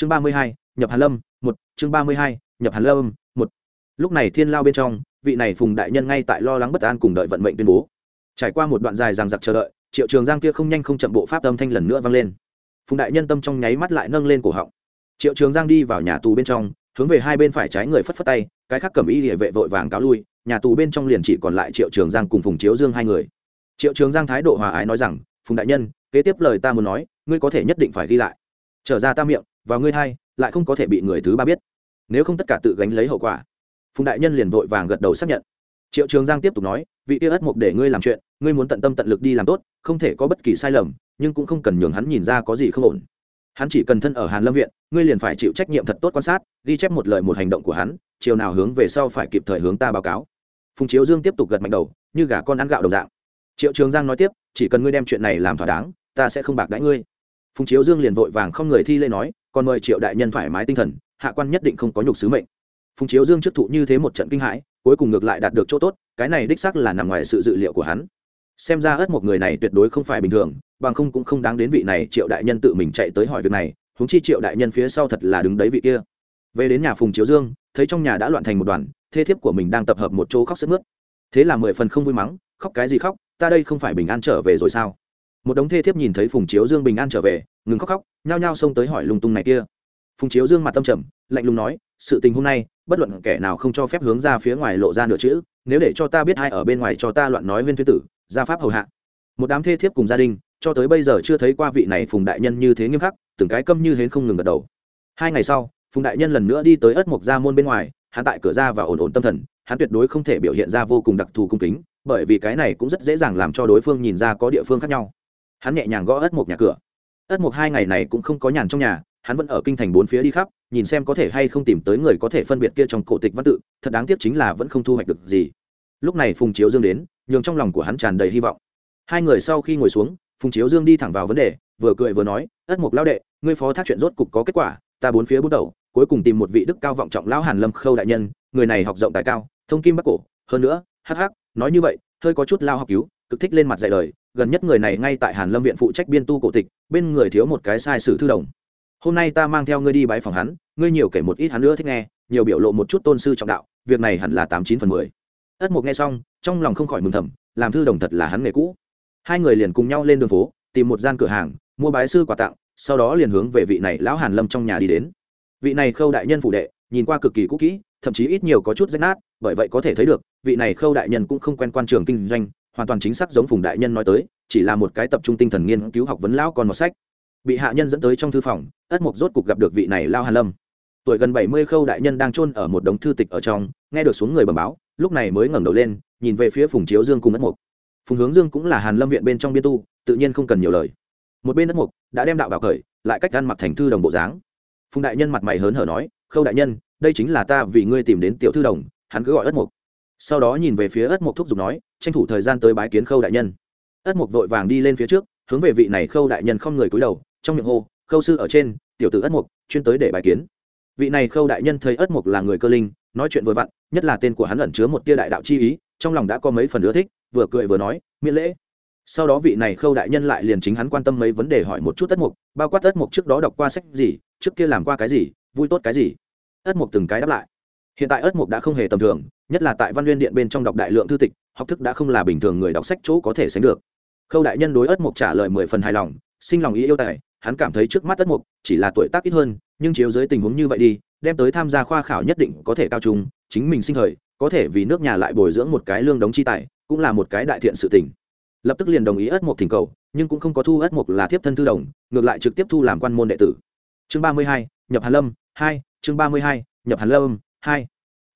chương ba mươi hai, nhập hàn lâm, một, chương ba mươi hai, nhập hàn lâm, một. Lúc này thiên lao bên trong, vị này phùng đại nhân ngay tại lo lắng bất an cùng đợi vận mệnh tuyên bố. Trải qua một đoạn dài rằng giặc chờ đợi, triệu trường giang kia không nhanh không chậm bộ pháp âm thanh lần nữa vang lên. Phùng đại nhân tâm trong nháy mắt lại nâng lên cổ họng. Triệu trường giang đi vào nhà tù bên trong, hướng về hai bên phải trái người phất phất tay, cái khác cầm y địa vệ vội vàng cáo lui, nhà tù bên trong liền chỉ còn lại triệu trường giang cùng phùng chiếu dương hai người. Triệu trường giang thái độ hòa ái nói rằng, phùng đại nhân, kế tiếp lời ta muốn nói, ngươi có thể nhất định phải ghi lại trở ra ta miệng và ngươi hai lại không có thể bị người thứ ba biết. Nếu không tất cả tự gánh lấy hậu quả. Phùng đại nhân liền vội vàng gật đầu xác nhận. Triệu trường giang tiếp tục nói, vị kia ất mục để ngươi làm chuyện, ngươi muốn tận tâm tận lực đi làm tốt, không thể có bất kỳ sai lầm, nhưng cũng không cần nhường hắn nhìn ra có gì không ổn. Hắn chỉ cần thân ở hàn lâm viện, ngươi liền phải chịu trách nhiệm thật tốt quan sát, ghi chép một lời một hành động của hắn, chiều nào hướng về sau phải kịp thời hướng ta báo cáo. Phùng chiếu dương tiếp tục gật mạnh đầu, như gà con ăn gạo đồng dạng. Triệu trường giang nói tiếp, chỉ cần ngươi đem chuyện này làm thỏa đáng, ta sẽ không bạc đãi ngươi phùng chiếu dương liền vội vàng không người thi lễ nói, còn mời triệu đại nhân thoải mái tinh thần, hạ quan nhất định không có nhục sứ mệnh. Phùng chiếu dương trước thụ như thế một trận kinh hãi, cuối cùng ngược lại đạt được chỗ tốt, cái này đích xác là nằm ngoài sự dự liệu của hắn. Xem ra ớt một người này tuyệt đối không phải bình thường, bằng không cũng không đáng đến vị này triệu đại nhân tự mình chạy tới hỏi việc này húng chi triệu đại nhân phía sau thật là đứng đấy vị kia. Về đến nhà phùng chiếu dương, thấy trong nhà đã loạn thành một đoàn, thê thiếp của mình đang tập hợp một chỗ khóc sức mướt. Thế là mười phần không vui mắng, khóc cái gì khóc, ta đây không phải bình an trở về rồi sao? Một đống thê thiếp nhìn thấy phùng chiếu dương bình an trở về, ngừng khóc khóc, nhao nhao xông tới hỏi lung tung này kia. Phùng chiếu dương mặt tâm trầm, lạnh lùng nói, sự tình hôm nay, bất luận kẻ nào không cho phép hướng ra phía ngoài lộ ra nửa chữ, nếu để cho ta biết ai ở bên ngoài cho ta loạn nói viên thuyết tử gia pháp hầu hạ. Một đám thê thiếp cùng gia đình, cho tới bây giờ chưa thấy qua vị này phùng đại nhân như thế nghiêm khắc, từng cái câm như hến không ngừng gật đầu. Hai ngày sau, phùng đại nhân lần nữa đi tới ất mộc gia môn bên ngoài, hắn tại cửa ra và ổn ổn tâm thần, hắn tuyệt đối không thể biểu hiện ra vô cùng đặc thù cung kính, bởi vì cái này cũng rất dễ dàng làm cho đối phương nhìn ra có địa phương khác nhau hắn nhẹ nhàng gõ ất mục nhà cửa. Ất mục hai ngày này cũng không có nhàn trong nhà, hắn vẫn ở kinh thành bốn phía đi khắp, nhìn xem có thể hay không tìm tới người có thể phân biệt kia trong cổ tịch văn tự, thật đáng tiếc chính là vẫn không thu hoạch được gì. Lúc này phùng chiếu dương đến, nhường trong lòng của hắn tràn đầy hy vọng. Hai người sau khi ngồi xuống, phùng chiếu dương đi thẳng vào vấn đề, vừa cười vừa nói, ất mục lao đệ, ngươi phó thác chuyện rốt cục có kết quả, ta bốn phía bút đầu, cuối cùng tìm một vị đức cao vọng trọng lão hàn lâm khâu đại nhân, người này học rộng tài cao, thông kim bắc cổ, hơn nữa, hắc hắc, nói như vậy, hơi có chút lao học cứu, cực thích lên mặt dạy đời gần nhất người này ngay tại hàn lâm viện phụ trách biên tu cổ tịch, bên người thiếu một cái sai sử thư đồng. Hôm nay ta mang theo ngươi đi bái phòng hắn, ngươi nhiều kể một ít hắn nữa thích nghe, nhiều biểu lộ một chút tôn sư trọng đạo, việc này hẳn là tám chín phần mười. Ất mục nghe xong, trong lòng không khỏi mừng thầm, làm thư đồng thật là hắn nghề cũ. Hai người liền cùng nhau lên đường phố, tìm một gian cửa hàng, mua bái sư quà tặng, sau đó liền hướng về vị này lão hàn lâm trong nhà đi đến. Vị này khâu đại nhân phụ đệ, nhìn qua cực kỳ cũ kỹ, thậm chí ít nhiều có chút rách nát, bởi vậy có thể thấy được, vị này khâu đại nhân cũng không quen quan trường kinh doanh hoàn toàn chính xác giống phùng đại nhân nói tới, chỉ là một cái tập trung tinh thần nghiên cứu học vấn lão còn một sách. Bị hạ nhân dẫn tới trong thư phòng, ất mục rốt cục gặp được vị này lao hàn lâm. Tuổi gần bảy mươi khâu đại nhân đang chôn ở một đống thư tịch ở trong, nghe được xuống người bẩm báo, lúc này mới ngẩng đầu lên, nhìn về phía phùng chiếu dương cùng ất mục phùng hướng dương cũng là hàn lâm viện bên trong biên tu, tự nhiên không cần nhiều lời. Một bên ất mục đã đem đạo bảo khởi, lại cách ăn mặc thành thư đồng bộ dáng. Phùng đại nhân mặt mày hớn hở nói, khâu đại nhân, đây chính là ta vì ngươi tìm đến tiểu thư đồng, hắn cứ gọi ất mục sau đó nhìn về phía ất mục thúc giục nói, tranh thủ thời gian tới bái kiến khâu đại nhân. ất mục vội vàng đi lên phía trước, hướng về vị này khâu đại nhân không người cúi đầu, trong miệng hô, khâu sư ở trên, tiểu tử ất mục chuyên tới để bài kiến. Vị này khâu đại nhân thấy ất mục là người cơ linh, nói chuyện vừa vặn, nhất là tên của hắn ẩn chứa một tia đại đạo chi ý, trong lòng đã có mấy phần ưa thích, vừa cười vừa nói, miễn lễ. Sau đó vị này khâu đại nhân lại liền chính hắn quan tâm mấy vấn đề hỏi một chút ất mục bao quát ất mục trước đó đọc qua sách gì, trước kia làm qua cái gì, vui tốt cái gì. Ất mục từng cái đáp lại hiện tại ất mục đã không hề tầm thường, nhất là tại văn nguyên điện bên trong đọc đại lượng thư tịch, học thức đã không là bình thường người đọc sách chỗ có thể sánh được. Khâu đại nhân đối ất mục trả lời mười phần hài lòng, sinh lòng ý yêu tài, hắn cảm thấy trước mắt ất mục chỉ là tuổi tác ít hơn, nhưng chiếu dưới tình huống như vậy đi, đem tới tham gia khoa khảo nhất định có thể cao trung, chính mình sinh thời, có thể vì nước nhà lại bồi dưỡng một cái lương đóng chi tài, cũng là một cái đại thiện sự tình. Lập tức liền đồng ý ất mục thỉnh cầu, nhưng cũng không có thu ất mục là thiếp thân thư đồng, ngược lại trực tiếp thu làm quan môn đệ tử. Chương ba mươi hai, nhập hàn lâm, hai, chương ba mươi hai, nhập hàn lâm hai.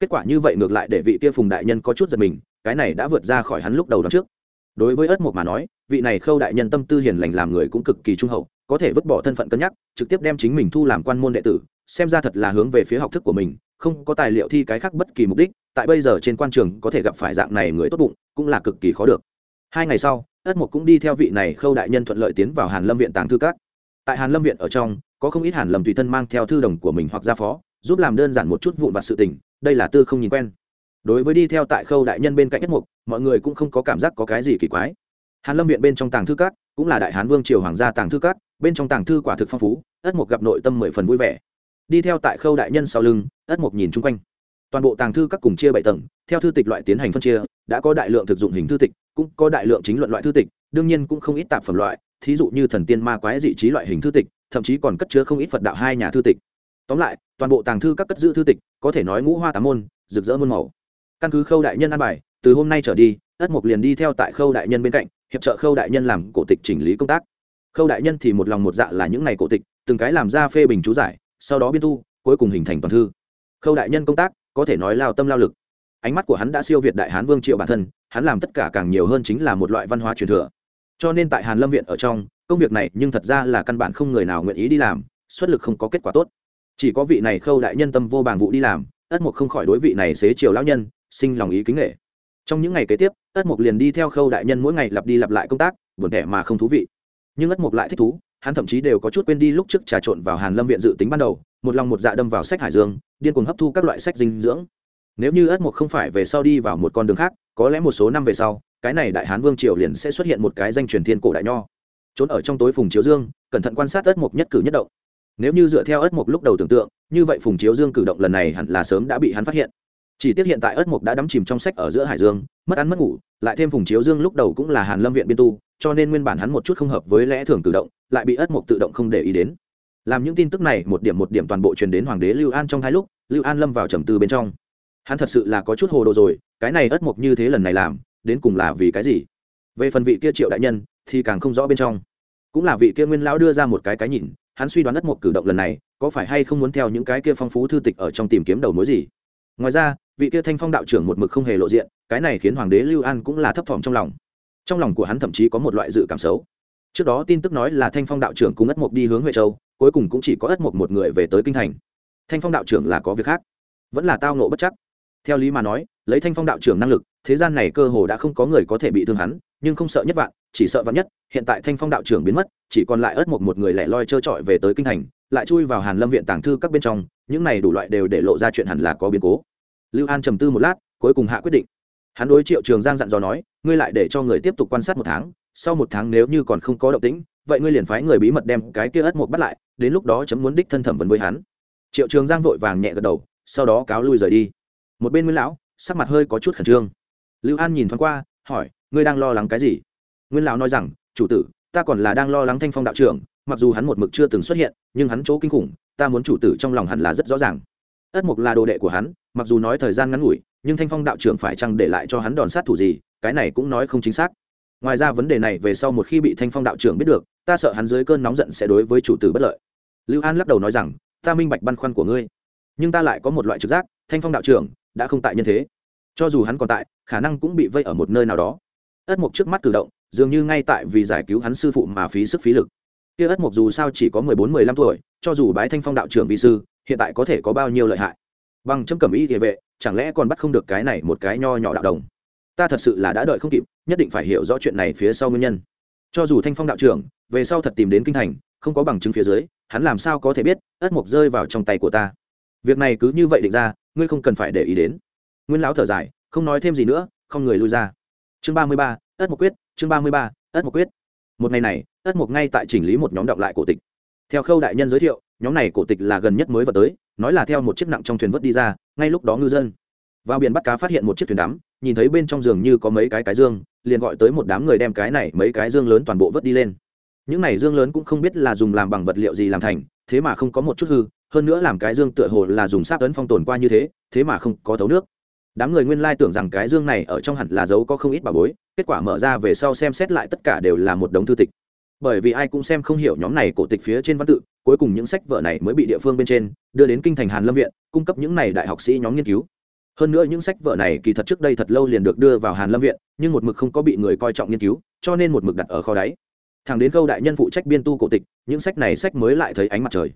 Kết quả như vậy ngược lại để vị kia phùng đại nhân có chút giật mình, cái này đã vượt ra khỏi hắn lúc đầu đó trước. Đối với ất mục mà nói, vị này khâu đại nhân tâm tư hiền lành làm người cũng cực kỳ trung hậu, có thể vứt bỏ thân phận cân nhắc, trực tiếp đem chính mình thu làm quan môn đệ tử, xem ra thật là hướng về phía học thức của mình, không có tài liệu thi cái khác bất kỳ mục đích, tại bây giờ trên quan trường có thể gặp phải dạng này người tốt bụng, cũng là cực kỳ khó được. Hai ngày sau, ất mục cũng đi theo vị này khâu đại nhân thuận lợi tiến vào hàn lâm viện tàng thư các. Tại hàn lâm viện ở trong, có không ít hàn lâm tùy thân mang theo thư đồng của mình hoặc gia phó giúp làm đơn giản một chút vụn vặt sự tình, đây là tư không nhìn quen. Đối với đi theo tại khâu đại nhân bên cạnh ất mục, mọi người cũng không có cảm giác có cái gì kỳ quái. Hàn lâm viện bên trong tàng thư các, cũng là đại hán vương triều hoàng gia tàng thư các, bên trong tàng thư quả thực phong phú, ất mục gặp nội tâm mười phần vui vẻ. Đi theo tại khâu đại nhân sau lưng, ất mục nhìn chung quanh. Toàn bộ tàng thư các cùng chia bảy tầng, theo thư tịch loại tiến hành phân chia, đã có đại lượng thực dụng hình thư tịch, cũng có đại lượng chính luận loại thư tịch, đương nhiên cũng không ít tạp phẩm loại, thí dụ như thần tiên ma quái dị trí loại hình thư tịch, thậm chí còn cất chứa không ít phật đạo hai nhà thư tịch. Tóm lại toàn bộ tàng thư các cất giữ thư tịch, có thể nói ngũ hoa tám môn, rực rỡ muôn màu. Căn cứ khâu đại nhân an bài, từ hôm nay trở đi, ất mục liền đi theo tại khâu đại nhân bên cạnh, hiệp trợ khâu đại nhân làm cổ tịch chỉnh lý công tác. Khâu đại nhân thì một lòng một dạ là những ngày cổ tịch, từng cái làm ra phê bình chú giải, sau đó biên tu cuối cùng hình thành toàn thư. Khâu đại nhân công tác, có thể nói lao tâm lao lực. Ánh mắt của hắn đã siêu việt đại hán vương triệu bản thân, hắn làm tất cả càng nhiều hơn chính là một loại văn hóa truyền thừa. Cho nên tại hàn lâm viện ở trong, công việc này nhưng thật ra là căn bản không người nào nguyện ý đi làm, xuất lực không có kết quả tốt chỉ có vị này khâu đại nhân tâm vô bàng vụ đi làm, ất mục không khỏi đối vị này xế chiều lão nhân, sinh lòng ý kính nghệ. Trong những ngày kế tiếp, ất mục liền đi theo khâu đại nhân mỗi ngày lặp đi lặp lại công tác, buồn tẻ mà không thú vị. Nhưng ất mục lại thích thú, hắn thậm chí đều có chút quên đi lúc trước trà trộn vào hàn lâm viện dự tính ban đầu, một lòng một dạ đâm vào sách hải dương, điên cuồng hấp thu các loại sách dinh dưỡng. Nếu như ất mục không phải về sau đi vào một con đường khác, có lẽ một số năm về sau, cái này đại hán vương triều liền sẽ xuất hiện một cái danh truyền thiên cổ đại nho. Trốn ở trong tối phùng chiếu dương, cẩn thận quan sát ất mục nhất cử nhất động nếu như dựa theo ất mục lúc đầu tưởng tượng, như vậy phùng chiếu dương cử động lần này hẳn là sớm đã bị hắn phát hiện. Chỉ tiếc hiện tại ất mục đã đắm chìm trong sách ở giữa hải dương, mất ăn mất ngủ, lại thêm phùng chiếu dương lúc đầu cũng là hàn lâm viện biên tu, cho nên nguyên bản hắn một chút không hợp với lẽ thường cử động, lại bị ất mục tự động không để ý đến. Làm những tin tức này, một điểm một điểm toàn bộ truyền đến hoàng đế lưu an trong hai lúc, lưu an lâm vào trầm tư bên trong. Hắn thật sự là có chút hồ đồ rồi, cái này ất mục như thế lần này làm, đến cùng là vì cái gì? Về phần vị kia triệu đại nhân, thì càng không rõ bên trong. Cũng là vị kia nguyên lão đưa ra một cái cái nhìn hắn suy đoán ất một cử động lần này có phải hay không muốn theo những cái kia phong phú thư tịch ở trong tìm kiếm đầu mối gì? Ngoài ra, vị kia thanh phong đạo trưởng một mực không hề lộ diện, cái này khiến hoàng đế lưu an cũng là thấp thỏm trong lòng. Trong lòng của hắn thậm chí có một loại dự cảm xấu. Trước đó tin tức nói là thanh phong đạo trưởng cùng ất mộc đi hướng huệ châu, cuối cùng cũng chỉ có ất mộc một người về tới kinh thành. Thanh phong đạo trưởng là có việc khác. Vẫn là tao nộ bất chắc. Theo lý mà nói, lấy thanh phong đạo trưởng năng lực, thế gian này cơ hồ đã không có người có thể bị thương hắn, nhưng không sợ nhất vạn chỉ sợ vạn nhất, hiện tại thanh phong đạo trưởng biến mất, chỉ còn lại ớt một một người lẻ loi trơ trọi về tới kinh thành, lại chui vào hàn lâm viện tàng thư các bên trong, những này đủ loại đều để lộ ra chuyện hẳn là có biến cố. Lưu an trầm tư một lát, cuối cùng hạ quyết định. Hắn đối triệu trường giang dặn dò nói, ngươi lại để cho người tiếp tục quan sát một tháng, sau một tháng nếu như còn không có động tĩnh, vậy ngươi liền phái người bí mật đem cái kia ớt một bắt lại, đến lúc đó chấm muốn đích thân thẩm vấn với hắn. Triệu trường giang vội vàng nhẹ gật đầu, sau đó cáo lui rời đi. Một bên nguyên lão, sắc mặt hơi có chút khẩn trương. Lưu an nhìn thoáng qua, hỏi, ngươi đang lo lắng cái gì? Nguyên lão nói rằng, chủ tử, ta còn là đang lo lắng thanh phong đạo trưởng, mặc dù hắn một mực chưa từng xuất hiện, nhưng hắn chỗ kinh khủng, ta muốn chủ tử trong lòng hẳn là rất rõ ràng. Ất mục là đồ đệ của hắn, mặc dù nói thời gian ngắn ngủi, nhưng thanh phong đạo trưởng phải chăng để lại cho hắn đòn sát thủ gì, cái này cũng nói không chính xác. Ngoài ra vấn đề này về sau một khi bị thanh phong đạo trưởng biết được, ta sợ hắn dưới cơn nóng giận sẽ đối với chủ tử bất lợi. Lưu an lắc đầu nói rằng, ta minh bạch băn khoăn của ngươi, nhưng ta lại có một loại trực giác, thanh phong đạo trưởng đã không tại nhân thế. Cho dù hắn còn tại, khả năng cũng bị vây ở một nơi nào đó. Ất mục trước mắt cử động dường như ngay tại vì giải cứu hắn sư phụ mà phí sức phí lực. Kia ất mục dù sao chỉ có mười bốn, mười lăm tuổi, cho dù bái thanh phong đạo trưởng vi sư, hiện tại có thể có bao nhiêu lợi hại? Bằng chấm cẩm y địa vệ, chẳng lẽ còn bắt không được cái này một cái nho nhỏ đạo đồng? Ta thật sự là đã đợi không kịp, nhất định phải hiểu rõ chuyện này phía sau nguyên nhân. Cho dù thanh phong đạo trưởng, về sau thật tìm đến kinh thành, không có bằng chứng phía dưới, hắn làm sao có thể biết ất mục rơi vào trong tay của ta? Việc này cứ như vậy định ra, ngươi không cần phải để ý đến. Nguyên lão thở dài, không nói thêm gì nữa, không người lui ra. Chương ba mươi ba, ất một quyết chương ba mươi ba, ất một quyết. Một ngày này, ất một ngay tại chỉnh lý một nhóm đọc lại cổ tịch. Theo khâu đại nhân giới thiệu, nhóm này cổ tịch là gần nhất mới vào tới, nói là theo một chiếc nặng trong thuyền vớt đi ra, ngay lúc đó ngư dân. Vào biển bắt cá phát hiện một chiếc thuyền đắm, nhìn thấy bên trong giường như có mấy cái cái dương, liền gọi tới một đám người đem cái này mấy cái dương lớn toàn bộ vớt đi lên. Những này dương lớn cũng không biết là dùng làm bằng vật liệu gì làm thành, thế mà không có một chút hư, hơn nữa làm cái dương tựa hồ là dùng sáp ấn phong tồn qua như thế thế mà không có thấu nước đám người nguyên lai tưởng rằng cái dương này ở trong hẳn là dấu có không ít bà bối, kết quả mở ra về sau xem xét lại tất cả đều là một đống thư tịch. Bởi vì ai cũng xem không hiểu nhóm này cổ tịch phía trên văn tự, cuối cùng những sách vở này mới bị địa phương bên trên đưa đến kinh thành hàn lâm viện, cung cấp những này đại học sĩ nhóm nghiên cứu. Hơn nữa những sách vở này kỳ thật trước đây thật lâu liền được đưa vào hàn lâm viện, nhưng một mực không có bị người coi trọng nghiên cứu, cho nên một mực đặt ở kho đáy. Thằng đến câu đại nhân phụ trách biên tu cổ tịch, những sách này sách mới lại thấy ánh mặt trời.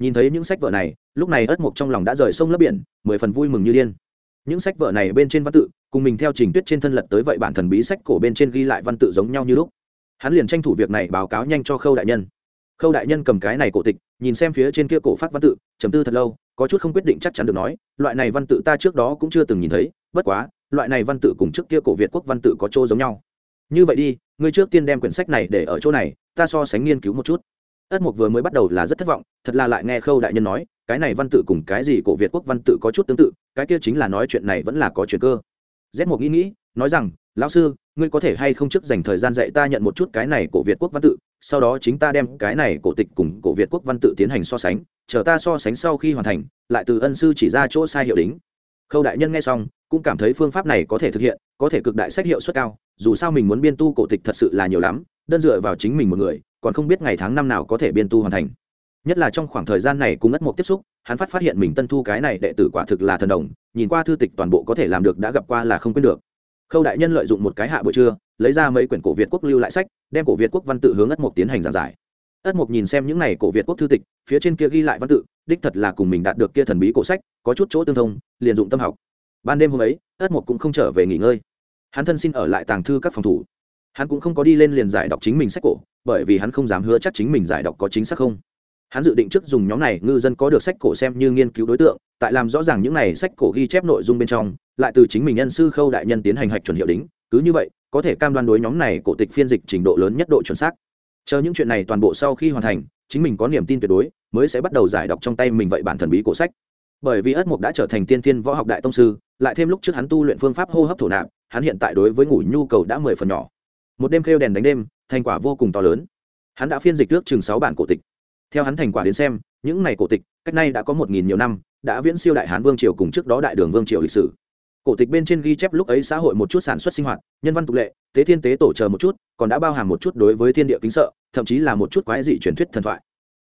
Nhìn thấy những sách vở này, lúc này ất mộc trong lòng đã rời sông lấp biển, mười phần vui mừng như điên những sách vở này bên trên văn tự, cùng mình theo trình tuyết trên thân lật tới vậy bản thần bí sách cổ bên trên ghi lại văn tự giống nhau như lúc. Hắn liền tranh thủ việc này báo cáo nhanh cho khâu đại nhân. Khâu đại nhân cầm cái này cổ tịch, nhìn xem phía trên kia cổ phát văn tự chấm tư thật lâu, có chút không quyết định chắc chắn được nói, loại này văn tự ta trước đó cũng chưa từng nhìn thấy, bất quá, loại này văn tự cùng trước kia cổ việt quốc văn tự có chỗ giống nhau. Như vậy đi, ngươi trước tiên đem quyển sách này để ở chỗ này, ta so sánh nghiên cứu một chút ất mục vừa mới bắt đầu là rất thất vọng, thật là lại nghe khâu đại nhân nói, cái này văn tự cùng cái gì cổ việt quốc văn tự có chút tương tự, cái kia chính là nói chuyện này vẫn là có chuyện cơ. Z một nghĩ nghĩ, nói rằng, lão sư, ngươi có thể hay không trước dành thời gian dạy ta nhận một chút cái này cổ việt quốc văn tự, sau đó chính ta đem cái này cổ tịch cùng cổ việt quốc văn tự tiến hành so sánh, chờ ta so sánh sau khi hoàn thành, lại từ ân sư chỉ ra chỗ sai hiệu đính. Khâu đại nhân nghe xong, cũng cảm thấy phương pháp này có thể thực hiện, có thể cực đại sách hiệu suất cao, dù sao mình muốn biên tu cổ tịch thật sự là nhiều lắm đơn dựa vào chính mình một người, còn không biết ngày tháng năm nào có thể biên tu hoàn thành. Nhất là trong khoảng thời gian này cùng ất mộc tiếp xúc, hắn phát phát hiện mình tân thu cái này đệ tử quả thực là thần đồng, nhìn qua thư tịch toàn bộ có thể làm được đã gặp qua là không quên được. Khâu đại nhân lợi dụng một cái hạ buổi trưa, lấy ra mấy quyển cổ việt quốc lưu lại sách, đem cổ việt quốc văn tự hướng ất mộc tiến hành giảng giải. Ất mộc nhìn xem những này cổ việt quốc thư tịch, phía trên kia ghi lại văn tự, đích thật là cùng mình đạt được kia thần bí cổ sách, có chút chỗ tương thông, liền dụng tâm học. Ban đêm hôm ấy ất mộc cũng không trở về nghỉ ngơi. Hắn thân xin ở lại tàng thư các phòng thủ hắn cũng không có đi lên liền giải đọc chính mình sách cổ, bởi vì hắn không dám hứa chắc chính mình giải đọc có chính xác không. Hắn dự định trước dùng nhóm này, ngư dân có được sách cổ xem như nghiên cứu đối tượng, tại làm rõ ràng những này sách cổ ghi chép nội dung bên trong, lại từ chính mình nhân sư khâu đại nhân tiến hành hạch chuẩn hiệu đính, cứ như vậy, có thể cam đoan đối nhóm này cổ tịch phiên dịch trình độ lớn nhất độ chuẩn xác. Chờ những chuyện này toàn bộ sau khi hoàn thành, chính mình có niềm tin tuyệt đối, mới sẽ bắt đầu giải đọc trong tay mình vậy bản thần bí cổ sách. Bởi vì ất mục đã trở thành tiên thiên võ học đại tông sư, lại thêm lúc trước hắn tu luyện phương pháp hô hấp thổ nạp, hắn hiện tại đối với ngủ nhu cầu đã mười phần nhỏ một đêm kêu đèn đánh đêm, thành quả vô cùng to lớn. Hắn đã phiên dịch trước chừng sáu bản cổ tịch. Theo hắn thành quả đến xem, những này cổ tịch, cách nay đã có một nghìn nhiều năm, đã viễn siêu đại hán vương triều cùng trước đó đại đường vương triều lịch sử. Cổ tịch bên trên ghi chép lúc ấy xã hội một chút sản xuất sinh hoạt, nhân văn tục lệ, tế thiên tế tổ chờ một chút, còn đã bao hàm một chút đối với thiên địa kính sợ, thậm chí là một chút quái dị truyền thuyết thần thoại.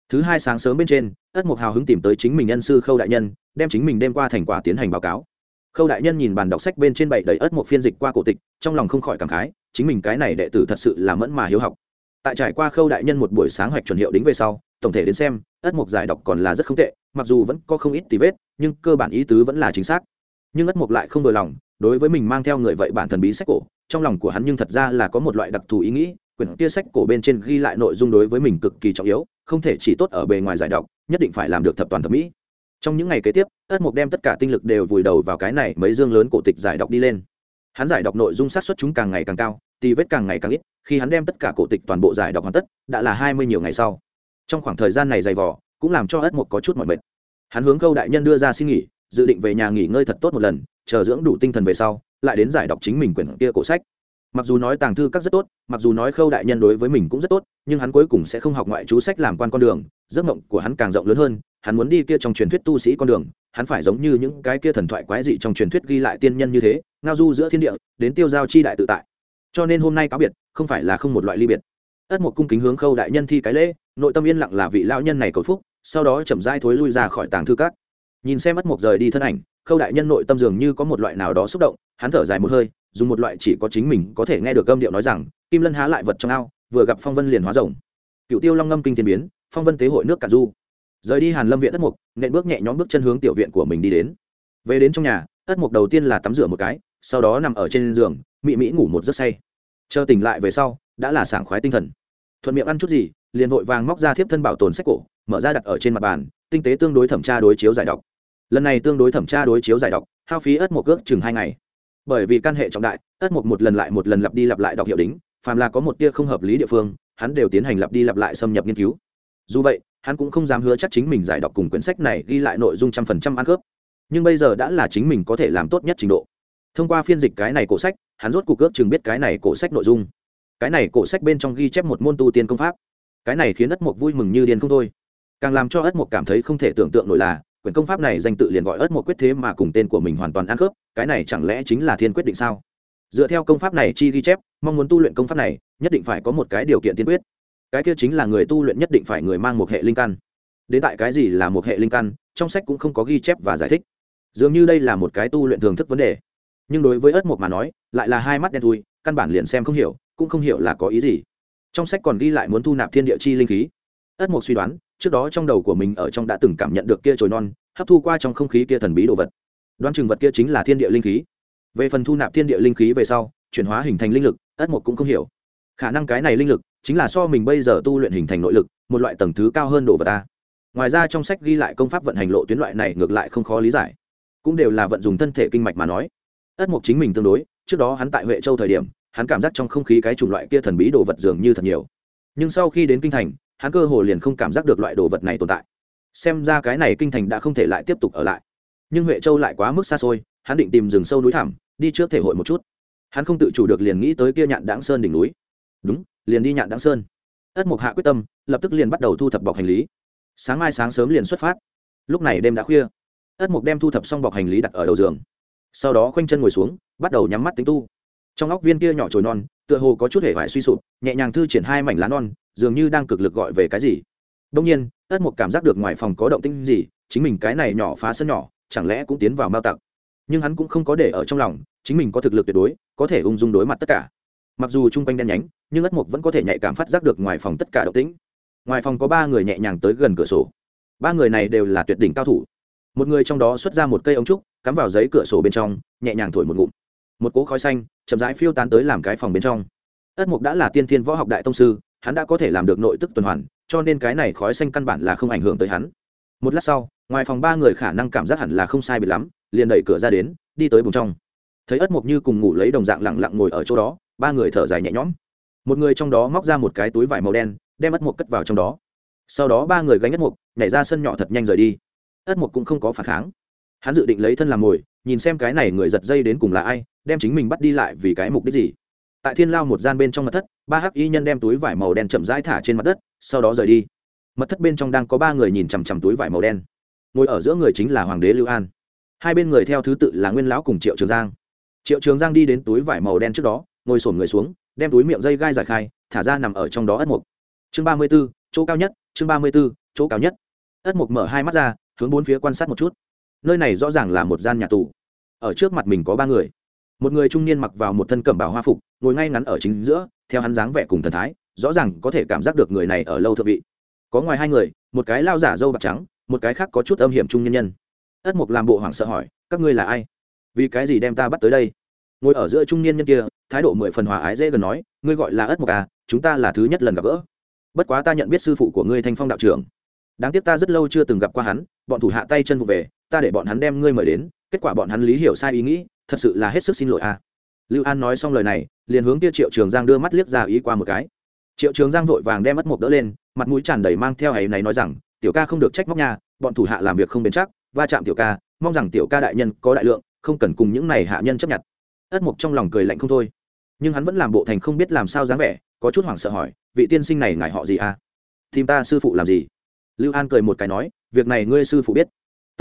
Thứ hai sáng sớm bên trên, ất mục hào hứng tìm tới chính mình nhân sư khâu đại nhân, đem chính mình đem qua thành quả tiến hành báo cáo. Khâu đại nhân nhìn bàn đọc sách bên trên bảy đầy ất mục phiên dịch qua cổ tịch, trong lòng không khỏi cảm khái chính mình cái này đệ tử thật sự là mẫn mà hiếu học. Tại trải qua khâu đại nhân một buổi sáng hoạch chuẩn hiệu đính về sau, tổng thể đến xem, ất mục giải đọc còn là rất không tệ, mặc dù vẫn có không ít tì vết, nhưng cơ bản ý tứ vẫn là chính xác. Nhưng ất mục lại không vừa lòng, đối với mình mang theo người vậy bản thần bí sách cổ, trong lòng của hắn nhưng thật ra là có một loại đặc thù ý nghĩ, quyển kia sách cổ bên trên ghi lại nội dung đối với mình cực kỳ trọng yếu, không thể chỉ tốt ở bề ngoài giải đọc, nhất định phải làm được thập toàn thẩm mỹ. Trong những ngày kế tiếp, ất mục đem tất cả tinh lực đều vùi đầu vào cái này mấy dương lớn cổ tịch giải đọc đi lên hắn giải đọc nội dung sát xuất chúng càng ngày càng cao, tì vết càng ngày càng ít, khi hắn đem tất cả cổ tịch toàn bộ giải đọc hoàn tất, đã là hai mươi nhiều ngày sau. Trong khoảng thời gian này dày vỏ cũng làm cho ất mục có chút mọi mệt. Hắn hướng câu đại nhân đưa ra xin nghỉ, dự định về nhà nghỉ ngơi thật tốt một lần, chờ dưỡng đủ tinh thần về sau, lại đến giải đọc chính mình quyển kia cổ sách. Mặc dù nói tàng thư các rất tốt, mặc dù nói khâu đại nhân đối với mình cũng rất tốt, nhưng hắn cuối cùng sẽ không học ngoại chú sách làm quan con đường, giấc mộng của hắn càng rộng lớn hơn, hắn muốn đi kia trong truyền thuyết tu sĩ con đường, hắn phải giống như những cái kia thần thoại quái dị trong truyền thuyết ghi lại tiên nhân như thế ngao du giữa thiên địa đến tiêu giao chi đại tự tại. Cho nên hôm nay cáo biệt không phải là không một loại ly biệt. Ất một cung kính hướng khâu đại nhân thi cái lễ nội tâm yên lặng là vị lão nhân này cầu phúc sau đó chậm rãi thối lui ra khỏi tàng thư cát, nhìn xem ất một rời đi thân ảnh khâu đại nhân nội tâm dường như có một loại nào đó xúc động hắn thở dài một hơi dùng một loại chỉ có chính mình có thể nghe được âm điệu nói rằng kim lân há lại vật trong ao vừa gặp phong vân liền hóa rồng. Cựu tiêu long ngâm kinh thiên biến phong vân tế hội nước cạn du. Rời đi hàn lâm viện ất mục nện bước nhẹ nhõm bước chân hướng tiểu viện của mình đi đến. Về đến trong nhà ất mục đầu tiên là tắm rửa một cái sau đó nằm ở trên giường, mị mỹ ngủ một giấc say. Chờ tỉnh lại về sau, đã là sảng khoái tinh thần. Thuận miệng ăn chút gì, liền vội vàng móc ra thiếp thân bảo tồn sách cổ, mở ra đặt ở trên mặt bàn, tinh tế tương đối thẩm tra đối chiếu giải đọc. Lần này tương đối thẩm tra đối chiếu giải đọc, hao phí ất một cước chừng hai ngày. Bởi vì căn hệ trọng đại ất một một lần lại một lần lặp đi lặp lại đọc hiệu đính, phàm là có một tia không hợp lý địa phương, hắn đều tiến hành lặp đi lặp lại xâm nhập nghiên cứu. Dù vậy, hắn cũng không dám hứa chắc chính mình giải đọc cùng quyển sách này ghi lại nội dung trăm phần trăm ăn khớp. Nhưng bây giờ đã là chính mình có thể làm tốt nhất trình độ thông qua phiên dịch cái này cổ sách, hắn rốt cuộc ước chừng biết cái này cổ sách nội dung. Cái này cổ sách bên trong ghi chép một môn tu tiên công pháp. Cái này khiến ất mộc vui mừng như điên không thôi. Càng làm cho ất mộc cảm thấy không thể tưởng tượng nổi là, quyển công pháp này danh tự liền gọi ất mộc quyết thế mà cùng tên của mình hoàn toàn ăn khớp, cái này chẳng lẽ chính là thiên quyết định sao? Dựa theo công pháp này chi ghi chép, mong muốn tu luyện công pháp này, nhất định phải có một cái điều kiện tiên quyết. Cái kia chính là người tu luyện nhất định phải người mang một hệ linh căn. Đến tại cái gì là một hệ linh căn, trong sách cũng không có ghi chép và giải thích. Dường như đây là một cái tu luyện thường thức vấn đề nhưng đối với ớt mộc mà nói, lại là hai mắt đen thui, căn bản liền xem không hiểu, cũng không hiểu là có ý gì. Trong sách còn ghi lại muốn thu nạp thiên địa chi linh khí. Ất mục suy đoán, trước đó trong đầu của mình ở trong đã từng cảm nhận được kia trồi non, hấp thu qua trong không khí kia thần bí đồ vật. Đoán chừng vật kia chính là thiên địa linh khí. Về phần thu nạp thiên địa linh khí về sau, chuyển hóa hình thành linh lực ất mục cũng không hiểu. Khả năng cái này linh lực chính là so mình bây giờ tu luyện hình thành nội lực, một loại tầng thứ cao hơn đồ vật ta. Ngoài ra trong sách ghi lại công pháp vận hành lộ tuyến loại này ngược lại không khó lý giải. Cũng đều là vận dùng thân thể kinh mạch mà nói ất mục chính mình tương đối, trước đó hắn tại huệ châu thời điểm, hắn cảm giác trong không khí cái chủng loại kia thần bí đồ vật dường như thật nhiều. Nhưng sau khi đến kinh thành, hắn cơ hồ liền không cảm giác được loại đồ vật này tồn tại. Xem ra cái này kinh thành đã không thể lại tiếp tục ở lại. Nhưng huệ châu lại quá mức xa xôi, hắn định tìm rừng sâu núi thẳm, đi trước thể hội một chút. Hắn không tự chủ được liền nghĩ tới kia nhạn đáng sơn đỉnh núi. Đúng, liền đi nhạn đáng sơn. Ất mục hạ quyết tâm, lập tức liền bắt đầu thu thập bọc hành lý. Sáng mai sáng sớm liền xuất phát. Lúc này đêm đã khuya. Ất mục đem thu thập xong bọc hành lý đặt ở đầu giường sau đó khoanh chân ngồi xuống, bắt đầu nhắm mắt tính tu. Trong óc viên kia nhỏ trồi non, tựa hồ có chút hề vải suy sụp, nhẹ nhàng thư triển hai mảnh lá non, dường như đang cực lực gọi về cái gì. Đông nhiên, ất mục cảm giác được ngoài phòng có động tinh gì, chính mình cái này nhỏ phá sân nhỏ, chẳng lẽ cũng tiến vào mao tặc. Nhưng hắn cũng không có để ở trong lòng, chính mình có thực lực tuyệt đối, có thể ung dung đối mặt tất cả. Mặc dù chung quanh đen nhánh, nhưng ất mục vẫn có thể nhạy cảm phát giác được ngoài phòng tất cả động tĩnh. Ngoài phòng có ba người nhẹ nhàng tới gần cửa sổ. Ba người này đều là tuyệt đỉnh cao thủ. Một người trong đó xuất ra một cây ống trúc cắm vào giấy cửa sổ bên trong, nhẹ nhàng thổi một ngụm. Một cỗ khói xanh chậm rãi phiêu tán tới làm cái phòng bên trong. Ất mục đã là tiên thiên võ học đại tông sư, hắn đã có thể làm được nội tức tuần hoàn, cho nên cái này khói xanh căn bản là không ảnh hưởng tới hắn. Một lát sau, ngoài phòng ba người khả năng cảm giác hẳn là không sai bị lắm, liền đẩy cửa ra đến, đi tới bùng trong. Thấy ất mục như cùng ngủ lấy đồng dạng lặng lặng ngồi ở chỗ đó, ba người thở dài nhẹ nhõm. Một người trong đó móc ra một cái túi vải màu đen, đem ất mục cất vào trong đó. Sau đó ba người gánh ất mục, nhảy ra sân nhỏ thật nhanh rời đi. Ất mục cũng không có phản kháng hắn dự định lấy thân làm mồi, nhìn xem cái này người giật dây đến cùng là ai, đem chính mình bắt đi lại vì cái mục đích gì. Tại thiên lao một gian bên trong mật thất, ba hắc y nhân đem túi vải màu đen chậm rãi thả trên mặt đất, sau đó rời đi. Mật thất bên trong đang có ba người nhìn chằm chằm túi vải màu đen. Ngồi ở giữa người chính là hoàng đế lưu an. Hai bên người theo thứ tự là nguyên lão cùng triệu trường giang. Triệu trường giang đi đến túi vải màu đen trước đó, ngồi sổm người xuống, đem túi miệng dây gai giải khai, thả ra nằm ở trong đó ất mục. Chương ba mươi b ố chỗ cao nhất, chương ba mươi b ố chỗ cao nhất. Ất mục mở hai mắt ra, hướng bốn phía quan sát một chút nơi này rõ ràng là một gian nhà tù. Ở trước mặt mình có ba người. Một người trung niên mặc vào một thân cẩm bào hoa phục, ngồi ngay ngắn ở chính giữa, theo hắn dáng vẻ cùng thần thái, rõ ràng có thể cảm giác được người này ở lâu thượng vị. Có ngoài hai người, một cái lao giả dâu bạc trắng, một cái khác có chút âm hiểm trung nhân nhân. Ất mục làm bộ hoảng sợ hỏi, các ngươi là ai? Vì cái gì đem ta bắt tới đây? Ngồi ở giữa trung niên nhân kia, thái độ mười phần hòa ái dễ gần nói, ngươi gọi là ất mục à chúng ta là thứ nhất lần gặp gỡ. Bất quá ta nhận biết sư phụ của ngươi thanh phong đạo trưởng. Đáng tiếc ta rất lâu chưa từng gặp qua hắn, bọn thủ hạ tay chân vụ về ta để bọn hắn đem ngươi mời đến, kết quả bọn hắn lý hiểu sai ý nghĩ, thật sự là hết sức xin lỗi à lưu an nói xong lời này, liền hướng kia triệu trường giang đưa mắt liếc ra ý qua một cái. Triệu trường giang vội vàng đem mất mộc đỡ lên, mặt mũi tràn đầy mang theo ấy này nói rằng, tiểu ca không được trách móc nhà bọn thủ hạ làm việc không bền chắc, va chạm tiểu ca, mong rằng tiểu ca đại nhân có đại lượng, không cần cùng những này hạ nhân chấp nhận. Ất mộc trong lòng cười lạnh không thôi, nhưng hắn vẫn làm bộ thành không biết làm sao dáng vẻ, có chút hoảng sợ hỏi, vị tiên sinh này ngài họ gì à tìm ta sư phụ làm gì? Lưu an cười một cái nói, việc này ngươi sư phụ biết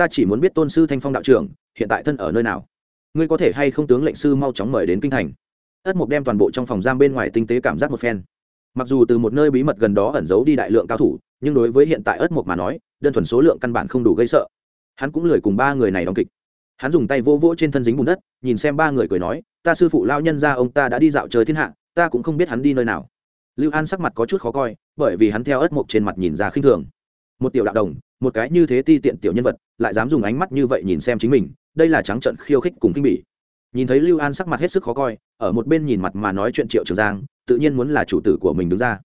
ta chỉ muốn biết tôn sư thanh phong đạo trưởng, hiện tại thân ở nơi nào. Ngươi có thể hay không tướng lệnh sư mau chóng mời đến kinh thành. Ất mục đem toàn bộ trong phòng giam bên ngoài tinh tế cảm giác một phen. Mặc dù từ một nơi bí mật gần đó ẩn giấu đi đại lượng cao thủ, nhưng đối với hiện tại ất mục mà nói, đơn thuần số lượng căn bản không đủ gây sợ. Hắn cũng lười cùng ba người này đóng kịch. Hắn dùng tay vô vỗ trên thân dính bùn đất, nhìn xem ba người cười nói, ta sư phụ lao nhân ra ông ta đã đi dạo chơi thiên hạ, ta cũng không biết hắn đi nơi nào. Lưu an sắc mặt có chút khó coi, bởi vì hắn theo ất mục trên mặt nhìn ra khinh thường. Một tiểu đạo đồng một cái như thế ti tiện tiểu nhân vật, lại dám dùng ánh mắt như vậy nhìn xem chính mình, đây là trắng trận khiêu khích cùng kinh bỉ. Nhìn thấy lưu an sắc mặt hết sức khó coi, ở một bên nhìn mặt mà nói chuyện triệu trường giang, tự nhiên muốn là chủ tử của mình đứng ra.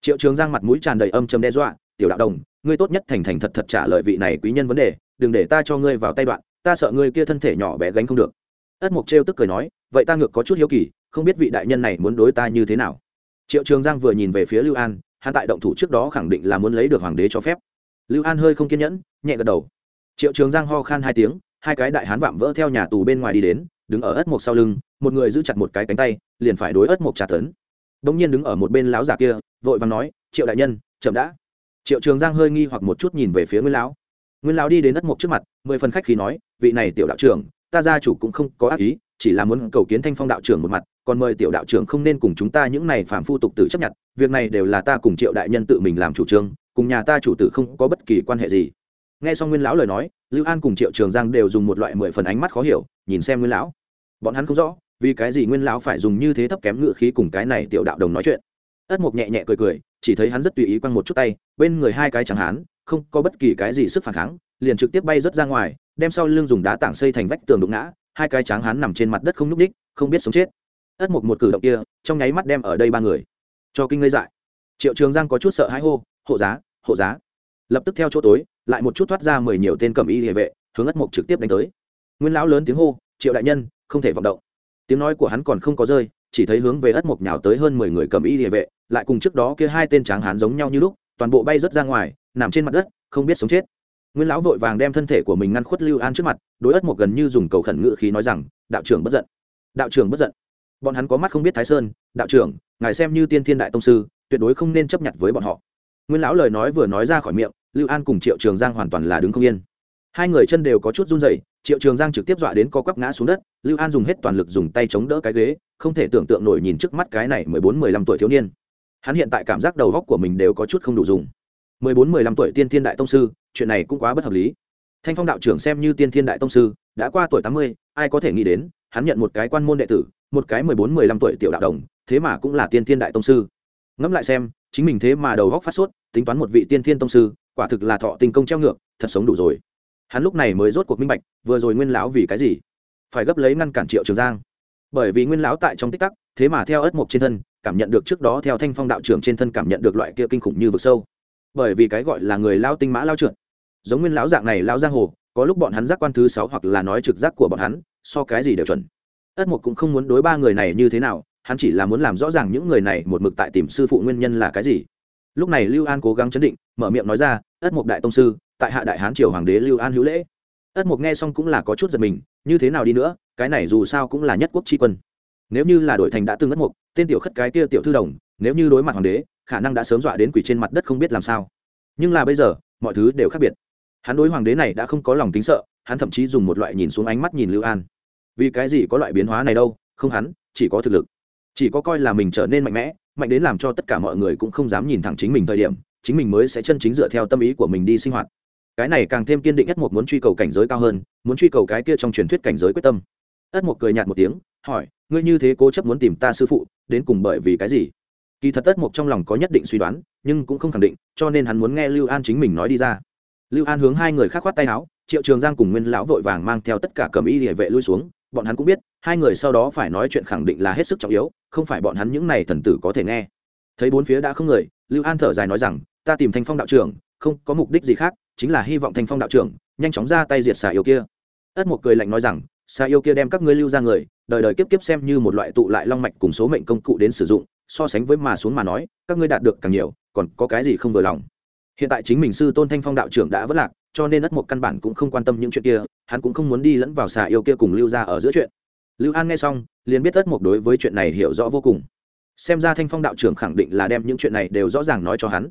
Triệu trường giang mặt mũi tràn đầy âm chầm đe dọa, tiểu đạo đồng, ngươi tốt nhất thành thành thật thật trả lời vị này quý nhân vấn đề, đừng để ta cho ngươi vào tay đoạn, ta sợ ngươi kia thân thể nhỏ bé gánh không được. Ất mộc trêu tức cười nói, vậy ta ngược có chút hiếu kỳ, không biết vị đại nhân này muốn đối ta như thế nào? Triệu trường giang vừa nhìn về phía lưu an, hắn tại động thủ trước đó khẳng định là muốn lấy được hoàng đế cho phép lưu an hơi không kiên nhẫn, nhẹ gật đầu. Triệu trường giang ho khan hai tiếng, hai cái đại hán vạm vỡ theo nhà tù bên ngoài đi đến, đứng ở ớt mộc sau lưng, một người giữ chặt một cái cánh tay, liền phải đối ớt mộc trả tấn. Bỗng nhiên đứng ở một bên lão già kia, vội vàng nói, triệu đại nhân, chậm đã. Triệu trường giang hơi nghi hoặc một chút nhìn về phía nguyên lão. Nguyên lão đi đến ất mộc trước mặt, mười phần khách khí nói, vị này tiểu đạo trưởng, ta gia chủ cũng không có ác ý, chỉ là muốn cầu kiến thanh phong đạo trưởng một mặt, còn mời tiểu đạo trưởng không nên cùng chúng ta những này phạm phu tục tử chấp nhận, việc này đều là ta cùng triệu đại nhân tự mình làm chủ trương cùng nhà ta chủ tử không có bất kỳ quan hệ gì. Nghe xong nguyên lão lời nói, lưu an cùng triệu trường giang đều dùng một loại mười phần ánh mắt khó hiểu, nhìn xem nguyên lão. Bọn hắn không rõ, vì cái gì nguyên lão phải dùng như thế thấp kém ngự khí cùng cái này tiểu đạo đồng nói chuyện. Ất mục nhẹ nhẹ cười cười, chỉ thấy hắn rất tùy ý quăng một chút tay, bên người hai cái chẳng hán, không có bất kỳ cái gì sức phản kháng, liền trực tiếp bay rớt ra ngoài, đem sau lưng dùng đá tảng xây thành vách tường đụng ngã, hai cái tráng hán nằm trên mặt đất không nhúc ních không biết sống chết. Ất mục một cử động kia, trong nháy mắt đem ở đây ba người. Cho kinh ngây dại. Triệu trường giang có chút sợ hãi hô hộ giá hộ giá. Lập tức theo chỗ tối, lại một chút thoát ra mười nhiều tên cầm y địa vệ, hướng ất mộc trực tiếp đánh tới. Nguyên lão lớn tiếng hô, triệu đại nhân, không thể vọng động. Tiếng nói của hắn còn không có rơi, chỉ thấy hướng về ất mộc nhào tới hơn mười người cầm y địa vệ, lại cùng trước đó kia hai tên tráng hán giống nhau như lúc, toàn bộ bay rớt ra ngoài, nằm trên mặt đất, không biết sống chết. Nguyên lão vội vàng đem thân thể của mình ngăn khuất lưu an trước mặt, đối ất mộc gần như dùng cầu khẩn ngự khí nói rằng, đạo trưởng bất giận, đạo trưởng bất giận. Bọn hắn có mắt không biết thái sơn, đạo trưởng, ngài xem như tiên thiên đại tông sư, tuyệt đối không nên chấp nhận với bọn họ nguyên lão lời nói vừa nói ra khỏi miệng, lưu an cùng triệu trường giang hoàn toàn là đứng không yên. Hai người chân đều có chút run rẩy, triệu trường giang trực tiếp dọa đến co quắp ngã xuống đất, lưu an dùng hết toàn lực dùng tay chống đỡ cái ghế, không thể tưởng tượng nổi nhìn trước mắt cái này mười bốn, mười lăm tuổi thiếu niên. Hắn hiện tại cảm giác đầu góc của mình đều có chút không đủ dùng. Mười bốn, mười lăm tuổi tiên thiên đại tông sư, chuyện này cũng quá bất hợp lý. Thanh phong đạo trưởng xem như tiên thiên đại tông sư, đã qua tuổi tám mươi, ai có thể nghĩ đến, hắn nhận một cái quan môn đệ tử, một cái mười bốn, mười lăm tuổi tiểu đạo đồng, thế mà cũng là tiên thiên đại tông sư. Ngẫm lại xem, chính mình thế mà đầu góc phát sốt tính toán một vị tiên thiên tông sư, quả thực là thọ tình công treo ngược, thật sống đủ rồi. Hắn lúc này mới rốt cuộc minh bạch, vừa rồi nguyên lão vì cái gì? Phải gấp lấy ngăn cản triệu trường giang. Bởi vì nguyên lão tại trong tích tắc, thế mà theo ất mộc trên thân, cảm nhận được trước đó theo thanh phong đạo trưởng trên thân cảm nhận được loại kia kinh khủng như vực sâu. Bởi vì cái gọi là người lao tinh mã lao trượt giống nguyên lão dạng này lao giang hồ, có lúc bọn hắn giác quan thứ sáu hoặc là nói trực giác của bọn hắn, so cái gì đều chuẩn. Ất mộc cũng không muốn đối ba người này như thế nào, hắn chỉ là muốn làm rõ ràng những người này một mực tại tìm sư phụ nguyên nhân là cái gì lúc này lưu an cố gắng chấn định, mở miệng nói ra, ất mục đại tông sư, tại hạ đại hán triều hoàng đế lưu an hữu lễ. Ất mục nghe xong cũng là có chút giật mình, như thế nào đi nữa, cái này dù sao cũng là nhất quốc tri quân. Nếu như là đội thành đã từng ất mục, tên tiểu khất cái kia tiểu thư đồng, nếu như đối mặt hoàng đế, khả năng đã sớm dọa đến quỷ trên mặt đất không biết làm sao. Nhưng là bây giờ, mọi thứ đều khác biệt. Hắn đối hoàng đế này đã không có lòng kính sợ, hắn thậm chí dùng một loại nhìn xuống ánh mắt nhìn lưu an. Vì cái gì có loại biến hóa này đâu, không hắn, chỉ có thực lực. Chỉ có coi là mình trở nên mạnh mẽ mạnh đến làm cho tất cả mọi người cũng không dám nhìn thẳng chính mình thời điểm, chính mình mới sẽ chân chính dựa theo tâm ý của mình đi sinh hoạt. Cái này càng thêm kiên định ất một muốn truy cầu cảnh giới cao hơn, muốn truy cầu cái kia trong truyền thuyết cảnh giới quyết tâm. Ất một cười nhạt một tiếng, hỏi, ngươi như thế cố chấp muốn tìm ta sư phụ, đến cùng bởi vì cái gì? Kỳ thật ất một trong lòng có nhất định suy đoán, nhưng cũng không khẳng định, cho nên hắn muốn nghe lưu an chính mình nói đi ra. Lưu an hướng hai người khác khoát tay áo, triệu trường giang cùng nguyên lão vội vàng mang theo tất cả cầm y địa vệ lui xuống bọn hắn cũng biết, hai người sau đó phải nói chuyện khẳng định là hết sức trọng yếu, không phải bọn hắn những này thần tử có thể nghe. Thấy bốn phía đã không người, lưu an thở dài nói rằng, ta tìm thanh phong đạo trưởng, không có mục đích gì khác, chính là hy vọng thanh phong đạo trưởng nhanh chóng ra tay diệt xà yêu kia. Ất một cười lạnh nói rằng, xà yêu kia đem các ngươi lưu ra người, đời đời kiếp kiếp xem như một loại tụ lại long mạch cùng số mệnh công cụ đến sử dụng, so sánh với mà xuống mà nói, các ngươi đạt được càng nhiều, còn có cái gì không vừa lòng. Hiện tại chính mình sư tôn thanh phong đạo trưởng đã vất lạc cho nên ất một căn bản cũng không quan tâm những chuyện kia, hắn cũng không muốn đi lẫn vào xà yêu kia cùng lưu ra ở giữa chuyện. Lưu an nghe xong, liền biết ất một đối với chuyện này hiểu rõ vô cùng. Xem ra thanh phong đạo trưởng khẳng định là đem những chuyện này đều rõ ràng nói cho hắn.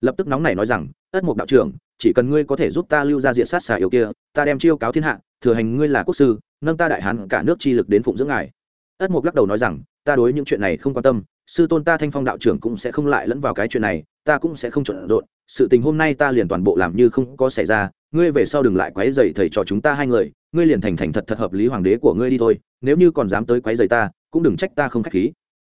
Lập tức nóng này nói rằng, ất mộc đạo trưởng, chỉ cần ngươi có thể giúp ta lưu ra diện sát xà yêu kia, ta đem chiêu cáo thiên hạ, thừa hành ngươi là quốc sư, nâng ta đại hán cả nước chi lực đến phụng dưỡng ngài. Ất mục lắc đầu nói rằng, ta đối những chuyện này không quan tâm sư tôn ta thanh phong đạo trưởng cũng sẽ không lại lẫn vào cái chuyện này, ta cũng sẽ không trộn rộn, sự tình hôm nay ta liền toàn bộ làm như không có xảy ra, ngươi về sau đừng lại quấy dày thầy trò chúng ta hai người, ngươi liền thành thành thật thật hợp lý hoàng đế của ngươi đi thôi, nếu như còn dám tới quấy dày ta, cũng đừng trách ta không k h á c h khí.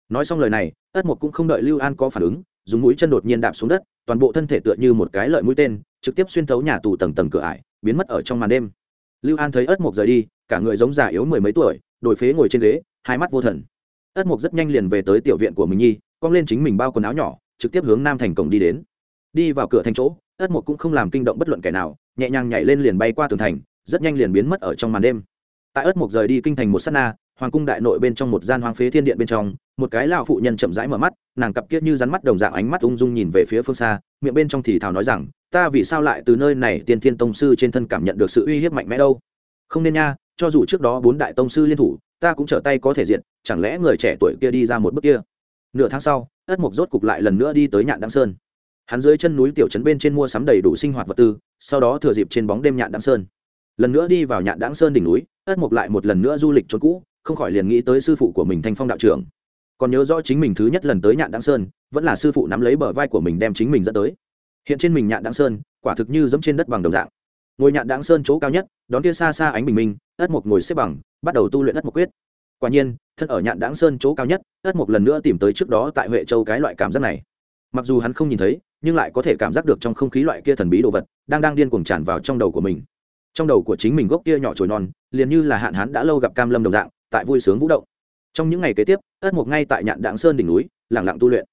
Nói xong lời này, ất mục cũng không đợi lưu an có phản ứng, dùng mũi chân đột nhiên đạp xuống đất, toàn bộ thân thể tựa như một cái lợi mũi tên, trực tiếp xuyên thấu nhà tù tầng tầng cửa ải, biến mất ở trong màn đêm. Lưu an thấy ất mục rời đi, cả người giống già yếu mười mấy tuổi, đổi phế ngồi trên ghế, hai mắt vô thần ất mục rất nhanh liền về tới tiểu viện của mình nhi, cong lên chính mình bao quần áo nhỏ, trực tiếp hướng nam thành cổng đi đến. Đi vào cửa thành chỗ, ất mục cũng không làm kinh động bất luận kẻ nào, nhẹ nhàng nhảy lên liền bay qua tường thành, rất nhanh liền biến mất ở trong màn đêm. Tại ất mục rời đi kinh thành một s á t na, hoàng cung đại nội bên trong một gian hoang phế thiên điện bên trong, một cái lão phụ nhân chậm rãi mở mắt, nàng cặp kiết như rắn mắt đồng dạng ánh mắt ung dung nhìn về phía phương xa, miệng bên trong thì thào nói rằng, ta vì sao lại từ nơi này tiên thiên tông sư trên thân cảm nhận được sự uy hiếp mạnh mẽ đâu? Không nên nha, cho dù trước đó bốn đại tông sư liên thủ ta cũng trở tay có thể diện chẳng lẽ người trẻ tuổi kia đi ra một bước kia? Nửa tháng sau, ất mục rốt cục lại lần nữa đi tới nhạn đăng sơn. Hắn dưới chân núi tiểu trấn bên trên mua sắm đầy đủ sinh hoạt vật tư, sau đó thừa dịp trên bóng đêm nhạn đăng sơn. Lần nữa đi vào nhạn đăng sơn đỉnh núi, ất mục lại một lần nữa du lịch trốn cũ, không khỏi liền nghĩ tới sư phụ của mình thanh phong đạo trưởng. Còn nhớ rõ chính mình thứ nhất lần tới nhạn đăng sơn, vẫn là sư phụ nắm lấy bờ vai của mình đem chính mình dẫn tới. Hiện trên mình nhạn đăng sơn, quả thực như dẫm trên đất bằng đồng dạng. Ngồi nhạn đăng sơn chỗ cao nhất, đón kia xa xa ánh bình minh ất mục ngồi xếp bằng, bắt đầu tu luyện ất mục quyết. Quả nhiên, thân ở nhạn Đãng sơn chỗ cao nhất, ất mục lần nữa tìm tới trước đó tại huệ châu cái loại cảm giác này. Mặc dù hắn không nhìn thấy, nhưng lại có thể cảm giác được trong không khí loại kia thần bí đồ vật đang đang điên cuồng tràn vào trong đầu của mình. Trong đầu của chính mình gốc kia nhỏ trồi non, liền như là hạn hán đã lâu gặp cam lâm đồng dạng, tại vui sướng vũ động. Trong những ngày kế tiếp, ất mục ngay tại nhạn Đãng sơn đỉnh núi lẳng lặng tu luyện.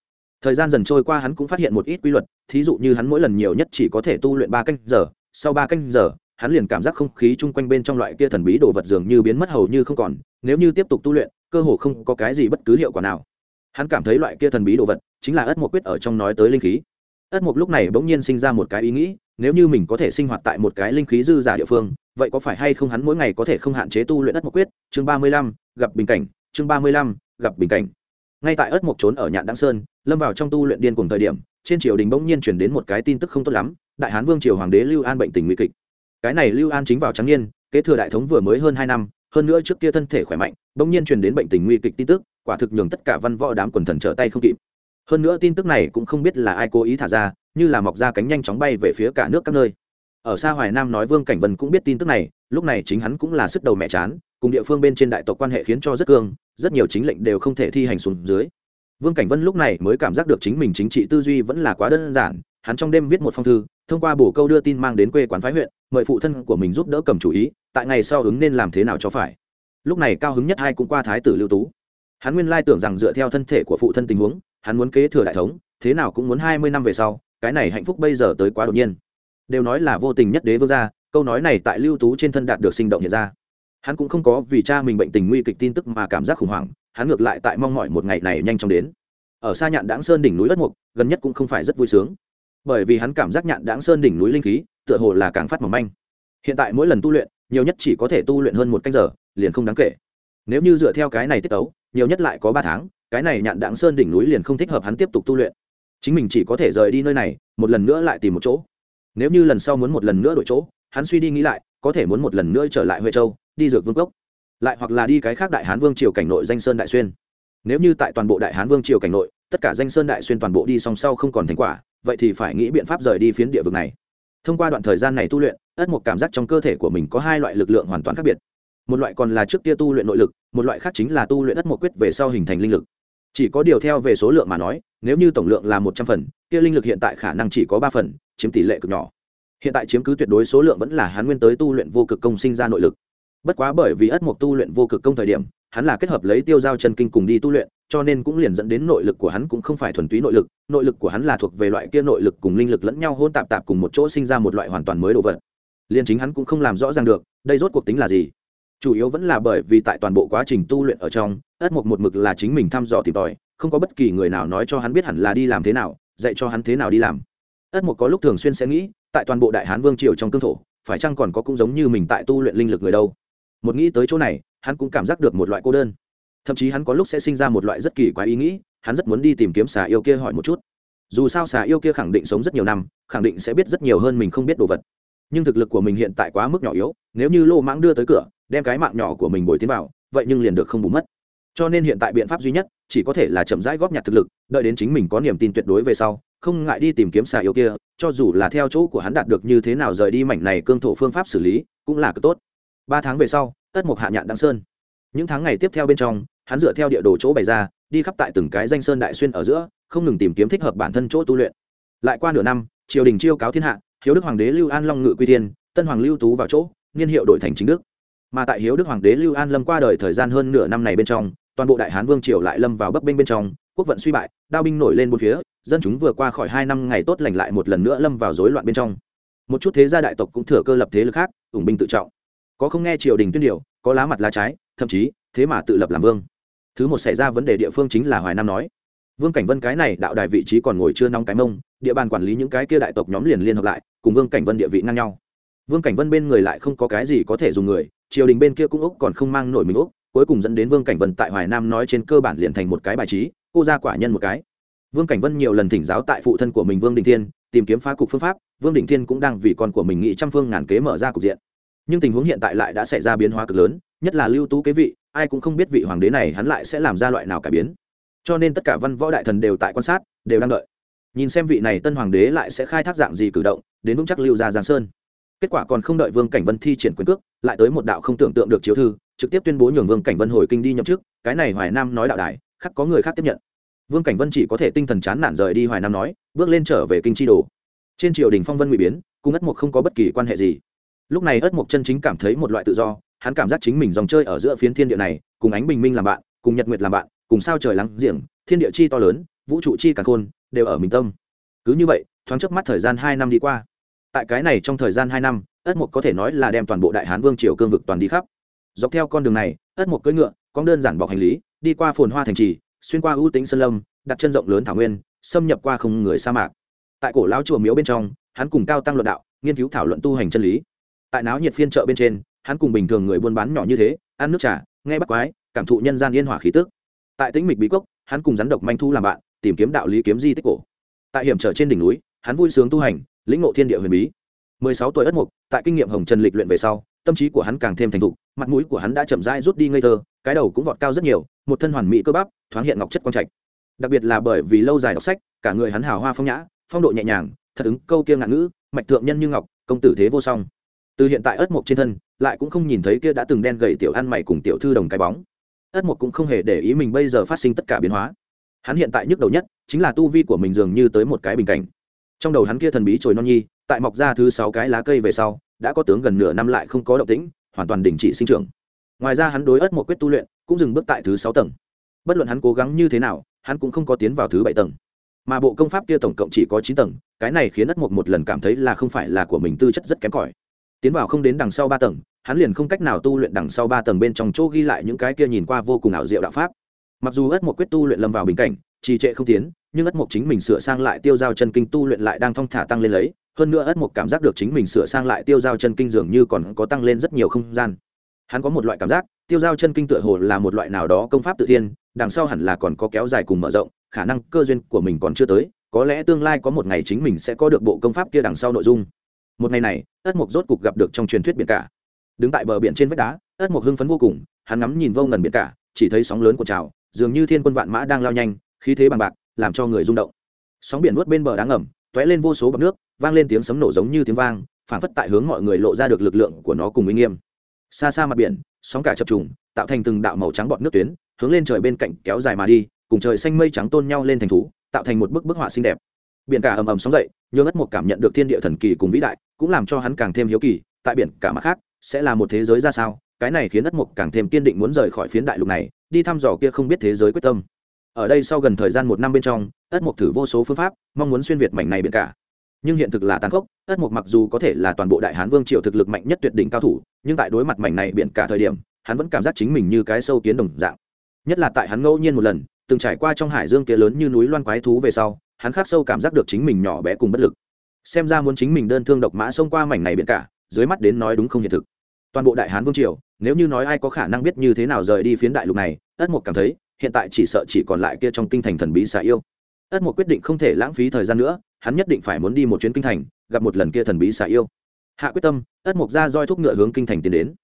Thời gian dần trôi qua hắn cũng phát hiện một ít quy luật, thí dụ như hắn mỗi lần nhiều nhất chỉ có thể tu luyện ba canh giờ, sau ba canh giờ hắn liền cảm giác không khí chung quanh bên trong loại kia thần bí đồ vật dường như biến mất hầu như không còn, nếu như tiếp tục tu luyện, cơ hồ không có cái gì bất cứ hiệu quả nào. Hắn cảm thấy loại kia thần bí đồ vật chính là ất mộc quyết ở trong nói tới linh khí. Ất mộc lúc này bỗng nhiên sinh ra một cái ý nghĩ, nếu như mình có thể sinh hoạt tại một cái linh khí dư giả địa phương, vậy có phải hay không hắn mỗi ngày có thể không hạn chế tu luyện ất mộc quyết? Chương ba mươi lăm, gặp bình cảnh, chương ba mươi lăm, gặp bình cảnh. Ngay tại ất mộc trốn ở nhạn đăng sơn, lâm vào trong tu luyện điên cùng thời điểm, trên triều đình bỗng nhiên chuyển đến một cái tin tức không tốt lắm, đại hán vương triều hoàng đế lưu an bệnh tình nguy kịch cái này lưu an chính vào trắng niên, kế thừa đại thống vừa mới hơn hai năm, hơn nữa trước kia thân thể khỏe mạnh, bỗng nhiên truyền đến bệnh tình nguy kịch tin tức, quả thực nhường tất cả văn võ đám quần thần trở tay không kịp. Hơn nữa tin tức này cũng không biết là ai cố ý thả ra, như là mọc ra cánh nhanh chóng bay về phía cả nước các nơi. Ở xa hoài nam nói vương cảnh vân cũng biết tin tức này, lúc này chính hắn cũng là sức đầu mẹ chán, cùng địa phương bên trên đại tộc quan hệ khiến cho rất cương rất nhiều chính lệnh đều không thể thi hành xuống dưới. Vương cảnh vân lúc này mới cảm giác được chính mình chính trị tư duy vẫn là quá đơn giản, hắn trong đêm viết một phong thư, thông qua bổ câu đưa tin mang đến quê quán phái huyện mời phụ thân của mình giúp đỡ cầm chủ ý, tại ngày sau hứng nên làm thế nào cho phải. Lúc này cao hứng nhất hai cũng qua thái tử lưu tú. Hắn nguyên lai tưởng rằng dựa theo thân thể của phụ thân tình huống, hắn muốn kế thừa đại thống, thế nào cũng muốn hai mươi năm về sau, cái này hạnh phúc bây giờ tới quá đột nhiên. Đều nói là vô tình nhất đế vương gia, câu nói này tại lưu tú trên thân đạt được sinh động hiện ra. Hắn cũng không có vì cha mình bệnh tình nguy kịch tin tức mà cảm giác khủng hoảng, hắn ngược lại tại mong mọi một ngày này nhanh chóng đến. Ở xa nhạn đáng sơn đỉnh núi đất mục, gần nhất cũng không phải rất vui sướng. Bởi vì hắn cảm giác nhạn đáng sơn đỉnh núi linh khí tựa hồ là càng phát mỏng manh. Hiện tại mỗi lần tu luyện, nhiều nhất chỉ có thể tu luyện hơn một canh giờ, liền không đáng kể. Nếu như dựa theo cái này tiết tấu, nhiều nhất lại có ba tháng, cái này nhạn Đặng sơn đỉnh núi liền không thích hợp hắn tiếp tục tu luyện. Chính mình chỉ có thể rời đi nơi này, một lần nữa lại tìm một chỗ. Nếu như lần sau muốn một lần nữa đổi chỗ, hắn suy đi nghĩ lại, có thể muốn một lần nữa trở lại huệ châu, đi dược vương cốc. Lại hoặc là đi cái khác đại hán vương triều cảnh nội danh sơn đại xuyên. Nếu như tại toàn bộ đại hán vương triều cảnh nội, tất cả danh sơn đại xuyên toàn bộ đi song sau không còn thành quả, vậy thì phải nghĩ biện pháp rời đi phiến địa vực này thông qua đoạn thời gian này tu luyện, ất mục cảm giác trong cơ thể của mình có hai loại lực lượng hoàn toàn khác biệt. Một loại còn là trước kia tu luyện nội lực, một loại khác chính là tu luyện ất mục quyết về sau hình thành linh lực. Chỉ có điều theo về số lượng mà nói, nếu như tổng lượng là một trăm phần, kia linh lực hiện tại khả năng chỉ có ba phần, chiếm tỷ lệ cực nhỏ. Hiện tại chiếm cứ tuyệt đối số lượng vẫn là hắn nguyên tới tu luyện vô cực công sinh ra nội lực. Bất quá bởi vì ất mục tu luyện vô cực công thời điểm hắn là kết hợp lấy tiêu giao chân kinh cùng đi tu luyện, cho nên cũng liền dẫn đến nội lực của hắn cũng không phải thuần túy nội lực nội lực của hắn là thuộc về loại kia nội lực cùng linh lực lẫn nhau hôn tạp tạp cùng một chỗ sinh ra một loại hoàn toàn mới đồ vật. Liền chính hắn cũng không làm rõ ràng được, đây rốt cuộc tính là gì. Chủ yếu vẫn là bởi vì tại toàn bộ quá trình tu luyện ở trong, ất mục một mực là chính mình thăm dò tìm tòi, không có bất kỳ người nào nói cho hắn biết hẳn là đi làm thế nào, dạy cho hắn thế nào đi làm. Ất mục có lúc thường xuyên sẽ nghĩ, tại toàn bộ đại hán vương triều trong cương thổ, phải chăng còn có cũng giống như mình tại tu luyện linh lực người đâu. Một nghĩ tới chỗ này hắn cũng cảm giác được một loại cô đơn. Thậm chí hắn có lúc sẽ sinh ra một loại rất kỳ quái ý nghĩ, hắn rất muốn đi tìm kiếm xà yêu kia hỏi một chút. Dù sao xà yêu kia khẳng định sống rất nhiều năm, khẳng định sẽ biết rất nhiều hơn mình không biết đồ vật. Nhưng thực lực của mình hiện tại quá mức nhỏ yếu, nếu như lô mãng đưa tới cửa, đem cái mạng nhỏ của mình bồi tiến vào, vậy nhưng liền được không bù mất. Cho nên hiện tại biện pháp duy nhất, chỉ có thể là chậm rãi góp nhặt thực lực, đợi đến chính mình có niềm tin tuyệt đối về sau, không ngại đi tìm kiếm xà yêu kia, cho dù là theo chỗ của hắn đạt được như thế nào rời đi mảnh này cương thổ phương pháp xử lý, cũng là cực tốt. Ba tháng về sau ất mục hạ nhạn đăng sơn. Những tháng ngày tiếp theo bên trong, hắn dựa theo địa đồ chỗ bày ra, đi khắp tại từng cái danh sơn đại xuyên ở giữa, không ngừng tìm kiếm thích hợp bản thân chỗ tu luyện. Lại qua nửa năm, triều đình chiêu cáo thiên hạ, hiếu đức hoàng đế lưu an long ngự quy thiên, tân hoàng lưu tú vào chỗ, niên hiệu đổi thành chính đức. Mà tại hiếu đức hoàng đế lưu an lâm qua đời thời gian hơn nửa năm này bên trong, toàn bộ đại hán vương triều lại lâm vào bấp bênh bên trong, quốc vận suy bại, đao binh nổi lên bốn phía, dân chúng vừa qua khỏi hai năm ngày tốt lành lại một lần nữa lâm vào rối loạn bên trong. Một chút thế gia đại tộc cũng thừa cơ lập thế lực khác, ủng binh tự trọng có không nghe triều đình tuyên điều, có lá mặt lá trái, thậm chí, thế mà tự lập làm vương. Thứ một xảy ra vấn đề địa phương chính là hoài nam nói. Vương cảnh vân cái này đạo đài vị trí còn ngồi chưa nóng cái mông, địa bàn quản lý những cái kia đại tộc nhóm liền liên hợp lại, cùng vương cảnh vân địa vị ngang nhau. Vương cảnh vân bên người lại không có cái gì có thể dùng người, triều đình bên kia cũng úc còn không mang nổi mình úc, cuối cùng dẫn đến vương cảnh vân tại hoài nam nói trên cơ bản liền thành một cái bài trí, cô ra quả nhân một cái. Vương cảnh vân nhiều lần thỉnh giáo tại phụ thân của mình vương đình thiên, tìm kiếm phá cục phương pháp, vương đình thiên cũng đang vì con của mình nghĩ trăm phương ngàn kế mở ra cục diện nhưng tình huống hiện tại lại đã xảy ra biến hóa cực lớn, nhất là lưu tú kế vị, ai cũng không biết vị hoàng đế này hắn lại sẽ làm ra loại nào cải biến. Cho nên tất cả văn võ đại thần đều tại quan sát, đều đang đợi. Nhìn xem vị này tân hoàng đế lại sẽ khai thác dạng gì cử động, đến vững chắc lưu ra giang sơn. Kết quả còn không đợi vương cảnh vân thi triển quyền cước, lại tới một đạo không tưởng tượng được chiếu thư, trực tiếp tuyên bố nhường vương cảnh vân hồi kinh đi nhậm chức, cái này hoài nam nói đạo đài khắc có người khác tiếp nhận. Vương cảnh vân chỉ có thể tinh thần chán nản rời đi hoài nam nói, bước lên trở về kinh tri đồ. Trên triều đình phong vân ngụy biến cung ất mục không có bất kỳ quan hệ gì lúc này ất mộc chân chính cảm thấy một loại tự do, hắn cảm giác chính mình dòng chơi ở giữa phiến thiên địa này, cùng ánh bình minh làm bạn, cùng nhật nguyệt làm bạn, cùng sao trời lắng diện thiên địa chi to lớn, vũ trụ chi cả khôn, đều ở mình tâm. Cứ như vậy, thoáng chớp mắt thời gian hai năm đi qua. Tại cái này trong thời gian hai năm, ất mộc có thể nói là đem toàn bộ đại hán vương triều cương vực toàn đi khắp. Dọc theo con đường này, ất mộc cưỡi ngựa, con đơn giản bọc hành lý, đi qua phồn hoa thành trì, xuyên qua ưu tính sơn lâm, đặt chân rộng lớn thảo nguyên, xâm nhập qua không người sa mạc. Tại cổ lão chùa miếu bên trong, hắn cùng cao tăng luận đạo, nghiên cứu thảo luận tu hành chân lý tại náo nhiệt phiên chợ bên trên, hắn cùng bình thường người buôn bán nhỏ như thế, ăn nước trà, nghe bắt quái, cảm thụ nhân gian yên hỏa khí tức. Tại tĩnh mịch bí cốc, hắn cùng rắn độc manh thu làm bạn, tìm kiếm đạo lý kiếm di tích cổ. Tại hiểm trở trên đỉnh núi, hắn vui sướng tu hành, lĩnh ngộ thiên địa huyền bí. Mười sáu tuổi ất mục, tại kinh nghiệm hồng trần lịch luyện về sau, tâm trí của hắn càng thêm thành thục, mặt mũi của hắn đã chậm rãi rút đi ngây thơ, cái đầu cũng vọt cao rất nhiều, một thân hoàn mỹ cơ bắp, thoáng hiện ngọc chất quang trạch. Đặc biệt là bởi vì lâu dài đọc sách, cả người hắn hào hoa phong nhã, phong độ nhẹ nhàng, thật ứng câu kia ngạn ngữ, mạch thượng nhân như ngọc, công tử thế vô song từ hiện tại ất mộc trên thân, lại cũng không nhìn thấy kia đã từng đen gầy tiểu ăn mày cùng tiểu thư đồng cái bóng. Ất mộc cũng không hề để ý mình bây giờ phát sinh tất cả biến hóa. Hắn hiện tại nhức đầu nhất, chính là tu vi của mình dường như tới một cái bình cảnh. Trong đầu hắn kia thần bí trồi non nhi, tại mọc ra thứ sáu cái lá cây về sau, đã có tướng gần nửa năm lại không có động tĩnh, hoàn toàn đình chỉ sinh trưởng. Ngoài ra hắn đối ất một quyết tu luyện, cũng dừng bước tại thứ sáu tầng. Bất luận hắn cố gắng như thế nào, hắn cũng không có tiến vào thứ bảy tầng. Mà bộ công pháp kia tổng cộng chỉ có chín tầng, cái này khiến ất mộc một lần cảm thấy là không phải là của mình tư chất rất kém cỏi tiến vào không đến đằng sau ba tầng, hắn liền không cách nào tu luyện đằng sau ba tầng bên trong chỗ ghi lại những cái kia nhìn qua vô cùng ảo diệu đạo pháp. Mặc dù ất mộc quyết tu luyện lâm vào bình cảnh, trì trệ không tiến, nhưng ất mộc chính mình sửa sang lại tiêu giao chân kinh tu luyện lại đang thong thả tăng lên lấy, hơn nữa ất mộc cảm giác được chính mình sửa sang lại tiêu giao chân kinh dường như còn có tăng lên rất nhiều không gian. Hắn có một loại cảm giác, tiêu giao chân kinh tựa hồ là một loại nào đó công pháp tự thiên, đằng sau hẳn là còn có kéo dài cùng mở rộng, khả năng cơ duyên của mình còn chưa tới, có lẽ tương lai có một ngày chính mình sẽ có được bộ công pháp kia đằng sau nội dung một ngày này, ất mộc rốt cục gặp được trong truyền thuyết biển cả. Đứng tại bờ biển trên vách đá, ất mộc hưng phấn vô cùng, hắn ngắm nhìn vô ngần biển cả, chỉ thấy sóng lớn của trào, dường như thiên quân vạn mã đang lao nhanh, khí thế bằng bạc, làm cho người rung động. Sóng biển nuốt bên bờ đá ngầm t lên vô số bọc nước, vang lên tiếng sấm nổ giống như tiếng vang phản phất tại hướng mọi người lộ ra được lực lượng của nó cùng uy nghiêm. Xa xa mặt biển, sóng cả chập trùng, tạo thành từng đạo màu trắng bọt nước tuyến, hướng lên trời bên cạnh kéo dài mà đi, cùng trời xanh mây trắng tôn nhau lên thành thú, tạo thành một bức bức họa xinh đẹp biển cả ầm ầm sóng dậy nhưng ất một cảm nhận được thiên địa thần kỳ cùng vĩ đại, cũng làm cho hắn càng thêm hiếu kỳ, tại biển cả mặt khác, sẽ là một thế giới ra sao? Cái này khiến ất mục càng thêm kiên định muốn rời khỏi phiến đại lục này, đi thăm dò kia không biết thế giới quyết tâm. Ở đây sau gần thời gian một năm bên trong, ất mục thử vô số phương pháp, mong muốn xuyên việt mảnh này biển cả. Nhưng hiện thực là tàn khốc, ất mục mặc dù có thể là toàn bộ đại hán vương triều thực lực mạnh nhất tuyệt đỉnh cao thủ, nhưng tại đối mặt mảnh này biển cả thời điểm, hắn vẫn cảm giác chính mình như cái sâu kiến đồng dạng. Nhất là tại hắn ngẫu nhiên một lần, từng trải qua trong hải dương kia lớn như núi loan quái thú về sau hắn khắc sâu cảm giác được chính mình nhỏ bé cùng bất lực. Xem ra muốn chính mình đơn thương độc mã xông qua mảnh này biển cả, dưới mắt đến nói đúng không hiện thực. Toàn bộ đại hán vương triều, nếu như nói ai có khả năng biết như thế nào rời đi phiến đại lục này, ất mục cảm thấy, hiện tại chỉ sợ chỉ còn lại kia trong kinh thành thần bí xà yêu. Ất mục quyết định không thể lãng phí thời gian nữa, hắn nhất định phải muốn đi một chuyến kinh thành, gặp một lần kia thần bí xà yêu. Hạ quyết tâm, ất mục ra roi thúc ngựa hướng kinh thành tiến đến.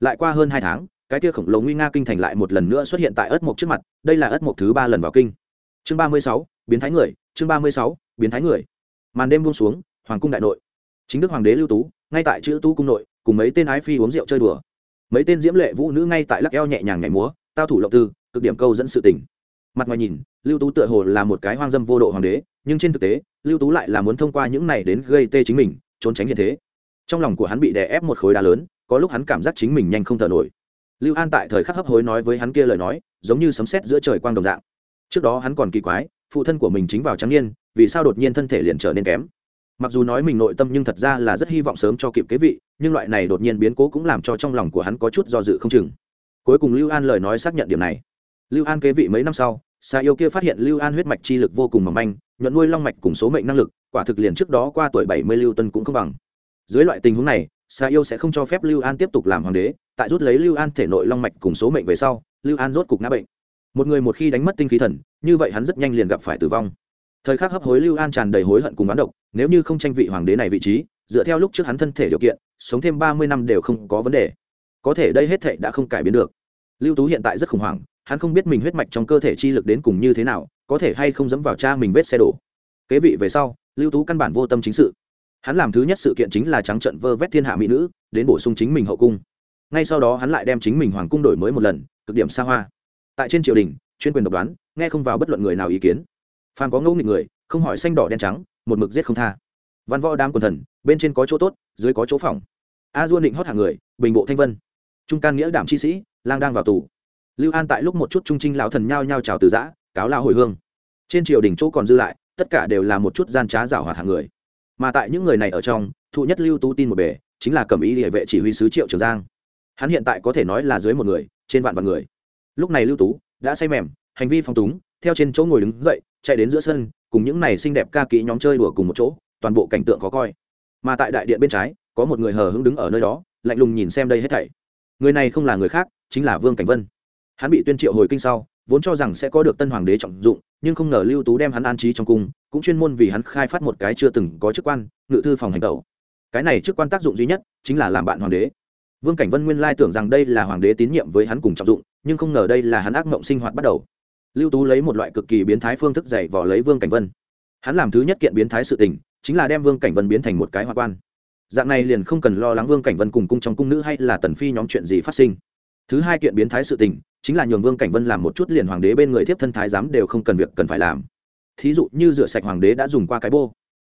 Lại qua hơn hai tháng, cái kia khổng lồ nguy nga kinh thành lại một lần nữa xuất hiện tại ất mục trước mặt, đây là ất mục thứ ba lần vào kinh. Chương ba mươi sáu, biến thái người chương ba mươi sáu, biến thái người. Màn đêm buông xuống, hoàng cung đại nội. Chính đức hoàng đế lưu tú, ngay tại chữ tu cung nội, cùng mấy tên ái phi uống rượu chơi đùa. Mấy tên diễm lệ vũ nữ ngay tại lắc eo nhẹ nhàng nhảy múa, tao thủ lộng tư, cực điểm câu dẫn sự tình. Mặt ngoài nhìn, lưu tú tựa hồ là một cái hoang dâm vô độ hoàng đế, nhưng trên thực tế, lưu tú lại là muốn thông qua những này đến gây tê chính mình, trốn tránh hiện thế. Trong lòng của hắn bị đè ép một khối đá lớn, có lúc hắn cảm giác chính mình nhanh không thở nổi. Lưu an tại thời khắc hấp hối nói với hắn kia lời nói, giống như sấm sét giữa trời quang đồng dạng. Trước đó hắn còn kỳ quái phụ thân của mình chính vào trắng niên, vì sao đột nhiên thân thể liền trở nên kém? Mặc dù nói mình nội tâm nhưng thật ra là rất hy vọng sớm cho kịp kế vị, nhưng loại này đột nhiên biến cố cũng làm cho trong lòng của hắn có chút do dự không chừng. Cuối cùng lưu an lời nói xác nhận điểm này. Lưu an kế vị mấy năm sau xa yêu kia phát hiện lưu an huyết mạch chi lực vô cùng mỏng manh, nhuận nuôi long mạch cùng số mệnh năng lực, quả thực liền trước đó qua tuổi bảy mươi lưu tuân cũng không bằng. Dưới loại tình huống này xa yêu sẽ không cho phép lưu an tiếp tục làm hoàng đế, tại rút lấy lưu an thể nội long mạch cùng số mệnh về sau, lưu an rốt cục ngã bệnh một người một khi đánh mất tinh khí thần, như vậy hắn rất nhanh liền gặp phải tử vong. Thời khắc hấp hối lưu an tràn đầy hối hận cùng bán độc, nếu như không tranh vị hoàng đế này vị trí, dựa theo lúc trước hắn thân thể điều kiện, sống thêm ba mươi năm đều không có vấn đề. Có thể đây hết thệ đã không cải biến được. Lưu tú hiện tại rất khủng hoảng, hắn không biết mình huyết mạch trong cơ thể chi lực đến cùng như thế nào, có thể hay không dẫm vào cha mình vết xe đổ. Kế vị về sau, lưu tú căn bản vô tâm chính sự. Hắn làm thứ nhất sự kiện chính là trắng trận vơ vét thiên hạ mỹ nữ, đến bổ sung chính mình hậu cung. Ngay sau đó hắn lại đem chính mình hoàng cung đổi mới một lần, cực điểm xa hoa tại trên triều đình, chuyên quyền độc đoán, nghe không vào bất luận người nào ý kiến. Phàm có ngẫu nghịch người, không hỏi xanh đỏ đen trắng, một mực giết không tha. Văn võ đám quần thần, bên trên có chỗ tốt, dưới có chỗ phỏng a dua định hót hàng người, bình bộ thanh vân. Trung can nghĩa đảm chi sĩ, lang đang vào tù. Lưu an tại lúc một chút trung trinh lão thần nhao nhao chào từ giã, cáo lao hồi hương. Trên triều đình chỗ còn dư lại, tất cả đều là một chút gian trá giảo hoạt hàng người. Mà tại những người này ở trong, thụ nhất lưu tú tin một bề, chính là cầm ý địa vệ chỉ huy sứ triệu trường giang. Hắn hiện tại có thể nói là dưới một người, trên vạn vạn người lúc này lưu tú đã say mềm, hành vi phong túng, theo trên chỗ ngồi đứng dậy, chạy đến giữa sân, cùng những này xinh đẹp ca kỹ nhóm chơi đùa cùng một chỗ, toàn bộ cảnh tượng khó coi. Mà tại đại điện bên trái, có một người hờ hững đứng ở nơi đó, lạnh lùng nhìn xem đây hết thảy. Người này không là người khác, chính là vương cảnh vân. Hắn bị tuyên triệu hồi kinh sau, vốn cho rằng sẽ có được tân hoàng đế trọng dụng, nhưng không ngờ lưu tú đem hắn an trí trong cung, cũng chuyên môn vì hắn khai phát một cái chưa từng có chức quan, ngự thư phòng hành tẩu. Cái này chức quan tác dụng duy nhất chính là làm bạn hoàng đế. Vương cảnh vân nguyên lai tưởng rằng đây là hoàng đế tín nhiệm với hắn cùng trọng dụng nhưng không ngờ đây là hắn ác mộng sinh hoạt bắt đầu. Lưu tú lấy một loại cực kỳ biến thái phương thức dạy vò lấy vương cảnh vân. Hắn làm thứ nhất kiện biến thái sự tình, chính là đem vương cảnh vân biến thành một cái hoa quan. Dạng này liền không cần lo lắng vương cảnh vân cùng cung trong cung nữ hay là tần phi nhóm chuyện gì phát sinh. Thứ hai kiện biến thái sự tình, chính là nhường vương cảnh vân làm một chút liền hoàng đế bên người thiếp thân thái giám đều không cần việc cần phải làm. Thí dụ như rửa sạch hoàng đế đã dùng qua cái bô.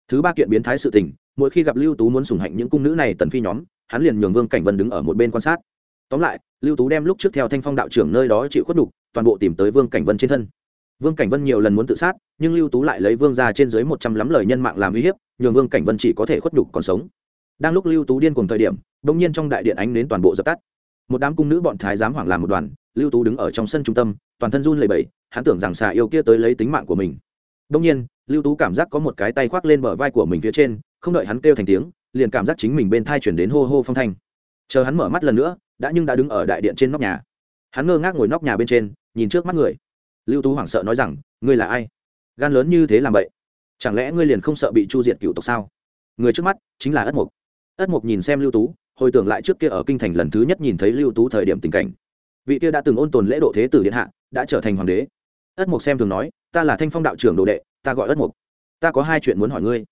Thứ ba kiện biến thái sự tình, mỗi khi gặp lưu tú muốn sủng hạnh những cung nữ này tần phi nhóm, hắn liền nhường vương cảnh vân đứng ở một bên quan sát tóm lại, lưu tú đem lúc trước theo thanh phong đạo trưởng nơi đó chịu khuất đục toàn bộ tìm tới vương cảnh vân trên thân. Vương cảnh vân nhiều lần muốn tự sát, nhưng lưu tú lại lấy vương ra trên dưới một trăm lắm lời nhân mạng làm uy hiếp, nhường vương cảnh vân chỉ có thể khuất đục còn sống. Đang lúc lưu tú điên cùng thời điểm đ ỗ n g nhiên trong đại điện ánh đến toàn bộ dập tắt. Một đám cung nữ bọn thái giám hoảng làm một đoàn, lưu tú đứng ở trong sân trung tâm, toàn thân run lầy bẫy hắn tưởng rằng xà yêu kia tới lấy tính mạng của mình. Đông nhiên, lưu tú cảm giác có một cái tay khoác lên bờ vai của mình phía trên, không đợi hắn kêu thành tiếng, liền cảm giác chính mình bên thai chuyển đến hô hô phong thanh. Chờ hắn mở mắt lần nữa đã nhưng đã đứng ở đại điện trên nóc nhà. Hắn ngơ ngác ngồi nóc nhà bên trên, nhìn trước mắt người. Lưu tú hoảng sợ nói rằng, ngươi là ai? Gan lớn như thế làm vậy chẳng lẽ ngươi liền không sợ bị chu diệt cựu tộc sao? Người trước mắt chính là ất mục ất mục nhìn xem lưu tú, hồi tưởng lại trước kia ở kinh thành lần thứ nhất nhìn thấy lưu tú thời điểm tình cảnh. Vị kia đã từng ôn tồn lễ độ thế tử điện hạ, đã trở thành hoàng đế. Ất mục xem thường nói, ta là thanh phong đạo trưởng đồ đệ, ta gọi ất mục ta có hai chuyện muốn hỏi ngươi.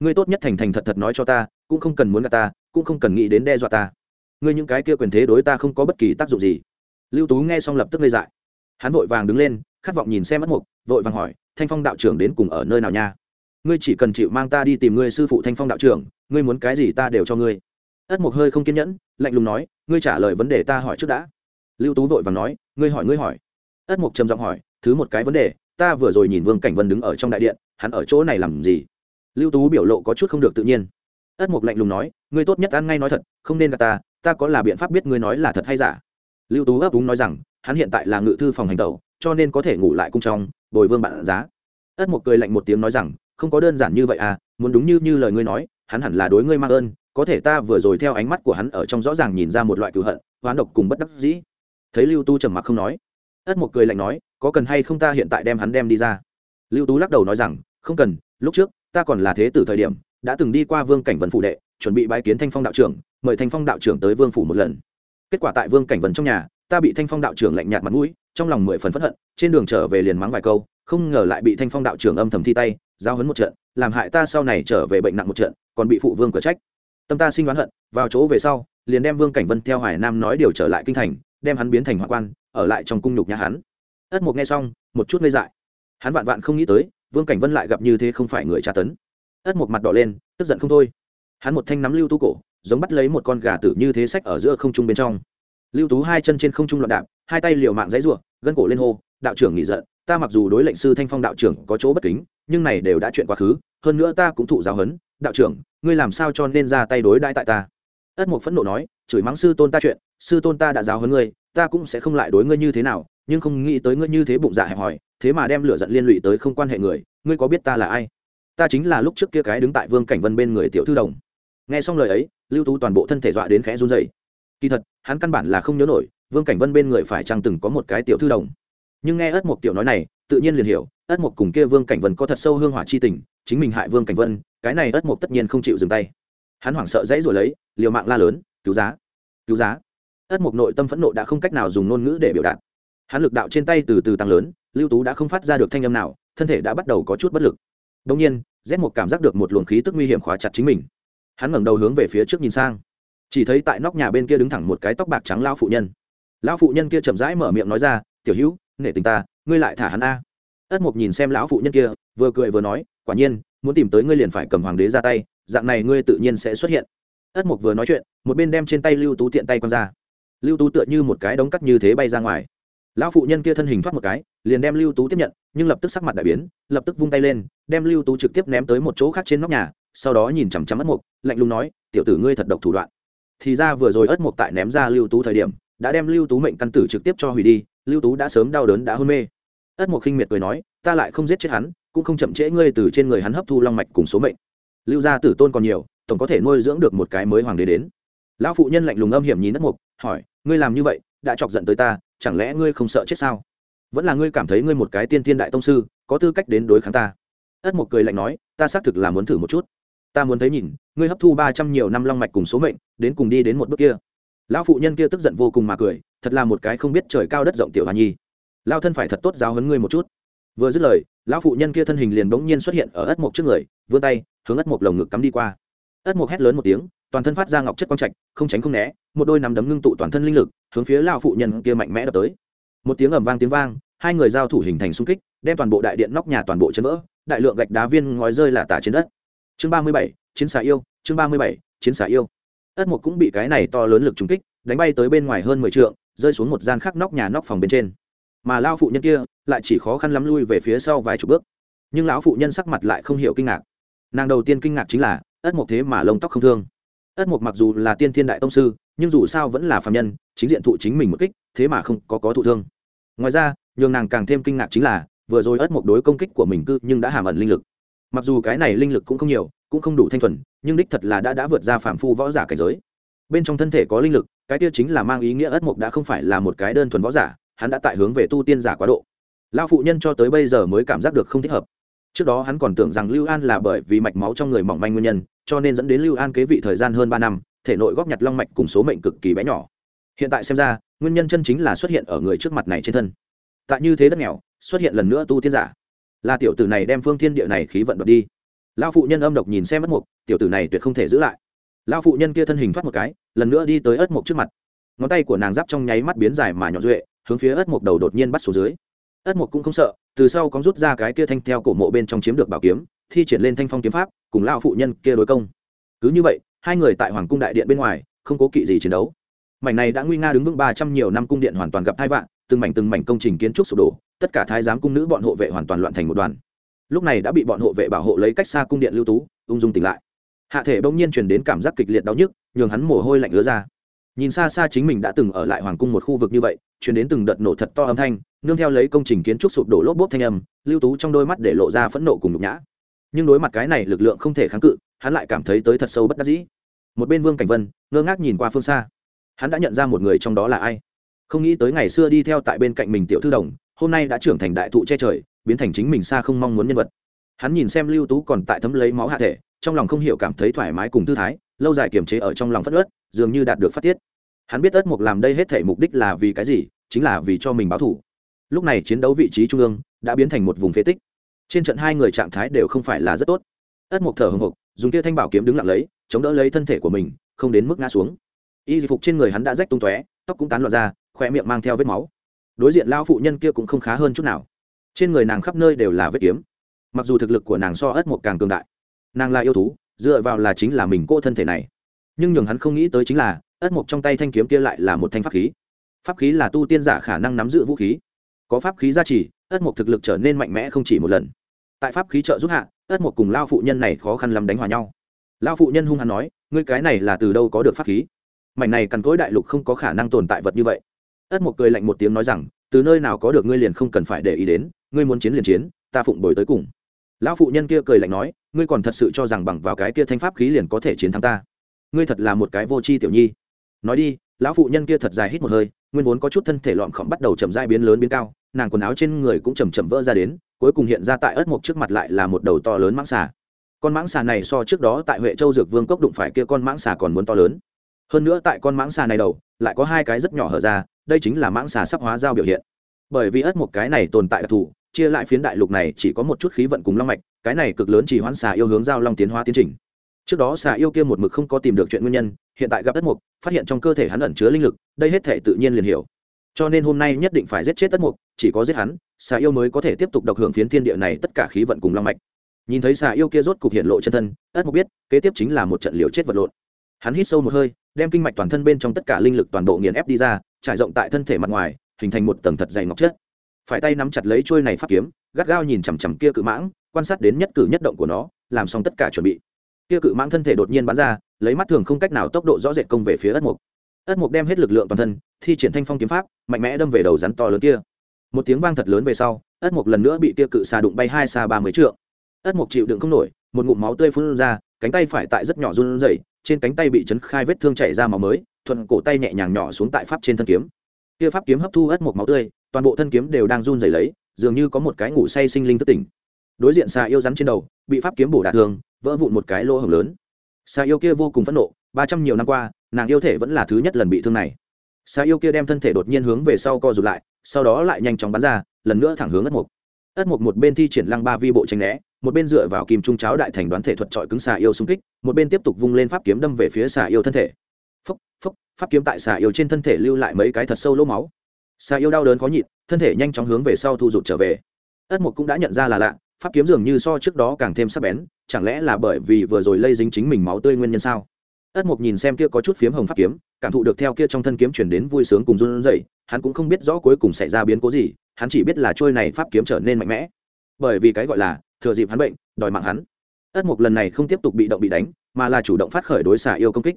Ngươi tốt nhất thành thành thật thật nói cho ta, cũng không cần muốn gạt ta, cũng không cần nghĩ đến đe dọa ta ngươi những cái kia quyền thế đối ta không có bất kỳ tác dụng gì. Lưu tú nghe xong lập tức ngây dại. Hắn vội vàng đứng lên, khát vọng nhìn xem mất mục, vội vàng hỏi, thanh phong đạo trưởng đến cùng ở nơi nào nha? Ngươi chỉ cần chịu mang ta đi tìm ngươi sư phụ thanh phong đạo trưởng, ngươi muốn cái gì ta đều cho ngươi. Ất mục hơi không kiên nhẫn, lạnh lùng nói, ngươi trả lời vấn đề ta hỏi trước đã. Lưu tú vội vàng nói, ngươi hỏi ngươi hỏi. Ất mục trầm giọng hỏi, thứ một cái vấn đề, ta vừa rồi nhìn vương cảnh vân đứng ở trong đại điện, hắn ở chỗ này làm gì? Lưu tú biểu lộ có chút không được tự nhiên. Ất mục lạnh lùng nói, ngươi tốt nhất ăn ngay nói thật, không nên gạt ta ta có là biện pháp biết ngươi nói là thật hay giả? Lưu tú ấp úng nói rằng, hắn hiện tại là ngự thư phòng hành tẩu, cho nên có thể ngủ lại cung trong, bồi vương bạn giá. Ất một cười lạnh một tiếng nói rằng, không có đơn giản như vậy à muốn đúng như như lời ngươi nói, hắn hẳn là đối ngươi mang ơn, có thể ta vừa rồi theo ánh mắt của hắn ở trong rõ ràng nhìn ra một loại cựu hận, hoán độc cùng bất đắc dĩ. Thấy lưu tu trầm mặc không nói, ất một cười lạnh nói, có cần hay không ta hiện tại đem hắn đem đi ra? Lưu tú lắc đầu nói rằng, không cần, lúc trước, ta còn là thế tử thời điểm, đã từng đi qua vương cảnh vân phụ đệ, chuẩn bị bái kiến thanh phong đạo trưởng mời thanh phong đạo trưởng tới vương phủ một lần. Kết quả tại vương cảnh vân trong nhà, ta bị thanh phong đạo trưởng lạnh nhạt mặt mũi, trong lòng mười phần phẫn hận, trên đường trở về liền mắng vài câu, không ngờ lại bị thanh phong đạo trưởng âm thầm thi tay, giao hấn một trận, làm hại ta sau này trở về bệnh nặng một trận, còn bị phụ vương cửa trách. Tâm ta sinh oán hận, vào chỗ về sau, liền đem vương cảnh vân theo hoài nam nói điều trở lại kinh thành, đem hắn biến thành hoạn quan, ở lại trong cung nhục nhà hắn. Ất mục nghe xong, một chút ngây dại. Hắn vạn vạn không nghĩ tới, vương cảnh vân lại gặp như thế không phải người tra tấn. Ất mục mặt đỏ lên, tức giận không thôi. Hắn một thanh nắm lưu tu cổ giống bắt lấy một con gà tử như thế sách ở giữa không trung bên trong. Lưu tú hai chân trên không trung loạn đạp, hai tay liều mạng dãy ruộng gân cổ lên hô, đạo trưởng nghỉ giận, ta mặc dù đối lệnh sư thanh phong đạo trưởng có chỗ bất kính, nhưng này đều đã chuyện quá khứ, hơn nữa ta cũng thụ giáo huấn, đạo trưởng, ngươi làm sao cho nên ra tay đối đãi tại ta? Ất mục phẫn nộ nói, chửi mắng sư tôn ta chuyện, sư tôn ta đã giáo huấn ngươi, ta cũng sẽ không lại đối ngươi như thế nào, nhưng không nghĩ tới ngươi như thế bụng dạ hẹp hòi, thế mà đem lửa giận liên lụy tới không quan hệ người, ngươi có biết ta là ai? Ta chính là lúc trước kia cái đứng tại vương cảnh vân bên người tiểu thư đồng nghe xong lời ấy, lưu tú toàn bộ thân thể dọa đến khẽ run dày kỳ thật, hắn căn bản là không nhớ nổi, vương cảnh vân bên người phải chăng từng có một cái tiểu thư đồng. Nhưng nghe ất mục tiểu nói này, tự nhiên liền hiểu, ất mục cùng kia vương cảnh vân có thật sâu hương hỏa chi tình, chính mình hại vương cảnh vân, cái này ất mục tất nhiên không chịu dừng tay. Hắn hoảng sợ dãy rồi lấy, liều mạng la lớn, cứu giá cứu giá. Ất mục nội tâm phẫn nộ đã không cách nào dùng ngôn ngữ để biểu đạt. Hắn lực đạo trên tay từ từ tăng lớn, lưu tú đã không phát ra được thanh âm nào, thân thể đã bắt đầu có chút bất lực. Đông nhiên rét một cảm giác được một luồng khí tức nguy hiểm khóa chặt chính mình hắn ngẩng đầu hướng về phía trước nhìn sang. Chỉ thấy tại nóc nhà bên kia đứng thẳng một cái tóc bạc trắng lao phụ nhân. Lão phụ nhân kia chậm rãi mở miệng nói ra, tiểu hữu, nể tình ta, ngươi lại thả hắn a. Ất mục nhìn xem lão phụ nhân kia, vừa cười vừa nói, quả nhiên, muốn tìm tới ngươi liền phải cầm hoàng đế ra tay, dạng này ngươi tự nhiên sẽ xuất hiện. Ất mục vừa nói chuyện, một bên đem trên tay lưu tú tiện tay quăng ra. Lưu tú tựa như một cái đống cắt như thế bay ra ngoài. Lão phụ nhân kia thân hình thoát một cái, liền đem lưu tú tiếp nhận, nhưng lập tức sắc mặt đại biến, lập tức vung tay lên, đem lưu tú trực tiếp ném tới một chỗ khác trên nóc nhà sau đó nhìn chằm chằm ất mục, lạnh lùng nói, tiểu tử ngươi thật độc thủ đoạn. Thì ra vừa rồi ất mục tại ném ra lưu tú thời điểm, đã đem lưu tú mệnh căn tử trực tiếp cho hủy đi, lưu tú đã sớm đau đớn đã hôn mê. Ất mục khinh miệt cười nói, ta lại không giết chết hắn, cũng không chậm trễ ngươi từ trên người hắn hấp thu long mạch cùng số mệnh. Lưu gia tử tôn còn nhiều, tổng có thể nuôi dưỡng được một cái mới hoàng đế đến. Lão phụ nhân lạnh lùng âm hiểm nhìn ất mục, hỏi, ngươi làm như vậy, đã chọc giận tới ta, chẳng lẽ ngươi không sợ chết sao? Vẫn là ngươi cảm thấy ngươi một cái tiên tiên đại tông sư, có tư cách đến đối kháng ta? Ất mục cười lạnh nói, ta xác thực là muốn thử một chút ta muốn thấy nhìn, ngươi hấp thu ba trăm nhiều năm long mạch cùng số mệnh, đến cùng đi đến một bước kia. Lão phụ nhân kia tức giận vô cùng mà cười, thật là một cái không biết trời cao đất rộng tiểu hòa nhi. Lao thân phải thật tốt giáo hấn ngươi một chút. Vừa dứt lời, lão phụ nhân kia thân hình liền bỗng nhiên xuất hiện ở ất mộc trước người, vươn tay, hướng ất mộc lồng ngực cắm đi qua. Ất mộc hét lớn một tiếng, toàn thân phát ra ngọc chất quang trạch, không tránh không né, một đôi nắm đấm ngưng tụ toàn thân linh lực, hướng phía lão phụ nhân kia mạnh mẽ đập tới. Một tiếng ầm vang tiếng vang, hai người giao thủ hình thành xung kích, đem toàn bộ đại điện nóc nhà toàn bộ chấn vỡ, đại lượng gạch đá viên ngói rơi là tả trên đất chương ba mươi bảy, chiến xà yêu, chương ba mươi bảy, chiến xà yêu. Ất mục cũng bị cái này to lớn lực trúng kích, đánh bay tới bên ngoài hơn mười trượng, rơi xuống một gian khắc nóc nhà nóc phòng bên trên. Mà lao phụ nhân kia lại chỉ khó khăn lắm lui về phía sau vài chục bước. Nhưng lão phụ nhân sắc mặt lại không hiểu kinh ngạc. Nàng đầu tiên kinh ngạc chính là, ất mục thế mà lông tóc không thương. Ất mục mặc dù là tiên thiên đại tông sư, nhưng dù sao vẫn là phạm nhân, chính diện thụ chính mình một kích, thế mà không có có thụ thương. Ngoài ra, nhường nàng càng thêm kinh ngạc chính là, vừa rồi ất mục đối công kích của mình cư nhưng đã hàm ẩn linh lực mặc dù cái này linh lực cũng không nhiều, cũng không đủ thanh thuần, nhưng đích thật là đã đã vượt ra phạm phu võ giả cảnh giới. Bên trong thân thể có linh lực, cái tiêu chính là mang ý nghĩa ất mộc đã không phải là một cái đơn thuần võ giả, hắn đã tại hướng về tu tiên giả quá độ. Lao phụ nhân cho tới bây giờ mới cảm giác được không thích hợp. Trước đó hắn còn tưởng rằng lưu an là bởi vì mạch máu trong người mỏng manh nguyên nhân, cho nên dẫn đến lưu an kế vị thời gian hơn ba năm, thể nội góp nhặt long mạch cùng số mệnh cực kỳ bé nhỏ. Hiện tại xem ra, nguyên nhân chân chính là xuất hiện ở người trước mặt này trên thân. Tại như thế đất nghèo, xuất hiện lần nữa tu tiên giả là tiểu tử này đem phương thiên địa này khí vận đoạt đi. Lao phụ nhân âm độc nhìn xem ất mục, tiểu tử này tuyệt không thể giữ lại. Lao phụ nhân kia thân hình thoát một cái, lần nữa đi tới ất mục trước mặt. Ngón tay của nàng giáp trong nháy mắt biến dài mà nhọn duệ, hướng phía ất mục đầu đột nhiên bắt xuống dưới. Ất mục cũng không sợ, từ sau có rút ra cái kia thanh theo cổ mộ bên trong chiếm được bảo kiếm, thi triển lên thanh phong kiếm pháp, cùng lao phụ nhân kia đối công. Cứ như vậy, hai người tại hoàng cung đại điện bên ngoài, không cố kỵ gì chiến đấu. Mảnh này đã nguy nga đứng vững ba trăm nhiều năm cung điện hoàn toàn gặp hai vạn từng mảnh từng mảnh công trình kiến trúc sụp đổ, tất cả thái giám cung nữ bọn hộ vệ hoàn toàn loạn thành một đoàn. Lúc này đã bị bọn hộ vệ bảo hộ lấy cách xa cung điện lưu tú, ung dung tỉnh lại. Hạ thể bỗng nhiên truyền đến cảm giác kịch liệt đau nhức, nhường hắn mồ hôi lạnh ứa ra. Nhìn xa xa chính mình đã từng ở lại hoàng cung một khu vực như vậy, truyền đến từng đợt nổ thật to âm thanh, nương theo lấy công trình kiến trúc sụp đổ lốp bốp thanh âm, lưu tú trong đôi mắt để lộ ra phẫn nộ cùng nhục nhã. Nhưng đối mặt cái này lực lượng không thể kháng cự, hắn lại cảm thấy tới thật sâu bất đắc dĩ. Một bên vương cảnh vân, ngơ ngác nhìn qua phương xa. Hắn đã nhận ra một người trong đó là ai không nghĩ tới ngày xưa đi theo tại bên cạnh mình tiểu thư đồng, hôm nay đã trưởng thành đại thụ che trời, biến thành chính mình xa không mong muốn nhân vật. Hắn nhìn xem lưu tú còn tại thấm lấy máu hạ thể, trong lòng không hiểu cảm thấy thoải mái cùng thư thái, lâu dài kiềm chế ở trong lòng phất ớt dường như đạt được phát tiết. Hắn biết ớt mục làm đây hết thể mục đích là vì cái gì, chính là vì cho mình báo thủ lúc này chiến đấu vị trí trung ương đã biến thành một vùng phế tích. Trên trận hai người trạng thái đều không phải là rất tốt. Ớt mục thở hồng hộc, dùng tia thanh bảo kiếm đứng lặng lấy, chống đỡ lấy thân thể của mình, không đến mức ngã xuống. Y phục trên người hắn đã rách tung tóe, tóc cũng tán loạn ra khoe miệng mang theo vết máu. Đối diện lao phụ nhân kia cũng không khá hơn chút nào. Trên người nàng khắp nơi đều là vết kiếm. Mặc dù thực lực của nàng so ớt một càng cường đại, nàng là yêu thú, dựa vào là chính là mình cô thân thể này. Nhưng nhường hắn không nghĩ tới chính là ớt mộc trong tay thanh kiếm kia lại là một thanh pháp khí. Pháp khí là tu tiên giả khả năng nắm giữ vũ khí. Có pháp khí gia trì ớt mộc thực lực trở nên mạnh mẽ không chỉ một lần. Tại pháp khí trợ giúp hạ ớt mộc cùng lao phụ nhân này khó khăn lắm đánh hòa nhau. Lao phụ nhân hung hăng nói, ngươi cái này là từ đâu có được pháp khí? Mảnh này cằn cỗi đại lục không có khả năng tồn tại vật như vậy ất mục cười lạnh một tiếng nói rằng, từ nơi nào có được ngươi liền không cần phải để ý đến, ngươi muốn chiến liền chiến, ta phụng bồi tới cùng. Lão phụ nhân kia cười lạnh nói, ngươi còn thật sự cho rằng bằng vào cái kia thanh pháp khí liền có thể chiến thắng ta? Ngươi thật là một cái vô tri tiểu nhi. Nói đi, lão phụ nhân kia thật dài hít một hơi, nguyên vốn có chút thân thể lọn khỏng bắt đầu chậm dai biến lớn biến cao, nàng quần áo trên người cũng chầm chậm vỡ ra đến, cuối cùng hiện ra tại ớt mộc trước mặt lại là một đầu to lớn mãng xà. Con mãng xà này so trước đó tại huệ châu dược vương cốc đụng phải kia con mãng xà còn muốn to lớn. Hơn nữa tại con mãng xà này đầu, lại có hai cái rất nhỏ hở ra đây chính là mãng xà sắp hóa giao biểu hiện. Bởi vì ớt một cái này tồn tại đặc thù, chia lại phiến đại lục này chỉ có một chút khí vận cùng long mạch, cái này cực lớn chỉ hoãn xà yêu hướng giao long tiến hóa tiến trình. Trước đó xà yêu kia một mực không có tìm được chuyện nguyên nhân, hiện tại gặp ất mục phát hiện trong cơ thể hắn ẩn chứa linh lực, đây hết thể tự nhiên liền hiểu. Cho nên hôm nay nhất định phải giết chết ất mục chỉ có giết hắn, xà yêu mới có thể tiếp tục độc hưởng phiến thiên địa này tất cả khí vận cùng long mạch. Nhìn thấy xà yêu kia rốt cục hiện lộ chân thân ất mục biết, kế tiếp chính là một trận liều chết vật lộn. Hắn hít sâu một hơi đem kinh mạch toàn thân bên trong tất cả linh lực toàn bộ nghiền ép đi ra, trải rộng tại thân thể mặt ngoài, hình thành một tầng thật dày ngọc chất. Phải tay nắm chặt lấy trôi này phát kiếm, gắt gao nhìn chằm chằm kia cự mãng, quan sát đến nhất cử nhất động của nó, làm xong tất cả chuẩn bị. Kia cự mãng thân thể đột nhiên bắn ra, lấy mắt thường không cách nào tốc độ rõ rệt công về phía ất mục. Ất mục đem hết lực lượng toàn thân, thi triển thanh phong kiếm pháp, mạnh mẽ đâm về đầu rắn to lớn kia. Một tiếng vang thật lớn về sau, ất mục lần nữa bị kia cự xà đụng bay hai xa ba mươi trượng. Ất mục chịu đựng không nổi, một ngụm máu tươi phun ra, cánh tay phải tại rất nhỏ run rẩy trên cánh tay bị chấn khai vết thương chảy ra máu mới, thuận cổ tay nhẹ nhàng nhỏ xuống tại pháp trên thân kiếm. Kia pháp kiếm hấp thu ất mục máu tươi, toàn bộ thân kiếm đều đang run rẩy lấy, dường như có một cái ngủ say sinh linh thức tỉnh. Đối diện xà yêu rắn trên đầu, bị pháp kiếm bổ đả thương, vỡ vụn một cái lỗ hổng lớn. Xà yêu kia vô cùng phẫn nộ, ba trăm nhiều năm qua, nàng yêu thể vẫn là thứ nhất lần bị thương này. Xà yêu kia đem thân thể đột nhiên hướng về sau co rụt lại, sau đó lại nhanh chóng bắn ra, lần nữa thẳng hướng ất mục. Ất mục một bên thi triển lăng ba vi bộ tranh né một bên dựa vào kim trung cháo đại thành đoán thể thuật trọi cứng xà yêu xung kích, một bên tiếp tục vung lên pháp kiếm đâm về phía xà yêu thân thể. Phúc phúc pháp kiếm tại xà yêu trên thân thể lưu lại mấy cái thật sâu lỗ máu. Xà yêu đau đớn khó nhịn, thân thể nhanh chóng hướng về sau thu rụt trở về. Ất mục cũng đã nhận ra là lạ, pháp kiếm dường như so trước đó càng thêm sắc bén, chẳng lẽ là bởi vì vừa rồi lây dính chính mình máu tươi nguyên nhân sao? Ất mục nhìn xem kia có chút phiếm hồng pháp kiếm, cảm thụ được theo kia trong thân kiếm chuyển đến vui sướng cùng run rẩy, hắn cũng không biết rõ cuối cùng xảy ra biến cố gì, hắn chỉ biết là trôi này pháp kiếm trở nên mạnh mẽ bởi vì cái gọi là thừa dịp hắn bệnh, đòi mạng hắn. Ất mục lần này không tiếp tục bị động bị đánh, mà là chủ động phát khởi đối xạ yêu công kích.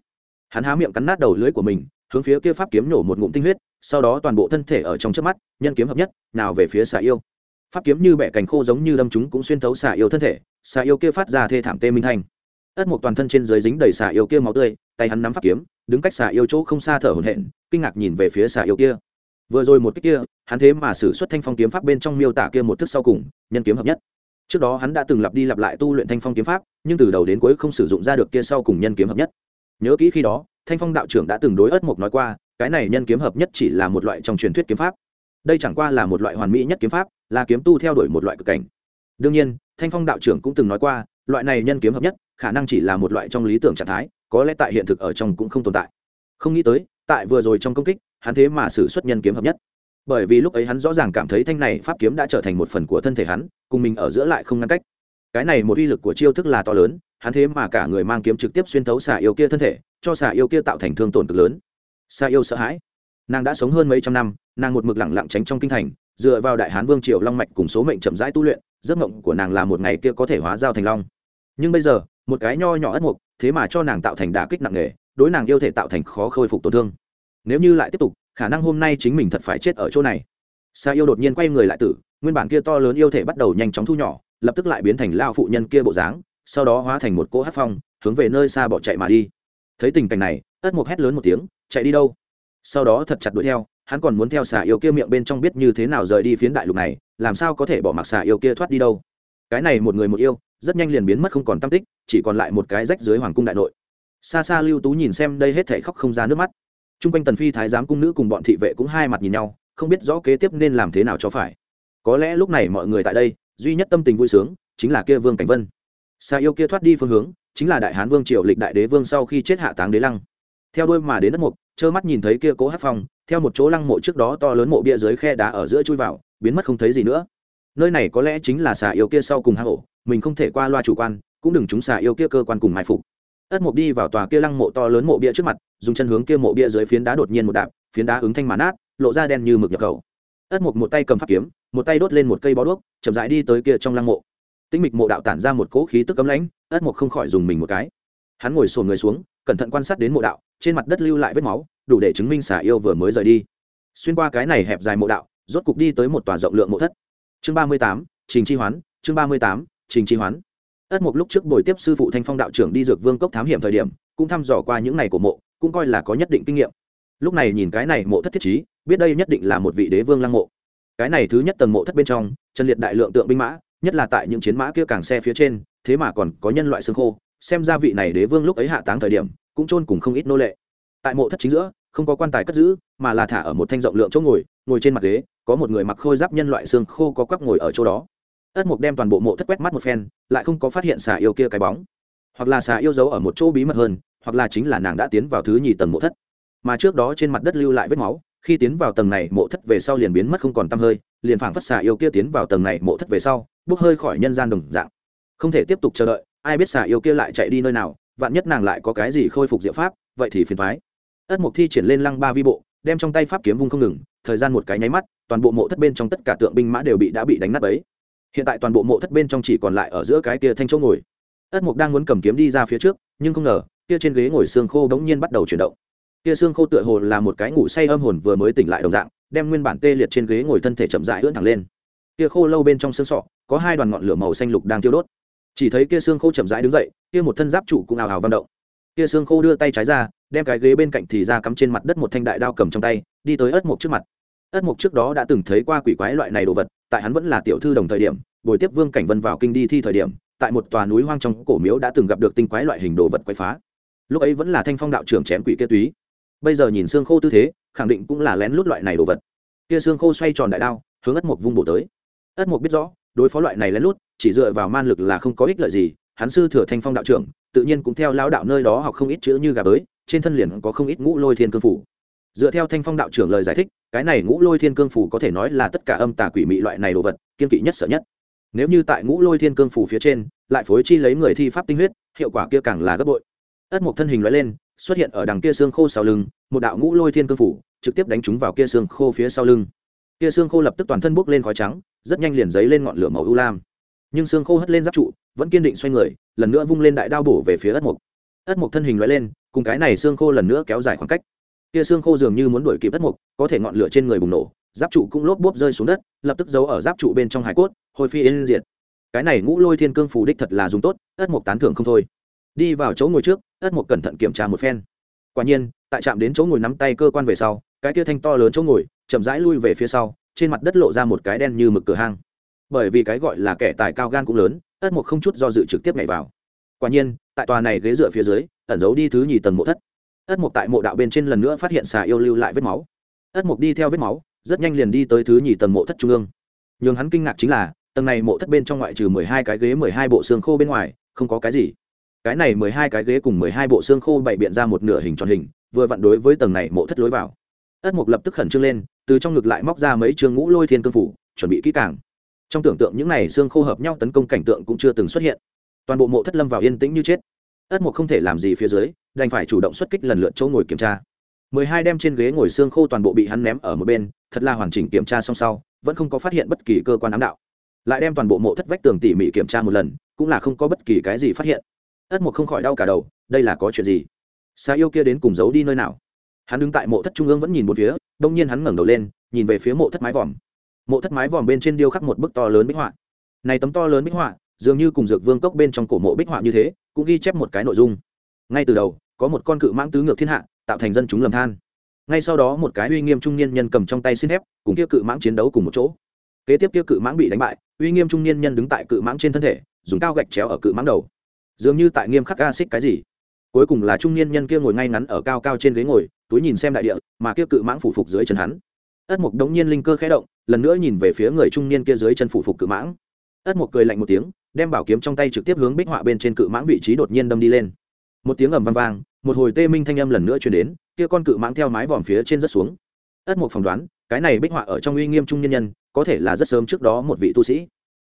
Hắn há miệng cắn nát đầu lưới của mình, hướng phía kia pháp kiếm nổ một ngụm tinh huyết, sau đó toàn bộ thân thể ở trong trước mắt, nhân kiếm hợp nhất, nào về phía xạ yêu. Pháp kiếm như bẻ cành khô giống như đâm chúng cũng xuyên thấu xạ yêu thân thể xạ yêu kia phát ra thê thảm tê minh thanh. Ất mục toàn thân trên dưới dính đầy xạ yêu kia máu tươi, tay hắn nắm pháp kiếm, đứng cách xạ yêu chỗ không xa thở hổn hển, kinh ngạc nhìn về phía xạ yêu kia vừa rồi một cách kia, hắn thế mà sử xuất thanh phong kiếm pháp bên trong miêu tả kia một thức sau cùng, nhân kiếm hợp nhất. Trước đó hắn đã từng lặp đi lặp lại tu luyện thanh phong kiếm pháp, nhưng từ đầu đến cuối không sử dụng ra được kia sau cùng nhân kiếm hợp nhất. Nhớ kỹ khi đó, thanh phong đạo trưởng đã từng đối ất mục nói qua, cái này nhân kiếm hợp nhất chỉ là một loại trong truyền thuyết kiếm pháp. Đây chẳng qua là một loại hoàn mỹ nhất kiếm pháp, là kiếm tu theo đuổi một loại cực cảnh. Đương nhiên, thanh phong đạo trưởng cũng từng nói qua, loại này nhân kiếm hợp nhất, khả năng chỉ là một loại trong lý tưởng trạng thái, có lẽ tại hiện thực ở trong cũng không tồn tại. Không nghĩ tới, tại vừa rồi trong công kích hắn thế mà xử xuất nhân kiếm hợp nhất. Bởi vì lúc ấy hắn rõ ràng cảm thấy thanh này pháp kiếm đã trở thành một phần của thân thể hắn, cùng mình ở giữa lại không ngăn cách. Cái này một uy lực của chiêu thức là to lớn, hắn thế mà cả người mang kiếm trực tiếp xuyên thấu xà yêu kia thân thể, cho xà yêu kia tạo thành thương tổn cực lớn. Xà yêu sợ hãi. Nàng đã sống hơn mấy trăm năm, nàng một mực lẳng lặng tránh trong kinh thành, dựa vào đại hán vương triều long mạch cùng số mệnh chậm rãi tu luyện, giấc mộng của nàng là một ngày kia có thể hóa giao thành long. Nhưng bây giờ, một cái nho nhỏ ất mục, thế mà cho nàng tạo thành đả kích nặng nề, đối nàng yêu thể tạo thành khó khôi phục tổn thương nếu như lại tiếp tục, khả năng hôm nay chính mình thật phải chết ở chỗ này. Sa yêu đột nhiên quay người lại tử, nguyên bản kia to lớn yêu thể bắt đầu nhanh chóng thu nhỏ, lập tức lại biến thành lao phụ nhân kia bộ dáng, sau đó hóa thành một cỗ hát phong, hướng về nơi xa bỏ chạy mà đi. Thấy tình cảnh này, ất mục hét lớn một tiếng, chạy đi đâu? Sau đó thật chặt đuổi theo, hắn còn muốn theo xà yêu kia miệng bên trong biết như thế nào rời đi phiến đại lục này, làm sao có thể bỏ mặc xà yêu kia thoát đi đâu. Cái này một người một yêu, rất nhanh liền biến mất không còn tâm tích, chỉ còn lại một cái rách dưới hoàng cung đại nội. Xa xa lưu tú nhìn xem đây hết thể khóc không ra nước mắt t r u n g quanh tần phi thái giám cung nữ cùng bọn thị vệ cũng hai mặt nhìn nhau, không biết rõ kế tiếp nên làm thế nào cho phải. Có lẽ lúc này mọi người tại đây, duy nhất tâm tình vui sướng, chính là kia vương cảnh vân. Xa yêu kia thoát đi phương hướng, chính là đại hán vương triều lịch đại đế vương sau khi chết hạ táng đế lăng. Theo đuôi mà đến đất mục, trơ mắt nhìn thấy kia cố hát phong, theo một chỗ lăng mộ trước đó to lớn mộ bia dưới khe đá ở giữa chui vào, biến mất không thấy gì nữa. Nơi này có lẽ chính là xà yêu kia sau cùng hang ổ, mình không thể qua loa chủ quan, cũng đừng chúng xà yêu kia cơ quan cùng mai phục ất mục đi vào tòa kia lăng mộ to lớn mộ bia trước mặt, dùng chân hướng kia mộ bia dưới phiến đá đột nhiên một đạp, phiến đá ứng thanh màn át lộ ra đen như mực nhập khẩu. Ất mục một tay cầm pháp kiếm, một tay đốt lên một cây bó đuốc, chậm rãi đi tới kia trong lăng mộ. Tĩnh mịch mộ đạo tản ra một cỗ khí tức cấm lãnh, ất mục không khỏi dùng mình một cái. Hắn ngồi sồn người xuống, cẩn thận quan sát đến mộ đạo, trên mặt đất lưu lại vết máu, đủ để chứng minh xả yêu vừa mới rời đi. Xuyên qua cái này hẹp dài mộ đạo, rốt cục đi tới một tòa rộng lượng mộ thất. Chương ba mươi tám, trình chi hoán, chương ba mươi tám, trình chi hoán ất mục lúc trước buổi tiếp sư phụ thanh phong đạo trưởng đi dược vương cốc thám hiểm thời điểm, cũng thăm dò qua những ngày của mộ, cũng coi là có nhất định kinh nghiệm. Lúc này nhìn cái này mộ thất thiết trí, biết đây nhất định là một vị đế vương lăng mộ. Cái này thứ nhất tầng mộ thất bên trong chân liệt đại lượng tượng binh mã, nhất là tại những chiến mã kia càng xe phía trên, thế mà còn có nhân loại xương khô, xem ra vị này đế vương lúc ấy hạ táng thời điểm, cũng chôn cùng không ít nô lệ. Tại mộ thất chính giữa, không có quan tài cất giữ, mà là thả ở một thanh rộng lượng chỗ ngồi ngồi trên mặt ghế, có một người mặc khôi giáp nhân loại xương khô có quắp ngồi ở chỗ đó ất mục đem toàn bộ mộ thất quét mắt một phen, lại không có phát hiện xà yêu kia cái bóng. Hoặc là xà yêu giấu ở một chỗ bí mật hơn, hoặc là chính là nàng đã tiến vào thứ nhì tầng mộ thất. Mà trước đó trên mặt đất lưu lại vết máu, khi tiến vào tầng này mộ thất về sau liền biến mất không còn tăm hơi, liền phảng phất xà yêu kia tiến vào tầng này mộ thất về sau, bốc hơi khỏi nhân gian đồng dạng. Không thể tiếp tục chờ đợi, ai biết xà yêu kia lại chạy đi nơi nào, vạn nhất nàng lại có cái gì khôi phục diệu pháp, vậy thì phiền thoái ất mục thi triển lên lăng ba vi bộ, đem trong tay pháp kiếm vung không ngừng, thời gian một cái nháy mắt, toàn bộ mộ thất bên trong tất cả tượng binh mã đều bị đã bị đánh nát ấy hiện tại toàn bộ mộ thất bên trong chỉ còn lại ở giữa cái kia thanh chỗ ngồi. Ất mục đang muốn cầm kiếm đi ra phía trước, nhưng không ngờ, kia trên ghế ngồi xương khô bỗng nhiên bắt đầu chuyển động. Kia xương khô tựa hồ là một cái ngủ say âm hồn vừa mới tỉnh lại đồng dạng, đem nguyên bản tê liệt trên ghế ngồi thân thể chậm rãi ưỡn thẳng lên. Kia khô lâu bên trong xương sọ, có hai đoàn ngọn lửa màu xanh lục đang tiêu đốt. Chỉ thấy kia xương khô chậm rãi đứng dậy, kia một thân giáp trụ cũng ào ào vang động. Kia xương khô đưa tay trái ra, đem cái ghế bên cạnh thì ra cắm trên mặt đất một thanh đại đao cầm trong tay, đi tới ất mục trước mặt. Ất mục trước đó đã từng thấy qua quỷ quái loại này đồ vật, tại hắn vẫn là tiểu thư đồng thời điểm buổi tiếp vương cảnh vân vào kinh đi thi thời điểm, tại một tòa núi hoang trong cổ miếu đã từng gặp được tinh quái loại hình đồ vật quái phá. Lúc ấy vẫn là thanh phong đạo trưởng chém quỷ kia túy. Bây giờ nhìn xương khô tư thế, khẳng định cũng là lén lút loại này đồ vật. Kia xương khô xoay tròn đại đao, hướng ất mục vung bổ tới. Ất mục biết rõ, đối phó loại này lén lút, chỉ dựa vào man lực là không có ích lợi gì, hắn sư thừa thanh phong đạo trưởng, tự nhiên cũng theo lão đạo nơi đó học không ít chữ như gà bới, trên thân liền có không ít ngũ lôi thiên cương phủ. Dựa theo thanh phong đạo trưởng lời giải thích, cái này ngũ lôi thiên cương phủ có thể nói là tất cả âm tà quỷ mị loại này đồ vật, kiên kỵ nhất sợ nhất nếu như tại ngũ lôi thiên cương phủ phía trên, lại phối chi lấy người thi pháp tinh huyết, hiệu quả kia càng là gấp bội. Ất mộc thân hình loại lên, xuất hiện ở đằng kia xương khô sau lưng, một đạo ngũ lôi thiên cương phủ, trực tiếp đánh trúng vào kia xương khô phía sau lưng. Kia xương khô lập tức toàn thân bốc lên khói trắng, rất nhanh liền giấy lên ngọn lửa màu ưu lam. Nhưng xương khô hất lên giáp trụ, vẫn kiên định xoay người, lần nữa vung lên đại đao bổ về phía ất mộc. Ất mộc thân hình loại lên, cùng cái này xương khô lần nữa kéo dài khoảng cách. Kia xương khô dường như muốn đuổi kịp ất mộc, có thể ngọn lửa trên người bùng nổ giáp trụ cũng lốp bốp rơi xuống đất, lập tức giấu ở giáp trụ bên trong hải cốt, hồi phi yên diệt. Cái này ngũ lôi thiên cương phù đích thật là dùng tốt, ất mục tán thưởng không thôi. Đi vào chỗ ngồi trước, ất mục cẩn thận kiểm tra một phen. Quả nhiên, tại trạm đến chỗ ngồi nắm tay cơ quan về sau, cái kia thanh to lớn chỗ ngồi, chậm rãi lui về phía sau, trên mặt đất lộ ra một cái đen như mực cửa hang. Bởi vì cái gọi là kẻ tài cao gan cũng lớn, ất mục không chút do dự trực tiếp nhảy vào. Quả nhiên, tại tòa này ghế dựa phía dưới, ẩn giấu đi thứ nhì tầng mộ thất. Ất mục tại mộ đạo bên trên lần nữa phát hiện xà yêu lưu lại vết máu. Ất mục đi theo vết máu rất nhanh liền đi tới thứ nhì tầng mộ thất trung ương. Nhường hắn kinh ngạc chính là, tầng này mộ thất bên trong ngoại trừ mười hai cái ghế, mười hai bộ xương khô bên ngoài, không có cái gì. Cái này mười hai cái ghế cùng mười hai bộ xương khô bày biện ra một nửa hình tròn hình, vừa vặn đối với tầng này mộ thất lối vào. Ất mục lập tức khẩn trương lên, từ trong ngực lại móc ra mấy chương ngũ lôi thiên cương phủ, chuẩn bị kỹ càng. Trong tưởng tượng những này xương khô hợp nhau tấn công cảnh tượng cũng chưa từng xuất hiện. Toàn bộ mộ thất lâm vào yên tĩnh như chết. Ất mục không thể làm gì phía dưới, đành phải chủ động xuất kích lần lượt chỗ ngồi kiểm tra mười hai đem trên ghế ngồi xương khô toàn bộ bị hắn ném ở một bên, thật là hoàn chỉnh kiểm tra xong sau, vẫn không có phát hiện bất kỳ cơ quan ám đạo. Lại đem toàn bộ mộ thất vách tường tỉ mỉ kiểm tra một lần, cũng là không có bất kỳ cái gì phát hiện. Ất mục không khỏi đau cả đầu, đây là có chuyện gì? Xa yêu kia đến cùng giấu đi nơi nào? Hắn đứng tại mộ thất trung ương vẫn nhìn một phía, đông nhiên hắn ngẩng đầu lên, nhìn về phía mộ thất mái vòm. Mộ thất mái vòm bên trên điêu khắc một bức to lớn bích họa. Này tấm to lớn bích họa, dường như cùng dược vương cốc bên trong cổ mộ bích họa như thế, cũng ghi chép một cái nội dung. Ngay từ đầu, có một con cự mãng tứ ngược thiên hạ tạo thành dân chúng lầm than. Ngay sau đó một cái uy nghiêm trung niên nhân cầm trong tay xin thép, cùng kia cự mãng chiến đấu cùng một chỗ. Kế tiếp kia cự mãng bị đánh bại, uy nghiêm trung niên nhân đứng tại cự mãng trên thân thể, dùng cao gạch chéo ở cự mãng đầu. Dường như tại nghiêm khắc ga xích cái gì. Cuối cùng là trung niên nhân kia ngồi ngay ngắn ở cao cao trên ghế ngồi, túi nhìn xem đại địa, mà kia cự mãng phủ phục dưới chân hắn. Ất mục đống nhiên linh cơ khẽ động, lần nữa nhìn về phía người trung niên kia dưới chân phủ phục cự mãng. Ất mục cười lạnh một tiếng, đem bảo kiếm trong tay trực tiếp hướng bích họa bên trên cự mãng vị trí đột nhiên đâm đi lên. Một tiếng ầm vang vang một hồi tê minh thanh âm lần nữa chuyển đến, kia con cự mãng theo mái vòm phía trên rất xuống. Ất mục phỏng đoán, cái này bích họa ở trong uy nghiêm trung nhân nhân, có thể là rất sớm trước đó một vị tu sĩ.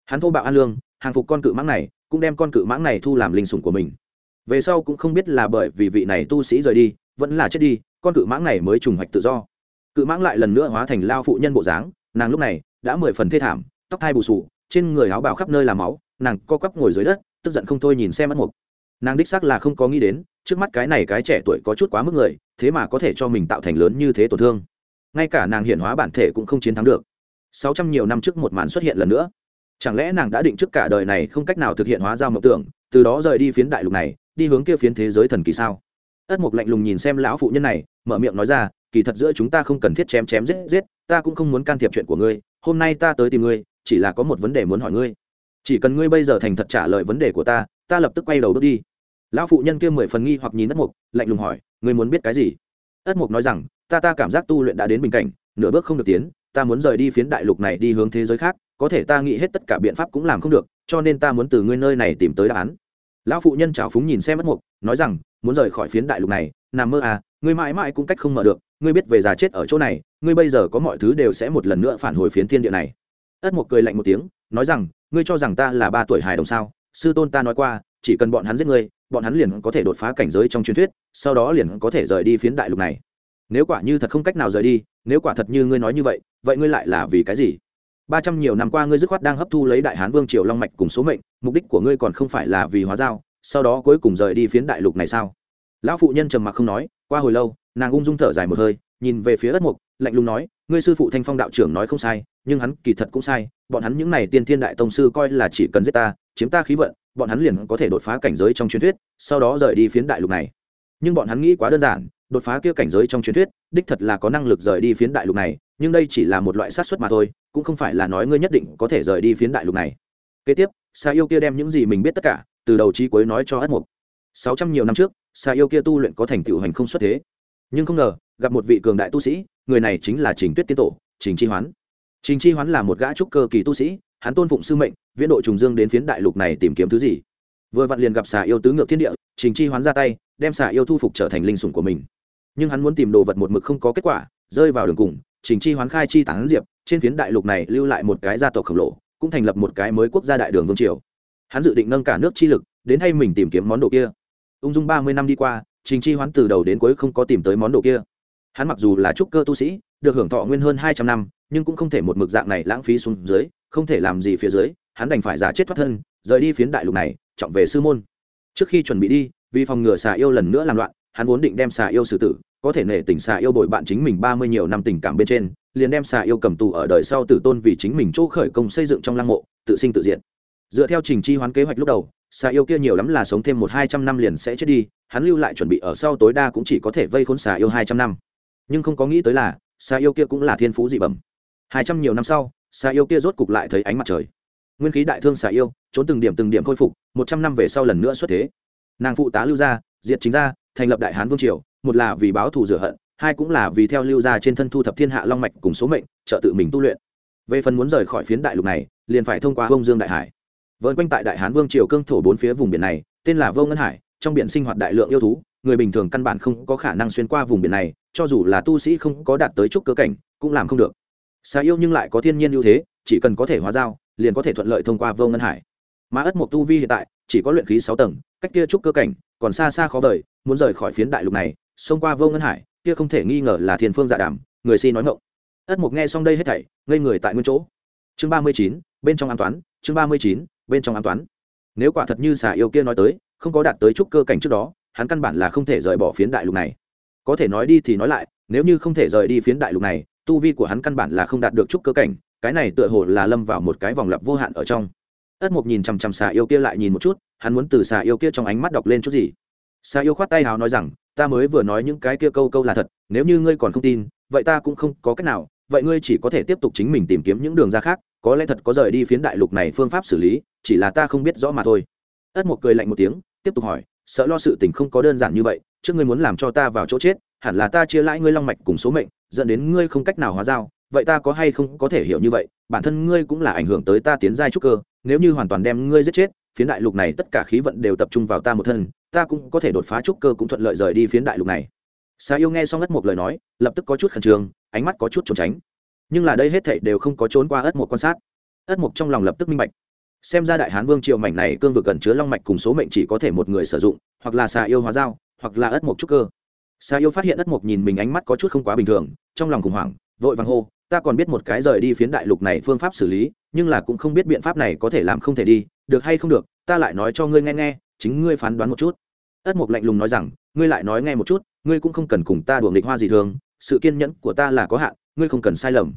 Hắn thô bạo an lương, hàng phục con cự mãng này, cũng đem con cự mãng này thu làm linh sủng của mình. Về sau cũng không biết là bởi vì vị này tu sĩ rời đi, vẫn là chết đi, con cự mãng này mới trùng hoạch tự do. Cự mãng lại lần nữa hóa thành lao phụ nhân bộ dáng, nàng lúc này đã mười phần thê thảm, tóc thai bù sù, trên người áo bào khắp nơi là máu, nàng co quắp ngồi dưới đất, tức giận không thôi nhìn xem ất mục nàng đích xác là không có nghĩ đến, trước mắt cái này cái trẻ tuổi có chút quá mức người, thế mà có thể cho mình tạo thành lớn như thế tổn thương. Ngay cả nàng hiện hóa bản thể cũng không chiến thắng được. Sáu trăm nhiều năm trước một màn xuất hiện lần nữa. Chẳng lẽ nàng đã định trước cả đời này không cách nào thực hiện hóa giao mộng tưởng, từ đó rời đi phiến đại lục này, đi hướng kia phiến thế giới thần kỳ sao? Ất mục lạnh lùng nhìn xem lão phụ nhân này, mở miệng nói ra, kỳ thật giữa chúng ta không cần thiết chém chém giết giết, ta cũng không muốn can thiệp chuyện của ngươi, hôm nay ta tới tìm ngươi, chỉ là có một vấn đề muốn hỏi ngươi. Chỉ cần ngươi bây giờ thành thật trả lời vấn đề của ta ta lập tức quay đầu bước đi. Lão phụ nhân kia mười phần nghi hoặc nhìn ất mục lạnh lùng hỏi người muốn biết cái gì? Ất mục nói rằng, ta ta cảm giác tu luyện đã đến bình cảnh, nửa bước không được tiến, ta muốn rời đi phiến đại lục này đi hướng thế giới khác, có thể ta nghĩ hết tất cả biện pháp cũng làm không được, cho nên ta muốn từ ngươi nơi này tìm tới đáp án. Lão phụ nhân trào phúng nhìn xem ất mục nói rằng, muốn rời khỏi phiến đại lục này, nằm mơ à ngươi mãi mãi cũng cách không mở được, ngươi biết về già chết ở chỗ này, ngươi bây giờ có mọi thứ đều sẽ một lần nữa phản hồi phiến thiên địa này. Ất mục cười lạnh một tiếng, nói rằng, ngươi cho rằng ta là ba tuổi hài đồng sao? Sư tôn ta nói qua, chỉ cần bọn hắn giết ngươi, bọn hắn liền có thể đột phá cảnh giới trong truyền thuyết, sau đó liền có thể rời đi phiến đại lục này. Nếu quả như thật không cách nào rời đi, nếu quả thật như ngươi nói như vậy vậy ngươi lại là vì cái gì? Ba trăm nhiều năm qua ngươi dứt khoát đang hấp thu lấy đại hán vương triều long mạch cùng số mệnh, mục đích của ngươi còn không phải là vì hóa giao, sau đó cuối cùng rời đi phiến đại lục này sao? Lão phụ nhân trầm mặc không nói, qua hồi lâu, nàng ung dung thở dài một hơi, nhìn về phía ất mục, lạnh lùng nói, ngươi sư phụ thanh phong đạo trưởng nói không sai, nhưng hắn kỳ thật cũng sai, bọn hắn những n à y tiên thiên đại tông sư coi là chỉ cần giết ta chiếm ta khí vận, bọn hắn liền có thể đột phá cảnh giới trong truyền thuyết, sau đó rời đi phiến đại lục này. Nhưng bọn hắn nghĩ quá đơn giản, đột phá kia cảnh giới trong truyền thuyết, đích thật là có năng lực rời đi phiến đại lục này, nhưng đây chỉ là một loại sát xuất mà thôi, cũng không phải là nói ngươi nhất định có thể rời đi phiến đại lục này. Kế tiếp, sa yêu kia đem những gì mình biết tất cả, từ đầu trí cuối nói cho ất mục sáu trăm nhiều năm trước, sa yêu kia tu luyện có thành tựu hành không xuất thế. Nhưng không ngờ, gặp một vị cường đại tu sĩ, người này chính là trình tuyết tiên tổ, trình chi hoán. Trình chi hoán là một gã trúc cơ kỳ tu sĩ hắn tôn phụng sư mệnh, viễn độ trùng dương đến phiến đại lục này tìm kiếm thứ gì. Vừa vặn liền gặp xà yêu tứ ngược thiên địa, trình chi hoán ra tay, đem xà yêu thu phục trở thành linh sủng của mình. Nhưng hắn muốn tìm đồ vật một mực không có kết quả, rơi vào đường cùng, trình chi hoán khai chi tán diệp, trên phiến đại lục này lưu lại một cái gia tộc khổng lồ, cũng thành lập một cái mới quốc gia đại đường vương triều. Hắn dự định nâng cả nước chi lực, đến thay mình tìm kiếm món đồ kia. Ung dung ba mươi năm đi qua, trình chi hoán từ đầu đến cuối không có tìm tới món đồ kia. Hắn mặc dù là trúc cơ tu sĩ, được hưởng thọ nguyên hơn hai trăm năm nhưng cũng không thể một mực dạng này lãng phí xuống dưới, không thể làm gì phía dưới, hắn đành phải giả chết thoát thân, rời đi phiến đại lục này, trọng về sư môn. Trước khi chuẩn bị đi, vì phòng ngừa xà yêu lần nữa làm loạn, hắn vốn định đem xà yêu xử tử, có thể nể tình xà yêu bội bạn chính mình ba mươi nhiều năm tình cảm bên trên, liền đem xà yêu cầm tù ở đời sau tử tôn vì chính mình chỗ khởi công xây dựng trong lăng mộ, tự sinh tự diện dựa theo trình chi hoán kế hoạch lúc đầu, xà yêu kia nhiều lắm là sống thêm một hai trăm năm liền sẽ chết đi, hắn lưu lại chuẩn bị ở sau tối đa cũng chỉ có thể vây khốn xà yêu hai trăm năm. Nhưng không có nghĩ tới là, xà yêu kia cũng là thiên phú dị bẩm hai trăm nhiều năm sau, xà yêu kia rốt cục lại thấy ánh mặt trời. Nguyên khí đại thương xà yêu, trốn từng điểm từng điểm khôi phục, một trăm năm về sau lần nữa xuất thế. Nàng phụ tá lưu gia, diệt chính gia, thành lập đại hán vương triều, một là vì báo thù rửa hận, hai cũng là vì theo lưu gia trên thân thu thập thiên hạ long mạch cùng số mệnh, trợ tự mình tu luyện. Về phần muốn rời khỏi phiến đại lục này, liền phải thông qua bông dương đại hải. Vợn quanh tại đại hán vương triều cương thổ bốn phía vùng biển này, tên là vô ngân hải, trong biển sinh hoạt đại lượng yêu thú, người bình thường căn bản không có khả năng xuyên qua vùng biển này, cho dù là tu sĩ không có đạt tới chút cơ cảnh, cũng làm không được xà yêu nhưng lại có thiên nhiên ưu thế, chỉ cần có thể hóa giao, liền có thể thuận lợi thông qua vô ngân hải. Mà ất mộc tu vi hiện tại, chỉ có luyện khí sáu tầng, cách kia trúc cơ cảnh, còn xa xa khó vời, muốn rời khỏi phiến đại lục này, xông qua vô ngân hải, kia không thể nghi ngờ là thiên phương dạ đàm, người si nói ngộng ất mộc nghe xong đây hết thảy, ngây người tại nguyên chỗ. Chương ba mươi chín, bên trong an toán, chương ba mươi chín, bên trong an toán. Nếu quả thật như xà yêu kia nói tới, không có đạt tới trúc cơ cảnh trước đó, hắn căn bản là không thể rời bỏ phiến đại lục này. Có thể nói đi thì nói lại, nếu như không thể rời đi phiến đại lục này tu vi của hắn căn bản là không đạt được chút cơ cảnh, cái này tựa hồ là lâm vào một cái vòng lặp vô hạn ở trong. Ất mục nhìn chằm chằm xà yêu kia lại nhìn một chút, hắn muốn từ xà yêu kia trong ánh mắt đọc lên chút gì? Xà yêu khoát tay hào nói rằng, ta mới vừa nói những cái kia câu câu là thật, nếu như ngươi còn không tin, vậy ta cũng không có cách nào, vậy ngươi chỉ có thể tiếp tục chính mình tìm kiếm những đường ra khác, có lẽ thật có rời đi phiến đại lục này phương pháp xử lý, chỉ là ta không biết rõ mà thôi. Ất mục cười lạnh một tiếng, tiếp tục hỏi, sợ lo sự tình không có đơn giản như vậy, trước ngươi muốn làm cho ta vào chỗ chết hẳn là ta chia lãi ngươi long mạch cùng số mệnh, dẫn đến ngươi không cách nào hóa giao, vậy ta có hay không có thể hiểu như vậy? Bản thân ngươi cũng là ảnh hưởng tới ta tiến giai trúc cơ, nếu như hoàn toàn đem ngươi giết chết, phiến đại lục này tất cả khí vận đều tập trung vào ta một thân, ta cũng có thể đột phá trúc cơ cũng thuận lợi rời đi phiến đại lục này. Sa yêu nghe xong ất một lời nói, lập tức có chút khẩn trương, ánh mắt có chút trốn tránh. Nhưng là đây hết thảy đều không có trốn qua ất một quan sát. Ất mục trong lòng lập tức minh bạch. Xem ra đại hán vương triều mảnh này cương vực gần chứa long mạch cùng số mệnh chỉ có thể một người sử dụng, hoặc là xà yêu hóa dao hoặc là ất một trúc cơ sa yêu phát hiện ất mục nhìn mình ánh mắt có chút không quá bình thường, trong lòng khủng hoảng, vội vàng hô, ta còn biết một cái rời đi phiến đại lục này phương pháp xử lý, nhưng là cũng không biết biện pháp này có thể làm không thể đi, được hay không được, ta lại nói cho ngươi nghe nghe, chính ngươi phán đoán một chút. Ất mục lạnh lùng nói rằng, ngươi lại nói nghe một chút, ngươi cũng không cần cùng ta đùa nghịch hoa gì thường, sự kiên nhẫn của ta là có hạn, ngươi không cần sai lầm.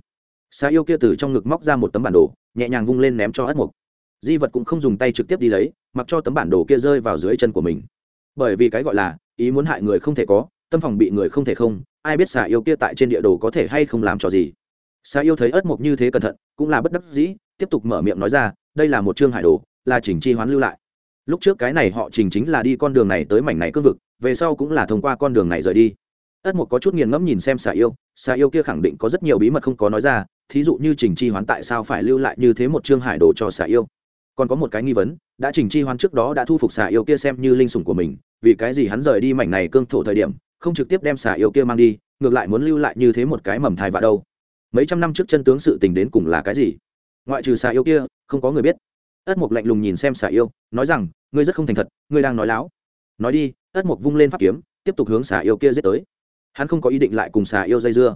Xà yêu kia từ trong ngực móc ra một tấm bản đồ, nhẹ nhàng vung lên ném cho ất mục. Di vật cũng không dùng tay trực tiếp đi lấy, mặc cho tấm bản đồ kia rơi vào dưới chân của mình. Bởi vì cái gọi là, ý muốn hại người không thể có tâm phòng bị người không thể không, ai biết xà yêu kia tại trên địa đồ có thể hay không làm trò gì. Xà yêu thấy ớt mộc như thế cẩn thận, cũng là bất đắc dĩ, tiếp tục mở miệng nói ra, đây là một chương hải đồ, là chỉnh chi hoán lưu lại. Lúc trước cái này họ trình chính là đi con đường này tới mảnh này cương vực, về sau cũng là thông qua con đường này rời đi. Ất mộc có chút nghiền ngẫm nhìn xem xà yêu xà yêu kia khẳng định có rất nhiều bí mật không có nói ra, thí dụ như trình chi hoán tại sao phải lưu lại như thế một chương hải đồ cho xà yêu. Còn có một cái nghi vấn, đã trình chi hoán trước đó đã thu phục xà yêu kia xem như linh sủng của mình, vì cái gì hắn rời đi mảnh này cương thổ thời điểm không trực tiếp đem xà yêu kia mang đi, ngược lại muốn lưu lại như thế một cái mầm thai vạ đâu. Mấy trăm năm trước chân tướng sự tình đến cùng là cái gì? Ngoại trừ xà yêu kia, không có người biết. Ất mục lạnh lùng nhìn xem xà yêu, nói rằng, ngươi rất không thành thật, ngươi đang nói láo. Nói đi, ất mục vung lên pháp kiếm, tiếp tục hướng xà yêu kia giết tới. Hắn không có ý định lại cùng xà yêu dây dưa.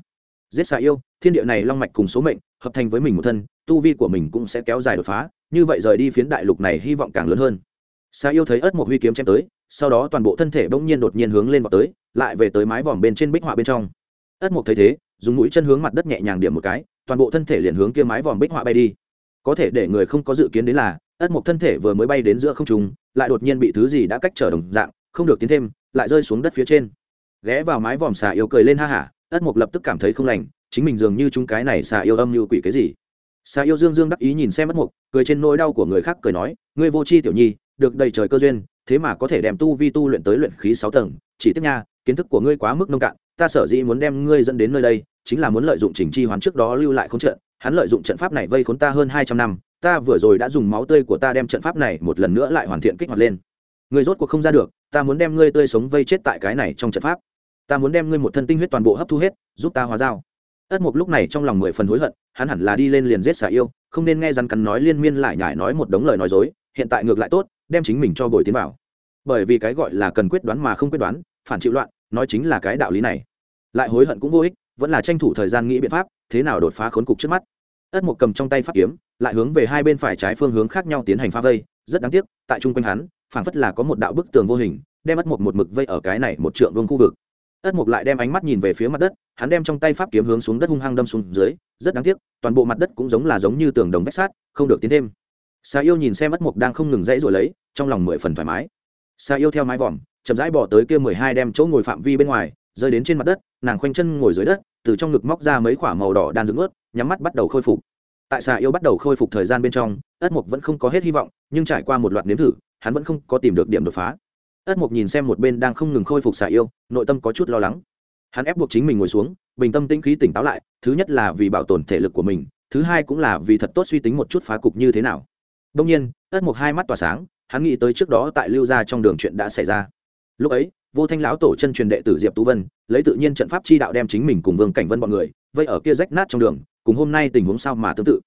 Giết xà yêu, thiên địa này long mạch cùng số mệnh, hợp thành với mình một thân, tu vi của mình cũng sẽ kéo dài đột phá, như vậy rời đi phiến đại lục này hy vọng càng lớn hơn. Xà yêu thấy ất mục huy kiếm chém tới sau đó toàn bộ thân thể bỗng nhiên đột nhiên hướng lên vào tới, lại về tới mái vòm bên trên bích họa bên trong. Ớt một thấy thế, dùng mũi chân hướng mặt đất nhẹ nhàng điểm một cái, toàn bộ thân thể liền hướng kia mái vòm bích họa bay đi. Có thể để người không có dự kiến đến là, ất mục thân thể vừa mới bay đến giữa không trung, lại đột nhiên bị thứ gì đã cách trở đồng dạng, không được tiến thêm, lại rơi xuống đất phía trên. Ghé vào mái vòm xà yêu cười lên ha hả, ất mục lập tức cảm thấy không lành, chính mình dường như chúng cái này xà yêu âm như quỷ cái gì. Xà yêu dương dương đắc ý nhìn xem ất mục cười trên nỗi đau của người khác cười nói, ngươi vô c tiểu nhi, được đầy trời cơ duyên thế mà có thể đem tu vi tu luyện tới luyện khí sáu tầng, chỉ tiếc nha, kiến thức của ngươi quá mức nông cạn, ta sở dĩ muốn đem ngươi dẫn đến nơi đây, chính là muốn lợi dụng trình chi hoán trước đó lưu lại khốn trận, hắn lợi dụng trận pháp này vây khốn ta hơn hai trăm năm, ta vừa rồi đã dùng máu tươi của ta đem trận pháp này một lần nữa lại hoàn thiện kích hoạt lên. Ngươi rốt cuộc không ra được, ta muốn đem ngươi tươi sống vây chết tại cái này trong trận pháp. Ta muốn đem ngươi một thân tinh huyết toàn bộ hấp thu hết, giúp ta hóa dao. Ất mục lúc này trong lòng mười phần hối hận, hắn hẳn là đi lên liền giết xả yêu, không nên nghe rắn cắn nói liên miên lại nhải nói một đống lời nói dối, hiện tại ngược lại tốt đem chính mình cho bồi tiến vào. Bởi vì cái gọi là cần quyết đoán mà không quyết đoán, phản chịu loạn, nói chính là cái đạo lý này. Lại hối hận cũng vô ích, vẫn là tranh thủ thời gian nghĩ biện pháp, thế nào đột phá khốn cục trước mắt. Ất mục cầm trong tay pháp kiếm, lại hướng về hai bên phải trái phương hướng khác nhau tiến hành phá vây, rất đáng tiếc, tại trung quanh hắn, phảng phất là có một đạo bức tường vô hình, đem ất mục một mực vây ở cái này một trượng vương khu vực. Ất mục lại đem ánh mắt nhìn về phía mặt đất, hắn đem trong tay pháp kiếm hướng xuống đất hung hăng đâm xuống dưới, rất đáng tiếc, toàn bộ mặt đất cũng giống là giống như tường đồng vách sát không được tiến thêm. Xà yêu nhìn xem ất mục đang không ngừng dãy rồi lấy trong lòng mười phần thoải mái. Xà yêu theo mái vòm, chậm rãi bỏ tới kia mười hai đem chỗ ngồi phạm vi bên ngoài, rơi đến trên mặt đất, nàng khoanh chân ngồi dưới đất, từ trong ngực móc ra mấy quả màu đỏ đan dưỡng ướt, nhắm mắt bắt đầu khôi phục. Tại xà yêu bắt đầu khôi phục thời gian bên trong, ất mục vẫn không có hết hy vọng, nhưng trải qua một loạt nếm thử, hắn vẫn không có tìm được điểm đột phá. Ất mục nhìn xem một bên đang không ngừng khôi phục xà yêu, nội tâm có chút lo lắng. Hắn ép buộc chính mình ngồi xuống, bình tâm tĩnh khí tỉnh táo lại, thứ nhất là vì bảo tồn thể lực của mình, thứ hai cũng là vì thật tốt suy tính một chút phá cục như thế nào. Đông nhiên, ất mục hai mắt tỏa sáng hắn nghĩ tới trước đó tại lưu gia trong đường chuyện đã xảy ra. Lúc ấy, vô thanh lão tổ chân truyền đệ tử diệp tú vân, lấy tự nhiên trận pháp chi đạo đem chính mình cùng vương cảnh vân bọn người vây ở kia rách nát trong đường, cùng hôm nay tình huống sao mà tương tự.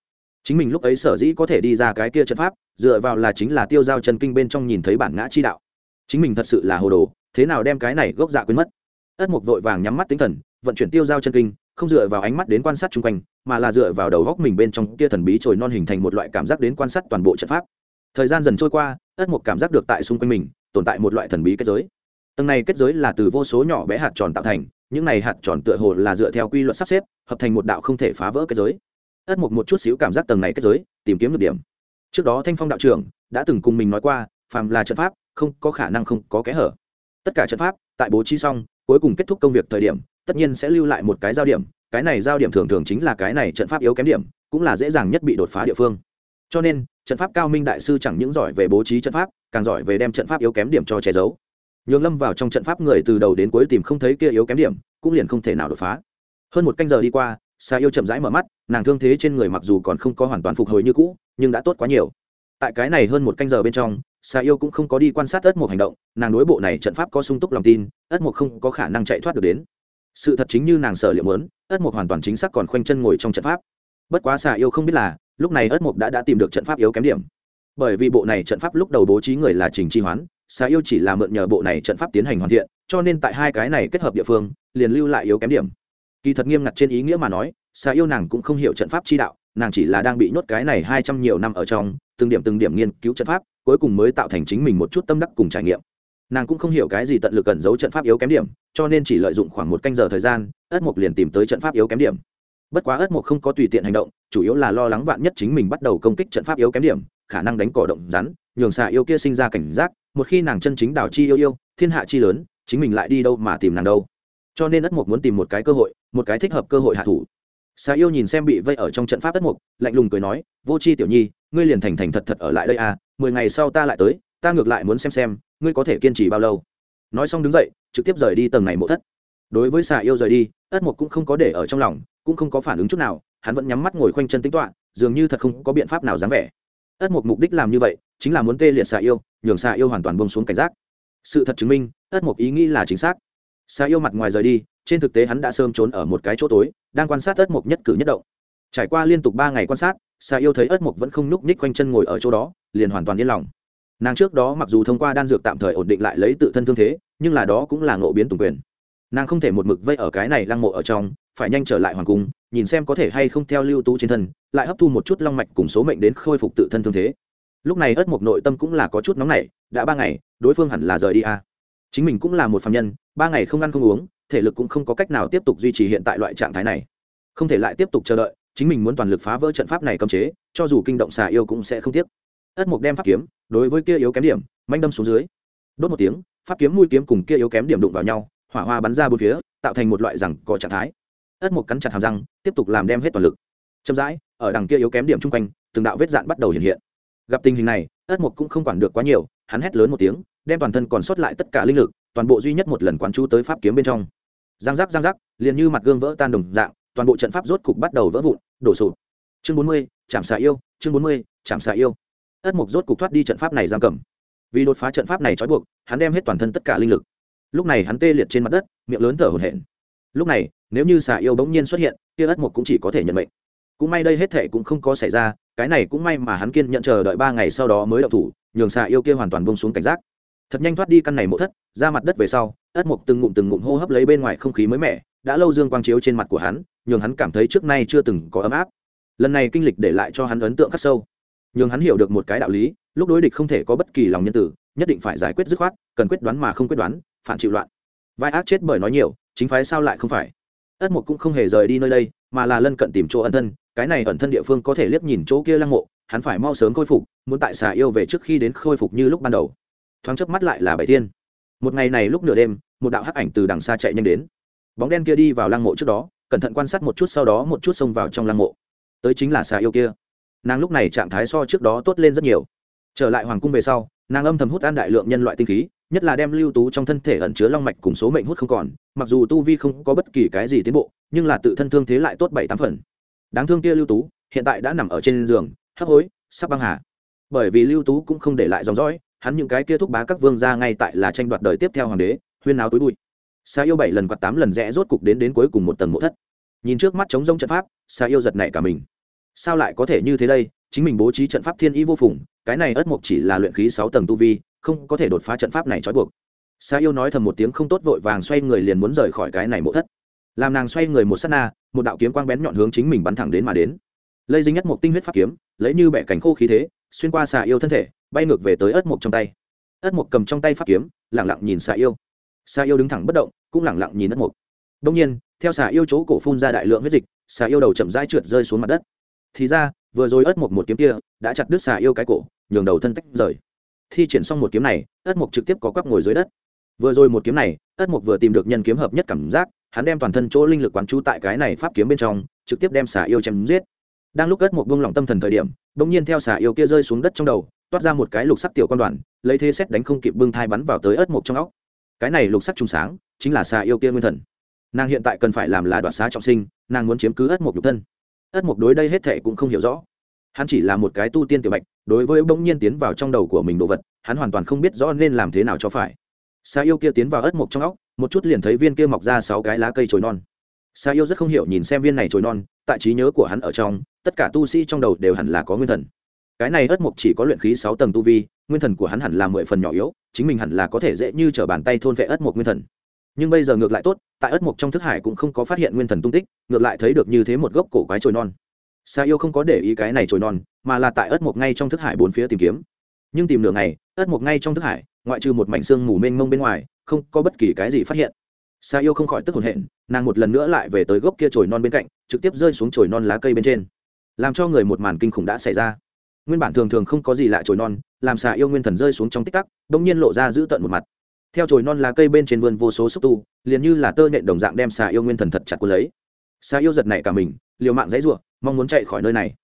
Chính mình lúc ấy sở dĩ có thể đi ra cái kia trận pháp, dựa vào là chính là tiêu giao chân kinh bên trong nhìn thấy bản ngã chi đạo. Chính mình thật sự là hồ đồ, thế nào đem cái này gốc dạ quên mất? Ất mục vội vàng nhắm mắt tinh thần, vận chuyển tiêu giao chân kinh, không dựa vào ánh mắt đến quan sát chung quanh, mà là dựa vào đầu góc mình bên trong kia thần bí trồi non hình thành một loại cảm giác đến quan sát toàn bộ trận pháp thời gian dần trôi qua, ất mục cảm giác được tại xung quanh mình, tồn tại một loại thần bí kết giới. Tầng này kết giới là từ vô số nhỏ bé hạt tròn tạo thành, những này hạt tròn tựa hồ là dựa theo quy luật sắp xếp, hợp thành một đạo không thể phá vỡ kết giới. Ất mục một chút xíu cảm giác tầng này kết giới, tìm kiếm được điểm. Trước đó thanh phong đạo trưởng đã từng cùng mình nói qua, phàm là trận pháp, không có khả năng không có kẽ hở. Tất cả trận pháp, tại bố trí xong, cuối cùng kết thúc công việc thời điểm, tất nhiên sẽ lưu lại một cái giao điểm, cái này giao điểm thường thường chính là cái này trận pháp yếu kém điểm, cũng là dễ dàng nhất bị đột phá địa phương. Cho nên trận pháp cao minh đại sư chẳng những giỏi về bố trí trận pháp, càng giỏi về đem trận pháp yếu kém điểm cho che giấu. Nhường lâm vào trong trận pháp người từ đầu đến cuối tìm không thấy kia yếu kém điểm, cũng liền không thể nào đột phá. Hơn một canh giờ đi qua xà yêu chậm rãi mở mắt, nàng thương thế trên người mặc dù còn không có hoàn toàn phục hồi như cũ, nhưng đã tốt quá nhiều. Tại cái này hơn một canh giờ bên trong xà yêu cũng không có đi quan sát ất mục hành động, nàng đối bộ này trận pháp có sung túc lòng tin, ất mục không có khả năng chạy thoát được đến. Sự thật chính như nàng sở liệu muốn, ất mục hoàn toàn chính xác còn khoanh chân ngồi trong trận pháp. Bất quá xà yêu không biết là lúc này ất mục đã đã tìm được trận pháp yếu kém điểm. Bởi vì bộ này trận pháp lúc đầu bố trí người là trình chi hoán, xà yêu chỉ là mượn nhờ bộ này trận pháp tiến hành hoàn thiện, cho nên tại hai cái này kết hợp địa phương, liền lưu lại yếu kém điểm. Kỳ thật nghiêm ngặt trên ý nghĩa mà nói, xà yêu nàng cũng không hiểu trận pháp chi đạo, nàng chỉ là đang bị nhốt cái này hai trăm nhiều năm ở trong, từng điểm từng điểm nghiên cứu trận pháp, cuối cùng mới tạo thành chính mình một chút tâm đắc cùng trải nghiệm. Nàng cũng không hiểu cái gì tận lực cẩn giấu trận pháp yếu kém điểm, cho nên chỉ lợi dụng khoảng một canh giờ thời gian, ất mục liền tìm tới trận pháp yếu kém điểm. Bất quá ất mục không có tùy tiện hành động chủ yếu là lo lắng vạn nhất chính mình bắt đầu công kích trận pháp yếu kém điểm, khả năng đánh cỏ động rắn, nhường xạ yêu kia sinh ra cảnh giác, một khi nàng chân chính đào chi yêu yêu, thiên hạ chi lớn, chính mình lại đi đâu mà tìm nàng đâu. Cho nên ất mục muốn tìm một cái cơ hội, một cái thích hợp cơ hội hạ thủ. Xà yêu nhìn xem bị vây ở trong trận pháp ất mục, lạnh lùng cười nói, vô chi tiểu nhi, ngươi liền thành thành thật thật ở lại đây à mười ngày sau ta lại tới, ta ngược lại muốn xem xem, ngươi có thể kiên trì bao lâu. Nói xong đứng dậy, trực tiếp rời đi tầng này mộ thất. Đối với xà yêu rời đi, ất mục cũng không có để ở trong lòng, cũng không có phản ứng chút nào hắn vẫn nhắm mắt ngồi khoanh chân tính toạ dường như thật không có biện pháp nào dám vẻ. Ất mục mục đích làm như vậy, chính là muốn tê liệt xà yêu, nhường xà yêu hoàn toàn bông xuống cảnh giác. Sự thật chứng minh, ất mục ý nghĩ là chính xác. Xà yêu mặt ngoài rời đi, trên thực tế hắn đã sớm trốn ở một cái chỗ tối, đang quan sát ất mục nhất cử nhất động. Trải qua liên tục ba ngày quan sát xà yêu thấy ất mục vẫn không nhúc nhích quanh chân ngồi ở chỗ đó, liền hoàn toàn yên lòng. Nàng trước đó mặc dù thông qua đan dược tạm thời ổn định lại lấy tự thân thương thế, nhưng là đó cũng là ngộ biến tùng quyền. Nàng không thể một mực vây ở cái này lăng mộ ở trong, phải nhanh trở lại hoàng cung nhìn xem có thể hay không theo lưu tú trên thân, lại hấp thu một chút long mạch cùng số mệnh đến khôi phục tự thân thương thế. Lúc này ất mộc nội tâm cũng là có chút nóng nảy, đã ba ngày, đối phương hẳn là rời đi a à. chính mình cũng là một phạm nhân, ba ngày không ăn không uống, thể lực cũng không có cách nào tiếp tục duy trì hiện tại loại trạng thái này. Không thể lại tiếp tục chờ đợi, chính mình muốn toàn lực phá vỡ trận pháp này cấm chế, cho dù kinh động xà yêu cũng sẽ không tiếc. Ất mục đem pháp kiếm, đối với kia yếu kém điểm, manh đâm xuống dưới. Đốt một tiếng, pháp kiếm mũi kiếm cùng kia yếu kém điểm đụng vào nhau, hỏa hoa bắn ra bốn phía, tạo thành một loại rằng có trạng thái ất mục cắn chặt hàm răng, tiếp tục làm đem hết toàn lực. Chậm rãi, ở đằng kia yếu kém điểm chung quanh, từng đạo vết dạn bắt đầu hiện hiện. Gặp tình hình này, ất mục cũng không quản được quá nhiều, hắn hét lớn một tiếng, đem toàn thân còn sót lại tất cả linh lực, toàn bộ duy nhất một lần quán chú tới pháp kiếm bên trong. Giang giác giang giác, liền như mặt gương vỡ tan đồng dạng, toàn bộ trận pháp rốt cục bắt đầu vỡ vụn, đổ sụp. Chương bốn mươi chạm xạ yêu, chương bốn mươi chạm xạ yêu. Ất mục rốt cục thoát đi trận pháp này giam cầm. Vì đột phá trận pháp này trói buộc, hắn đem hết toàn thân tất cả linh lực. Lúc này hắn tê liệt trên mặt đất, miệng lớn thở hổn hển. Lúc này nếu như xà yêu bỗng nhiên xuất hiện, kia ất mục cũng chỉ có thể nhận mệnh. Cũng may đây hết thệ cũng không có xảy ra, cái này cũng may mà hắn kiên nhận chờ đợi ba ngày sau đó mới đậu thủ, nhường xà yêu kia hoàn toàn bông xuống cảnh giác. Thật nhanh thoát đi căn này mộ thất, ra mặt đất về sau, ất mục từng ngụm từng ngụm hô hấp lấy bên ngoài không khí mới mẻ, đã lâu dương quang chiếu trên mặt của hắn, nhường hắn cảm thấy trước nay chưa từng có ấm áp. Lần này kinh lịch để lại cho hắn ấn tượng khắc sâu. Nhường hắn hiểu được một cái đạo lý, lúc đối địch không thể có bất kỳ lòng nhân tử, nhất định phải giải quyết dứt khoát, cần quyết đoán mà không quyết đoán, phản chịu loạn. Vai ác chết bởi nói nhiều, chính phái sao lại không phải? Ất mục cũng không hề rời đi nơi đây, mà là lân cận tìm chỗ ẩn thân, cái này ẩn thân địa phương có thể liếc nhìn chỗ kia lăng mộ, hắn phải mau sớm khôi phục, muốn tại xà yêu về trước khi đến khôi phục như lúc ban đầu. Thoáng chớp mắt lại là bảy thiên. Một ngày này lúc nửa đêm, một đạo hắc ảnh từ đằng xa chạy nhanh đến. Bóng đen kia đi vào lăng mộ trước đó, cẩn thận quan sát một chút sau đó một chút xông vào trong lăng mộ. Tới chính là xà yêu kia. Nàng lúc này trạng thái so trước đó tốt lên rất nhiều. Trở lại hoàng cung về sau, nàng âm thầm hút ăn đại lượng nhân loại tinh khí nhất là đem lưu tú trong thân thể ẩn chứa long mạch cùng số mệnh hút không còn, mặc dù tu vi không có bất kỳ cái gì tiến bộ, nhưng là tự thân thương thế lại tốt bảy tám phần. Đáng thương kia lưu tú, hiện tại đã nằm ở trên giường, hấp hối, sắp băng hà. Bởi vì lưu tú cũng không để lại dòng dõi, hắn những cái kia thúc bá các vương ra ngay tại là tranh đoạt đời tiếp theo hoàng đế, huyên áo túi bụi. Xa yêu bảy lần quạt tám lần rẽ rốt cục đến đến cuối cùng một tầng mộ thất. Nhìn trước mắt chống rông trận pháp xa yêu giật nảy cả mình. Sao lại có thể như thế đây? Chính mình bố trí trận pháp thiên ý vô phùng, cái này ất mộc chỉ là luyện khí sáu tầng tu vi không có thể đột phá trận pháp này trói buộc. Sa yêu nói thầm một tiếng không tốt vội vàng xoay người liền muốn rời khỏi cái này mộ thất. Làm nàng xoay người một s á t na, một đạo kiếm quang bén nhọn hướng chính mình bắn thẳng đến mà đến. Lây dính nhất một tinh huyết pháp kiếm, lấy như bẻ cánh khô khí thế, xuyên qua xà yêu thân thể, bay ngược về tới ất mộc trong tay. Ất mộc cầm trong tay pháp kiếm lẳng lặng nhìn xà yêu. Xà yêu đứng thẳng bất động, cũng lẳng lặng nhìn ất mộc. Đông nhiên, theo xà yêu chỗ cổ phun ra đại lượng huyết dịch xà yêu đầu chậm rãi trượt rơi xuống mặt đất. Thì ra, vừa rồi ất mộc một kiếm kia, đã chặt đứt xà yêu cái cổ, nhường đầu thân tách rời thi triển xong một kiếm này, ất mục trực tiếp có quắp ngồi dưới đất. Vừa rồi một kiếm này, ất mục vừa tìm được nhân kiếm hợp nhất cảm giác, hắn đem toàn thân chỗ linh lực quán trú tại cái này pháp kiếm bên trong, trực tiếp đem xà yêu chém giết. Đang lúc ất mục buông lỏng tâm thần thời điểm đ ỗ n g nhiên theo xà yêu kia rơi xuống đất trong đầu, toát ra một cái lục sắc tiểu quan đoàn, lấy thế xét đánh không kịp bưng thai bắn vào tới ất mục trong óc. Cái này lục sắc trùng sáng, chính là xà yêu kia nguyên thần. Nàng hiện tại cần phải làm là đoạt xá trọng sinh, nàng muốn chiếm cứ ất mục nhục thân. Ất mục đối đây hết thệ cũng không hiểu rõ hắn chỉ là một cái tu tiên tiểu bạch, đối với bỗng nhiên tiến vào trong đầu của mình đồ vật, hắn hoàn toàn không biết rõ nên làm thế nào cho phải. Sa yêu kia tiến vào ớt mộc trong óc, một chút liền thấy viên kia mọc ra sáu cái lá cây trồi non. Sa yêu rất không hiểu nhìn xem viên này trồi non, tại trí nhớ của hắn ở trong, tất cả tu sĩ trong đầu đều hẳn là có nguyên thần. Cái này ớt mộc chỉ có luyện khí sáu tầng tu vi, nguyên thần của hắn hẳn là mười phần nhỏ yếu, chính mình hẳn là có thể dễ như t r ở bàn tay thôn vệ ớt mộc nguyên thần. Nhưng bây giờ ngược lại tốt, tại ớt mộc trong thức hải cũng không có phát hiện nguyên thần tung tích, ngược lại thấy được như thế một gốc cổ quái trồi non sa yêu không có để ý cái này trồi non, mà là tại ớt mộc ngay trong thức hải bốn phía tìm kiếm. Nhưng tìm nửa ngày ớt mộc ngay trong thức hải, ngoại trừ một mảnh xương mù mênh mông bên ngoài, không có bất kỳ cái gì phát hiện. Sa yêu không khỏi tức hồn hện nàng một lần nữa lại về tới gốc kia trồi non bên cạnh, trực tiếp rơi xuống trồi non lá cây bên trên. Làm cho người một màn kinh khủng đã xảy ra. Nguyên bản thường thường không có gì lạ trồi non, làm xà yêu nguyên thần rơi xuống trong tích tắc đ ỗ n g nhiên lộ ra giữ tận một mặt. Theo trồi non lá cây bên trên vườn vô số xúc tu, liền như là tơ nhện đồng dạng đem xà yêu nguyên thần thật chặt cuốn lấy. Xà yêu giật nảy cả mình liều mạng dãy ruộng mong muốn chạy khỏi nơi này.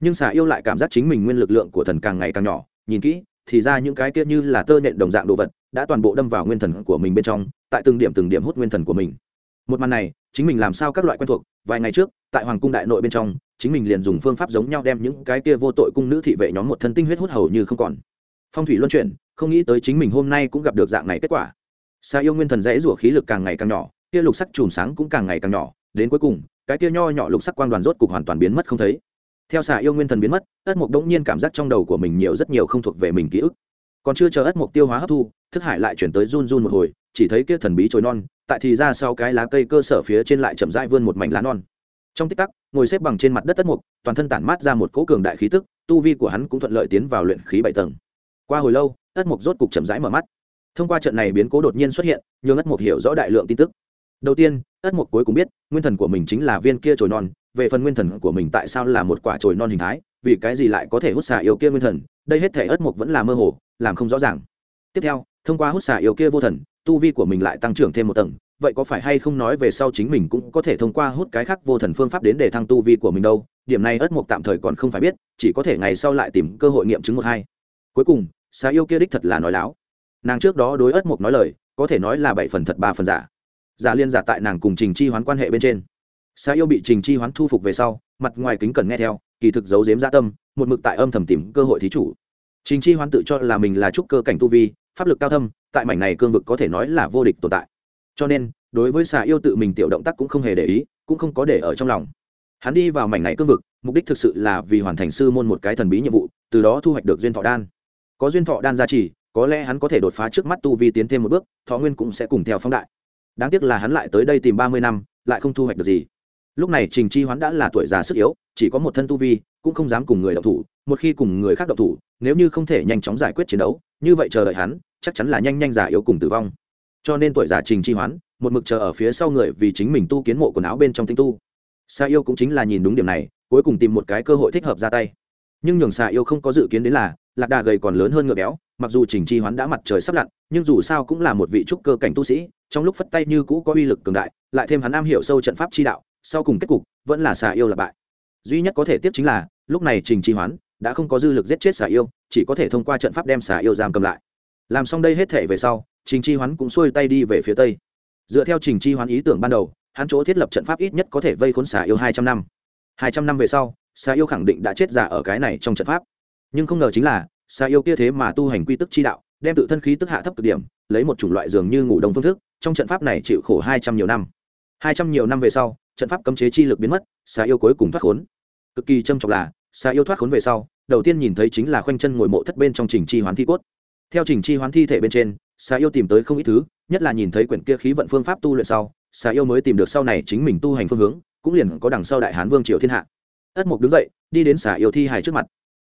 Nhưng xà yêu lại cảm giác chính mình nguyên lực lượng của thần càng ngày càng nhỏ, nhìn kỹ, thì ra những cái kia như là tơ nhện đồng dạng đồ vật, đã toàn bộ đâm vào nguyên thần của mình bên trong, tại từng điểm từng điểm hút nguyên thần của mình. Một màn này, chính mình làm sao các loại quen thuộc, vài ngày trước, tại hoàng cung đại nội bên trong, chính mình liền dùng phương pháp giống nhau đem những cái kia vô tội cung nữ thị vệ nhóm một thân tinh huyết hút hầu như không còn. Phong thủy luân chuyển, không nghĩ tới chính mình hôm nay cũng gặp được dạng này kết quả. Xa yêu nguyên thần dãy rủa khí lực càng ngày càng nhỏ, kia lục sắc chùm sáng cũng càng ngày càng nhỏ, đến cuối cùng cái kia nho nhỏ lục sắc quang đoàn rốt cục hoàn toàn biến mất không thấy. Theo xà yêu nguyên thần biến mất, ất mục đống nhiên cảm giác trong đầu của mình nhiều rất nhiều không thuộc về mình ký ức. Còn chưa chờ ất mục tiêu hóa hấp thu, thức hải lại chuyển tới run run một hồi, chỉ thấy kia thần bí trồi non, tại thì ra sau cái lá cây cơ sở phía trên lại chậm rãi vươn một mảnh lá non. Trong tích tắc, ngồi xếp bằng trên mặt đất ất mục toàn thân tản mát ra một cỗ cường đại khí tức, tu vi của hắn cũng thuận lợi tiến vào luyện khí bảy tầng. Qua hồi lâu, ất mục rốt cục chậm rãi mở mắt. Thông qua trận này biến cố đột nhiên xuất hiện nhưng ất mục hiểu rõ đại lượng tin tức đầu tiên, ất mộc cuối cùng biết, nguyên thần của mình chính là viên kia trồi non, về phần nguyên thần của mình tại sao là một quả trồi non hình thái, vì cái gì lại có thể hút xà yêu kia nguyên thần, đây hết thể ất mộc vẫn là mơ hồ, làm không rõ ràng. Tiếp theo, thông qua hút xà yêu kia vô thần, tu vi của mình lại tăng trưởng thêm một tầng, vậy có phải hay không nói về sau chính mình cũng có thể thông qua hút cái khác vô thần phương pháp đến để thăng tu vi của mình đâu? Điểm này ất mộc tạm thời còn không phải biết, chỉ có thể ngày sau lại tìm cơ hội nghiệm chứng một hai. Cuối cùng xà yêu kia đích thật là nói láo. Nàng trước đó đối ất mộc nói lời, có thể nói là bảy phần thật ba phần giả giả liên giả tại nàng cùng trình chi hoán quan hệ bên trên. Xa yêu bị trình chi hoán thu phục về sau, mặt ngoài kính cần nghe theo, kỳ thực giấu giếm gia tâm, một mực tại âm thầm tìm cơ hội thí chủ. Trình chi hoán tự cho là mình là trúc cơ cảnh tu vi, pháp lực cao thâm, tại mảnh này cương vực có thể nói là vô địch tồn tại. Cho nên, đối với xà yêu tự mình tiểu động tác cũng không hề để ý, cũng không có để ở trong lòng. Hắn đi vào mảnh này cương vực, mục đích thực sự là vì hoàn thành sư môn một cái thần bí nhiệm vụ, từ đó thu hoạch được duyên thọ đan. Có duyên thọ đan gia trì, có lẽ hắn có thể đột phá trước mắt tu vi tiến thêm một bước, thọ nguyên cũng sẽ cùng theo phóng đại đáng tiếc là hắn lại tới đây tìm ba mươi năm, lại không thu hoạch được gì. Lúc này trình chi hoán đã là tuổi già sức yếu, chỉ có một thân tu vi, cũng không dám cùng người đọc thủ, một khi cùng người khác đọc thủ, nếu như không thể nhanh chóng giải quyết chiến đấu, như vậy chờ đợi hắn, chắc chắn là nhanh nhanh già yếu cùng tử vong. Cho nên tuổi già trình chi hoán, một mực chờ ở phía sau người vì chính mình tu kiến mộ quần áo bên trong tinh tu. Sa yêu cũng chính là nhìn đúng điểm này, cuối cùng tìm một cái cơ hội thích hợp ra tay. Nhưng nhường sa yêu không có dự kiến đến là, lạc đà gầy còn lớn hơn ngựa béo, mặc dù trình chi hoán đã mặt trời sắp lặn, nhưng dù sao cũng là một vị trúc cơ cảnh tu sĩ trong lúc phất tay như cũ có uy lực cường đại, lại thêm hắn am hiểu sâu trận pháp chi đạo, sau cùng kết cục vẫn là xà yêu là bại. Duy nhất có thể tiếp chính là, lúc này trình chi hoán đã không có dư lực giết chết xà yêu, chỉ có thể thông qua trận pháp đem xà yêu giam cầm lại. Làm xong đây hết thể về sau, trình chi hoán cũng xuôi tay đi về phía tây. Dựa theo trình chi hoán ý tưởng ban đầu, hắn chỗ thiết lập trận pháp ít nhất có thể vây khốn xà yêu hai trăm năm. hai trăm năm về sau, xà yêu khẳng định đã chết giả ở cái này trong trận pháp. Nhưng không ngờ chính là, xà yêu kia thế mà tu hành quy tức chi đạo đem tự thân khí tức hạ thấp cực điểm, lấy một chủng loại dường như ngủ đông phương thức, trong trận pháp này chịu khổ hai trăm nhiều năm. Hai trăm nhiều năm về sau, trận pháp cấm chế chi lực biến mất xà yêu cuối cùng thoát khốn. Cực kỳ trâm trọng là xà yêu thoát khốn về sau, đầu tiên nhìn thấy chính là khoanh chân ngồi mộ thất bên trong trình chi hoán thi cốt. Theo trình chi hoán thi thể bên trên xà yêu tìm tới không ít thứ, nhất là nhìn thấy quyển kia khí vận phương pháp tu luyện sau xà yêu mới tìm được sau này chính mình tu hành phương hướng, cũng liền có đằng sau đại hán vương triều thiên hạ. Ất mục đứng dậy, đi đến xà yêu thi hài trước mặt.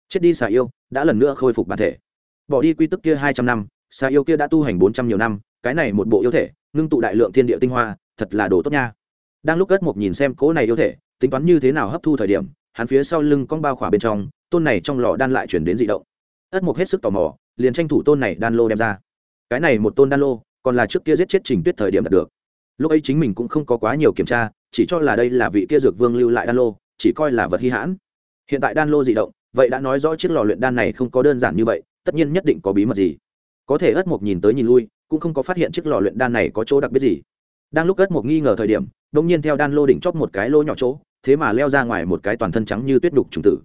Chết đi xà yêu, đã lần nữa khôi phục bản thể bỏ đi quy tức kia hai trăm năm, xà yêu kia đã tu hành bốn trăm nhiều năm, cái này một bộ yêu thể, ngưng tụ đại lượng thiên địa tinh hoa, thật là đồ tốt nha. Đang lúc ất mục nhìn xem cỗ này yêu thể, tính toán như thế nào hấp thu thời điểm, hắn phía sau lưng con bao khỏa bên trong, tôn này trong lò đan lại chuyển đến dị động. Ất mục hết sức tò mò, liền tranh thủ tôn này đan lô đem ra. Cái này một tôn đan lô, còn là trước kia giết chết trình tuyết thời điểm đạt được. Lúc ấy chính mình cũng không có quá nhiều kiểm tra, chỉ cho là đây là vị kia dược vương lưu lại đan lô, chỉ coi là vật hy hãn. Hiện tại đan lô dị động, vậy đã nói rõ chiếc lò luyện đan này không có đơn giản như vậy tất nhiên nhất định có bí mật gì. Có thể ất mục nhìn tới nhìn lui cũng không có phát hiện chiếc lò luyện đan này có chỗ đặc biệt gì. Đang lúc ất mục nghi ngờ thời điểm đông nhiên theo đan lô đỉnh chóp một cái lô nhỏ chỗ thế mà leo ra ngoài một cái toàn thân trắng như tuyết nhục trùng tử.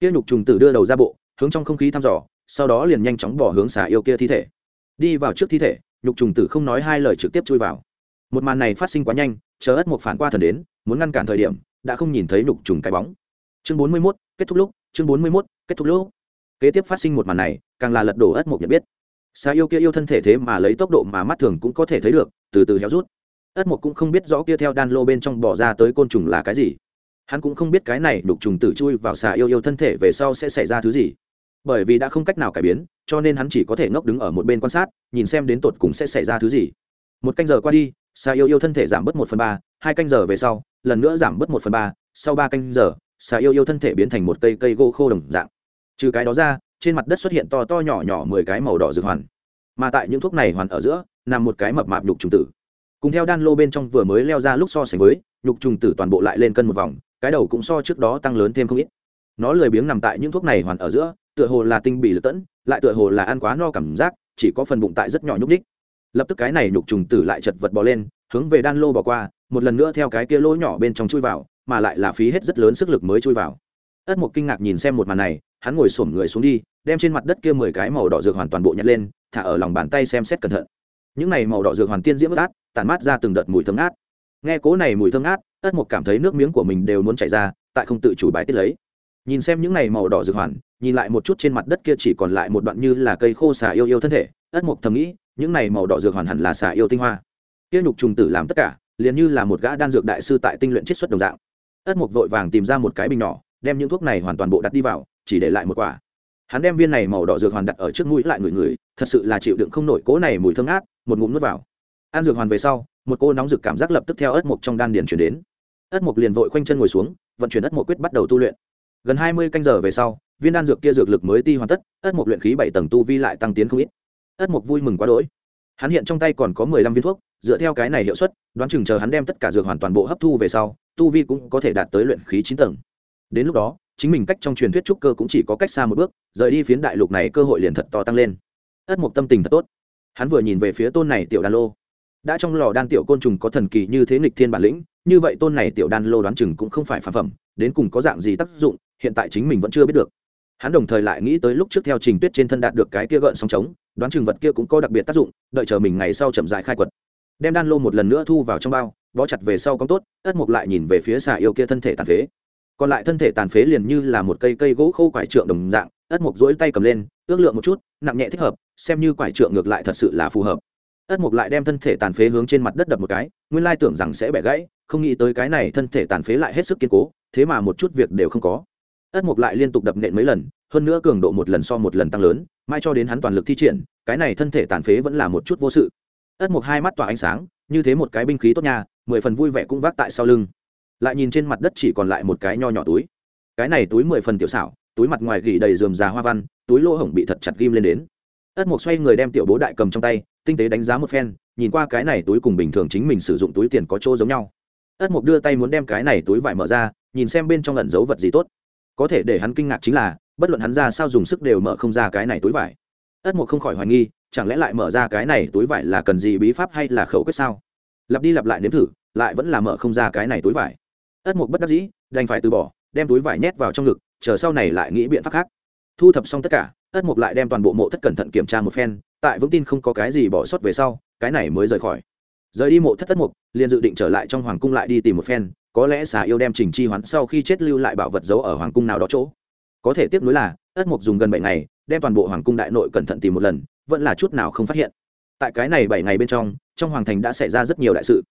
Kia nhục trùng tử đưa đầu ra bộ hướng trong không khí thăm dò sau đó liền nhanh chóng bỏ hướng xà yêu kia thi thể. Đi vào trước thi thể nhục trùng tử không nói hai lời trực tiếp chui vào. Một màn này phát sinh quá nhanh chờ ất mục phản qua thần đến muốn ngăn cản thời điểm đã không nhìn thấy nhục trùng cái bóng. Chương bốn mươi 41, kết thúc lúc chương bốn mươi 41, kết thúc lúc kế tiếp phát sinh một màn này, càng là lật đổ ất mục nhận biết. Xà yêu kia yêu thân thể thế mà lấy tốc độ mà mắt thường cũng có thể thấy được, từ từ héo rút. Ất mục cũng không biết rõ kia theo đan lô bên trong bỏ ra tới côn trùng là cái gì. Hắn cũng không biết cái này đục trùng tử chui vào xà yêu yêu thân thể về sau sẽ xảy ra thứ gì. Bởi vì đã không cách nào cải biến, cho nên hắn chỉ có thể ngốc đứng ở một bên quan sát, nhìn xem đến tột cùng sẽ xảy ra thứ gì. Một canh giờ qua đi, xà yêu yêu thân thể giảm bớt một phần ba, hai canh giờ về sau, lần nữa giảm bớt một phần ba, sau ba canh giờ, xà yêu yêu thân thể biến thành một cây cây gỗ khô đồng dạng trừ cái đó ra, trên mặt đất xuất hiện to to nhỏ nhỏ mười cái màu đỏ dược hoàn. Mà tại những thuốc này hoàn ở giữa, nằm một cái mập mạp nhục trùng tử. Cùng theo đan lô bên trong vừa mới leo ra lúc so sánh với, nhục trùng tử toàn bộ lại lên cân một vòng, cái đầu cũng so trước đó tăng lớn thêm không ít. Nó lười biếng nằm tại những thuốc này hoàn ở giữa, tựa hồ là tinh bị lật tẫn, lại tựa hồ là ăn quá no cảm giác, chỉ có phần bụng tại rất nhỏ nhúc ních lập tức cái này nhục trùng tử lại chật vật bò lên, hướng về đan lô bỏ qua, một lần nữa theo cái kia lỗ nhỏ bên trong chui vào, mà lại là phí hết rất lớn sức lực mới chui vào. Ất một kinh ngạc nhìn xem một màn này hắn ngồi xổm người xuống đi, đem trên mặt đất kia mười cái màu đỏ dược hoàn toàn bộ nhặt lên, thả ở lòng bàn tay xem xét cẩn thận. Những này màu đỏ dược hoàn tiên diễm ướt át, tản mát ra từng đợt mùi thơm ngát. Nghe cố này mùi thơm ngát, ất một cảm thấy nước miếng của mình đều muốn chảy ra, tại không tự chủ bài tiết lấy. Nhìn xem những này màu đỏ dược hoàn, nhìn lại một chút trên mặt đất kia chỉ còn lại một đoạn như là cây khô xà yêu yêu thân thể, ất mục thầm nghĩ, những này màu đỏ dược hoàn hẳn là xà yêu tinh hoa. Kia nhục trùng tử làm tất cả, liền như là một gã đan dược đại sư tại tinh luyện chiết xuất đồng dạng. Ất mục vội vàng tìm ra một cái bình nhỏ, đem những thuốc này hoàn toàn bộ đặt đi vào chỉ để lại một quả. Hắn đem viên này màu đỏ dược hoàn đặt ở trước mũi lại người người, thật sự là chịu đựng không nổi cố này mùi thơm ngát, một ngụm nuốt vào. Ăn dược hoàn về sau, một cô nóng rực cảm giác lập tức theo ất mộc trong đan điền chuyển đến. Ất mục liền vội khoanh chân ngồi xuống, vận chuyển ất mục quyết bắt đầu tu luyện. Gần hai mươi canh giờ về sau, viên đan dược kia dược lực mới ti hoàn tất ất mục luyện khí bảy tầng tu vi lại tăng tiến không ít. Ất mục vui mừng quá đỗi. Hắn hiện trong tay còn có mười lăm viên thuốc, dựa theo cái này hiệu suất, đoán chừng chờ hắn đem tất cả dược hoàn toàn bộ hấp thu về sau, tu vi cũng có thể đạt tới luyện khí chín tầng. Đến lúc đó chính mình cách trong truyền thuyết trúc cơ cũng chỉ có cách xa một bước, rời đi phiến đại lục này cơ hội liền thật to tăng lên. Ất mộc tâm tình thật tốt. Hắn vừa nhìn về phía tôn này tiểu đan lô. Đã trong lò đan tiểu côn trùng có thần kỳ như thế nghịch thiên bản lĩnh, như vậy tôn này tiểu đan lô đoán chừng cũng không phải phản phẩm, đến cùng có dạng gì tác dụng, hiện tại chính mình vẫn chưa biết được. Hắn đồng thời lại nghĩ tới lúc trước theo trình tuyết trên thân đạt được cái kia gợn sóng trống, đoán chừng vật kia cũng có đặc biệt tác dụng, đợi chờ mình ngày sau chậm dại khai quật. Đem đan lô một lần nữa thu vào trong bao, bó chặt về sau cong tốt, ất mục lại nhìn về phía xà yêu kia thân thể tàn phế còn lại thân thể tàn phế liền như là một cây cây gỗ khô quải trượng đồng dạng, ất mục dỗi tay cầm lên, ước lượng một chút, nặng nhẹ thích hợp, xem như quải trượng ngược lại thật sự là phù hợp. ất mục lại đem thân thể tàn phế hướng trên mặt đất đập một cái, nguyên lai tưởng rằng sẽ bẻ gãy, không nghĩ tới cái này thân thể tàn phế lại hết sức kiên cố, thế mà một chút việc đều không có. ất mục lại liên tục đập nện mấy lần, hơn nữa cường độ một lần so một lần tăng lớn, mai cho đến hắn toàn lực thi triển, cái này thân thể tàn phế vẫn là một chút vô sự. ất mục hai mắt tỏa ánh sáng, như thế một cái binh khí tốt nha, mười phần vui vẻ cũng vác tại sau lưng lại nhìn trên mặt đất chỉ còn lại một cái nho nhỏ túi. Cái này túi mười phần tiểu xảo, túi mặt ngoài gỉ đầy dườm già hoa văn, túi lỗ hổng bị thật chặt ghim lên đến. Ất mục xoay người đem tiểu bố đại cầm trong tay, tinh tế đánh giá một phen, nhìn qua cái này túi cùng bình thường chính mình sử dụng túi tiền có chỗ giống nhau. Ất mục đưa tay muốn đem cái này túi vải mở ra, nhìn xem bên trong ẩn giấu vật gì tốt. Có thể để hắn kinh ngạc chính là, bất luận hắn ra sao dùng sức đều mở không ra cái này túi vải. Ất mục không khỏi hoài nghi, chẳng lẽ lại mở ra cái này túi vải là cần gì bí pháp hay là khẩu quyết sao? Lặp đi lặp lại nếm thử, lại vẫn là mở không ra cái này túi vải ất mục bất đắc dĩ, đành phải từ bỏ, đem túi vải nhét vào trong ngực, chờ sau này lại nghĩ biện pháp khác. Thu thập xong tất cả, ất mục lại đem toàn bộ mộ thất cẩn thận kiểm tra một phen, tại vững tin không có cái gì bỏ sót về sau, cái này mới rời khỏi. Rời đi mộ thất ất mục, liền dự định trở lại trong hoàng cung lại đi tìm một phen, có lẽ xà yêu đem trình chi hoán sau khi chết lưu lại bảo vật giấu ở hoàng cung nào đó chỗ. Có thể tiếp nối là, ất mục dùng gần bảy ngày, đem toàn bộ hoàng cung đại nội cẩn thận tìm một lần, vẫn là chút nào không phát hiện. Tại cái này bảy ngày bên trong trong hoàng thành đã xảy ra rất nhiều đại sự.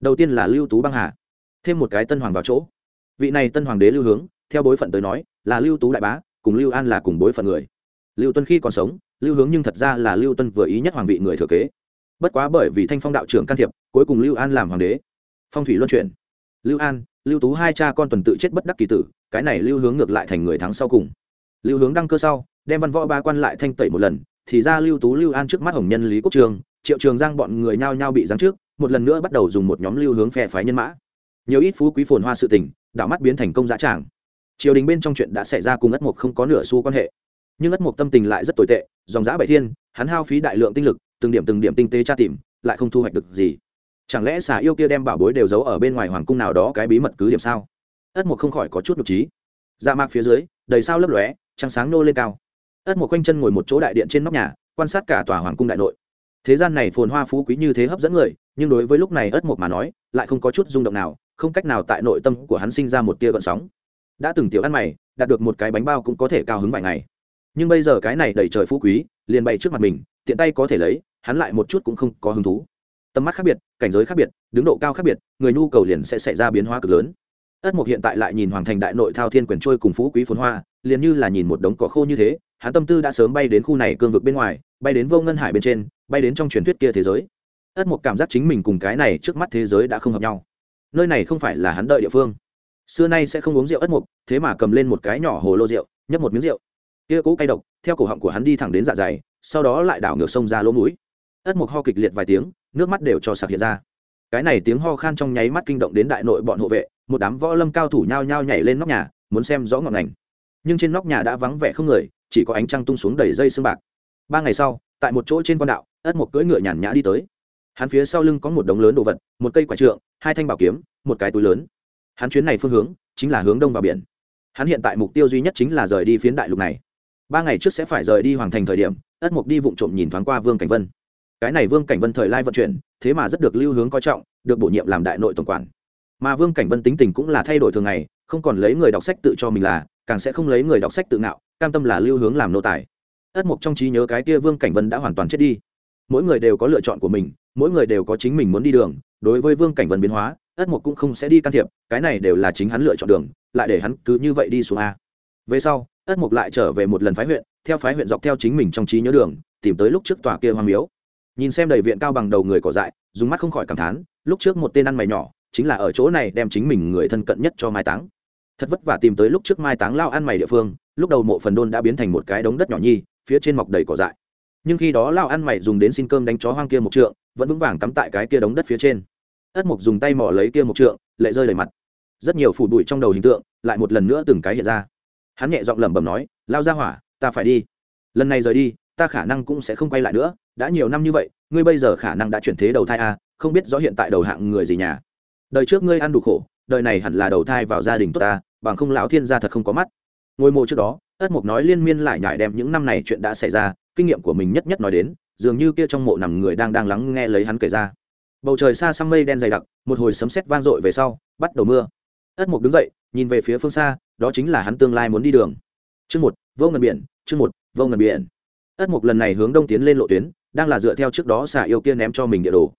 Đầu tiên là lưu tú băng hà thêm một cái tân hoàng vào chỗ. Vị này tân hoàng đế lưu hướng, theo bối phận tới nói, là lưu tú đại bá, cùng lưu an là cùng bối phận người. Lưu tuân khi còn sống, lưu hướng nhưng thật ra là lưu tuân vừa ý nhất hoàng vị người thừa kế. Bất quá bởi vì thanh phong đạo trưởng can thiệp, cuối cùng lưu an làm hoàng đế. Phong thủy luân chuyển. Lưu an, lưu tú hai cha con tuần tự chết bất đắc kỳ tử, cái này lưu hướng ngược lại thành người thắng sau cùng. Lưu hướng đăng cơ sau, đem văn võ ba quan lại thanh tẩy một lần, thì ra lưu tú lưu an trước mắt hồng nhân lý quốc trường, triệu trường giang bọn người nhao nhao bị giáng trước, một lần nữa bắt đầu dùng một nhóm lưu hướng phe phái nhân mã nhiều ít phú quý phồn hoa sự tình, đảo mắt biến thành công dã tràng. Triều đình bên trong chuyện đã xảy ra cùng ất mục không có nửa xu quan hệ. Nhưng ất mục tâm tình lại rất tồi tệ, dòng giã bảy thiên, hắn hao phí đại lượng tinh lực, từng điểm từng điểm tinh tế tra tìm, lại không thu hoạch được gì. Chẳng lẽ xà yêu kia đem bảo bối đều giấu ở bên ngoài hoàng cung nào đó cái bí mật cứ điểm sao? Ất mục không khỏi có chút nhục trí dạ mạc phía dưới, đầy sao lấp lóe, trăng sáng nô lên cao. Ất mục quanh chân ngồi một chỗ đại điện trên nóc nhà, quan sát cả tòa hoàng cung đại nội. Thế gian này phồn hoa phú quý như thế hấp dẫn người, nhưng đối với lúc này ất mục mà nói, lại không có chút rung động nào không cách nào tại nội tâm của hắn sinh ra một tia gợn sóng. Đã từng tiểu ăn mày, đạt được một cái bánh bao cũng có thể cao hứng vài ngày. Nhưng bây giờ cái này đầy trời phú quý, liền bày trước mặt mình, tiện tay có thể lấy, hắn lại một chút cũng không có hứng thú. Tầm mắt khác biệt, cảnh giới khác biệt, đứng độ cao khác biệt, người nhu cầu liền sẽ xảy ra biến hóa cực lớn. Ất mục hiện tại lại nhìn hoàng thành đại nội thao thiên quyền trôi cùng phú quý phồn hoa, liền như là nhìn một đống cỏ khô như thế, hắn tâm tư đã sớm bay đến khu này cương vực bên ngoài, bay đến vô ngân hải bên trên, bay đến trong truyền thuyết kia thế giới. Ất mục cảm giác chính mình cùng cái này trước mắt thế giới đã không hợp nhau nơi này không phải là hắn đợi địa phương. Xưa nay sẽ không uống rượu ất mục, thế mà cầm lên một cái nhỏ hồ lô rượu, nhấp một miếng rượu. Kia cũ cay độc, theo cổ họng của hắn đi thẳng đến dạ dày, sau đó lại đảo ngược sông ra lỗ mũi. Ất mục ho kịch liệt vài tiếng, nước mắt đều cho sạc hiện ra. Cái này tiếng ho khan trong nháy mắt kinh động đến đại nội bọn hộ vệ, một đám võ lâm cao thủ nhao nhao nhảy lên nóc nhà, muốn xem rõ ngọn ngành. Nhưng trên nóc nhà đã vắng vẻ không người, chỉ có ánh trăng tung xuống đầy dây sương bạc. Ba ngày sau, tại một chỗ trên quan đạo, ất mục cưỡi ngựa nhàn nhã đi tới hắn phía sau lưng có một đống lớn đồ vật, một cây quả trượng, hai thanh bảo kiếm, một cái túi lớn. Hắn chuyến này phương hướng chính là hướng đông vào biển. Hắn hiện tại mục tiêu duy nhất chính là rời đi phiến đại lục này. Ba ngày trước sẽ phải rời đi hoàng thành thời điểm, ất mục đi vụng trộm nhìn thoáng qua vương cảnh vân. Cái này vương cảnh vân thời lai vận chuyển, thế mà rất được lưu hướng coi trọng, được bổ nhiệm làm đại nội tổng quản. Mà vương cảnh vân tính tình cũng là thay đổi thường ngày, không còn lấy người đọc sách tự cho mình là, càng sẽ không lấy người đọc sách tự ngạo, cam tâm là lưu hướng làm nô tài. Ất mục trong trí nhớ cái kia vương cảnh vân đã hoàn toàn chết đi. Mỗi người đều có lựa chọn của mình mỗi người đều có chính mình muốn đi đường, đối với vương cảnh vân biến hóa, ất mục cũng không sẽ đi can thiệp, cái này đều là chính hắn lựa chọn đường, lại để hắn cứ như vậy đi xuống a. Về sau, ất mục lại trở về một lần phái huyện, theo phái huyện dọc theo chính mình trong trí nhớ đường, tìm tới lúc trước tòa kia hoa miếu. Nhìn xem đầy viện cao bằng đầu người cỏ dại, dùng mắt không khỏi cảm thán, lúc trước một tên ăn mày nhỏ, chính là ở chỗ này đem chính mình người thân cận nhất cho mai táng. Thật vất vả tìm tới lúc trước mai táng lao ăn mày địa phương, lúc đầu mộ phần đôn đã biến thành một cái đống đất nhỏ nhi, phía trên mọc đầy cỏ dại. Nhưng khi đó lao ăn mày dùng đến xin cơm đánh chó hoang kia một trượng vẫn vững vàng cắm tại cái kia đống đất phía trên. Ất mục dùng tay mỏ lấy kia một trượng lệ rơi đầy mặt. Rất nhiều phủ bụi trong đầu hình tượng lại một lần nữa từng cái hiện ra. Hắn nhẹ giọng lẩm bẩm nói lao ra hỏa ta phải đi. Lần này rời đi ta khả năng cũng sẽ không quay lại nữa. Đã nhiều năm như vậy ngươi bây giờ khả năng đã chuyển thế đầu thai a à, không biết rõ hiện tại đầu hạng người gì nhà. Đời trước ngươi ăn đủ khổ đời này hẳn là đầu thai vào gia đình tốt ta bằng không lão thiên gia thật không có mắt. Ngôi mộ trước đó ất mục nói liên miên lại nhải đem những năm này chuyện đã xảy ra kinh nghiệm của mình nhất nhất nói đến dường như kia trong mộ nằm người đang đang lắng nghe lấy hắn kể ra. Bầu trời xa xăm mây đen dày đặc, một hồi sấm sét vang dội về sau, bắt đầu mưa. Ất mục đứng dậy, nhìn về phía phương xa, đó chính là hắn tương lai muốn đi đường. Chương một, vô ngần biển, chương một, vô ngần biển. Ất mục lần này hướng đông tiến lên lộ tuyến, đang là dựa theo trước đó xả yêu kia ném cho mình địa đồ.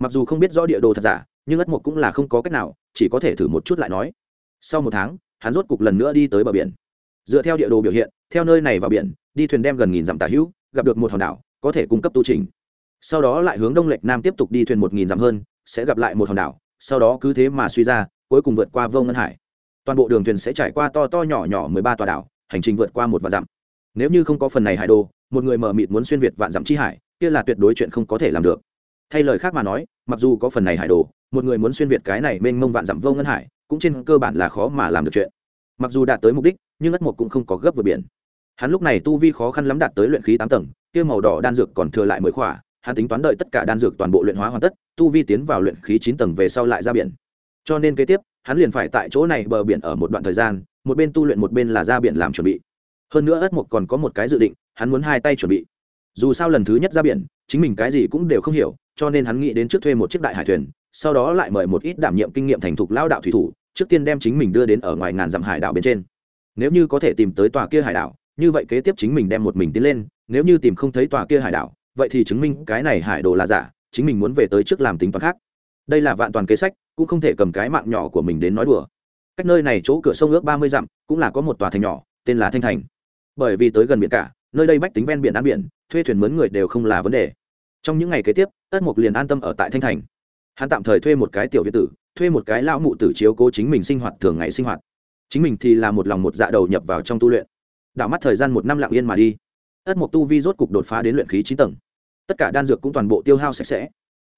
Mặc dù không biết rõ địa đồ thật giả, nhưng ất mục cũng là không có cách nào, chỉ có thể thử một chút lại nói. Sau một tháng, hắn rốt cục lần nữa đi tới bờ biển. Dựa theo địa đồ biểu hiện, theo nơi này vào biển, đi thuyền đem gần nghìn dặm tả hữu, gặp được một hòn đảo có thể cung cấp tu trình. Sau đó lại hướng đông lệch nam tiếp tục đi thuyền một nghìn dặm hơn, sẽ gặp lại một hòn đảo, sau đó cứ thế mà suy ra, cuối cùng vượt qua vô ngân hải. Toàn bộ đường thuyền sẽ trải qua to to nhỏ nhỏ mười ba tòa đảo, hành trình vượt qua một vạn dặm. Nếu như không có phần này hải đồ một người mờ mịt muốn xuyên việt vạn dặm chi hải, kia là tuyệt đối chuyện không có thể làm được. Thay lời khác mà nói, mặc dù có phần này hải đồ một người muốn xuyên việt cái này mênh mông vạn dặm vô ngân hải, cũng trên cơ bản là khó mà làm được chuyện. Mặc dù đạt tới mục đích, nhưng ất mục cũng không có gấp vượt biển. Hắn lúc này tu vi khó khăn lắm đạt tới luyện khí tám tầng kia màu đỏ đan dược còn thừa lại mười khỏa, hắn tính toán đợi tất cả đan dược toàn bộ luyện hóa hoàn tất, tu vi tiến vào luyện khí chín tầng về sau lại ra biển. Cho nên kế tiếp, hắn liền phải tại chỗ này bờ biển ở một đoạn thời gian, một bên tu luyện một bên là ra biển làm chuẩn bị. Hơn nữa ất mục còn có một cái dự định, hắn muốn hai tay chuẩn bị. Dù sao lần thứ nhất ra biển, chính mình cái gì cũng đều không hiểu, cho nên hắn nghĩ đến trước thuê một chiếc đại hải thuyền, sau đó lại mời một ít đảm nhiệm kinh nghiệm thành thục lao đạo thủy thủ, trước tiên đem chính mình đưa đến ở ngoài ngàn dặm hải đảo bên trên. Nếu như có thể tìm tới tòa kia hải đảo như vậy kế tiếp chính mình đem một mình tiến lên, nếu như tìm không thấy tòa kia hải đảo, vậy thì chứng minh cái này hải đồ là giả, chính mình muốn về tới trước làm tính toán khác. Đây là vạn toàn kế sách, cũng không thể cầm cái mạng nhỏ của mình đến nói đùa. Cách nơi này chỗ cửa sông ước ba mươi dặm, cũng là có một tòa thành nhỏ, tên là thanh thành. Bởi vì tới gần biển cả, nơi đây bách tính ven biển ăn biển, thuê thuyền mướn người đều không là vấn đề. Trong những ngày kế tiếp tất mục liền an tâm ở tại thanh thành. Hắn tạm thời thuê một cái tiểu viện tử, thuê một cái lão mụ tử chiếu cố chính mình sinh hoạt thường ngày sinh hoạt. Chính mình thì là một lòng một dạ đầu nhập vào trong tu luyện đảo mắt thời gian một năm lặng yên mà đi. Ất mục tu vi rốt cục đột phá đến luyện khí chín tầng. Tất cả đan dược cũng toàn bộ tiêu hao sạch sẽ.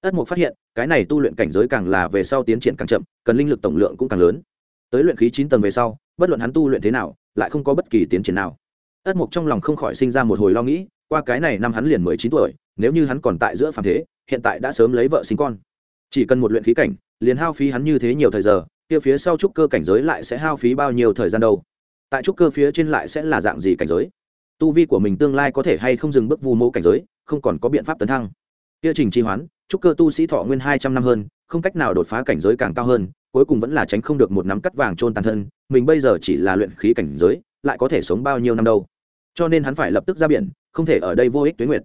Ất mục phát hiện, cái này tu luyện cảnh giới càng là về sau tiến triển càng chậm, cần linh lực tổng lượng cũng càng lớn. Tới luyện khí chín tầng về sau, bất luận hắn tu luyện thế nào, lại không có bất kỳ tiến triển nào. Ất mục trong lòng không khỏi sinh ra một hồi lo nghĩ, qua cái này năm hắn liền mười chín tuổi, nếu như hắn còn tại giữa phàm thế, hiện tại đã sớm lấy vợ sinh con. Chỉ cần một luyện khí cảnh, liền hao phí hắn như thế nhiều thời giờ, kia phía sau trúc cơ cảnh giới lại sẽ hao phí bao nhiêu thời gian đâu? Tại trúc cơ phía trên lại sẽ là dạng gì cảnh giới? Tu vi của mình tương lai có thể hay không dừng bước vu mô cảnh giới, không còn có biện pháp tấn thăng. Kia trình chi hoán, trúc cơ tu sĩ thọ nguyên hai trăm năm hơn, không cách nào đột phá cảnh giới càng cao hơn, cuối cùng vẫn là tránh không được một nắm cắt vàng trôn tàn thân, mình bây giờ chỉ là luyện khí cảnh giới, lại có thể sống bao nhiêu năm đâu? Cho nên hắn phải lập tức ra biển, không thể ở đây vô ích tuyến nguyệt.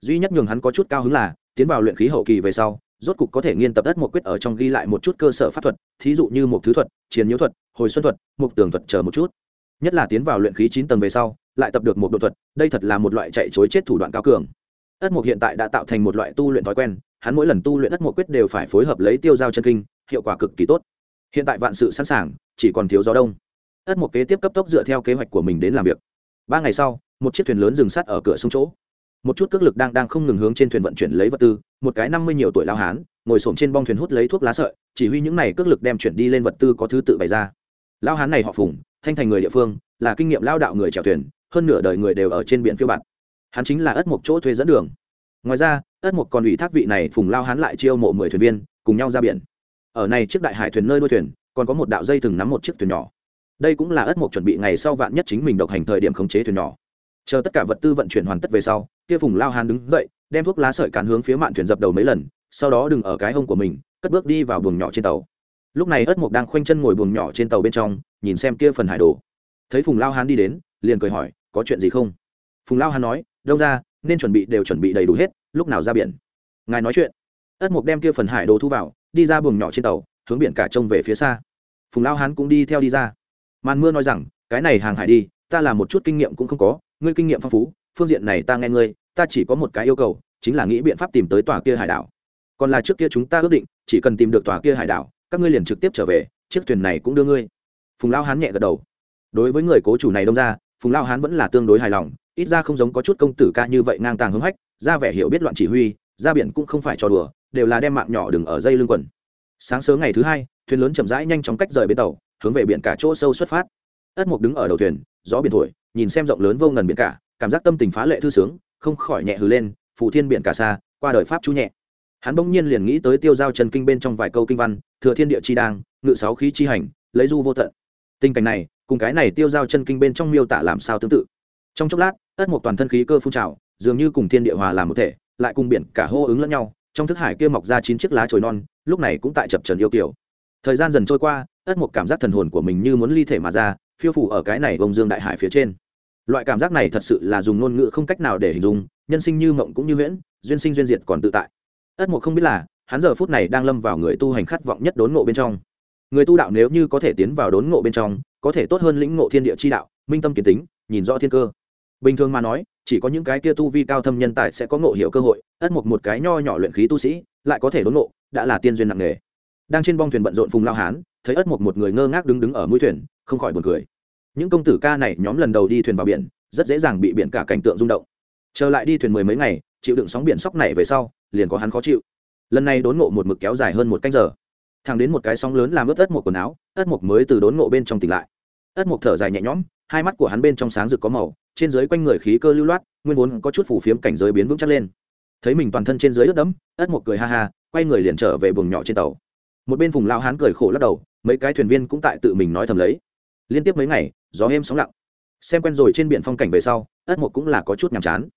Duy nhất nhường hắn có chút cao hứng là, tiến vào luyện khí hậu kỳ về sau, rốt cục có thể nghiên tập đất một quyết ở trong ghi lại một chút cơ sở pháp thuật, thí dụ như một thứ thuật chiến nhiễu thuật, hồi xuân thuật, mục tường thuật chờ một chút nhất là tiến vào luyện khí chín tầng về sau, lại tập được một độ thuật, đây thật là một loại chạy chối chết thủ đoạn cao cường. Ất mục hiện tại đã tạo thành một loại tu luyện thói quen, hắn mỗi lần tu luyện ất mục quyết đều phải phối hợp lấy tiêu giao chân kinh, hiệu quả cực kỳ tốt. Hiện tại vạn sự sẵn sàng, chỉ còn thiếu gió đông. Ất mục kế tiếp cấp tốc dựa theo kế hoạch của mình đến làm việc. Ba ngày sau, một chiếc thuyền lớn dừng sắt ở cửa sông chỗ. Một chút cước lực đang đang không ngừng hướng trên thuyền vận chuyển lấy vật tư, một cái năm mươi nhiều tuổi lao hán, ngồi xổm trên bong thuyền hút lấy thuốc lá sợi, chỉ huy những này cước lực đem chuyển đi lên vật tư có thứ tự bày ra. Lao hán này họ phùng thanh thành người địa phương, là kinh nghiệm lao đạo người chèo thuyền, hơn nửa đời người đều ở trên biển phiêu bạt. Hắn chính là ất mộc chỗ thuê dẫn đường. Ngoài ra, ất mộc còn ủy thác vị này phùng lao hắn lại chiêu mộ mười thuyền viên, cùng nhau ra biển. Ở này chiếc đại hải thuyền nơi đuôi thuyền, còn có một đạo dây thừng nắm một chiếc thuyền nhỏ. Đây cũng là ất mộc chuẩn bị ngày sau vạn nhất chính mình độc hành thời điểm khống chế thuyền nhỏ. Chờ tất cả vật tư vận chuyển hoàn tất về sau, kia phùng lao hán đứng dậy, đem thuốc lá sợi cán hướng phía mạn thuyền dập đầu mấy lần, sau đó đừng ở cái hông của mình, cất bước đi vào buồng nhỏ trên tàu lúc này ất mục đang khoanh chân ngồi buồng nhỏ trên tàu bên trong, nhìn xem kia phần hải đồ. Thấy phùng lao hán đi đến, liền cười hỏi, có chuyện gì không? Phùng lao hán nói, đông ra, nên chuẩn bị đều chuẩn bị đầy đủ hết, lúc nào ra biển? Ngài nói chuyện. Ất mục đem kia phần hải đồ thu vào, đi ra buồng nhỏ trên tàu, hướng biển cả trông về phía xa. Phùng lao hán cũng đi theo đi ra. Màn mưa nói rằng, cái này hàng hải đi, ta làm một chút kinh nghiệm cũng không có, ngươi kinh nghiệm phong phú, phương diện này ta nghe ngươi, ta chỉ có một cái yêu cầu, chính là nghĩ biện pháp tìm tới tòa kia hải đảo. Còn là trước kia chúng ta ước định, chỉ cần tìm được tòa kia hải đảo các ngươi liền trực tiếp trở về, chiếc thuyền này cũng đưa ngươi. Phùng lao hán nhẹ gật đầu. Đối với người cố chủ này đông ra, phùng lao hán vẫn là tương đối hài lòng, ít ra không giống có chút công tử ca như vậy ngang tàng hứng hách, ra vẻ hiểu biết loạn chỉ huy, ra biển cũng không phải trò đùa, đều là đem mạng nhỏ đừng ở dây lưng quần. Sáng sớm ngày thứ hai, thuyền lớn chậm rãi nhanh chóng cách rời bến tàu, hướng về biển cả chỗ sâu xuất phát. Ất mục đứng ở đầu thuyền, gió biển thổi, nhìn xem rộng lớn vô ngần biển cả, cảm giác tâm tình phá lệ thư sướng, không khỏi nhẹ hừ lên phụ thiên biển cả xa, qua đời pháp chú nhẹ. Hắn bỗng nhiên liền nghĩ tới tiêu giao trần kinh bên trong vài câu kinh văn thừa thiên địa chi đang, ngự sáu khí chi hành, lấy du vô tận. Tình cảnh này, cùng cái này tiêu giao chân kinh bên trong miêu tả làm sao tương tự. Trong chốc lát, tất một toàn thân khí cơ phun trào, dường như cùng thiên địa hòa làm một thể, lại cùng biển cả hô ứng lẫn nhau, trong thức hải kia mọc ra chín chiếc lá trồi non, lúc này cũng tại chập trần yêu kiểu thời gian dần trôi qua ất một cảm giác thần hồn của mình như muốn ly thể mà ra, phiêu phủ ở cái này bông dương đại hải phía trên. Loại cảm giác này thật sự là dùng ngôn ngữ không cách nào để hình dung, nhân sinh như mộng cũng như huyễn, duyên sinh duyên diệt còn tự tại. Ất một không biết là hắn giờ phút này đang lâm vào người tu hành khát vọng nhất đốn ngộ bên trong. Người tu đạo nếu như có thể tiến vào đốn ngộ bên trong, có thể tốt hơn lĩnh ngộ thiên địa chi đạo, minh tâm kiến tính, nhìn rõ thiên cơ. Bình thường mà nói, chỉ có những cái kia tu vi cao thâm nhân tài sẽ có ngộ hiểu cơ hội, ất một một cái nho nhỏ luyện khí tu sĩ, lại có thể đốn ngộ, đã là tiên duyên nặng nghề đang trên bong thuyền bận rộn phùng lao hán, thấy ất một một người ngơ ngác đứng đứng ở mũi thuyền, không khỏi buồn cười. Những công tử ca này nhóm lần đầu đi thuyền vào biển, rất dễ dàng bị biển cả cảnh tượng rung động. Trở lại đi thuyền mười mấy ngày, chịu đựng sóng biển sóc này về sau, liền có hắn khó chịu lần này đốn ngộ một mực kéo dài hơn một canh giờ. Thẳng đến một cái sóng lớn làm ướt ất một quần áo, ất một mới từ đốn ngộ bên trong tỉnh lại. Ất một thở dài nhẹ nhõm, hai mắt của hắn bên trong sáng rực có màu, trên dưới quanh người khí cơ lưu loát, nguyên vốn có chút phủ phiếm cảnh giới biến vững chắc lên. Thấy mình toàn thân trên dưới ướt đẫm, ất một cười ha ha, quay người liền trở về buồng nhỏ trên tàu. Một bên vùng lao hán cười khổ lắc đầu, mấy cái thuyền viên cũng tại tự mình nói thầm lấy. Liên tiếp mấy ngày, gió êm sóng lặng. Xem quen rồi trên biển phong cảnh về sau, ất một cũng là có chút nhàm chán.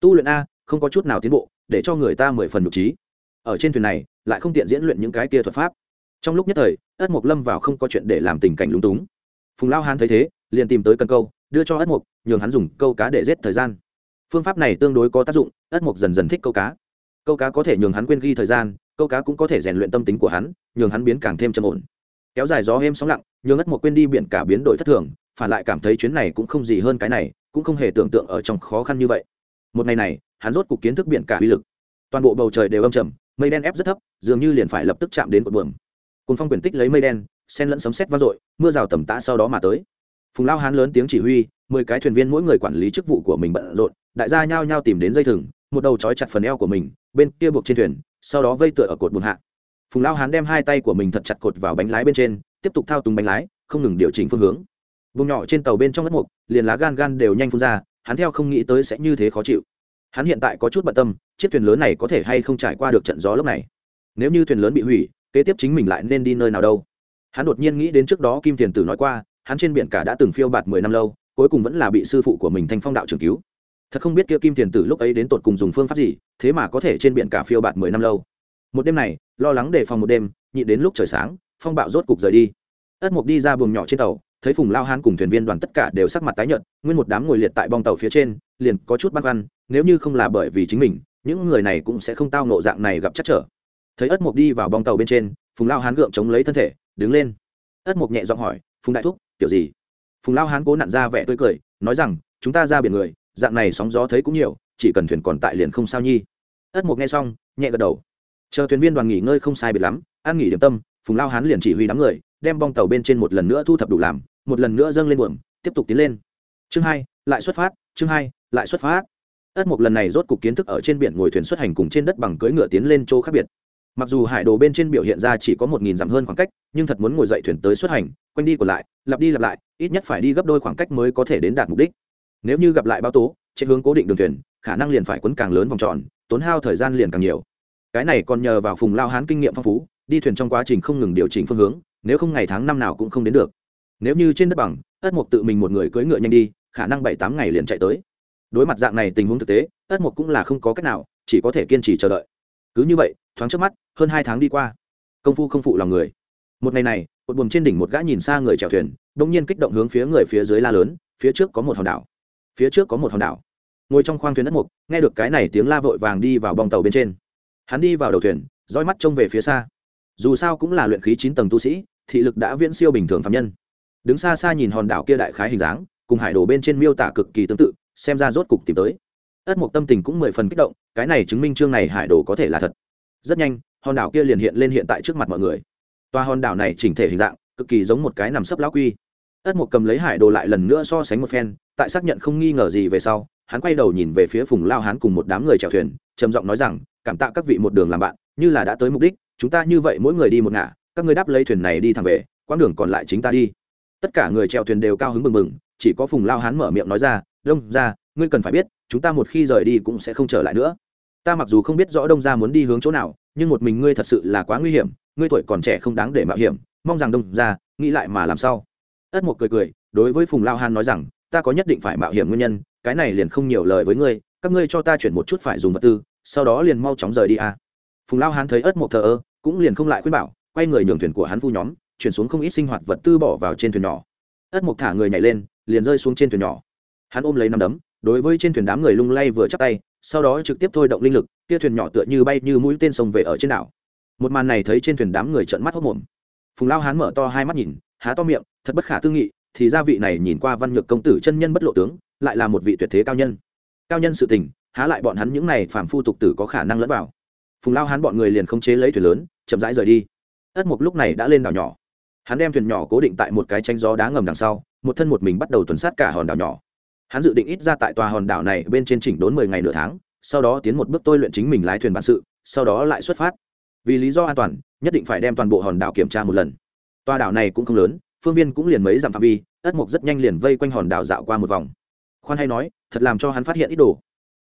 Tu luyện a, không có chút nào tiến bộ, để cho người ta mười phần nhục trí ở trên thuyền này lại không tiện diễn luyện những cái kia thuật pháp. Trong lúc nhất thời, ất mục lâm vào không có chuyện để làm tình cảnh lúng túng. Phùng lao hán thấy thế, liền tìm tới cần câu, đưa cho ất mục nhường hắn dùng câu cá để giết thời gian. Phương pháp này tương đối có tác dụng, ất mục dần dần thích câu cá. Câu cá có thể nhường hắn quên ghi thời gian, câu cá cũng có thể rèn luyện tâm tính của hắn, nhường hắn biến càng thêm trầm ổn. Kéo dài gió êm sóng lặng, nhường ất mục quên đi biển cả biến đổi thất thường, phản lại cảm thấy chuyến này cũng không gì hơn cái này, cũng không hề tưởng tượng ở trong khó khăn như vậy. Một ngày này, hắn rốt cục kiến thức biển cả uy lực toàn bộ bầu trời đều âm trầm, mây đen ép rất thấp, dường như liền phải lập tức chạm đến cột buồm. Cồn phong quyền tích lấy mây đen sen lẫn sấm sét vang dội, mưa rào tầm tã sau đó mà tới. Phùng lao hán lớn tiếng chỉ huy, mười cái thuyền viên mỗi người quản lý chức vụ của mình bận rộn, đại gia nhao nhao tìm đến dây thừng, một đầu trói chặt phần eo của mình, bên kia buộc trên thuyền, sau đó vây tựa ở cột buồn hạ. Phùng lao hán đem hai tay của mình thật chặt cột vào bánh lái bên trên, tiếp tục thao túng bánh lái, không ngừng điều chỉnh phương hướng. Vùng nhỏ trên tàu bên trong đất mục, liền lá gan gan đều nhanh phun ra, hắn theo không nghĩ tới sẽ như thế khó chịu hắn hiện tại có chút bận tâm, chiếc thuyền lớn này có thể hay không trải qua được trận gió lúc này. Nếu như thuyền lớn bị hủy, kế tiếp chính mình lại nên đi nơi nào đâu? Hắn đột nhiên nghĩ đến trước đó kim thiền tử nói qua, hắn trên biển cả đã từng phiêu bạt mười năm lâu, cuối cùng vẫn là bị sư phụ của mình thanh phong đạo trường cứu. Thật không biết kia kim thiền tử lúc ấy đến tột cùng dùng phương pháp gì, thế mà có thể trên biển cả phiêu bạt mười năm lâu. Một đêm này, lo lắng đề phòng một đêm, nhịn đến lúc trời sáng, phong bạo rốt cục rời đi. Ất mục đi ra buồng nhỏ trên tàu thấy phùng lao hán cùng thuyền viên đoàn tất cả đều sắc mặt tái nhợt, nguyên một đám ngồi liệt tại bong tàu phía trên, liền có chút băn khoăn, nếu như không là bởi vì chính mình, những người này cũng sẽ không tao nộ dạng này gặp chắc trở. Thấy ất mục đi vào bong tàu bên trên, phùng lao hán gượng chống lấy thân thể, đứng lên. Ất mục nhẹ giọng hỏi, phùng đại thúc, kiểu gì? Phùng lao hán cố nặn ra vẻ tươi cười, nói rằng, chúng ta ra biển người, dạng này sóng gió thấy cũng nhiều, chỉ cần thuyền còn tại liền không sao nhi. Ất mục nghe xong, nhẹ gật đầu. Chờ thuyền viên đoàn nghỉ ngơi không sai biệt lắm ăn nghỉ điểm tâm, phùng lao hán liền chỉ huy đám người, đem bong tàu bên trên một lần nữa thu thập đủ làm một lần nữa dâng lên buồm, tiếp tục tiến lên. Chương hai, lại xuất phát, chương hai, lại xuất phát. Ất mục lần này rốt cục kiến thức ở trên biển ngồi thuyền xuất hành cùng trên đất bằng cưỡi ngựa tiến lên chỗ khác biệt. Mặc dù hải đồ bên trên biểu hiện ra chỉ có một nghìn dặm hơn khoảng cách, nhưng thật muốn ngồi dậy thuyền tới xuất hành, quanh đi còn lại, lặp đi lặp lại, ít nhất phải đi gấp đôi khoảng cách mới có thể đến đạt mục đích. Nếu như gặp lại báo tố, trên hướng cố định đường thuyền, khả năng liền phải quấn càng lớn vòng tròn, tốn hao thời gian liền càng nhiều. Cái này còn nhờ vào phùng lao hán kinh nghiệm phong phú, đi thuyền trong quá trình không ngừng điều chỉnh phương hướng, nếu không ngày tháng năm nào cũng không đến được nếu như trên đất bằng, ất mục tự mình một người cưỡi ngựa nhanh đi, khả năng bảy tám ngày liền chạy tới. Đối mặt dạng này tình huống thực tế, ất mục cũng là không có cách nào, chỉ có thể kiên trì chờ đợi. Cứ như vậy, thoáng trước mắt, hơn hai tháng đi qua. Công phu không phụ lòng người. Một ngày này, cột buồm trên đỉnh một gã nhìn xa người chèo thuyền đông nhiên kích động hướng phía người phía dưới la lớn, phía trước có một hòn đảo. Phía trước có một hòn đảo. Ngồi trong khoang thuyền đất mục nghe được cái này tiếng la vội vàng đi vào bong tàu bên trên. Hắn đi vào đầu thuyền dõi mắt trông về phía xa. Dù sao cũng là luyện khí chín tầng tu sĩ, thị lực đã viễn siêu bình thường phạm nhân đứng xa xa nhìn hòn đảo kia đại khái hình dáng, cùng hải đồ bên trên miêu tả cực kỳ tương tự, xem ra rốt cục tìm tới. Ất mộc tâm tình cũng mười phần kích động, cái này chứng minh chương này hải đồ có thể là thật. Rất nhanh, hòn đảo kia liền hiện lên hiện tại trước mặt mọi người. Toa hòn đảo này chỉnh thể hình dạng, cực kỳ giống một cái nằm sấp lão quy. Ất mộc cầm lấy hải đồ lại lần nữa so sánh một phen, tại xác nhận không nghi ngờ gì về sau, hắn quay đầu nhìn về phía phùng lao hán cùng một đám người chèo thuyền, trầm giọng nói rằng, cảm tạ các vị một đường làm bạn, như là đã tới mục đích, chúng ta như vậy mỗi người đi một ngả, các ngươi đáp lấy thuyền này đi thẳng về, quãng đường còn lại chính ta đi tất cả người chèo thuyền đều cao hứng mừng mừng, chỉ có phùng lao hán mở miệng nói ra, đông ra ngươi cần phải biết, chúng ta một khi rời đi cũng sẽ không trở lại nữa. Ta mặc dù không biết rõ đông ra muốn đi hướng chỗ nào, nhưng một mình ngươi thật sự là quá nguy hiểm, ngươi tuổi còn trẻ không đáng để mạo hiểm, mong rằng đông ra nghĩ lại mà làm sao? Ất một cười cười, đối với phùng lao hán nói rằng, ta có nhất định phải mạo hiểm nguyên nhân, cái này liền không nhiều lời với ngươi, các ngươi cho ta chuyển một chút phải dùng vật tư, sau đó liền mau chóng rời đi à. phùng lao hán thấy ất một thờ ơ, cũng liền không lại khuyên bảo, quay người nhường thuyền của hắn phu nhóm chuyển xuống không ít sinh hoạt vật tư bỏ vào trên thuyền nhỏ. Ất mục thả người nhảy lên, liền rơi xuống trên thuyền nhỏ. Hắn ôm lấy nằm đấm, đối với trên thuyền đám người lung lay vừa chắc tay, sau đó trực tiếp thôi động linh lực, kia thuyền nhỏ tựa như bay như mũi tên sông về ở trên đảo. Một màn này thấy trên thuyền đám người trợn mắt hốc mồm phùng lao hán mở to hai mắt nhìn, há to miệng, thật bất khả tư nghị, thì gia vị này nhìn qua văn nhược công tử chân nhân bất lộ tướng, lại là một vị tuyệt thế cao nhân. Cao nhân sự tình, há lại bọn hắn những này phàm phu tục tử có khả năng lẫn vào. Phùng lao hán bọn người liền không chế lấy thuyền lớn, chậm rãi rời đi. Ất mục lúc này đã lên đảo nhỏ hắn đem thuyền nhỏ cố định tại một cái tranh gió đá ngầm đằng sau, một thân một mình bắt đầu tuần sát cả hòn đảo nhỏ. Hắn dự định ít ra tại tòa hòn đảo này bên trên chỉnh đốn mười ngày nửa tháng, sau đó tiến một bước tôi luyện chính mình lái thuyền bản sự, sau đó lại xuất phát. Vì lý do an toàn, nhất định phải đem toàn bộ hòn đảo kiểm tra một lần. Tòa đảo này cũng không lớn, phương viên cũng liền mấy dặm phạm vi, ất mục rất nhanh liền vây quanh hòn đảo dạo qua một vòng. Khoan hay nói, thật làm cho hắn phát hiện ít đồ.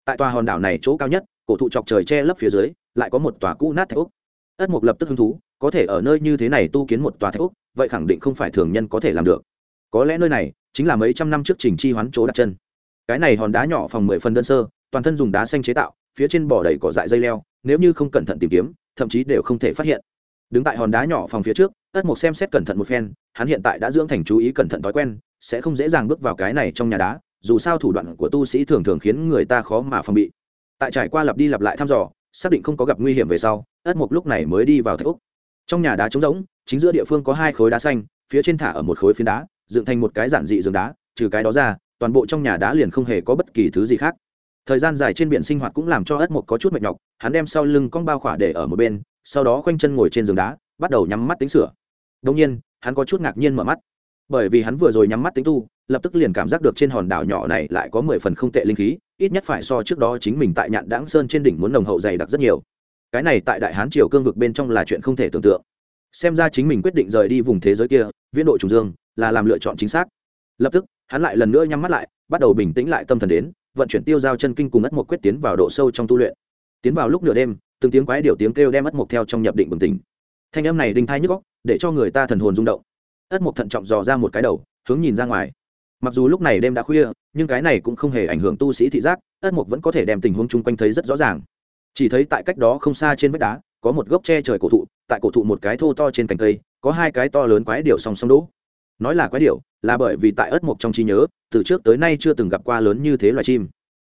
Tại tòa hòn đảo này chỗ cao nhất, cổ thụ chọc trời che lấp phía dưới, lại có một tòa cũ nát thạch úc ất mục lập tức hứng thú, có thể ở nơi như thế này tu kiến một tòa thạch úc vậy khẳng định không phải thường nhân có thể làm được. Có lẽ nơi này chính là mấy trăm năm trước trình chi hoán chỗ đặt chân. Cái này hòn đá nhỏ phòng mười phần đơn sơ, toàn thân dùng đá xanh chế tạo, phía trên bỏ đầy cỏ dại dây leo, nếu như không cẩn thận tìm kiếm, thậm chí đều không thể phát hiện. Đứng tại hòn đá nhỏ phòng phía trước ất mục xem xét cẩn thận một phen, hắn hiện tại đã dưỡng thành chú ý cẩn thận thói quen, sẽ không dễ dàng bước vào cái này trong nhà đá, dù sao thủ đoạn của tu sĩ thường thường khiến người ta khó mà phòng bị. Tại trải qua lặp đi lặp lại thăm dò, xác định không có gặp nguy hiểm về sau ất mục lúc này mới đi vào thạch úc. Trong nhà đá trống rỗng chính giữa địa phương có hai khối đá xanh, phía trên thả ở một khối phiến đá, dựng thành một cái giản dị giường đá, trừ cái đó ra, toàn bộ trong nhà đá liền không hề có bất kỳ thứ gì khác. Thời gian dài trên biển sinh hoạt cũng làm cho ất mộc có chút mệt nhọc, hắn đem sau lưng con bao khỏa để ở một bên, sau đó khoanh chân ngồi trên giường đá, bắt đầu nhắm mắt tính sửa. Đông nhiên, hắn có chút ngạc nhiên mở mắt. Bởi vì hắn vừa rồi nhắm mắt tính tu, lập tức liền cảm giác được trên hòn đảo nhỏ này lại có mười phần không tệ linh khí, ít nhất phải so trước đó chính mình tại nhạn đãng sơn trên đỉnh muốn nồng hậu dày đặc rất nhiều. Cái này tại đại hán triều cương vực bên trong là chuyện không thể tưởng tượng xem ra chính mình quyết định rời đi vùng thế giới kia, viễn độ trùng dương, là làm lựa chọn chính xác. Lập tức, hắn lại lần nữa nhắm mắt lại, bắt đầu bình tĩnh lại tâm thần đến, vận chuyển tiêu giao chân kinh cùng ất mộc quyết tiến vào độ sâu trong tu luyện. Tiến vào lúc nửa đêm, từng tiếng quái điệu tiếng kêu đem ất mộc theo trong nhập định bừng tỉnh. Thanh âm này đinh thai nhức góc để cho người ta thần hồn rung động. Ất mộc thận trọng dò ra một cái đầu, hướng nhìn ra ngoài. Mặc dù lúc này đêm đã khuya, nhưng cái này cũng không hề ảnh hưởng tu sĩ thị giác, ất mộc vẫn có thể đem tình huống chung quanh thấy rất rõ ràng. Chỉ thấy tại cách đó không xa trên vách đá có một gốc tre trời cổ thụ, tại cổ thụ một cái thô to trên cành cây, có hai cái to lớn quái điểu song song đỗ. Nói là quái điểu, là bởi vì tại ớt mộc trong trí nhớ, từ trước tới nay chưa từng gặp qua lớn như thế loài chim.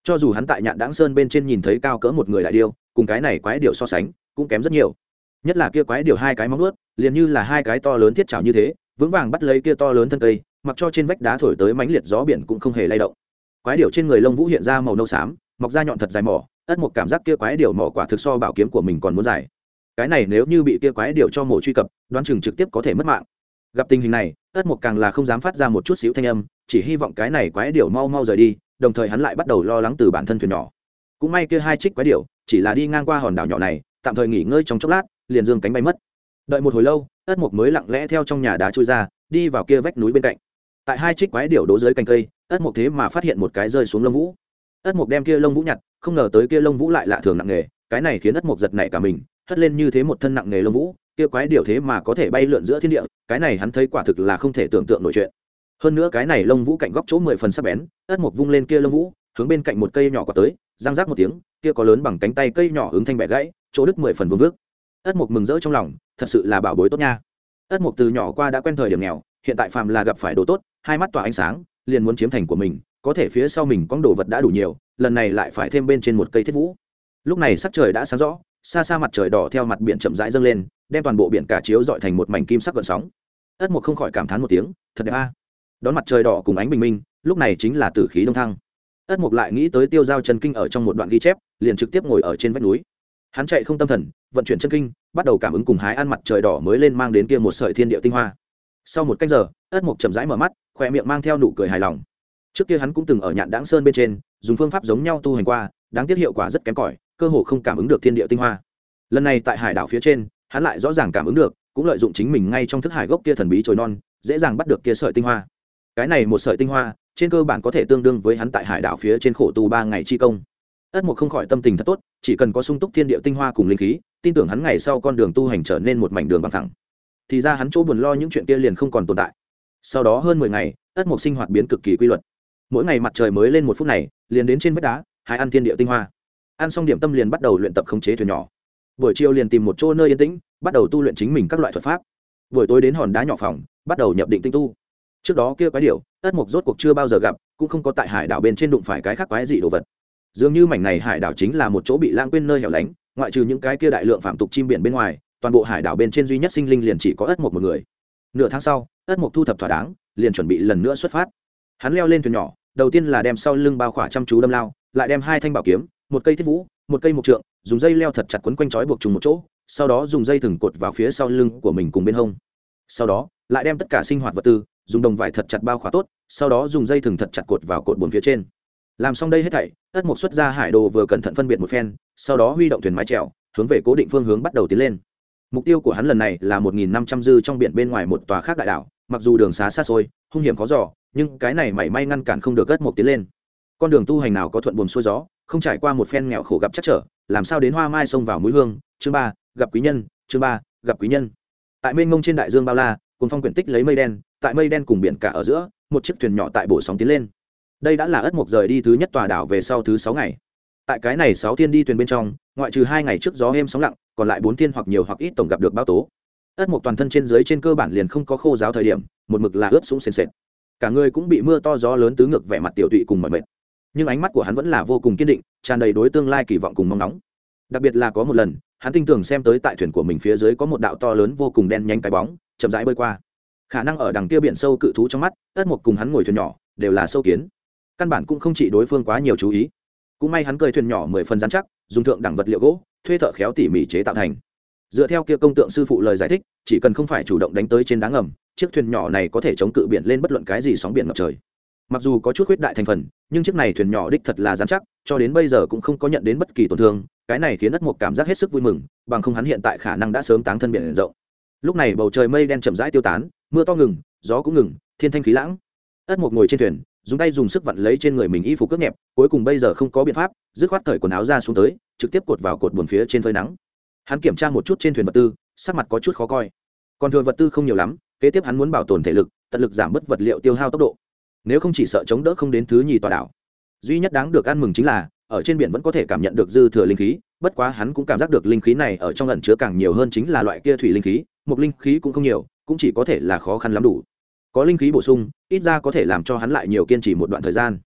Cho dù hắn tại nhạn đáng sơn bên trên nhìn thấy cao cỡ một người đại điêu, cùng cái này quái điểu so sánh, cũng kém rất nhiều. Nhất là kia quái điểu hai cái móng ướt liền như là hai cái to lớn thiết trào như thế, vững vàng bắt lấy kia to lớn thân cây, mặc cho trên vách đá thổi tới mánh liệt gió biển cũng không hề lay động. Quái điểu trên người lông vũ hiện ra màu nâu xám, mọc ra nhọn thật dài mỏ ất một cảm giác kia quái điểu mỏ quả thực so bảo kiếm của mình còn muốn dài cái này nếu như bị kia quái điểu cho mổ truy cập, đoán chừng trực tiếp có thể mất mạng. Gặp tình hình này, ất một càng là không dám phát ra một chút xíu thanh âm, chỉ hy vọng cái này quái điểu mau mau rời đi, đồng thời hắn lại bắt đầu lo lắng từ bản thân thuyền nhỏ. Cũng may kia hai trích quái điểu chỉ là đi ngang qua hòn đảo nhỏ này, tạm thời nghỉ ngơi trong chốc lát, liền dương cánh bay mất. Đợi một hồi lâu, ất mục mới lặng lẽ theo trong nhà đá trôi ra, đi vào kia vách núi bên cạnh. Tại hai trích quái điểu đố dưới cành cây, ất mục thế mà phát hiện một cái rơi xuống lông vũ. Ất mục đem kia lông vũ nhặt, không ngờ tới kia lông vũ lại lạ thường nặng nghề cái này khiến ất mục giật nảy cả mình hất lên như thế một thân nặng nghề lông vũ, kia quái điều thế mà có thể bay lượn giữa thiên địa, cái này hắn thấy quả thực là không thể tưởng tượng nổi chuyện. Hơn nữa cái này lông vũ cạnh góc chỗ mười phần sắc bén, ất mục vung lên kia lông vũ, hướng bên cạnh một cây nhỏ có tới, răng rác một tiếng, kia có lớn bằng cánh tay cây nhỏ hướng thanh bẻ gãy, chỗ đứt mười phần vương vước. Ất mục mừng rỡ trong lòng, thật sự là bảo bối tốt nha. Ất mục từ nhỏ qua đã quen thời điểm nghèo, hiện tại phàm là gặp phải đồ tốt, hai mắt tỏa ánh sáng, liền muốn chiếm thành của mình, có thể phía sau mình con đồ vật đã đủ nhiều, lần này lại phải thêm bên trên một cây thiết vũ. Lúc này sắc trời đã sáng rõ xa xa mặt trời đỏ theo mặt biển chậm rãi dâng lên, đem toàn bộ biển cả chiếu dọi thành một mảnh kim sắc gợn sóng. Ất mục không khỏi cảm thán một tiếng, thật đẹp a. Đón mặt trời đỏ cùng ánh bình minh, lúc này chính là tử khí đông thăng. Ất mục lại nghĩ tới tiêu giao chân kinh ở trong một đoạn ghi chép, liền trực tiếp ngồi ở trên vách núi. Hắn chạy không tâm thần, vận chuyển chân kinh, bắt đầu cảm ứng cùng hái ăn mặt trời đỏ mới lên mang đến kia một sợi thiên địa tinh hoa. Sau một cách giờ, ất mục chậm rãi mở mắt khỏe miệng mang theo nụ cười hài lòng. Trước kia hắn cũng từng ở nhạn đáng sơn bên trên, dùng phương pháp giống nhau tu hành qua, đáng tiếc hiệu quả rất kém cỏi cơ hồ không cảm ứng được thiên địa tinh hoa. Lần này tại hải đảo phía trên, hắn lại rõ ràng cảm ứng được, cũng lợi dụng chính mình ngay trong thức hải gốc kia thần bí trồi non, dễ dàng bắt được kia sợi tinh hoa. Cái này một sợi tinh hoa, trên cơ bản có thể tương đương với hắn tại hải đảo phía trên khổ tu ba ngày chi công. Ất mục không khỏi tâm tình thật tốt, chỉ cần có sung túc thiên địa tinh hoa cùng linh khí, tin tưởng hắn ngày sau con đường tu hành trở nên một mảnh đường bằng thẳng. Thì ra hắn chỗ buồn lo những chuyện kia liền không còn tồn tại. Sau đó hơn mười ngày, ất mục sinh hoạt biến cực kỳ quy luật. Mỗi ngày mặt trời mới lên một phút này, liền đến trên vách đá, hai ăn thiên địa tinh hoa ăn xong điểm tâm liền bắt đầu luyện tập khống chế thuyền nhỏ. Buổi chiều liền tìm một chỗ nơi yên tĩnh bắt đầu tu luyện chính mình các loại thuật pháp. Buổi tối đến hòn đá nhỏ phòng bắt đầu nhập định tinh tu. Trước đó kia quái điều, ất mục rốt cuộc chưa bao giờ gặp cũng không có tại hải đảo bên trên đụng phải cái khác quái dị đồ vật. Dường như mảnh này hải đảo chính là một chỗ bị lãng quên nơi hẻo lánh ngoại trừ những cái kia đại lượng phạm tục chim biển bên ngoài toàn bộ hải đảo bên trên duy nhất sinh linh liền chỉ có ất mục một người. Nửa tháng sau ất mục thu thập thỏa đáng liền chuẩn bị lần nữa xuất phát. Hắn leo lên thuyền nhỏ đầu tiên là đem sau lưng bao khỏa chăm chú đâm lao lại đem hai thanh bảo kiếm một cây thiết vũ, một cây mộc trượng, dùng dây leo thật chặt quấn quanh trói buộc trùng một chỗ, sau đó dùng dây thừng cột vào phía sau lưng của mình cùng bên hông. Sau đó, lại đem tất cả sinh hoạt vật tư, dùng đồng vải thật chặt bao khỏa tốt, sau đó dùng dây thừng thật chặt cột vào cột buồn phía trên. Làm xong đây hết thảy, ất mục xuất ra hải đồ vừa cẩn thận phân biệt một phen, sau đó huy động thuyền mái trèo hướng về cố định phương hướng bắt đầu tiến lên. Mục tiêu của hắn lần này là một nghìn năm trăm dư trong biển bên ngoài một tòa khác đại đảo, mặc dù đường xá xa xôi, hung hiểm khó giỏ nhưng cái này mảy may ngăn cản không được ất mục tiến lên. Con đường tu hành nào có thuận buồm xuôi gió không trải qua một phen nghèo khổ gặp chắc trở, làm sao đến hoa mai sông vào mũi hương, chương ba, gặp quý nhân, chương ba, gặp quý nhân. Tại mênh mông trên đại dương bao la cùng phong quyển tích lấy mây đen, tại mây đen cùng biển cả ở giữa, một chiếc thuyền nhỏ tại bổ sóng tiến lên. Đây đã là ất mục rời đi thứ nhất tòa đảo về sau thứ sáu ngày. Tại cái này sáu thiên đi thuyền bên trong, ngoại trừ hai ngày trước gió êm sóng lặng, còn lại bốn thiên hoặc nhiều hoặc ít tổng gặp được bao tố. Ất mục toàn thân trên dưới trên cơ bản liền không có khô giáo thời điểm, một mực là ướt sũng sền sệt. Cả người cũng bị mưa to gió lớn tứ ngược vẻ mặt tiểu tụy cùng mọi mệt nhưng ánh mắt của hắn vẫn là vô cùng kiên định, tràn đầy đối tương lai kỳ vọng cùng mong nóng đặc biệt là có một lần, hắn tin tưởng xem tới tại thuyền của mình phía dưới có một đạo to lớn vô cùng đen nhanh cái bóng, chậm rãi bơi qua. Khả năng ở đằng kia biển sâu cự thú trong mắt, ất mục cùng hắn ngồi thuyền nhỏ, đều là sâu kiến. Căn bản cũng không chỉ đối phương quá nhiều chú ý. Cũng may hắn cười thuyền nhỏ mười phần dán chắc, dùng thượng đẳng vật liệu gỗ, thuê thợ khéo tỉ mỉ chế tạo thành. Dựa theo kia công tượng sư phụ lời giải thích, chỉ cần không phải chủ động đánh tới trên đá ngầm, chiếc thuyền nhỏ này có thể chống cự biển lên bất luận cái gì sóng biển ngập trời mặc dù có chút khuyết đại thành phần, nhưng chiếc này thuyền nhỏ đích thật là dám chắc, cho đến bây giờ cũng không có nhận đến bất kỳ tổn thương, cái này khiến đất một cảm giác hết sức vui mừng, bằng không hắn hiện tại khả năng đã sớm táng thân biển rộng. Lúc này bầu trời mây đen chậm rãi tiêu tán, mưa to ngừng, gió cũng ngừng, thiên thanh khí lãng. Ất mục ngồi trên thuyền, dùng tay dùng sức vặn lấy trên người mình y phục cướp nhẹp, cuối cùng bây giờ không có biện pháp, dứt khoát cởi quần áo ra xuống tới, trực tiếp cột vào cột buồn phía trên phơi nắng. Hắn kiểm tra một chút trên thuyền vật tư, sắc mặt có chút khó coi. Còn thừa vật tư không nhiều lắm, kế tiếp hắn muốn bảo tồn thể lực, tận lực giảm bớt vật liệu tiêu hao tốc độ nếu không chỉ sợ chống đỡ không đến thứ nhì tòa đảo. Duy nhất đáng được ăn mừng chính là, ở trên biển vẫn có thể cảm nhận được dư thừa linh khí, bất quá hắn cũng cảm giác được linh khí này ở trong lần chứa càng nhiều hơn chính là loại kia thủy linh khí một linh khí cũng không nhiều, cũng chỉ có thể là khó khăn lắm đủ. Có linh khí bổ sung, ít ra có thể làm cho hắn lại nhiều kiên trì một đoạn thời gian.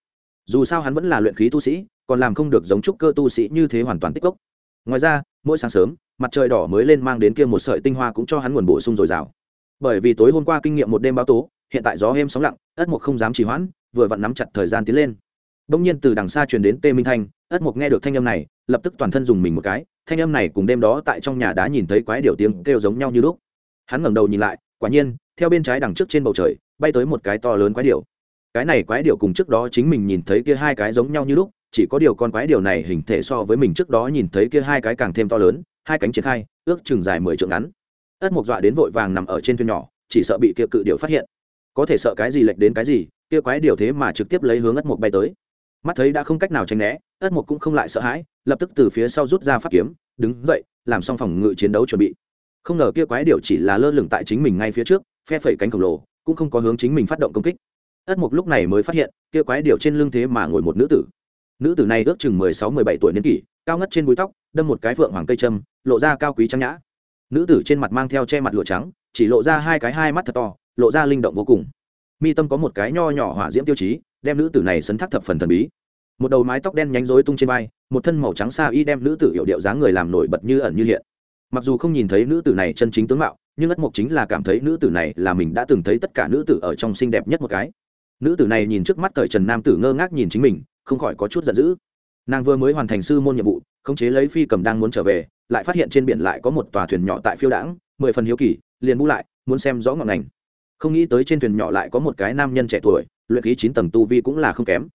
Dù sao hắn vẫn là luyện khí tu sĩ, còn làm không được giống trúc cơ tu sĩ như thế hoàn toàn tích cốc. Ngoài ra, mỗi sáng sớm, mặt trời đỏ mới lên mang đến kia một sợi tinh hoa cũng cho hắn nguồn bổ sung dồi dào. Bởi vì tối hôm qua kinh nghiệm một đêm báo tố hiện tại gió êm sóng lặng, ất mục không dám trì hoãn, vừa vặn nắm chặt thời gian tiến lên. Đông nhiên từ đằng xa truyền đến tê minh thanh, ất mục nghe được thanh âm này, lập tức toàn thân dùng mình một cái, thanh âm này cùng đêm đó tại trong nhà đá nhìn thấy quái điều tiếng kêu giống nhau như lúc. Hắn ngẩng đầu nhìn lại, quả nhiên, theo bên trái đằng trước trên bầu trời, bay tới một cái to lớn quái điều. cái này quái điều cùng trước đó chính mình nhìn thấy kia hai cái giống nhau như lúc, chỉ có điều con quái điều này hình thể so với mình trước đó nhìn thấy kia hai cái càng thêm to lớn, hai cánh triển khai, ước chừng dài mười trượng ngắn. Ất mục dọa đến vội vàng nằm ở trên thuyền nhỏ, chỉ sợ bị kia cự điều phát hiện có thể sợ cái gì lệch đến cái gì, kia quái điều thế mà trực tiếp lấy hướng ất mục bay tới. Mắt thấy đã không cách nào tránh né, ất mục cũng không lại sợ hãi, lập tức từ phía sau rút ra pháp kiếm, đứng dậy, làm xong phòng ngự chiến đấu chuẩn bị. Không ngờ kia quái điều chỉ là lơ lửng tại chính mình ngay phía trước, phe phẩy cánh khổng lồ, cũng không có hướng chính mình phát động công kích. Ất mục lúc này mới phát hiện, kia quái điều trên lưng thế mà ngồi một nữ tử. Nữ tử này ước chừng mười sáu, mười bảy tuổi niên kỷ, cao ngất trên búi tóc, đâm một cái phượng hoàng cây trâm lộ ra cao quý trang nhã. Nữ tử trên mặt mang theo che mặt lụa trắng, chỉ lộ ra hai cái hai mắt thật to lộ ra linh động vô cùng. Mi tâm có một cái nho nhỏ hỏa diễm tiêu chí, đem nữ tử này sấn thác thập phần thần bí. Một đầu mái tóc đen nhánh rối tung trên vai, một thân màu trắng xa y đem nữ tử hiệu điệu dáng người làm nổi bật như ẩn như hiện. Mặc dù không nhìn thấy nữ tử này chân chính tướng mạo, nhưng ất mộc chính là cảm thấy nữ tử này là mình đã từng thấy tất cả nữ tử ở trong xinh đẹp nhất một cái. Nữ tử này nhìn trước mắt cởi trần nam tử ngơ ngác nhìn chính mình, không khỏi có chút giận dữ. Nàng vừa mới hoàn thành sư môn nhiệm vụ, khống chế lấy phi cầm đang muốn trở về, lại phát hiện trên biển lại có một tòa thuyền nhỏ tại phiêu đãng, mười phần hiếu kỳ, liền bu lại, muốn xem rõ ngọn ngành không nghĩ tới trên thuyền nhỏ lại có một cái nam nhân trẻ tuổi, luyện khí chín tầng tu vi cũng là không kém.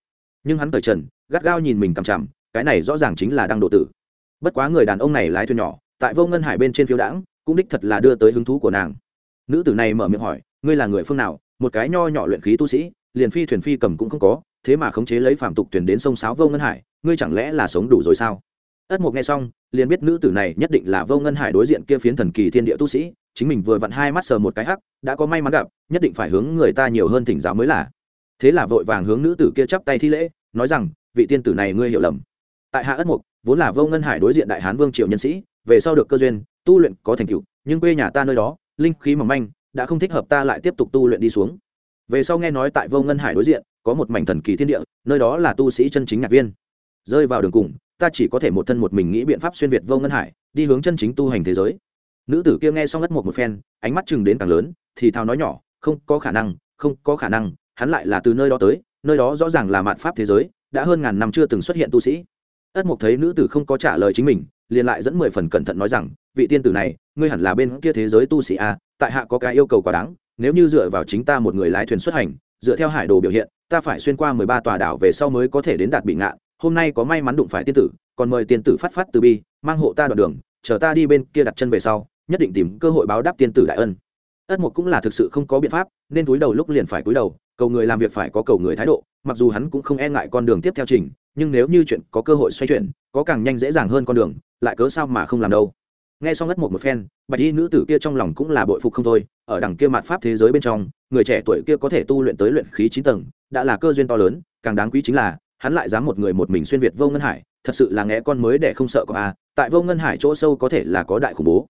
Nhưng hắn thời trần, gắt gao nhìn mình cằm chằm, cái này rõ ràng chính là đang độ tử. Bất quá người đàn ông này lái thuyền nhỏ, tại vô ngân hải bên trên phiêu đãng cũng đích thật là đưa tới hứng thú của nàng. Nữ tử này mở miệng hỏi, ngươi là người phương nào? Một cái nho nhỏ luyện khí tu sĩ, liền phi thuyền phi cầm cũng không có, thế mà khống chế lấy phạm tục thuyền đến sông sáo vô ngân hải, ngươi chẳng lẽ là sống đủ rồi sao? Ất mục nghe xong, liền biết nữ tử này nhất định là vô ngân hải đối diện kia phiến thần kỳ thiên địa tu sĩ chính mình vừa vặn hai mắt sờ một cái hắc, đã có may mắn gặp, nhất định phải hướng người ta nhiều hơn thỉnh giáo mới là. Thế là vội vàng hướng nữ tử kia chắp tay thi lễ, nói rằng, vị tiên tử này ngươi hiểu lầm. Tại hạ ất mục, vốn là vô ngân hải đối diện đại hán vương triều nhân sĩ, về sau được cơ duyên, tu luyện có thành tựu, nhưng quê nhà ta nơi đó, linh khí mỏng manh, đã không thích hợp ta lại tiếp tục tu luyện đi xuống. Về sau nghe nói tại vô ngân hải đối diện, có một mảnh thần kỳ thiên địa, nơi đó là tu sĩ chân chính nhạc viên. Rơi vào đường cùng, ta chỉ có thể một thân một mình nghĩ biện pháp xuyên việt vô ngân hải, đi hướng chân chính tu hành thế giới nữ tử kia nghe xong ngất một một phen, ánh mắt chừng đến càng lớn, thì thào nói nhỏ, không có khả năng, không có khả năng, hắn lại là từ nơi đó tới, nơi đó rõ ràng là mạn pháp thế giới, đã hơn ngàn năm chưa từng xuất hiện tu sĩ. Ất mục thấy nữ tử không có trả lời chính mình, liền lại dẫn mười phần cẩn thận nói rằng, vị tiên tử này, ngươi hẳn là bên kia thế giới tu sĩ a, tại hạ có cái yêu cầu quá đáng, nếu như dựa vào chính ta một người lái thuyền xuất hành, dựa theo hải đồ biểu hiện, ta phải xuyên qua mười ba tòa đảo về sau mới có thể đến đạt bị ngạn, hôm nay có may mắn đụng phải tiên tử, còn mời tiên tử phát phát từ bi, mang hộ ta đoạn đường, chờ ta đi bên kia đặt chân về sau nhất định tìm cơ hội báo đáp tiên tử đại ân. Ất mục cũng là thực sự không có biện pháp, nên túi đầu lúc liền phải cúi đầu, cầu người làm việc phải có cầu người thái độ, mặc dù hắn cũng không e ngại con đường tiếp theo trình, nhưng nếu như chuyện có cơ hội xoay chuyển, có càng nhanh dễ dàng hơn con đường, lại cớ sao mà không làm đâu. Nghe xong ất mục một phen, bạch y nữ tử kia trong lòng cũng là bội phục không thôi, ở đằng kia mạt pháp thế giới bên trong, người trẻ tuổi kia có thể tu luyện tới luyện khí chín tầng, đã là cơ duyên to lớn, càng đáng quý chính là, hắn lại dám một người một mình xuyên việt vô ngân hải, thật sự là nghe con mới để không sợ có a, tại vô ngân hải chỗ sâu có thể là có đại khủng bố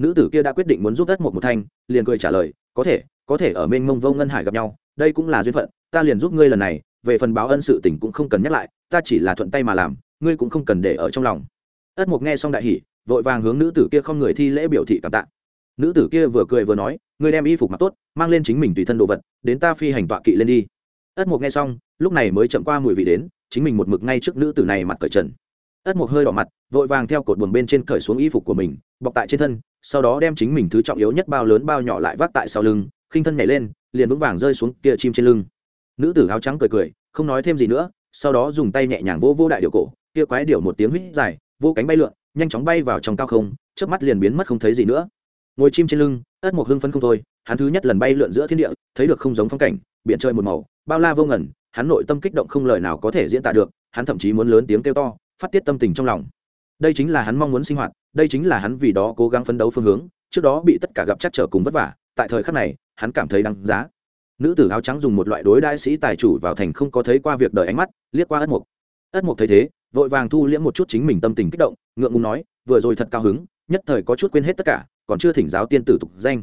nữ tử kia đã quyết định muốn giúp đất một một thanh, liền cười trả lời, có thể có thể ở mênh mông vô ngân hải gặp nhau, đây cũng là duyên phận, ta liền giúp ngươi lần này, về phần báo ân sự tình cũng không cần nhắc lại, ta chỉ là thuận tay mà làm, ngươi cũng không cần để ở trong lòng. Ất mục nghe xong đại hỉ, vội vàng hướng nữ tử kia không người thi lễ biểu thị cảm tạ. Nữ tử kia vừa cười vừa nói, ngươi đem y phục mặc tốt, mang lên chính mình tùy thân đồ vật, đến ta phi hành tọa kỵ lên đi. Ất mục nghe xong, lúc này mới chậm qua mùi vị đến, chính mình một mực ngay trước nữ tử này mặt cởi trần. Ất mục hơi đỏ mặt, vội vàng theo cột buồng bên trên cởi xuống y phục của mình, bọc tại trên thân sau đó đem chính mình thứ trọng yếu nhất bao lớn bao nhỏ lại vác tại sau lưng, khinh thân nhảy lên, liền vững vàng rơi xuống kia chim trên lưng. Nữ tử áo trắng cười cười, không nói thêm gì nữa, sau đó dùng tay nhẹ nhàng vỗ vỗ đại điệu cổ, kia quái điệu một tiếng huýt dài, vô cánh bay lượn, nhanh chóng bay vào trong cao không trước mắt liền biến mất không thấy gì nữa. Ngồi chim trên lưng, ất một hưng phấn không thôi, hắn thứ nhất lần bay lượn giữa thiên địa, thấy được không giống phong cảnh, biển trời một màu, bao la vô ngần, hắn nội tâm kích động không lời nào có thể diễn tả được, hắn thậm chí muốn lớn tiếng kêu to, phát tiết tâm tình trong lòng đây chính là hắn mong muốn sinh hoạt, đây chính là hắn vì đó cố gắng phấn đấu phương hướng, trước đó bị tất cả gặp chắc trở cùng vất vả, tại thời khắc này, hắn cảm thấy đáng giá. Nữ tử áo trắng dùng một loại đối đại sĩ tài chủ vào thành không có thấy qua việc đời ánh mắt, liếc qua ất mục. Ất mục thấy thế, vội vàng thu liễm một chút chính mình tâm tình kích động, ngượng ngùng nói, vừa rồi thật cao hứng, nhất thời có chút quên hết tất cả, còn chưa thỉnh giáo tiên tử tục danh.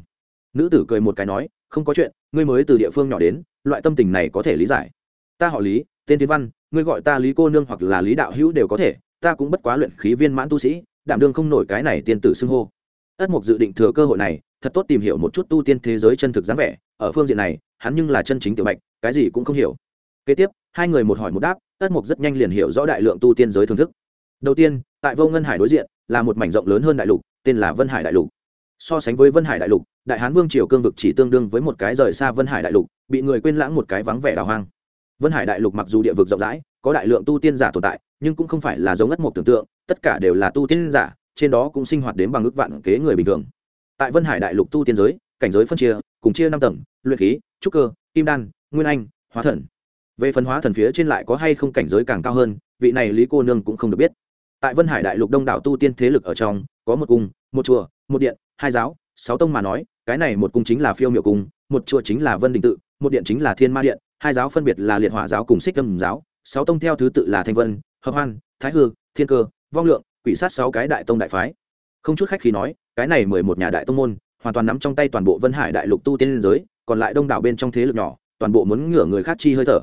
Nữ tử cười một cái nói, không có chuyện, ngươi mới từ địa phương nhỏ đến, loại tâm tình này có thể lý giải. Ta họ lý, tên tiến văn, ngươi gọi ta lý cô nương hoặc là lý đạo hữu đều có thể ta cũng bất quá luyện khí viên mãn tu sĩ, đảm đương không nổi cái này tiên tử xưng hô. Ất mục dự định thừa cơ hội này, thật tốt tìm hiểu một chút tu tiên thế giới chân thực dáng vẻ, ở phương diện này, hắn nhưng là chân chính tiểu bạch, cái gì cũng không hiểu. Kế tiếp, hai người một hỏi một đáp, ất mục rất nhanh liền hiểu rõ đại lượng tu tiên giới thưởng thức. Đầu tiên, tại vô ngân hải đối diện, là một mảnh rộng lớn hơn đại lục, tên là vân hải đại lục. So sánh với vân hải đại lục, đại hán vương triều cương vực chỉ tương đương với một cái rời xa vân hải đại lục, bị người quên lãng một cái vắng vẻ đào hoang. Vân hải đại lục mặc dù địa vực rộng rãi, có đại lượng tu tiên giả tồn tại nhưng cũng không phải là giống ất mộc tưởng tượng, tất cả đều là tu tiên giả, trên đó cũng sinh hoạt đến bằng ước vạn kế người bình thường. Tại vân hải đại lục tu tiên giới, cảnh giới phân chia, cùng chia năm tầng, luyện khí, trúc cơ, kim đan, nguyên anh, hóa thần. Về phần hóa thần phía trên lại có hay không cảnh giới càng cao hơn, vị này lý cô nương cũng không được biết. Tại vân hải đại lục đông đảo tu tiên thế lực ở trong, có một cung, một chùa, một điện, hai giáo, sáu tông mà nói, cái này một cung chính là phiêu miệu cung, một chùa chính là vân đình tự, một điện chính là thiên ma điện, hai giáo phân biệt là liệt hỏa giáo cùng xích âm giáo, sáu tông theo thứ tự là thanh vân hợp hoan, thái hư, thiên cơ, vong lượng, quỷ sát sáu cái đại tông đại phái. Không chút khách khi nói, cái này mười một nhà đại tông môn, hoàn toàn nắm trong tay toàn bộ vân hải đại lục tu tiên liên giới, còn lại đông đảo bên trong thế lực nhỏ, toàn bộ muốn ngửa người khác chi hơi thở.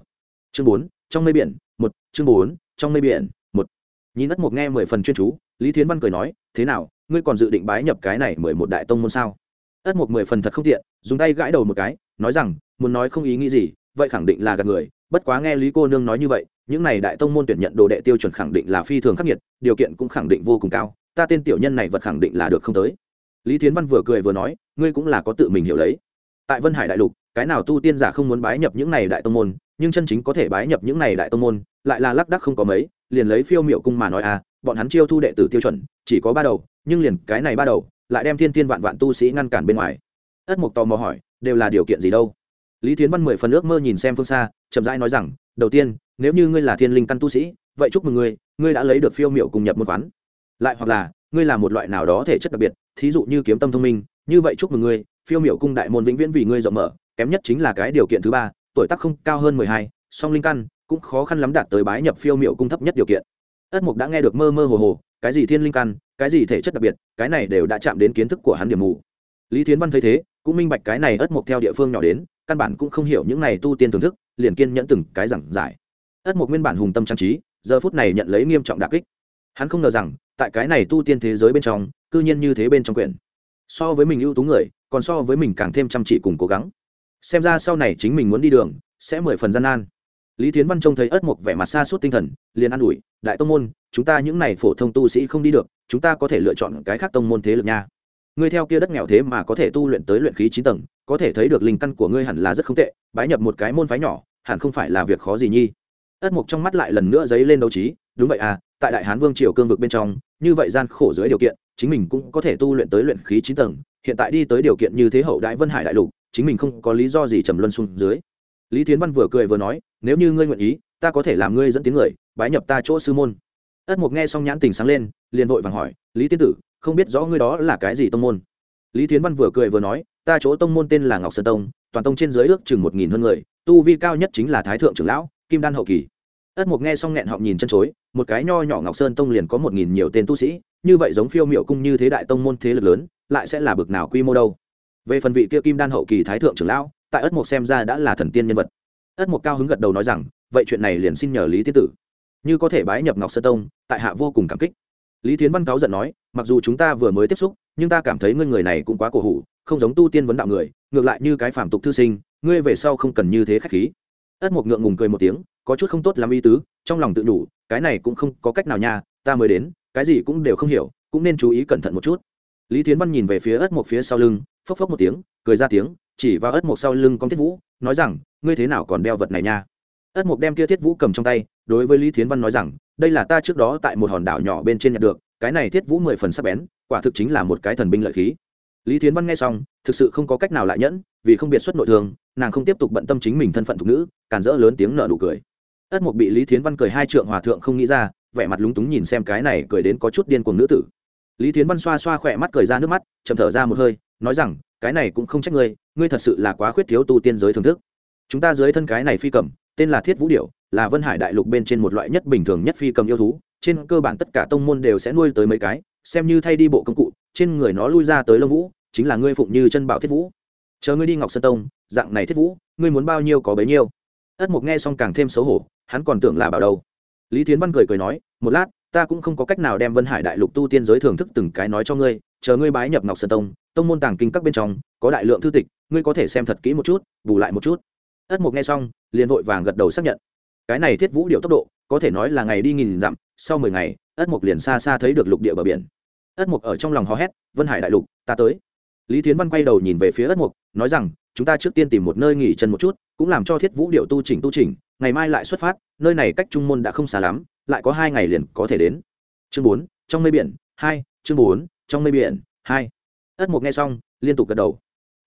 Chương bốn, trong mây biển, một, chương bốn, trong mây biển, một. Nhìn đất một nghe mười phần chuyên chú, lý thiến văn cười nói, thế nào, ngươi còn dự định bái nhập cái này mười một đại tông môn sao? Ất một mười phần thật không tiện, dùng tay gãi đầu một cái, nói rằng, muốn nói không ý nghĩ gì, vậy khẳng định là gạt người, bất quá nghe lý cô nương nói như vậy những này đại tông môn tuyển nhận đồ đệ tiêu chuẩn khẳng định là phi thường khắc nghiệt, điều kiện cũng khẳng định vô cùng cao, ta tên tiểu nhân này vật khẳng định là được không tới. Lý thiến văn vừa cười vừa nói, ngươi cũng là có tự mình hiểu lấy. Tại vân hải đại lục, cái nào tu tiên giả không muốn bái nhập những này đại tông môn, nhưng chân chính có thể bái nhập những này đại tông môn, lại là lác đắc không có mấy, liền lấy phiêu miệu cung mà nói à bọn hắn chiêu thu đệ tử tiêu chuẩn, chỉ có ba đầu, nhưng liền cái này ba đầu, lại đem thiên tiên vạn vạn tu sĩ ngăn cản bên ngoài. Ất mục tò mò hỏi, đều là điều kiện gì đâu? Lý thiến văn mười phần ước mơ nhìn xem phương xa, chậm rãi nói rằng, đầu tiên nếu như ngươi là thiên linh căn tu sĩ, vậy chúc mừng ngươi ngươi đã lấy được phiêu miệu cùng nhập môn quán. Lại hoặc là, ngươi là một loại nào đó thể chất đặc biệt, thí dụ như kiếm tâm thông minh, như vậy chúc mừng ngươi, phiêu miệu cung đại môn vĩnh viễn vì ngươi rộng mở, kém nhất chính là cái điều kiện thứ ba, tuổi tác không cao hơn mười hai, song linh căn, cũng khó khăn lắm đạt tới bái nhập phiêu miệu cung thấp nhất điều kiện. Ất mục đã nghe được mơ mơ hồ hồ, cái gì thiên linh căn, cái gì thể chất đặc biệt, cái này đều đã chạm đến kiến thức của hắn điểm mù. Lý thiến văn thấy thế, cũng minh bạch cái này ất mục theo địa phương nhỏ đến, căn bản cũng không hiểu những này tu tiên thưởng thức, liền kiên nhẫn từng cái giảng giải ất mục nguyên bản hùng tâm trang trí, giờ phút này nhận lấy nghiêm trọng đà kích. Hắn không ngờ rằng, tại cái này tu tiên thế giới bên trong, cư nhiên như thế bên trong quyển. So với mình ưu tú người, còn so với mình càng thêm chăm chỉ cùng cố gắng. Xem ra sau này chính mình muốn đi đường, sẽ mười phần gian nan. Lý tiến văn trông thấy ất mục vẻ mặt xa suốt tinh thần, liền an ủi, đại tông môn, chúng ta những này phổ thông tu sĩ không đi được, chúng ta có thể lựa chọn cái khác tông môn thế lực nha. Ngươi theo kia đất nghèo thế mà có thể tu luyện tới luyện khí chín tầng, có thể thấy được linh căn của ngươi hẳn là rất không tệ, bái nhập một cái môn phái nhỏ, hẳn không phải là việc khó gì nhi ất mục trong mắt lại lần nữa dấy lên đấu trí, đúng vậy à tại đại hán vương triều cương vực bên trong, như vậy gian khổ dưới điều kiện, chính mình cũng có thể tu luyện tới luyện khí chín tầng, hiện tại đi tới điều kiện như thế hậu đại vân hải đại lục, chính mình không có lý do gì trầm luân xuống dưới. Lý tiến văn vừa cười vừa nói, nếu như ngươi nguyện ý, ta có thể làm ngươi dẫn tiếng người, bái nhập ta chỗ sư môn. Ất mục nghe xong nhãn tình sáng lên, liền vội vàng hỏi, lý tiên tử, không biết rõ ngươi đó là cái gì tông môn? Lý tiến văn vừa cười vừa nói, ta chỗ tông môn tên là ngọc sơn tông, toàn tông trên dưới ước chừng một nghìn hơn người, tu vi cao nhất chính là thái thượng trưởng lão, kim đan hậu kỳ ất mục nghe xong nghẹn họng nhìn chân chối, một cái nho nhỏ ngọc sơn tông liền có một nghìn nhiều tên tu sĩ, như vậy giống phiêu miệu cung như thế đại tông môn thế lực lớn, lại sẽ là bực nào quy mô đâu. Về phần vị kia kim đan hậu kỳ thái thượng trưởng lão, tại ất mục xem ra đã là thần tiên nhân vật. Ất mục cao hứng gật đầu nói rằng, vậy chuyện này liền xin nhờ lý tiên tử. Như có thể bái nhập ngọc sơn tông, tại hạ vô cùng cảm kích. Lý tiến văn cáo giận nói, mặc dù chúng ta vừa mới tiếp xúc, nhưng ta cảm thấy ngươi người này cũng quá cổ hủ, không giống tu tiên vấn đạo người, ngược lại như cái phàm tục thư sinh, ngươi về sau không cần như thế khách khí ất mục ngượng ngùng cười một tiếng, có chút không tốt làm ý tứ, trong lòng tự đủ cái này cũng không có cách nào nha, ta mới đến, cái gì cũng đều không hiểu, cũng nên chú ý cẩn thận một chút. Lý tiến văn nhìn về phía ất mục phía sau lưng, phốc phốc một tiếng, cười ra tiếng, chỉ vào ất mục sau lưng con thiết vũ, nói rằng, ngươi thế nào còn đeo vật này nha? Ất mục đem kia thiết vũ cầm trong tay, đối với lý thiến văn nói rằng, đây là ta trước đó tại một hòn đảo nhỏ bên trên nhặt được, cái này thiết vũ mười phần sắc bén, quả thực chính là một cái thần binh lợi khí. Lý thiến văn nghe xong, thực sự không có cách nào lại nhẫn, vì không biệt xuất nội thương nàng không tiếp tục bận tâm chính mình thân phận thục nữ, càn rỡ lớn tiếng nở nụ cười. Ất mục bị lý thiến văn cười hai trượng hòa thượng không nghĩ ra, vẻ mặt lúng túng nhìn xem cái này cười đến có chút điên cuồng nữ tử. Lý thiến văn xoa xoa khỏe mắt cười ra nước mắt, chậm thở ra một hơi, nói rằng, cái này cũng không trách ngươi ngươi thật sự là quá khuyết thiếu tu tiên giới thưởng thức. Chúng ta dưới thân cái này phi cầm, tên là thiết vũ điệu là vân hải đại lục bên trên một loại nhất bình thường nhất phi cầm yêu thú, trên cơ bản tất cả tông môn đều sẽ nuôi tới mấy cái, xem như thay đi bộ công cụ, trên người nó lui ra tới lông vũ, chính là ngươi phụng như chân bảo thiết vũ. Chờ ngươi đi ngọc sơn tông dạng này thiết vũ, ngươi muốn bao nhiêu có bấy nhiêu. Ất mục nghe xong càng thêm xấu hổ, hắn còn tưởng là bảo đâu. Lý tiến văn cười cười nói, một lát, ta cũng không có cách nào đem vân hải đại lục tu tiên giới thưởng thức từng cái nói cho ngươi, chờ ngươi bái nhập ngọc sơn tông tông môn tàng kinh các bên trong, có đại lượng thư tịch, ngươi có thể xem thật kỹ một chút, bù lại một chút. Ất mục nghe xong, liền vội vàng gật đầu xác nhận. Cái này thiết vũ điệu tốc độ, có thể nói là ngày đi nghìn dặm, sau mười ngày, ất mục liền xa xa thấy được lục địa bờ biển. Ất mục ở trong lòng hò hét, vân hải đại lục, ta tới. Lý tiến văn quay đầu nhìn về phía ất mục nói rằng chúng ta trước tiên tìm một nơi nghỉ chân một chút, cũng làm cho thiết vũ điệu tu chỉnh tu chỉnh, ngày mai lại xuất phát, nơi này cách trung môn đã không xa lắm, lại có hai ngày liền có thể đến. Chương bốn, trong mây biển, hai, chương bốn, trong mây biển, hai. Ất mục nghe xong, liên tục gật đầu.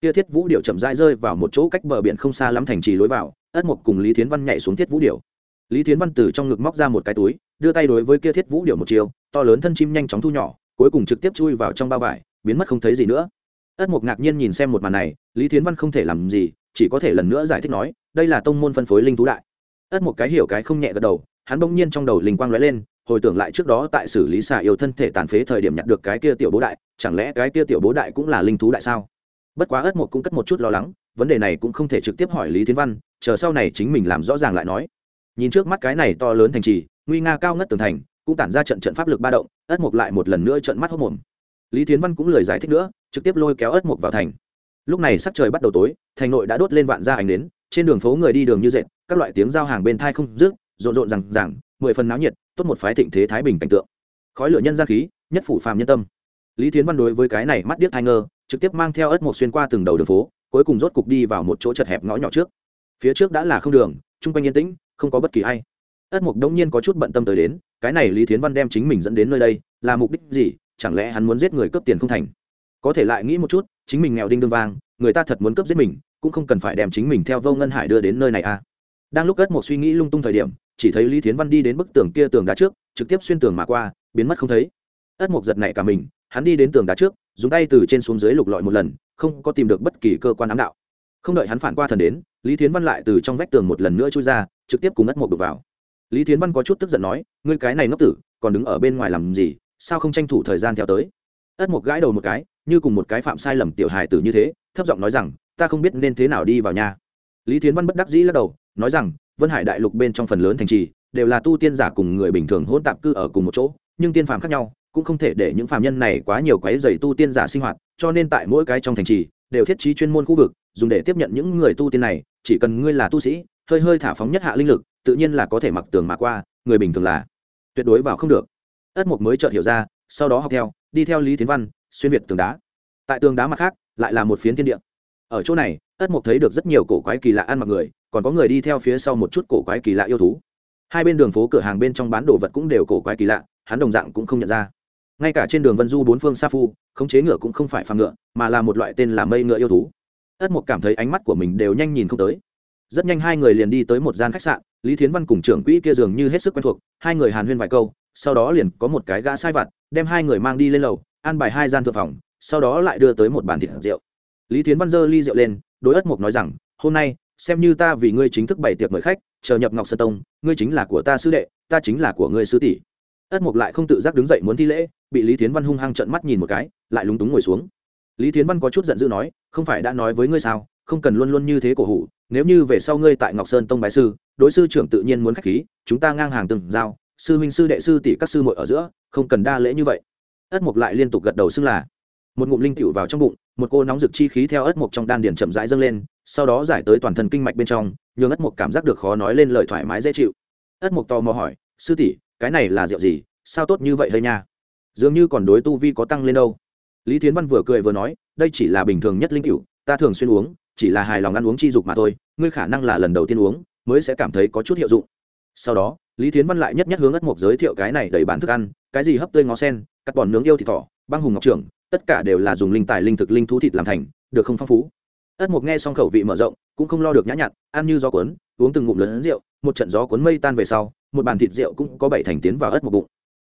Kia thiết vũ điệu chậm rãi rơi vào một chỗ cách bờ biển không xa lắm thành trì lối vào, ất mục cùng lý Thiến văn nhảy xuống thiết vũ điệu lý Thiến văn từ trong ngực móc ra một cái túi, đưa tay đối với kia thiết vũ điệu một chiều to lớn thân chim nhanh chóng thu nhỏ, cuối cùng trực tiếp chui vào trong bao vải, biến mất không thấy gì nữa ất mục ngạc nhiên nhìn xem một màn này, lý tiến văn không thể làm gì, chỉ có thể lần nữa giải thích nói, đây là tông môn phân phối linh thú đại. Ất một cái hiểu cái không nhẹ gật đầu, hắn bỗng nhiên trong đầu linh quang lóe lên, hồi tưởng lại trước đó tại xử lý xà yêu thân thể tàn phế thời điểm nhặt được cái kia tiểu bố đại, chẳng lẽ cái kia tiểu bố đại cũng là linh thú đại sao? Bất quá ất một cũng cất một chút lo lắng, vấn đề này cũng không thể trực tiếp hỏi lý tiến văn, chờ sau này chính mình làm rõ ràng lại nói. Nhìn trước mắt cái này to lớn thành trì, nguy nga cao ngất tường thành, cũng tản ra trận trận pháp lực ba động, ất mục lại một lần nữa trận mắt hốc mồm. Lý tiến văn cũng lời giải thích nữa trực tiếp lôi kéo ất mục vào thành. Lúc này sắc trời bắt đầu tối, thành nội đã đốt lên vạn gia ảnh đến trên đường phố người đi đường như dệt, các loại tiếng giao hàng bên thai không rước rộn rộn rằng rằng mười phần náo nhiệt, tốt một phái thịnh thế thái bình cảnh tượng. Khói lửa nhân gian khí, nhất phủ phàm nhân tâm. Lý Thiến văn đối với cái này mắt điếc thai ngơ, trực tiếp mang theo ất mục xuyên qua từng đầu đường phố, cuối cùng rốt cục đi vào một chỗ chật hẹp ngõ nhỏ trước. Phía trước đã là không đường, chung quanh yên tĩnh, không có bất kỳ ai. Ất mục đông nhiên có chút bận tâm tới đến, cái này lý Thiến văn đem chính mình dẫn đến nơi đây, là mục đích gì? Chẳng lẽ hắn muốn giết người cướp tiền không thành? Có thể lại nghĩ một chút, chính mình nghèo đinh đương vang, người ta thật muốn cướp giết mình, cũng không cần phải đem chính mình theo vô ngân hải đưa đến nơi này à. Đang lúc ất một suy nghĩ lung tung thời điểm, chỉ thấy lý thiến văn đi đến bức tường kia tường đá trước, trực tiếp xuyên tường mà qua, biến mất không thấy. Ất mục giật nảy cả mình, hắn đi đến tường đá trước, dùng tay từ trên xuống dưới lục lọi một lần, không có tìm được bất kỳ cơ quan ám đạo. Không đợi hắn phản qua thần đến, lý thiến văn lại từ trong vách tường một lần nữa chui ra, trực tiếp cùng ất mục đục vào. Lý thiến văn có chút tức giận nói, ngươi cái này ngốc tử, còn đứng ở bên ngoài làm gì? Sao không tranh thủ thời gian theo tới? Ất mục gãi đầu một cái, như cùng một cái phạm sai lầm tiểu hài tử như thế, thấp giọng nói rằng, ta không biết nên thế nào đi vào nhà. Lý thiến văn bất đắc dĩ lắc đầu, nói rằng, vân hải đại lục bên trong phần lớn thành trì, đều là tu tiên giả cùng người bình thường hôn tạp cư ở cùng một chỗ, nhưng tiên phàm khác nhau, cũng không thể để những phàm nhân này quá nhiều quái dày tu tiên giả sinh hoạt, cho nên tại mỗi cái trong thành trì, đều thiết trí chuyên môn khu vực, dùng để tiếp nhận những người tu tiên này, chỉ cần ngươi là tu sĩ, hơi hơi thả phóng nhất hạ linh lực, tự nhiên là có thể mặc tường mà qua, người bình thường là tuyệt đối vào không được. Ất mục mới chợt hiểu ra, sau đó học theo đi theo lý tiến văn, xuyên việt tường đá. Tại tường đá mặt khác, lại là một phiến thiên địa. Ở chỗ này, ất mục thấy được rất nhiều cổ quái kỳ lạ ăn mặc người, còn có người đi theo phía sau một chút cổ quái kỳ lạ yêu thú. Hai bên đường phố cửa hàng bên trong bán đồ vật cũng đều cổ quái kỳ lạ, hắn đồng dạng cũng không nhận ra. Ngay cả trên đường vân du bốn phương sa phu, khống chế ngựa cũng không phải phàm ngựa, mà là một loại tên là mây ngựa yêu thú. Ất mục cảm thấy ánh mắt của mình đều nhanh nhìn không tới. Rất nhanh hai người liền đi tới một gian khách sạn, lý thiến văn cùng trưởng quỹ kia dường như hết sức quen thuộc, hai người hàn huyên vài câu sau đó liền có một cái gã sai vặt, đem hai người mang đi lên lầu, an bài hai gian thượng phòng, sau đó lại đưa tới một bàn thịt rượu. Lý thiến văn dơ ly rượu lên, đối ất mục nói rằng, hôm nay, xem như ta vì ngươi chính thức bày tiệc mời khách, chờ nhập ngọc sơn tông, ngươi chính là của ta sư đệ, ta chính là của ngươi sư tỷ. Ất mục lại không tự giác đứng dậy muốn thi lễ, bị lý tiến văn hung hăng trợn mắt nhìn một cái, lại lúng túng ngồi xuống. Lý tiến văn có chút giận dữ nói, không phải đã nói với ngươi sao, không cần luôn luôn như thế cổ hủ, nếu như về sau ngươi tại ngọc sơn tông bái sư, đối sư trưởng tự nhiên muốn khách khí, chúng ta ngang hàng từng giao sư huynh sư đệ sư tỷ các sư muội ở giữa, không cần đa lễ như vậy. Ất mục lại liên tục gật đầu xưng là. Một ngụm linh tiểu vào trong bụng, một cô nóng rực chi khí theo ất mục trong đan điền chậm rãi dâng lên, sau đó giải tới toàn thân kinh mạch bên trong, nhường ất mục cảm giác được khó nói lên lời thoải mái dễ chịu. Ất mục tò mò hỏi, sư tỷ, cái này là rượu gì? Sao tốt như vậy hơi nha? Dường như còn đối tu vi có tăng lên đâu. Lý thiến văn vừa cười vừa nói, đây chỉ là bình thường nhất linh cựu ta thường xuyên uống, chỉ là hài lòng ăn uống chi dục mà thôi, ngươi khả năng là lần đầu tiên uống, mới sẽ cảm thấy có chút hiệu dụng. Sau đó lý thiến văn lại nhất nhất hướng ất mộc giới thiệu cái này đầy bán thức ăn, cái gì hấp tươi ngó sen, cắt bòn nướng yêu thịt thỏ, băng hùng ngọc trưởng, tất cả đều là dùng linh tài linh thực linh thú thịt làm thành, được không phong phú? Ất mộc nghe xong khẩu vị mở rộng, cũng không lo được nhã nhặn, ăn như gió cuốn, uống từng ngụm lớn rượu, một trận gió cuốn mây tan về sau, một bàn thịt rượu cũng có bảy thành tiến vào ất mộc bụng.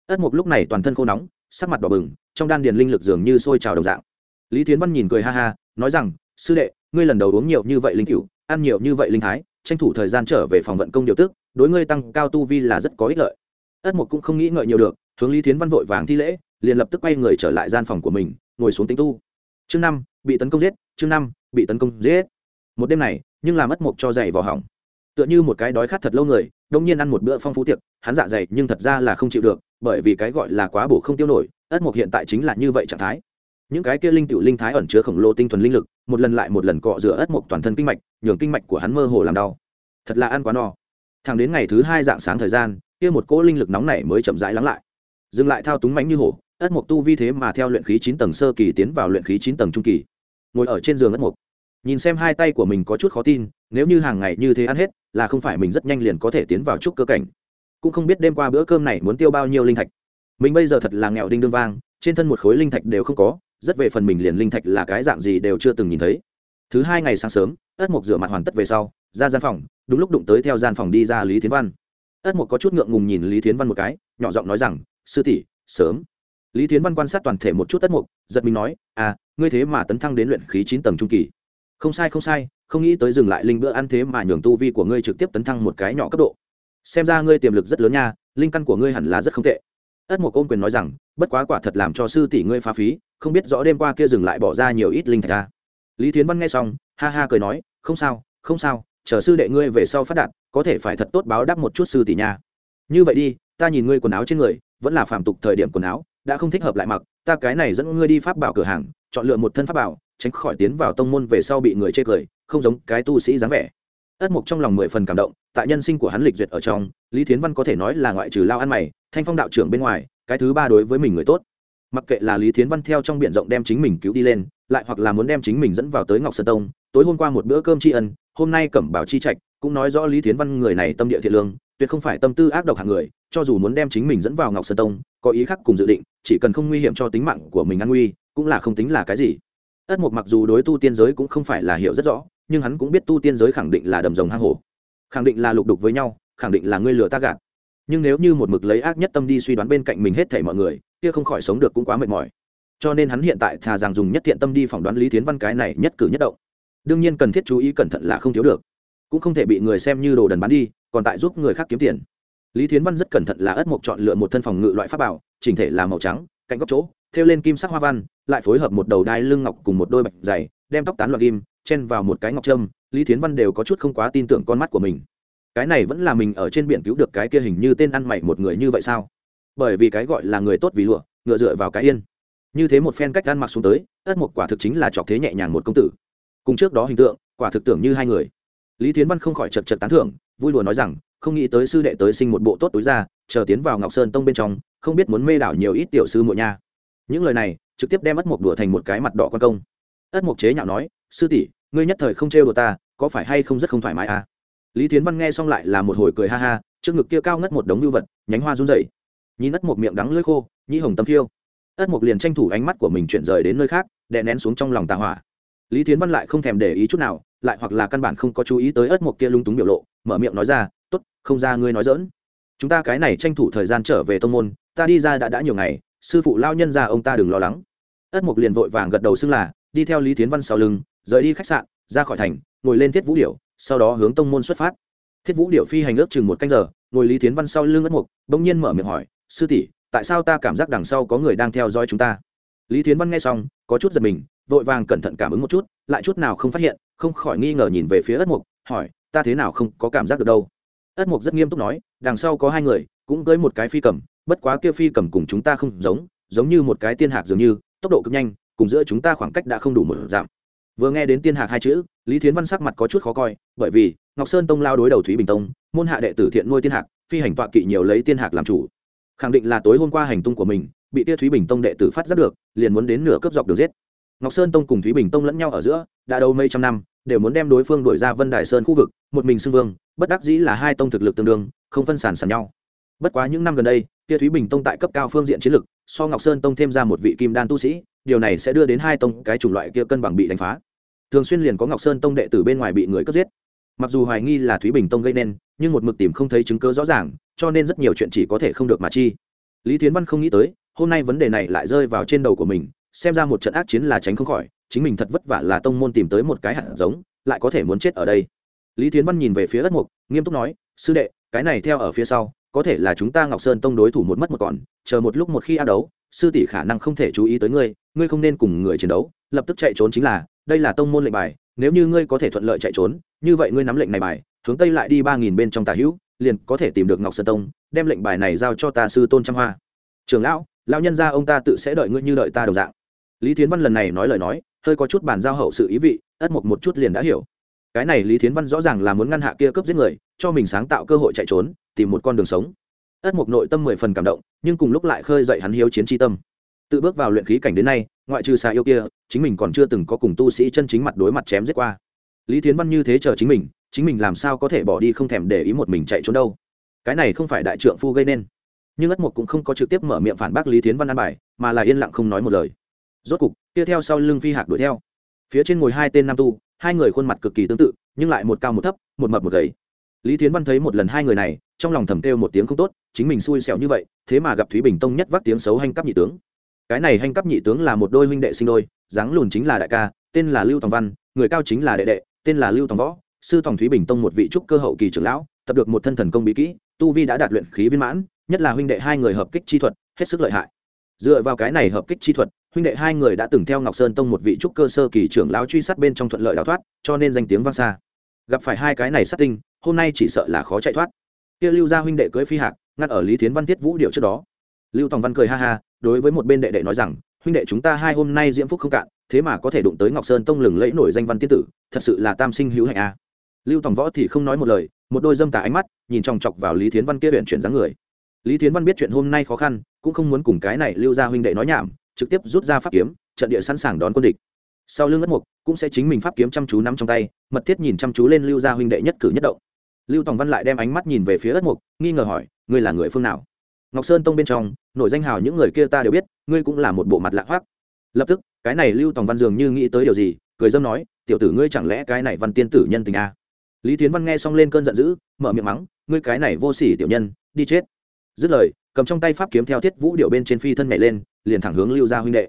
Ất mục lúc này toàn thân khô nóng, sắc mặt đỏ bừng, trong đan điền linh lực dường như sôi trào đồng dạng. Lý Thiến văn nhìn cười ha ha, nói rằng, sư đệ, ngươi lần đầu uống nhiều như vậy linh cựu ăn nhiều như vậy linh thái tranh thủ thời gian trở về phòng vận công điều tức, đối ngươi tăng cao tu vi là rất có ích lợi. Ất mục cũng không nghĩ ngợi nhiều được, hướng lý thiến văn vội vàng thi lễ, liền lập tức quay người trở lại gian phòng của mình, ngồi xuống tính tu. Chương năm, bị tấn công giết, chương năm, bị tấn công giết. Một đêm này, nhưng làm ất mục cho dày vào hỏng. Tựa như một cái đói khát thật lâu người, đông nhiên ăn một bữa phong phú tiệc, hắn dạ dày nhưng thật ra là không chịu được, bởi vì cái gọi là quá bổ không tiêu nổi, ất mục hiện tại chính là như vậy trạng thái những cái kia linh tiểu linh thái ẩn chứa khổng lồ tinh thuần linh lực, một lần lại một lần cọ rửa ất mộc toàn thân kinh mạch, nhường kinh mạch của hắn mơ hồ làm đau. Thật là ăn quá no. Thẳng đến ngày thứ hai dạng sáng thời gian, kia một cỗ linh lực nóng này mới chậm rãi lắng lại. Dừng lại thao túng mánh như hổ, ất mộc tu vi thế mà theo luyện khí chín tầng sơ kỳ tiến vào luyện khí chín tầng trung kỳ. Ngồi ở trên giường ất mộc, nhìn xem hai tay của mình có chút khó tin, nếu như hàng ngày như thế ăn hết, là không phải mình rất nhanh liền có thể tiến vào chút cơ cảnh. Cũng không biết đêm qua bữa cơm này muốn tiêu bao nhiêu linh thạch. Mình bây giờ thật là nghèo đinh đương vang, trên thân một khối linh thạch đều không có rất về phần mình liền linh thạch là cái dạng gì đều chưa từng nhìn thấy. Thứ hai ngày sáng sớm, ất mục rửa mặt hoàn tất về sau, ra gian phòng, đúng lúc đụng tới theo gian phòng đi ra lý thiến văn. Ất mục có chút ngượng ngùng nhìn lý thiến văn một cái, nhỏ giọng nói rằng, sư tỷ, sớm. Lý thiến văn quan sát toàn thể một chút ất mục giật mình nói à ngươi thế mà tấn thăng đến luyện khí chín tầng trung kỳ. Không sai không sai, không nghĩ tới dừng lại linh bữa ăn thế mà nhường tu vi của ngươi trực tiếp tấn thăng một cái nhỏ cấp độ. Xem ra ngươi tiềm lực rất lớn nha, linh căn của ngươi hẳn là rất không tệ ất mộc ôm quyền nói rằng, bất quá quả thật làm cho sư tỷ ngươi phá phí, không biết rõ đêm qua kia dừng lại bỏ ra nhiều ít linh thạch ra lý thiến văn nghe xong, ha ha cười nói, không sao không sao, chờ sư đệ ngươi về sau phát đạt, có thể phải thật tốt báo đáp một chút sư tỷ nha. Như vậy đi, ta nhìn ngươi quần áo trên người, vẫn là phàm tục thời điểm quần áo, đã không thích hợp lại mặc, ta cái này dẫn ngươi đi pháp bảo cửa hàng, chọn lựa một thân pháp bảo, tránh khỏi tiến vào tông môn về sau bị người chê cười, không giống cái tu sĩ dáng vẻ ất mục trong lòng mười phần cảm động, tại nhân sinh của hắn lịch duyệt ở trong, lý thiến văn có thể nói là ngoại trừ lao ăn mày, thanh phong đạo trưởng bên ngoài, cái thứ ba đối với mình người tốt. Mặc kệ là lý thiến văn theo trong b i ể n rộng đem chính mình cứu đi lên, lại hoặc là muốn đem chính mình dẫn vào tới ngọc sơn tông, tối hôm qua một bữa cơm tri ân, hôm nay cẩm bảo chi trạch, cũng nói rõ lý thiến văn người này tâm địa thiện lương, tuyệt không phải tâm tư ác độc hạng người, cho dù muốn đem chính mình dẫn vào ngọc sơn tông, có ý khác cùng dự định, chỉ cần không nguy hiểm cho tính mạng của mình an nguy, cũng là không tính là cái gì. Ất mục mặc dù đối tu tiên giới cũng không phải là hiểu rất rõ nhưng hắn cũng biết tu tiên giới khẳng định là đầm rồng hang hổ. Khẳng định là lục đục với nhau, khẳng định là ngươi lừa ta gạt. Nhưng nếu như một mực lấy ác nhất tâm đi suy đoán bên cạnh mình hết thảy mọi người, kia không khỏi sống được cũng quá mệt mỏi. Cho nên hắn hiện tại thà rằng dùng nhất thiện tâm đi phỏng đoán lý tiến văn cái này nhất cử nhất động. Đương nhiên cần thiết chú ý cẩn thận là không thiếu được. Cũng không thể bị người xem như đồ đần bán đi, còn tại giúp người khác kiếm tiền. Lý thiến văn rất cẩn thận là ất mộc chọn lựa một thân phòng ngự loại pháp bảo, chỉnh thể là màu trắng, cạnh góc chỗ, thêu lên kim sắc hoa văn, lại phối hợp một đầu đai lưng ngọc cùng một đôi bạch dày, đem tóc tán loạn kim chen vào một cái ngọc trâm, lý thiến văn đều có chút không quá tin tưởng con mắt của mình. Cái này vẫn là mình ở trên biển cứu được cái kia hình như tên ăn mày một người như vậy sao? Bởi vì cái gọi là người tốt vì lụa, ngựa dựa vào cái yên. Như thế một phen cách ăn mặc xuống tới, ất một quả thực chính là chọc thế nhẹ nhàng một công tử. Cùng trước đó hình tượng, quả thực tưởng như hai người. Lý thiến văn không khỏi chật chật tán thưởng, vui lùa nói rằng, không nghĩ tới sư đệ tới sinh một bộ tốt túi ra, chờ tiến vào ngọc sơn tông bên trong, không biết muốn mê đảo nhiều ít tiểu sư muội nha. Những lời này, trực tiếp đem ất mộc đùa thành một cái mặt đỏ quan công. Ất mộc chế nhạo nói, sư tỷ ngươi nhất thời không trêu đồ ta, có phải hay không rất không thoải mái à? Lý tiến văn nghe xong lại là một hồi cười ha ha, trước ngực kia cao ngất một đống lưu vật, nhánh hoa run rẩy. Nhìn ất một miệng đắng lưỡi khô, nhĩ hồng tâm thiêu. Ất Mục liền tranh thủ ánh mắt của mình chuyển rời đến nơi khác, đè nén xuống trong lòng tà hỏa. Lý tiến văn lại không thèm để ý chút nào, lại hoặc là căn bản không có chú ý tới ất Mục kia lung túng biểu lộ, mở miệng nói ra, tốt, không ra ngươi nói dỡn chúng ta cái này tranh thủ thời gian trở về tông môn, ta đi ra đã đã nhiều ngày, sư phụ lao nhân ra ông ta đừng lo lắng. Ất mục liền vội vàng gật đầu xưng là, đi theo lý tiến văn sau lưng rời đi khách sạn, ra khỏi thành, ngồi lên thiết vũ điệu sau đó hướng tông môn xuất phát. Thiết vũ điệu phi hành ước chừng một canh giờ, ngồi lý tiến văn sau lưng ất mục, bỗng nhiên mở miệng hỏi, sư tỷ, tại sao ta cảm giác đằng sau có người đang theo dõi chúng ta? Lý tiến văn nghe xong, có chút giật mình, vội vàng cẩn thận cảm ứng một chút, lại chút nào không phát hiện, không khỏi nghi ngờ nhìn về phía ất mục, hỏi, ta thế nào không có cảm giác được đâu? Ất mục rất nghiêm túc nói, đằng sau có hai người, cũng cưới một cái phi cầm, bất quá kia phi cầm cùng chúng ta không giống giống như một cái tiên hạc dường như, tốc độ cực nhanh, cùng giữa chúng ta khoảng cách đã không đủ một giảm vừa nghe đến tiên hạc hai chữ, lý thiến văn sắc mặt có chút khó coi, bởi vì ngọc sơn tông lao đối đầu thúy bình tông, môn hạ đệ tử thiện nuôi tiên hạc, phi hành tọa kỵ nhiều lấy tiên hạc làm chủ. Khẳng định là tối hôm qua hành tung của mình, bị tia thúy bình tông đệ tử phát giác được, liền muốn đến nửa cấp dọc được giết. Ngọc sơn tông cùng thúy bình tông lẫn nhau ở giữa, đã đâu mấy trăm năm, đều muốn đem đối phương đổi ra vân đài sơn khu vực, một mình xưng vương, bất đắc dĩ là hai tông thực lực tương đương, không phân sản sàn nhau. Bất quá những năm gần đây, tia thúy bình tông tại cấp cao phương diện chiến lực, so ngọc sơn tông thêm ra một vị kim đan tu sĩ, điều này sẽ đưa đến hai tông cái chủng loại kia cân bằng bị đánh phá thường xuyên liền có ngọc sơn tông đệ tử bên ngoài bị người cướp giết mặc dù hoài nghi là thúy bình tông gây nên nhưng một mực tìm không thấy chứng cứ rõ ràng cho nên rất nhiều chuyện chỉ có thể không được mà chi lý tiến văn không nghĩ tới hôm nay vấn đề này lại rơi vào trên đầu của mình xem ra một trận ác chiến là tránh không khỏi chính mình thật vất vả là tông môn tìm tới một cái hạt giống lại có thể muốn chết ở đây lý tiến văn nhìn về phía ất mục nghiêm túc nói sư đệ cái này theo ở phía sau có thể là chúng ta ngọc sơn tông đối thủ một mất một còn chờ một lúc một khi ác đấu sư tỷ khả năng không thể chú ý tới ngươi ngươi không nên cùng người chiến đấu lập tức chạy trốn chính là đây là tông môn lệnh bài, nếu như ngươi có thể thuận lợi chạy trốn, như vậy ngươi nắm lệnh này bài, hướng tây lại đi ba nghìn bên trong tà hữu, liền có thể tìm được ngọc sơn tông, đem lệnh bài này giao cho ta sư tôn trăm hoa. Trường lão lão nhân gia ông ta tự sẽ đợi ngươi như đợi ta đồng dạng. Lý thiến văn lần này nói lời nói, hơi có chút bàn giao hậu sự ý vị, ất mục một chút liền đã hiểu. Cái này lý thiến văn rõ ràng là muốn ngăn hạ kia cướp giết người, cho mình sáng tạo cơ hội chạy trốn, tìm một con đường sống. Ất mục nội tâm mười phần cảm động, nhưng cùng lúc lại khơi dậy hắn hiếu chiến tri tâm. Tự bước vào luyện khí cảnh đến nay ngoại trừ xà yêu kia, chính mình còn chưa từng có cùng tu sĩ chân chính mặt đối mặt chém giết qua. Lý thiến văn như thế chờ chính mình chính mình làm sao có thể bỏ đi không thèm để ý một mình chạy trốn đâu. Cái này không phải đại trượng phu gây nên. Nhưng ất mục cũng không có trực tiếp mở miệng phản bác lý thiến văn an bài, mà là yên lặng không nói một lời. Rốt cục, kia theo sau lưng phi hạc đuổi theo. Phía trên ngồi hai tên nam tu, hai người khuôn mặt cực kỳ tương tự, nhưng lại một cao một thấp, một mập một gầy. Lý thiến văn thấy một lần hai người này, trong lòng thầm kêu một tiếng không tốt, chính mình xui xẻo như vậy, thế mà gặp thúy bình tông nhất vác tiếng xấu hanh cắp nhị tướng cái này hành cấp nhị tướng là một đôi huynh đệ sinh đôi, dáng lùn chính là đại ca, tên là lưu tòng văn, người cao chính là đệ đệ, tên là lưu tòng võ, sư tòng thúy bình tông một vị trúc cơ hậu kỳ trưởng lão, tập được một thân thần công bí kỹ, tu vi đã đạt luyện khí viên mãn, nhất là huynh đệ hai người hợp kích chi thuật, hết sức lợi hại. Dựa vào cái này hợp kích chi thuật, huynh đệ hai người đã từng theo ngọc sơn tông một vị trúc cơ sơ kỳ trưởng lão truy sát bên trong thuận lợi đào thoát, cho nên danh tiếng vang xa. Gặp phải hai cái này sát tinh, hôm nay chỉ sợ là khó chạy thoát. Kia lưu gia huynh đệ cưới phi hạc, ngắt ở lý thiến văn tiết vũ điệu trước đó. Lưu tòng văn cười ha ha đối với một bên đệ đệ nói rằng, huynh đệ chúng ta hai hôm nay diễm phúc không cạn, thế mà có thể đụng tới ngọc sơn tông lừng lẫy nổi danh văn tiên tử, thật sự là tam sinh hữu hạnh a. Lưu tòng võ thì không nói một lời, một đôi dâm tà ánh mắt, nhìn chòng chọc vào lý thiến văn kia huyện chuyển dáng người. Lý thiến văn biết chuyện hôm nay khó khăn, cũng không muốn cùng cái này lưu gia huynh đệ nói nhảm, trực tiếp rút ra pháp kiếm, trận địa sẵn sàng đón quân địch. Sau lưng ất mục cũng sẽ chính mình pháp kiếm chăm chú nắm trong tay, mật thiết nhìn chăm chú lên lưu gia huynh đệ nhất cử nhất động. Lưu tòng văn lại đem ánh mắt nhìn về phía ất mục, nghi ngờ hỏi, ngươi là người phương nào? Ngọc sơn tông bên trong, nổi danh hào những người kia ta đều biết, ngươi cũng là một bộ mặt lạ hoác lập tức, cái này lưu tòng văn dường như nghĩ tới điều gì, cười dâm nói, tiểu tử ngươi chẳng lẽ cái này văn tiên tử nhân tình a? À? lý tiến văn nghe xong lên cơn giận dữ, mở miệng mắng, ngươi cái này vô sỉ tiểu nhân, đi chết. Dứt lời, cầm trong tay pháp kiếm theo thiết vũ điệu bên trên phi thân nhảy lên, liền thẳng hướng lưu gia huynh đệ.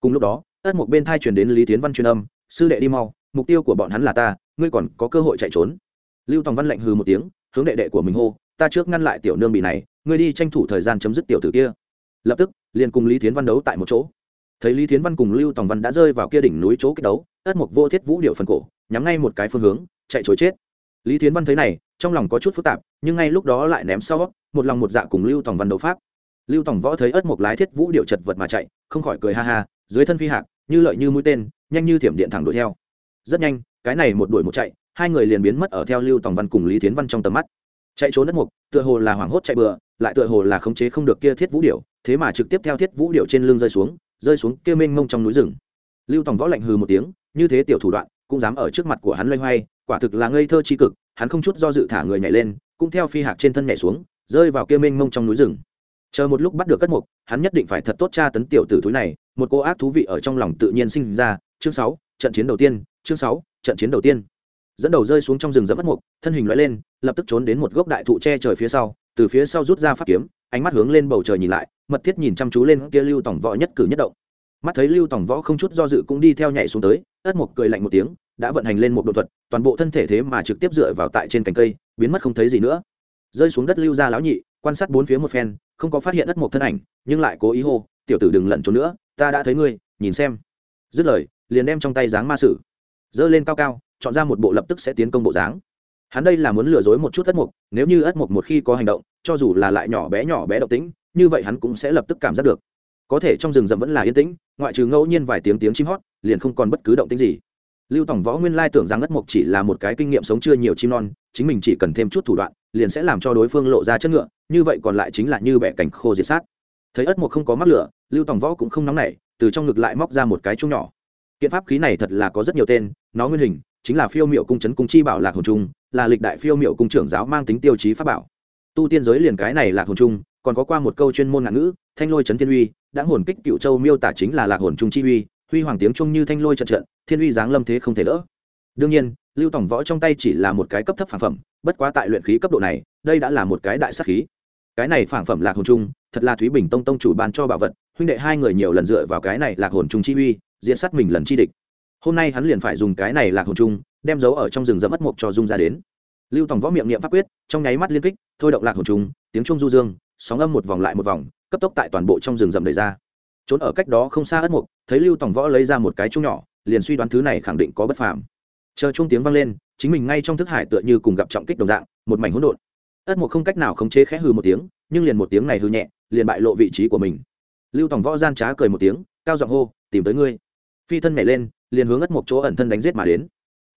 Cùng lúc đó, ất một bên thai truyền đến lý tiến văn truyền âm, sư đệ đi mau, mục tiêu của bọn hắn là ta, ngươi còn có cơ hội chạy trốn. Lưu tòng văn lạnh hừ một tiếng, hướng đệ đệ của mình hô, ta trước ngăn lại tiểu nương bị này ngươi đi tranh thủ thời gian chấm dứt tiểu tử kia. Lập tức, liền cùng lý Thiến văn đấu tại một chỗ. Thấy lý Thiến văn cùng lưu tòng văn đã rơi vào kia đỉnh núi chỗ kích đấu, ất mục vô thiết vũ điệu phần cổ, nhắm ngay một cái phương hướng, chạy chối chết. Lý Thiến văn thấy này, trong lòng có chút phức tạp, nhưng ngay lúc đó lại ném sau, một lòng một dạ cùng lưu tòng văn đấu pháp. Lưu tòng võ thấy ất mục lái thiết vũ điệu chật vật mà chạy, không khỏi cười ha ha, dưới thân phi hạc, như lợi như mũi tên, nhanh như thiểm điện thẳng đuổi theo. Rất nhanh, cái này một đuổi một chạy, hai người liền biến mất ở theo lưu tòng văn cùng lý tiến văn trong tầm mắt chạy trốn đất mục, tựa hồ là hoảng hốt chạy bừa, lại tựa hồ là khống chế không được kia thiết vũ điệu thế mà trực tiếp theo thiết vũ điệu trên lưng rơi xuống rơi xuống kia mênh mông trong núi rừng. Lưu tòng võ lạnh hừ một tiếng, như thế tiểu thủ đoạn, cũng dám ở trước mặt của hắn loay hoay, quả thực là ngây thơ chi cực, hắn không chút do dự thả người nhảy lên, cũng theo phi hạc trên thân nhảy xuống, rơi vào kia mênh mông trong núi rừng. Chờ một lúc bắt được cất mục, hắn nhất định phải thật tốt tra tấn tiểu tử thúi này, một cô ác thú vị ở trong lòng tự nhiên sinh ra. Chương sáu, trận chiến đầu tiên, chương sáu, trận chiến đầu tiên. Dẫn đầu rơi xuống trong rừng dẫn mất mục, thân hình loại lên lập tức trốn đến một gốc đại thụ che trời phía sau, từ phía sau rút ra phát kiếm, ánh mắt hướng lên bầu trời nhìn lại, mật thiết nhìn chăm chú lên kia lưu tổng võ nhất cử nhất động. Mắt thấy lưu tổng võ không chút do dự cũng đi theo nhảy xuống tới, ất mục cười lạnh một tiếng, đã vận hành lên một độ thuật, toàn bộ thân thể thế mà trực tiếp dựa vào tại trên cành cây, biến mất không thấy gì nữa. Rơi xuống đất lưu ra lão nhị, quan sát bốn phía một phen, không có phát hiện ất mục thân ảnh, nhưng lại cố ý hô, tiểu tử đừng lẩn trốn nữa, ta đã thấy ngươi, nhìn xem. Dứt lời, liền đem trong tay dáng ma sử, giơ lên cao cao, chọn ra một bộ lập tức sẽ tiến công bộ dáng hắn đây là muốn lừa dối một chút ất mục, nếu như ất mục một khi có hành động, cho dù là lại nhỏ bé nhỏ bé động tĩnh, như vậy hắn cũng sẽ lập tức cảm giác được. Có thể trong rừng rậm vẫn là yên tĩnh, ngoại trừ ngẫu nhiên vài tiếng tiếng chim hót, liền không còn bất cứ động tĩnh gì. Lưu tổng võ nguyên lai tưởng rằng ất mục chỉ là một cái kinh nghiệm sống chưa nhiều chim non, chính mình chỉ cần thêm chút thủ đoạn, liền sẽ làm cho đối phương lộ ra chất ngựa, như vậy còn lại chính là như bẻ cảnh khô diệt sát. Thấy ất mục không có mắc lửa, lưu tổng võ cũng không nóng nảy, từ trong ngực lại móc ra một cái chung nhỏ. Kiện pháp khí này thật là có rất nhiều tên, nó nguyên hình, chính là phiêu miệu cung trấn cung chi bảo lạc hồn trung là lịch đại phiêu miệu cung trưởng giáo mang tính tiêu chí pháp bảo. Tu tiên giới liền cái này lạc hồn trung, còn có qua một câu chuyên môn ngạn ngữ, thanh lôi trấn thiên uy, đã hồn kích cựu châu miêu tả chính là lạc hồn trung chi uy, huy hoàng tiếng trung như thanh lôi trận trận, thiên uy giáng lâm thế không thể đỡ. Đương nhiên, lưu tổng võ trong tay chỉ là một cái cấp thấp phản phẩm, bất quá tại luyện khí cấp độ này, đây đã là một cái đại sắc khí. Cái này phản phẩm lạc hồn trung, thật là thúy bình tông tông chủ ban cho bảo vật, huynh đệ hai người nhiều lần dựa vào cái này lạc hồn trung chi uy diễn sát mình lần chi địch. Hôm nay hắn liền phải dùng cái này lạc hồn trung đem giấu ở trong rừng rậm mất mục cho dung ra đến. Lưu tòng võ miệng niệm pháp quyết, trong nháy mắt liên kích, thôi động lạc hồn trùng, tiếng trung du dương, sóng âm một vòng lại một vòng, cấp tốc tại toàn bộ trong rừng rậm đầy ra. Trốn ở cách đó không xa ất mục thấy lưu tòng võ lấy ra một cái chung nhỏ, liền suy đoán thứ này khẳng định có bất phàm. Chờ chung tiếng vang lên, chính mình ngay trong thức hải tựa như cùng gặp trọng kích đồng dạng, một mảnh hỗn độn. Ất mục không cách nào khống chế khẽ hừ một tiếng, nhưng liền một tiếng này hư nhẹ, liền bại lộ vị trí của mình. Lưu tòng võ gian trá cười một tiếng, cao giọng hô, tìm tới ngươi. Phi thân nhảy lên, liền hướng ất mục chỗ ẩn thân đánh giết mà đến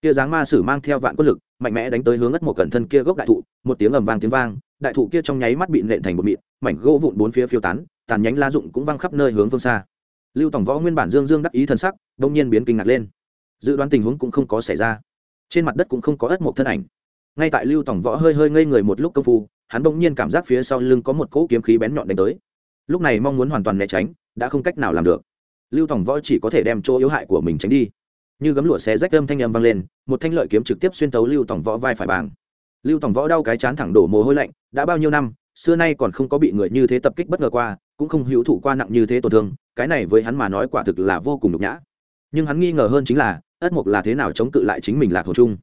kia dáng ma sử mang theo vạn quân lực, mạnh mẽ đánh tới hướng ất một cẩn thân kia gốc đại thụ, một tiếng ầm vang tiếng vang, đại thụ kia trong nháy mắt bị nện thành một mịn, mảnh gỗ vụn bốn phía phiêu tán, tàn nhánh la dụng cũng văng khắp nơi hướng phương xa. Lưu tổng võ nguyên bản dương dương đắc ý thân sắc đông nhiên biến kinh ngạc lên. Dự đoán tình huống cũng không có xảy ra. Trên mặt đất cũng không có ất một thân ảnh. Ngay tại lưu tổng võ hơi hơi ngây người một lúc công phu, hắn bỗng nhiên cảm giác phía sau lưng có một cỗ kiếm khí bén nhọn đánh tới. Lúc này mong muốn hoàn toàn né tránh, đã không cách nào làm được. Lưu tổng võ chỉ có thể đem chỗ yếu hại của mình tránh đi như gấm lụa xé rách âm thanh âm vang lên, một thanh lợi kiếm trực tiếp xuyên tấu lưu tổng võ vai phải bàng lưu tổng võ đau cái chán thẳng đổ mồ hôi lạnh, đã bao nhiêu năm, xưa nay còn không có bị người như thế tập kích bất ngờ qua, cũng không hữu thủ qua nặng như thế tổn thương, cái này với hắn mà nói quả thực là vô cùng nhục nhã. Nhưng hắn nghi ngờ hơn chính là, ất mục là thế nào chống cự lại chính mình lạc hồ chung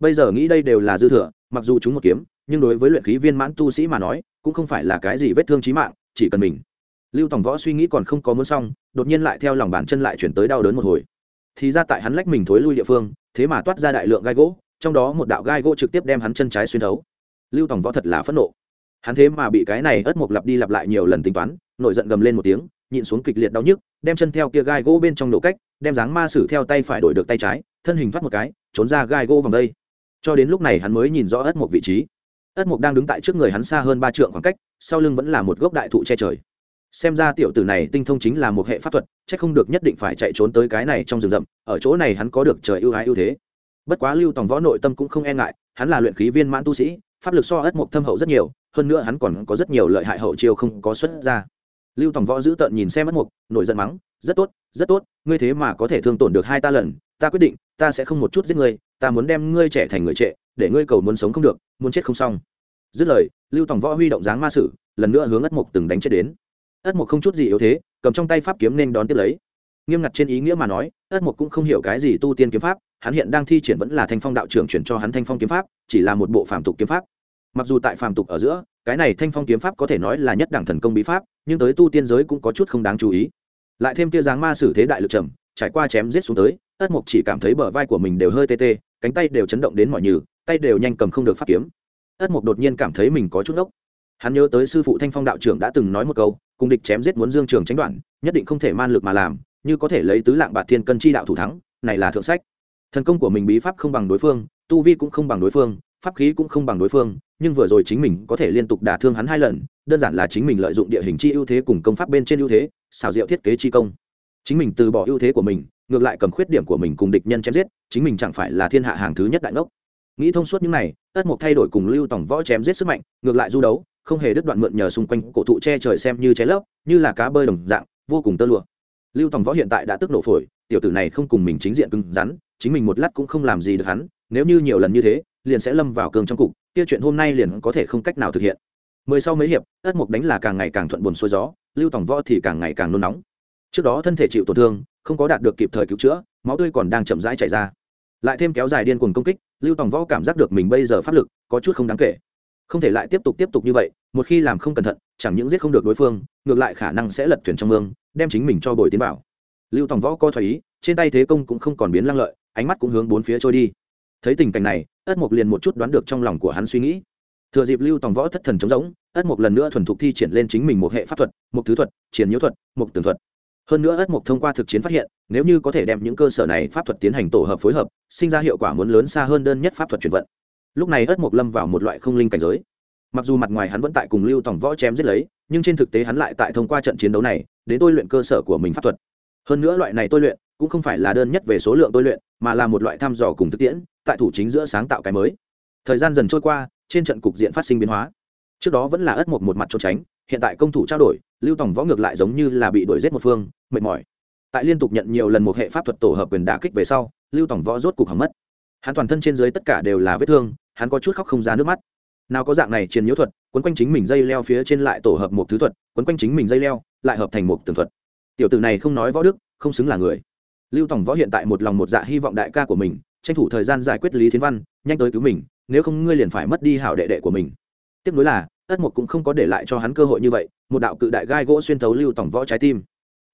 bây giờ nghĩ đây đều là dư thừa, mặc dù chúng một kiếm, nhưng đối với luyện khí viên mãn tu sĩ mà nói, cũng không phải là cái gì vết thương chí mạng, chỉ cần mình. Lưu tổng võ suy nghĩ còn không có muốn xong, đột nhiên lại theo lòng bàn chân lại chuyển tới đau đớn một hồi thì ra tại hắn lách mình thối lui địa phương, thế mà toát ra đại lượng gai gỗ, trong đó một đạo gai gỗ trực tiếp đem hắn chân trái xuyên thấu. Lưu tổng võ thật là phẫn nộ. Hắn thế mà bị cái này ớt mộc lặp đi lặp lại nhiều lần tính toán, nổi giận gầm lên một tiếng, nhịn xuống kịch liệt đau nhức, đem chân theo kia gai gỗ bên trong nổ cách, đem dáng ma sử theo tay phải đổi được tay trái, thân hình thoát một cái, trốn ra gai gỗ vòng đây. Cho đến lúc này hắn mới nhìn rõ ớt mộc vị trí. Ớt mộc đang đứng tại trước người hắn xa hơn ba trượng khoảng cách, sau lưng vẫn là một gốc đại thụ che trời xem ra tiểu tử này tinh thông chính là một hệ pháp thuật c h ắ c không được nhất định phải chạy trốn tới cái này trong rừng rậm, ở chỗ này hắn có được trời ưu ái ưu thế. Bất quá lưu tòng võ nội tâm cũng không e ngại, hắn là luyện khí viên mãn tu sĩ, pháp lực so ất mộc thâm hậu rất nhiều, hơn nữa hắn còn có rất nhiều lợi hại hậu chiêu không có xuất ra. Lưu tòng võ giữ tợn nhìn xem ất mộc, nổi giận mắng, rất tốt rất tốt, ngươi thế mà có thể thương tổn được hai ta lần, ta quyết định, ta sẽ không một chút giết ngươi, ta muốn đem ngươi trẻ thành người trệ, để ngươi cầu muốn sống không được, muốn chết không xong. Dứt lời, lưu tòng võ huy động dáng ma sử, lần nữa hướng ất mộc từng đánh chết đến ất mục không chút gì yếu thế, cầm trong tay pháp kiếm nên đón tiếp lấy. Nghiêm ngặt trên ý nghĩa mà nói, ất mục cũng không hiểu cái gì tu tiên kiếm pháp, hắn hiện đang thi triển vẫn là thanh phong đạo trưởng chuyển cho hắn thanh phong kiếm pháp, chỉ là một bộ phàm tục kiếm pháp. Mặc dù tại phàm tục ở giữa, cái này thanh phong kiếm pháp có thể nói là nhất đẳng thần công bí pháp, nhưng tới tu tiên giới cũng có chút không đáng chú ý. Lại thêm kia dáng ma sử thế đại lực trầm, trải qua chém giết xuống tới, ất mục chỉ cảm thấy bờ vai của mình đều hơi tê tê, cánh tay đều chấn động đến mọi nhừ, tay đều nhanh cầm không được pháp kiếm. Ất mục đột nhiên cảm thấy mình có chút ốc hắn nhớ tới sư phụ thanh phong đạo trưởng đã từng nói một câu cùng địch chém giết muốn dương trường tránh đoạn, nhất định không thể man lực mà làm, như có thể lấy tứ lạng bạc thiên cân chi đạo thủ thắng, này là thượng sách. Thần công của mình bí pháp không bằng đối phương, tu vi cũng không bằng đối phương, pháp khí cũng không bằng đối phương, nhưng vừa rồi chính mình có thể liên tục đả thương hắn hai lần, đơn giản là chính mình lợi dụng địa hình chi ưu thế cùng công pháp bên trên ưu thế, xảo diệu thiết kế chi công. Chính mình từ bỏ ưu thế của mình, ngược lại cầm khuyết điểm của mình cùng địch nhân chém giết, chính mình chẳng phải là thiên hạ hàng thứ nhất đại ngốc. Nghĩ thông suốt những này ất mục thay đổi cùng lưu tổng võ chém giết sức mạnh, ngược lại du đấu không hề đứt đoạn mượn nhờ xung quanh cổ thụ che trời xem như cháy lấp, như là cá bơi đồng dạng, vô cùng tơ lụa. Lưu Tòng võ hiện tại đã tức nổ phổi, tiểu tử này không cùng mình chính diện cứng rắn, chính mình một lát cũng không làm gì được hắn, nếu như nhiều lần như thế, liền sẽ lâm vào cường trong cục, kia chuyện hôm nay liền có thể không cách nào thực hiện. Mười sau mấy hiệp, ất mục đánh là càng ngày càng thuận buồn xuôi gió, lưu Tòng võ thì càng ngày càng nôn nóng. Trước đó thân thể chịu tổn thương, không có đạt được kịp thời cứu chữa, máu tươi còn đang chậm rãi chảy ra. Lại thêm kéo dài điên cuồng công kích, lưu tòng võ cảm giác được mình bây giờ pháp lực có chút không đáng kể không thể lại tiếp tục tiếp tục như vậy, một khi làm không cẩn thận, chẳng những giết không được đối phương, ngược lại khả năng sẽ lật thuyền trong mương, đem chính mình cho bồi tiến bảo lưu tòng võ coi thoải ý, trên tay thế công cũng không còn biến lăng lợi, ánh mắt cũng hướng bốn phía trôi đi. Thấy tình cảnh này, ất mục liền một chút đoán được trong lòng của hắn suy nghĩ. Thừa dịp lưu tòng võ thất thần chống rỗng, ất mục lần nữa thuần thục thi triển lên chính mình một hệ pháp thuật, một thứ thuật, triển nhiễu thuật, một tường thuật. Hơn nữa ất mục thông qua thực chiến phát hiện, nếu như có thể đem những cơ sở này pháp thuật tiến hành tổ hợp phối hợp, sinh ra hiệu quả muốn lớn xa hơn đơn nhất pháp thuật chuyển vận lúc này ất mộc lâm vào một loại không linh cảnh giới. Mặc dù mặt ngoài hắn vẫn tại cùng lưu tổng võ chém giết lấy, nhưng trên thực tế hắn lại tại thông qua trận chiến đấu này, đến tôi luyện cơ sở của mình pháp thuật. Hơn nữa loại này tôi luyện, cũng không phải là đơn nhất về số lượng tôi luyện, mà là một loại thăm dò cùng thực tiễn, tại thủ chính giữa sáng tạo cái mới. Thời gian dần trôi qua, trên trận cục diện phát sinh biến hóa. Trước đó vẫn là ất mộc một mặt trốn tránh, hiện tại công thủ trao đổi, lưu tổng võ ngược lại giống như là bị đuổi giết một phương, mệt mỏi. Tại liên tục nhận nhiều lần một hệ pháp thuật tổ hợp quyền đả kích về sau, lưu tổng võ rốt cục hỏng mất. Hắn toàn thân trên dưới tất cả đều là vết thương hắn có chút khóc không ra nước mắt. Nào có dạng này chiến nhiễu thuật, quấn quanh chính mình dây leo phía trên lại tổ hợp một thứ thuật, quấn quanh chính mình dây leo, lại hợp thành một tường thuật. Tiểu tử này không nói võ đức, không xứng là người. Lưu tổng võ hiện tại một lòng một dạ hy vọng đại ca của mình, tranh thủ thời gian giải quyết lý thiến văn, nhanh tới cứu mình, nếu không ngươi liền phải mất đi hảo đệ đệ của mình. Tiếp nối là ất mục cũng không có để lại cho hắn cơ hội như vậy, một đạo cự đại gai gỗ xuyên thấu lưu tổng võ trái tim.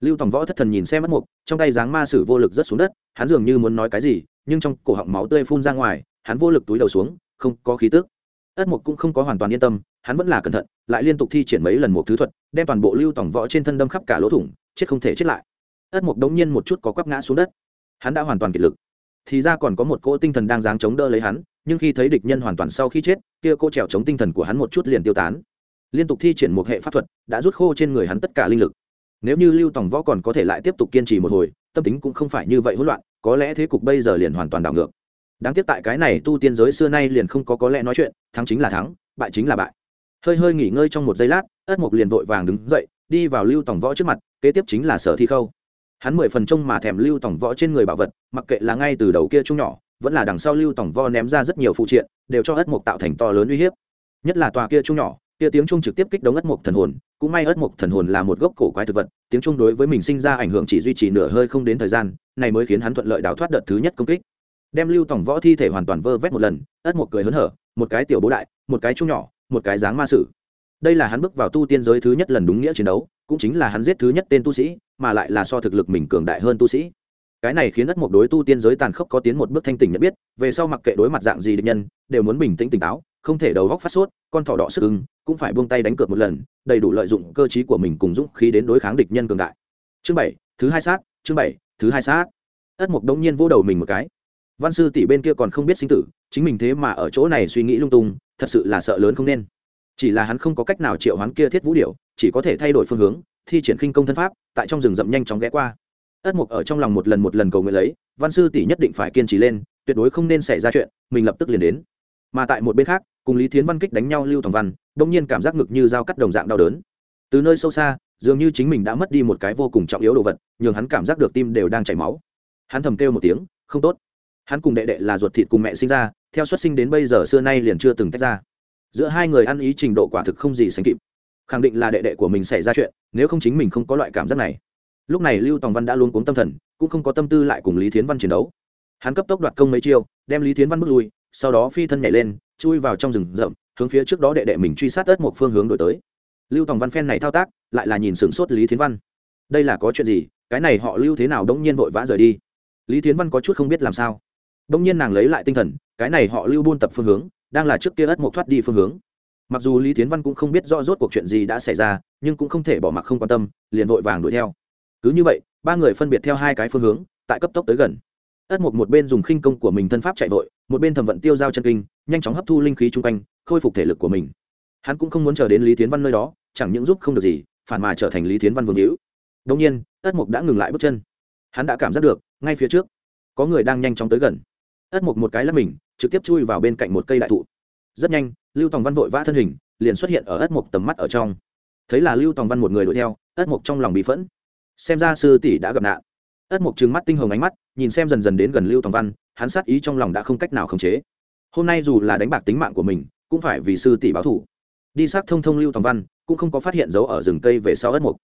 Lưu tổng võ thất thần nhìn xem ất mục, trong tay dáng ma sử vô lực rất xuống đất, hắn dường như muốn nói cái gì, nhưng trong cổ họng máu tươi phun ra ngoài, hắn vô lực túi đầu xuống không có khí tức. Ất mục cũng không có hoàn toàn yên tâm, hắn vẫn là cẩn thận, lại liên tục thi triển mấy lần một thứ thuật, đem toàn bộ lưu tổng võ trên thân đâm khắp cả lỗ thủng, chết không thể chết lại. Ất mục đống nhiên một chút có quắp ngã xuống đất. Hắn đã hoàn toàn kiệt lực. Thì ra còn có một cỗ tinh thần đang dáng chống đỡ lấy hắn, nhưng khi thấy địch nhân hoàn toàn sau khi chết, kia cô trèo chống tinh thần của hắn một chút liền tiêu tán. Liên tục thi triển một hệ pháp thuật, đã rút khô trên người hắn tất cả linh lực. Nếu như lưu tòng võ còn có thể lại tiếp tục kiên trì một hồi, tâm tính cũng không phải như vậy hỗn loạn, có lẽ thế cục bây giờ liền hoàn toàn đảo ngược đáng tiếc tại cái này tu tiên giới xưa nay liền không có có lẽ nói chuyện, thắng chính là thắng, bại chính là bại. Hơi hơi nghỉ ngơi trong một giây lát, ất mục liền vội vàng đứng dậy, đi vào lưu tổng võ trước mặt, kế tiếp chính là sở thi khâu. Hắn mười phần trông mà thèm lưu tổng võ trên người bảo vật, mặc kệ là ngay từ đầu kia chung nhỏ, vẫn là đằng sau lưu tổng võ ném ra rất nhiều phụ triện, đều cho ất mục tạo thành to lớn uy hiếp. Nhất là tòa kia chung nhỏ, kia tiếng chung trực tiếp kích động ất mục thần hồn, cũng may ất mục thần hồn là một gốc cổ quái thực vật, tiếng chung đối với mình sinh ra ảnh hưởng chỉ duy trì nửa hơi không đến thời gian, này mới khiến hắn thuận lợi đào thoát đợt thứ nhất công kích đem lưu tổng võ thi thể hoàn toàn vơ vét một lần, ất một cười hớn hở, một cái tiểu bố đại, một cái chung nhỏ, một cái dáng ma sử. Đây là hắn bước vào tu tiên giới thứ nhất lần đúng nghĩa chiến đấu, cũng chính là hắn giết thứ nhất tên tu sĩ, mà lại là so thực lực mình cường đại hơn tu sĩ. Cái này khiến ất một đối tu tiên giới tàn khốc có tiến một bước thanh tỉnh nhận biết, về sau mặc kệ đối mặt dạng gì địch nhân, đều muốn bình tĩnh tỉnh táo, không thể đầu góc phát sốt, con thỏ đỏ sức ưng, cũng phải buông tay đánh cược một lần, đầy đủ lợi dụng cơ chí của mình cùng dũng khí đến đối kháng địch nhân cường đại. Chương bảy, thứ hai sát, chương bảy, thứ hai sát. Ất mục đống nhiên vỗ đầu mình một cái văn sư tỷ bên kia còn không biết sinh tử, chính mình thế mà ở chỗ này suy nghĩ lung tung, thật sự là sợ lớn không nên. Chỉ là hắn không có cách nào triệu hoán kia thiết vũ điệu chỉ có thể thay đổi phương hướng, thi triển khinh công thân pháp, tại trong rừng rậm nhanh chóng ghé qua. Ất mục ở trong lòng một lần một lần cầu nguyện lấy, văn sư tỷ nhất định phải kiên trì lên, tuyệt đối không nên xảy ra chuyện, mình lập tức liền đến. Mà tại một bên khác, cùng lý thiến văn kích đánh nhau lưu thằng văn, đông nhiên cảm giác ngực như dao cắt đồng dạng đau đớn. Từ nơi sâu xa, dường như chính mình đã mất đi một cái vô cùng trọng yếu đồ vật, nhường hắn cảm giác được tim đều đang chảy máu. Hắn thầm kêu một tiếng, không tốt hắn cùng đệ đệ là ruột thịt cùng mẹ sinh ra, theo xuất sinh đến bây giờ xưa nay liền chưa từng tách ra. Giữa hai người ăn ý trình độ quả thực không gì sánh kịp. Khẳng định là đệ đệ của mình xảy ra chuyện, nếu không chính mình không có loại cảm giác này. Lúc này lưu tòng văn đã luôn cuống tâm thần, cũng không có tâm tư lại cùng lý thiến văn chiến đấu. Hắn cấp tốc đoạt công mấy chiêu, đem lý thiến văn bước lui, sau đó phi thân nhảy lên, chui vào trong rừng rậm, hướng phía trước đó đệ đệ mình truy sát ớt một phương hướng đổi tới. Lưu tòng văn phen này thao tác, lại là nhìn sửng sốt lý thiến văn. Đây là có chuyện gì? Cái này họ lưu thế nào đống nhiên vội vã rời đi? Lý thiến văn có chút không biết làm sao đông nhiên nàng lấy lại tinh thần, cái này họ lưu buôn tập phương hướng, đang là trước kia ất một thoát đi phương hướng. Mặc dù lý thiến văn cũng không biết rõ rốt cuộc chuyện gì đã xảy ra, nhưng cũng không thể bỏ mặc không quan tâm, liền vội vàng đuổi theo. Cứ như vậy, ba người phân biệt theo hai cái phương hướng, tại cấp tốc tới gần. Ất một một bên dùng khinh công của mình thân pháp chạy vội, một bên thẩm vận tiêu giao chân kinh, nhanh chóng hấp thu linh khí chung quanh, khôi phục thể lực của mình. Hắn cũng không muốn chờ đến lý tiến văn nơi đó, chẳng những giúp không được gì, phản mà trở thành lý tiến văn vương hữu. Đông nhiên, ất mục đã ngừng lại bước chân. Hắn đã cảm giác được, ngay phía trước, có người đang nhanh chóng tới gần ất mục một cái lắp mình, trực tiếp chui vào bên cạnh một cây đại thụ. Rất nhanh, lưu tòng văn vội vã thân hình, liền xuất hiện ở ất mục tầm mắt ở trong. Thấy là lưu tòng văn một người đuổi theo, ất mục trong lòng bị phẫn. Xem ra sư tỷ đã gặp nạn. Ất mục trừng mắt tinh hồng ánh mắt, nhìn xem dần dần đến gần lưu tòng văn, hắn sát ý trong lòng đã không cách nào khống chế. Hôm nay dù là đánh bạc tính mạng của mình, cũng phải vì sư tỷ báo thủ đi sát thông thông lưu tòng văn, cũng không có phát hiện dấu ở rừng cây về sau ất mục.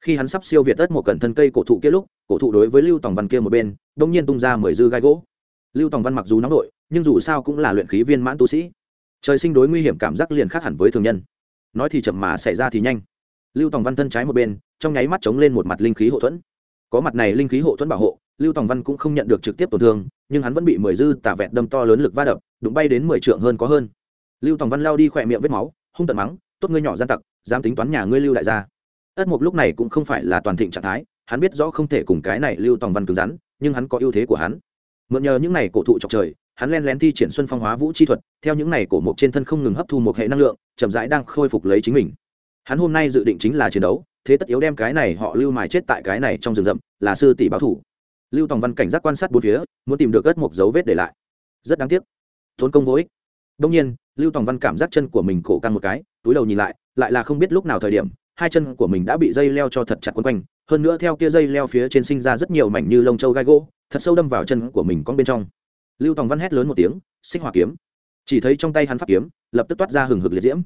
Khi hắn sắp siêu việt ất một cẩn thân cây cổ thụ kia lúc, cổ thụ đối với lưu tòng văn kia một bên đông nhiên tung ra mười dư gai gỗ lưu tòng văn mặc dù nóng đội nhưng dù sao cũng là luyện khí viên mãn tu sĩ. Trời sinh đối nguy hiểm cảm giác liền khác hẳn với thường nhân. Nói thì chậm mà xảy ra thì nhanh. Lưu tòng văn thân trái một bên, trong nháy mắt chống lên một mặt linh khí hộ thuẫn. Có mặt này linh khí hộ thuẫn bảo hộ, lưu tòng văn cũng không nhận được trực tiếp tổn thương, nhưng hắn vẫn bị mười dư tả vẹn đâm to lớn lực va đập, đụng bay đến mười trượng hơn có hơn. Lưu tòng văn lao đi khỏe miệng vết máu, hung tận mắng, tốt ngươi nhỏ gian tặc, dám tính toán nhà ngươi lưu đại gia. Ất mục lúc này cũng không phải là toàn thịnh trạng thái, hắn biết rõ không thể cùng cái này lưu tòng văn cứng rắn, nhưng hắn có ưu thế của hắn mượn nhờ những này cổ thụ chọc trời, hắn len lén thi triển xuân phong hóa vũ chi thuật, theo những này cổ mục trên thân không ngừng hấp thu một hệ năng lượng, chậm rãi đang khôi phục lấy chính mình. Hắn hôm nay dự định chính là chiến đấu, thế tất yếu đem cái này họ lưu mài chết tại cái này trong rừng rậm, là sư tỷ báo thủ. Lưu tòng văn cảnh giác quan sát bốn phía, muốn tìm được ớt mục dấu vết để lại. Rất đáng tiếc. Tốn công vô ích. Đông nhiên, lưu tòng văn cảm giác chân của mình cổ căng một cái, túi đầu nhìn lại lại là không biết lúc nào thời điểm, hai chân của mình đã bị dây leo cho thật chặt quấn quanh. Hơn nữa theo kia dây leo phía trên sinh ra rất nhiều mảnh như lông trâu gai gỗ thật sâu đâm vào chân của mình con bên trong. Lưu tòng văn hét lớn một tiếng, xích hỏa kiếm! Chỉ thấy trong tay hắn pháp kiếm, lập tức toát ra hừng hực liệt diễm.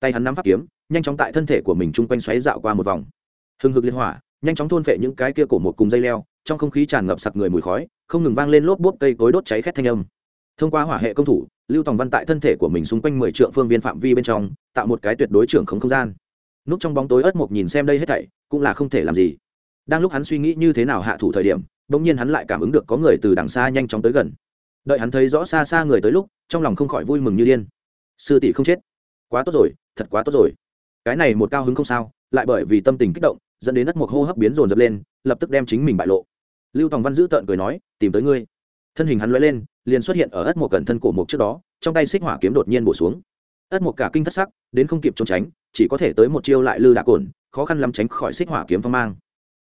Tay hắn nắm pháp kiếm, nhanh chóng tại thân thể của mình chung quanh xoáy dạo qua một vòng. Hừng hực liên hỏa, nhanh chóng thôn phệ những cái kia cổ một cùng dây leo, trong không khí tràn ngập sặc người mùi khói, không ngừng vang lên lốp bốp cây cối đốt cháy khét thanh âm. Thông qua hỏa hệ công thủ, lưu tòng văn tại thân thể của mình xung quanh mười trượng phương viên phạm vi bên trong, tạo một cái tuyệt đối trưởng không không gian. Núp trong bóng tối ớt mộc nhìn xem đây hết thảy, cũng là không thể làm gì. Đang lúc hắn suy nghĩ như thế nào hạ thủ thời điểm bỗng nhiên hắn lại cảm ứng được có người từ đằng xa nhanh chóng tới gần. Đợi hắn thấy rõ xa xa người tới lúc, trong lòng không khỏi vui mừng như điên. Sư tỷ không chết. Quá tốt rồi, thật quá tốt rồi. Cái này một cao hứng không sao, lại bởi vì tâm tình kích động, dẫn đến đất mộc hô hấp biến rồn dập lên, lập tức đem chính mình bại lộ. Lưu tòng văn giữ tợn cười nói, tìm tới ngươi. Thân hình hắn l lên, liền xuất hiện ở ất một cẩn thân cổ mục trước đó, trong tay xích hỏa kiếm đột nhiên bổ xuống. Ất một cả kinh thất sắc, đến không kịp trốn tránh, chỉ có thể tới một chiêu lại lư đạ cồn, khó khăn lắm tránh khỏi xích hỏa kiếm phong mang.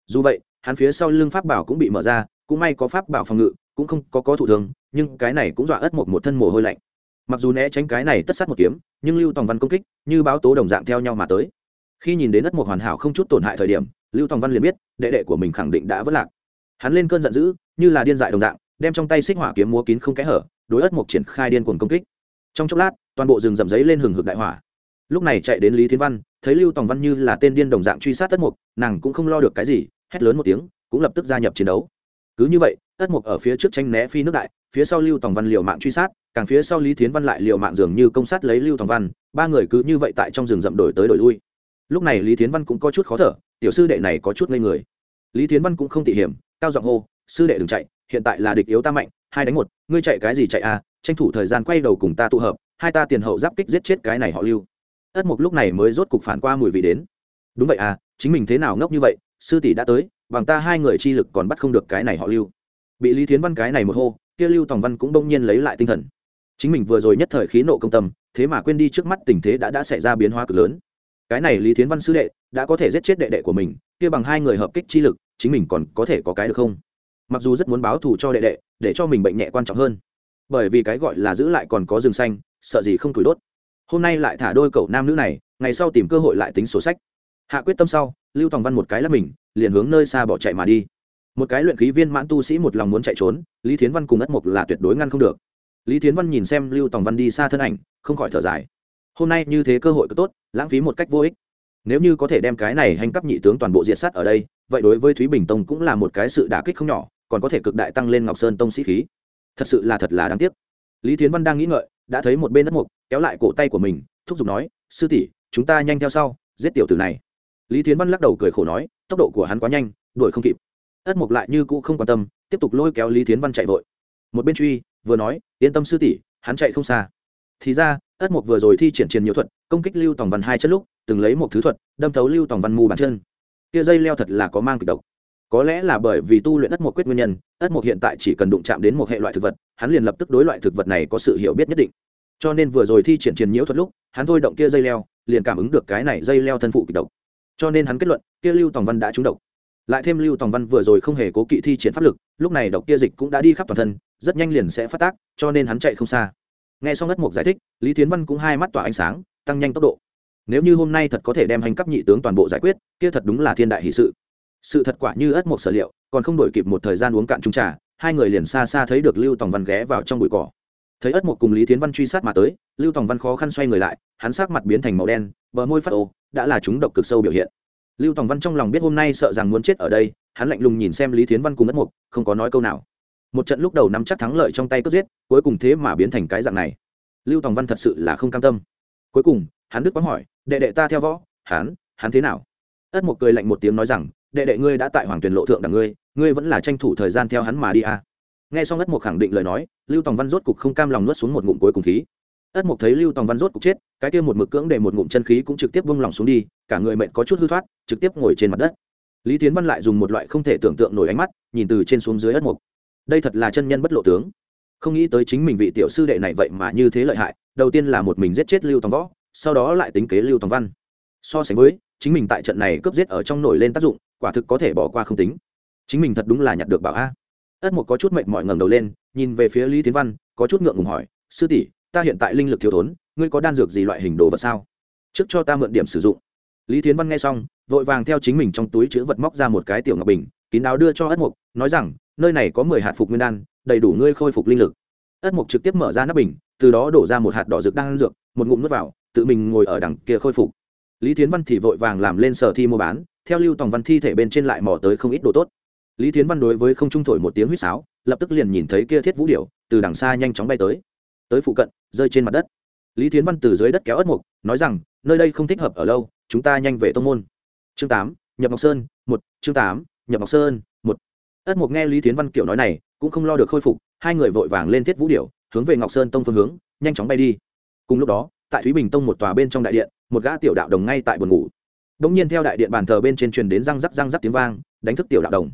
Dù vậy hắn phía sau lưng pháp bảo cũng bị mở ra, cũng may có pháp bảo phòng ngự, cũng không có có thụ thường, nhưng cái này cũng dọa ất một một thân mồ hôi lạnh. Mặc dù né tránh cái này tất sát một kiếm, nhưng lưu tòng văn công kích, như báo tố đồng dạng theo nhau mà tới. Khi nhìn đến ất một hoàn hảo không chút tổn hại thời điểm, lưu tòng văn liền biết, đệ đệ của mình khẳng định đã vất lạc. Hắn lên cơn giận dữ, như là điên dại đồng dạng, đem trong tay xích hỏa kiếm múa kín không kẽ hở, đối ất mục triển khai điên cuồng công kích. Trong chốc lát, toàn bộ rừng rậm giấy lên hừng hực đại hỏa. Lúc này chạy đến lý thiên văn, thấy lưu tòng văn như là tên điên đồng dạng truy sát ất mục nàng cũng không lo được cái gì hét lớn một tiếng, cũng lập tức gia nhập chiến đấu. Cứ như vậy ất mục ở phía trước tranh né phi nước đại, phía sau lưu tòng văn liều mạng truy sát, càng phía sau lý thiến văn lại liều mạng dường như công sát lấy lưu tòng văn, ba người cứ như vậy tại trong rừng rậm đổi tới đổi lui. Lúc này lý thiến văn cũng có chút khó thở, tiểu sư đệ này có chút ngây người. Lý thiến văn cũng không tỉ hiểm, cao giọng hô, sư đệ đừng chạy, hiện tại là địch yếu ta mạnh, hai đánh một, ngươi chạy cái gì chạy à tranh thủ thời gian quay đầu cùng ta tụ hợp, hai ta tiền hậu giáp kích giết chết cái này họ lưu. Ất mục lúc này mới rốt cục phản qua mùi vị đến. Đúng vậy à chính mình thế nào ngốc như vậy sư tỷ đã tới, bằng ta hai người chi lực còn bắt không được cái này họ lưu. Bị lý thiến văn cái này một hô, kia lưu tòng văn cũng bỗng nhiên lấy lại tinh thần. Chính mình vừa rồi nhất thời khí nộ công tâm, thế mà quên đi trước mắt tình thế đã đã xảy ra biến hóa cực lớn. Cái này lý thiến văn sư đệ, đã có thể giết chết đệ đệ của mình, kia bằng hai người hợp kích chi lực, chính mình còn có thể có cái được không? Mặc dù rất muốn báo thù cho đệ đệ, để cho mình bệnh nhẹ quan trọng hơn. Bởi vì cái gọi là giữ lại còn có rừng xanh, sợ gì không tuổi đốt. Hôm nay lại thả đôi cậu nam nữ này, ngày sau tìm cơ hội lại tính sổ sách hạ quyết tâm sau, lưu tòng văn một cái là mình, liền hướng nơi xa bỏ chạy mà đi. Một cái luyện khí viên mãn tu sĩ một lòng muốn chạy trốn, lý thiến văn cùng ất mộc là tuyệt đối ngăn không được. Lý thiến văn nhìn xem lưu tòng văn đi xa thân ảnh, không khỏi thở dài. Hôm nay như thế cơ hội cứ tốt, lãng phí một cách vô ích. Nếu như có thể đem cái này hành cấp nhị tướng toàn bộ diệt sát ở đây, vậy đối với thúy bình tông cũng là một cái sự đả kích không nhỏ, còn có thể cực đại tăng lên ngọc sơn tông sĩ khí. Thật sự là thật là đáng tiếc. Lý thiến văn đang nghĩ ngợi, đã thấy một bên đất mục kéo lại cổ tay của mình, thúc giục nói, sư tỷ, chúng ta nhanh theo sau, giết tiểu tử này lý thiến văn lắc đầu cười khổ nói, tốc độ của hắn quá nhanh, đuổi không kịp. Ất mục lại như cũ không quan tâm, tiếp tục lôi kéo lý thiến văn chạy vội. Một bên truy vừa nói, yên tâm sư tỷ, hắn chạy không xa. Thì ra, ất mục vừa rồi thi triển triển nhiều thuật, công kích lưu tòng văn hai chân lúc, từng lấy một thứ thuật, đâm thấu lưu tòng văn mù bàn chân. Kia dây leo thật là có mang kịch độc. Có lẽ là bởi vì tu luyện ất mục quyết nguyên nhân, ất mục hiện tại chỉ cần đụng chạm đến một hệ loại thực vật, hắn liền lập tức đối loại thực vật này có sự hiểu biết nhất định. Cho nên vừa rồi thi triển triển nhiễu thuật lúc, hắn thôi động kia dây leo, liền cảm ứng được cái này dây leo thân phụ kịch độc cho nên hắn kết luận, kia lưu tòng văn đã trúng độc. Lại thêm lưu tòng văn vừa rồi không hề cố kỵ thi triển pháp lực, lúc này độc kia dịch cũng đã đi khắp toàn thân, rất nhanh liền sẽ phát tác, cho nên hắn chạy không xa. Nghe xong ất mục giải thích, lý tiến văn cũng hai mắt tỏa ánh sáng, tăng nhanh tốc độ. Nếu như hôm nay thật có thể đem hành cấp nhị tướng toàn bộ giải quyết, kia thật đúng là thiên đại hỷ sự. Sự thật quả như ất mục sở liệu, còn không đổi kịp một thời gian uống cạn trung trà, hai người liền xa xa thấy được lưu tòng văn ghé vào trong bụi cỏ. Thấy ất mục cùng lý tiến văn truy sát mà tới, lưu tòng văn khó khăn xoay người lại, hắn sắc mặt biến thành màu đen, bờ môi phát ô đã là chúng độc cực sâu biểu hiện. Lưu tòng văn trong lòng biết hôm nay sợ rằng muốn chết ở đây, hắn lạnh lùng nhìn xem lý Thiến văn cùng ất mục, không có nói câu nào. Một trận lúc đầu nắm chắc thắng lợi trong tay cướp giết, cuối cùng thế mà biến thành cái dạng này. Lưu tòng văn thật sự là không cam tâm. Cuối cùng, hắn đức quãng hỏi, đệ đệ ta theo võ, hắn hắn thế nào? Ất một cười lạnh một tiếng nói rằng, đệ đệ ngươi đã tại hoàng tuyền lộ thượng đẳng ngươi ngươi vẫn là tranh thủ thời gian theo hắn mà đi à. nghe xong ất mục khẳng định lời nói, lưu tòng văn rốt cục không cam lòng nuốt xuống một ngụm cuối cùng khí ất mục thấy lưu tòng văn rốt cục chết, cái kia một mực cưỡng để một ngụm chân khí cũng trực tiếp vung lỏng xuống đi, cả người mệnh có chút hư thoát, trực tiếp ngồi trên mặt đất. Lý tiến văn lại dùng một loại không thể tưởng tượng nổi ánh mắt, nhìn từ trên xuống dưới ất mục đây thật là chân nhân bất lộ tướng. Không nghĩ tới chính mình vị tiểu sư đệ này vậy mà như thế lợi hại, đầu tiên là một mình giết chết lưu tòng võ, sau đó lại tính kế lưu tòng văn. So sánh với, chính mình tại trận này cướp giết ở trong nổi lên tác dụng, quả thực có thể bỏ qua không tính. Chính mình thật đúng là nhặt được bảo a. Ất một có chút mệnh mỏi ngẩng đầu lên, nhìn về phía lý tiến văn, có chút ngượng ngùng hỏi, sư tỷ ta hiện tại linh lực thiếu thốn, ngươi có đan dược gì loại hình đồ vật sao? Trước cho ta mượn điểm sử dụng. Lý Thiến văn nghe xong, vội vàng theo chính mình trong túi chữ vật móc ra một cái tiểu ngọc bình, kín đáo đưa cho ất mục nói rằng, nơi này có mười hạt phục nguyên đan, đầy đủ ngươi khôi phục linh lực. Ất mục trực tiếp mở ra nắp bình, từ đó đổ ra một hạt đỏ rực đan dược, một ngụm nước vào, tự mình ngồi ở đằng kia khôi phục. Lý Thiến văn thì vội vàng làm lên sở thi mua bán, theo lưu tòng văn thi thể bên trên lại mò tới không ít đồ tốt. Lý Thiến văn đối với không trung thổi một tiếng huýt sáo, lập tức liền nhìn thấy kia thiết vũ điệu từ đằng xa nhanh chóng bay tới. Tới phụ cận rơi trên mặt đất. Lý tiến văn từ dưới đất kéo ất mục, nói rằng, nơi đây không thích hợp ở lâu, chúng ta nhanh về tông môn. Chương tám, nhập ngọc sơn, một, chương tám, nhập ngọc sơn, một. Ất mục nghe lý tiến văn kiểu nói này, cũng không lo được khôi phục, hai người vội vàng lên thiết vũ điệu hướng về ngọc sơn tông phương hướng, nhanh chóng bay đi. Cùng lúc đó, tại thúy bình tông một tòa bên trong đại điện, một gã tiểu đạo đồng ngay tại buồn ngủ. Đ ỗ n g nhiên theo đại điện bàn thờ bên trên truyền đến răng rắc răng rắc tiếng vang, đánh thức tiểu đạo đồng.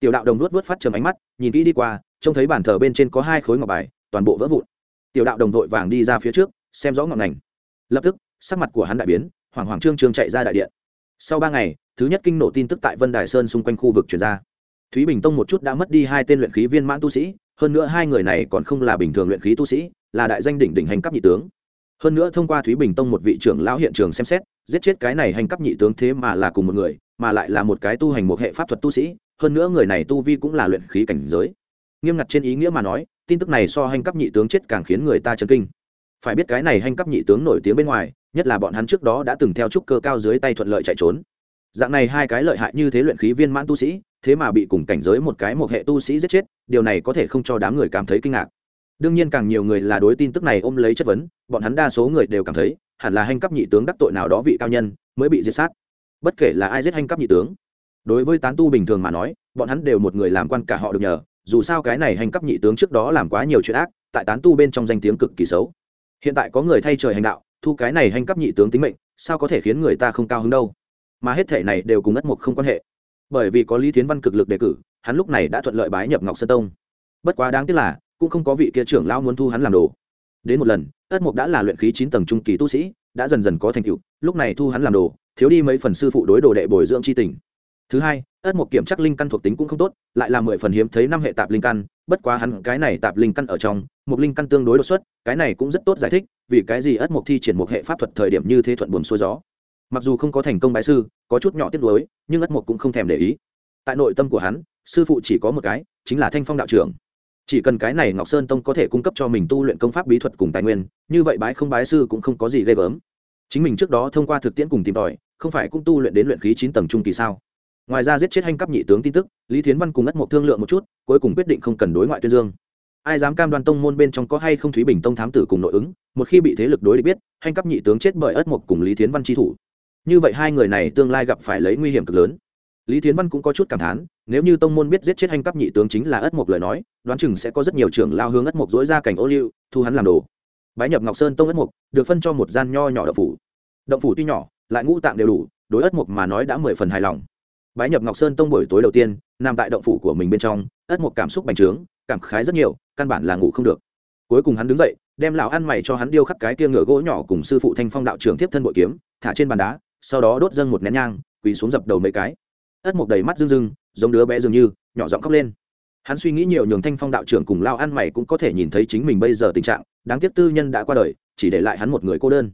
Tiểu đạo đồng luốt vớt phát trầm ánh mắt, nhìn kỹ đi qua, trông thấy bàn thờ bên trên có hai khối ngọc bài, toàn bộ vỡ vụn tiểu đạo đồng vội vàng đi ra phía trước, xem rõ ngọn ngành. Lập tức, sắc mặt của hắn đại biến, hoảng hoảng trương trương chạy ra đại điện. Sau ba ngày, thứ nhất kinh nổ tin tức tại vân đài sơn xung quanh khu vực chuyển ra. Thúy bình tông một chút đã mất đi hai tên luyện khí viên mãn tu sĩ, hơn nữa hai người này còn không là bình thường luyện khí tu sĩ, là đại danh đỉnh đỉnh hành cấp nhị tướng. Hơn nữa thông qua thúy bình tông một vị trưởng lão hiện trường xem xét, giết chết cái này hành cấp nhị tướng thế mà là cùng một người, mà lại là một cái tu hành một hệ pháp thuật tu sĩ, hơn nữa người này tu vi cũng là luyện khí cảnh giới. Nghiêm ngặt trên ý nghĩa mà nói tin tức này so hành cấp nhị tướng chết càng khiến người ta chấn kinh. Phải biết cái này hành cấp nhị tướng nổi tiếng bên ngoài, nhất là bọn hắn trước đó đã từng theo trúc cơ cao dưới tay thuận lợi chạy trốn. Dạng này hai cái lợi hại như thế luyện khí viên mãn tu sĩ, thế mà bị cùng cảnh giới một cái một hệ tu sĩ giết chết, điều này có thể không cho đám người cảm thấy kinh ngạc. Đương nhiên càng nhiều người là đối tin tức này ôm lấy chất vấn, bọn hắn đa số người đều cảm thấy, hẳn là hành cấp nhị tướng đắc tội nào đó vị cao nhân, mới bị giết sát. Bất kể là ai giết hành cấp nhị tướng. Đối với tán tu bình thường mà nói, bọn hắn đều một người làm quan cả họ được nhờ dù sao cái này hành cấp nhị tướng trước đó làm quá nhiều chuyện ác, tại tán tu bên trong danh tiếng cực kỳ xấu. Hiện tại có người thay trời hành đạo, thu cái này hành cấp nhị tướng tính mệnh, sao có thể khiến người ta không cao hứng đâu? Mà hết thể này đều cùng ất mục không quan hệ. Bởi vì có lý thiến văn cực lực đề cử, hắn lúc này đã thuận lợi bái nhập ngọc sơn tông. Bất quá đáng tiếc là, cũng không có vị kia trưởng lão muốn thu hắn làm đồ. Đến một lần, ất mục đã là luyện khí chín tầng trung kỳ tu sĩ, đã dần dần có thành tựu, lúc này thu hắn làm đồ, thiếu đi mấy phần sư phụ đối đồ đệ bồi dưỡng c h i tình. Thứ hai ất một kiểm chắc linh căn thuộc tính cũng không tốt, lại là mười phần hiếm thấy năm hệ tạp linh căn, bất quá hắn cái này tạp linh căn ở trong, một linh căn tương đối đột xuất, cái này cũng rất tốt giải thích, vì cái gì ất một thi triển một hệ pháp thuật thời điểm như thế thuận buồm xuôi gió. Mặc dù không có thành công bái sư, có chút nhỏ tiếp nuối, nhưng ất một cũng không thèm để ý. Tại nội tâm của hắn, sư phụ chỉ có một cái, chính là thanh phong đạo trưởng. Chỉ cần cái này ngọc sơn tông có thể cung cấp cho mình tu luyện công pháp bí thuật cùng tài nguyên, như vậy bái không bái sư cũng không có gì ghê gớm. Chính mình trước đó thông qua thực tiễn cùng tìm tòi, không phải cũng tu luyện đến luyện khí chín tầng trung kỳ sao? Ngoài ra giết chết hành cấp nhị tướng tin tức, lý thiến văn cùng ất một thương lượng một chút, cuối cùng quyết định không cần đối ngoại tuyên dương. Ai dám cam đoan tông môn bên trong có hay không thúy bình tông thám tử cùng nội ứng, một khi bị thế lực đối địch biết hành cấp nhị tướng chết bởi ất một cùng lý thiến văn tri thủ. Như vậy hai người này tương lai gặp phải lấy nguy hiểm cực lớn. Lý thiến văn cũng có chút cảm thán, nếu như tông môn biết giết chết hành cấp nhị tướng chính là ất một lời nói, đoán chừng sẽ có rất nhiều trưởng lao hướng ất một dối ra cảnh ô liu, thu hắn làm đồ. Bái nhập ngọc sơn tông ất mục được phân cho một gian nho nhỏ động phủ. Động phủ tuy nhỏ, lại ngũ tạng đều đủ, đối ất mục mà nói đã mười phần hài lòng bái nhập ngọc sơn tông buổi tối đầu tiên, nằm tại động phủ của mình bên trong, ất một cảm xúc bành trướng, cảm khái rất nhiều, căn bản là ngủ không được. Cuối cùng hắn đứng dậy, đem lão ăn mày cho hắn điêu khắc cái kia ngựa gỗ nhỏ cùng sư phụ thanh phong đạo trưởng tiếp thân bội kiếm, thả trên bàn đá, sau đó đốt dâng một nén nhang, quỳ xuống dập đầu mấy cái. Ất mục đầy mắt rưng rưng, giống đứa bé dường như, nhỏ giọng khóc lên. Hắn suy nghĩ nhiều nhường thanh phong đạo trưởng cùng lao ăn mày cũng có thể nhìn thấy chính mình bây giờ tình trạng, đáng tiếc tư nhân đã qua đời, chỉ để lại hắn một người cô đơn.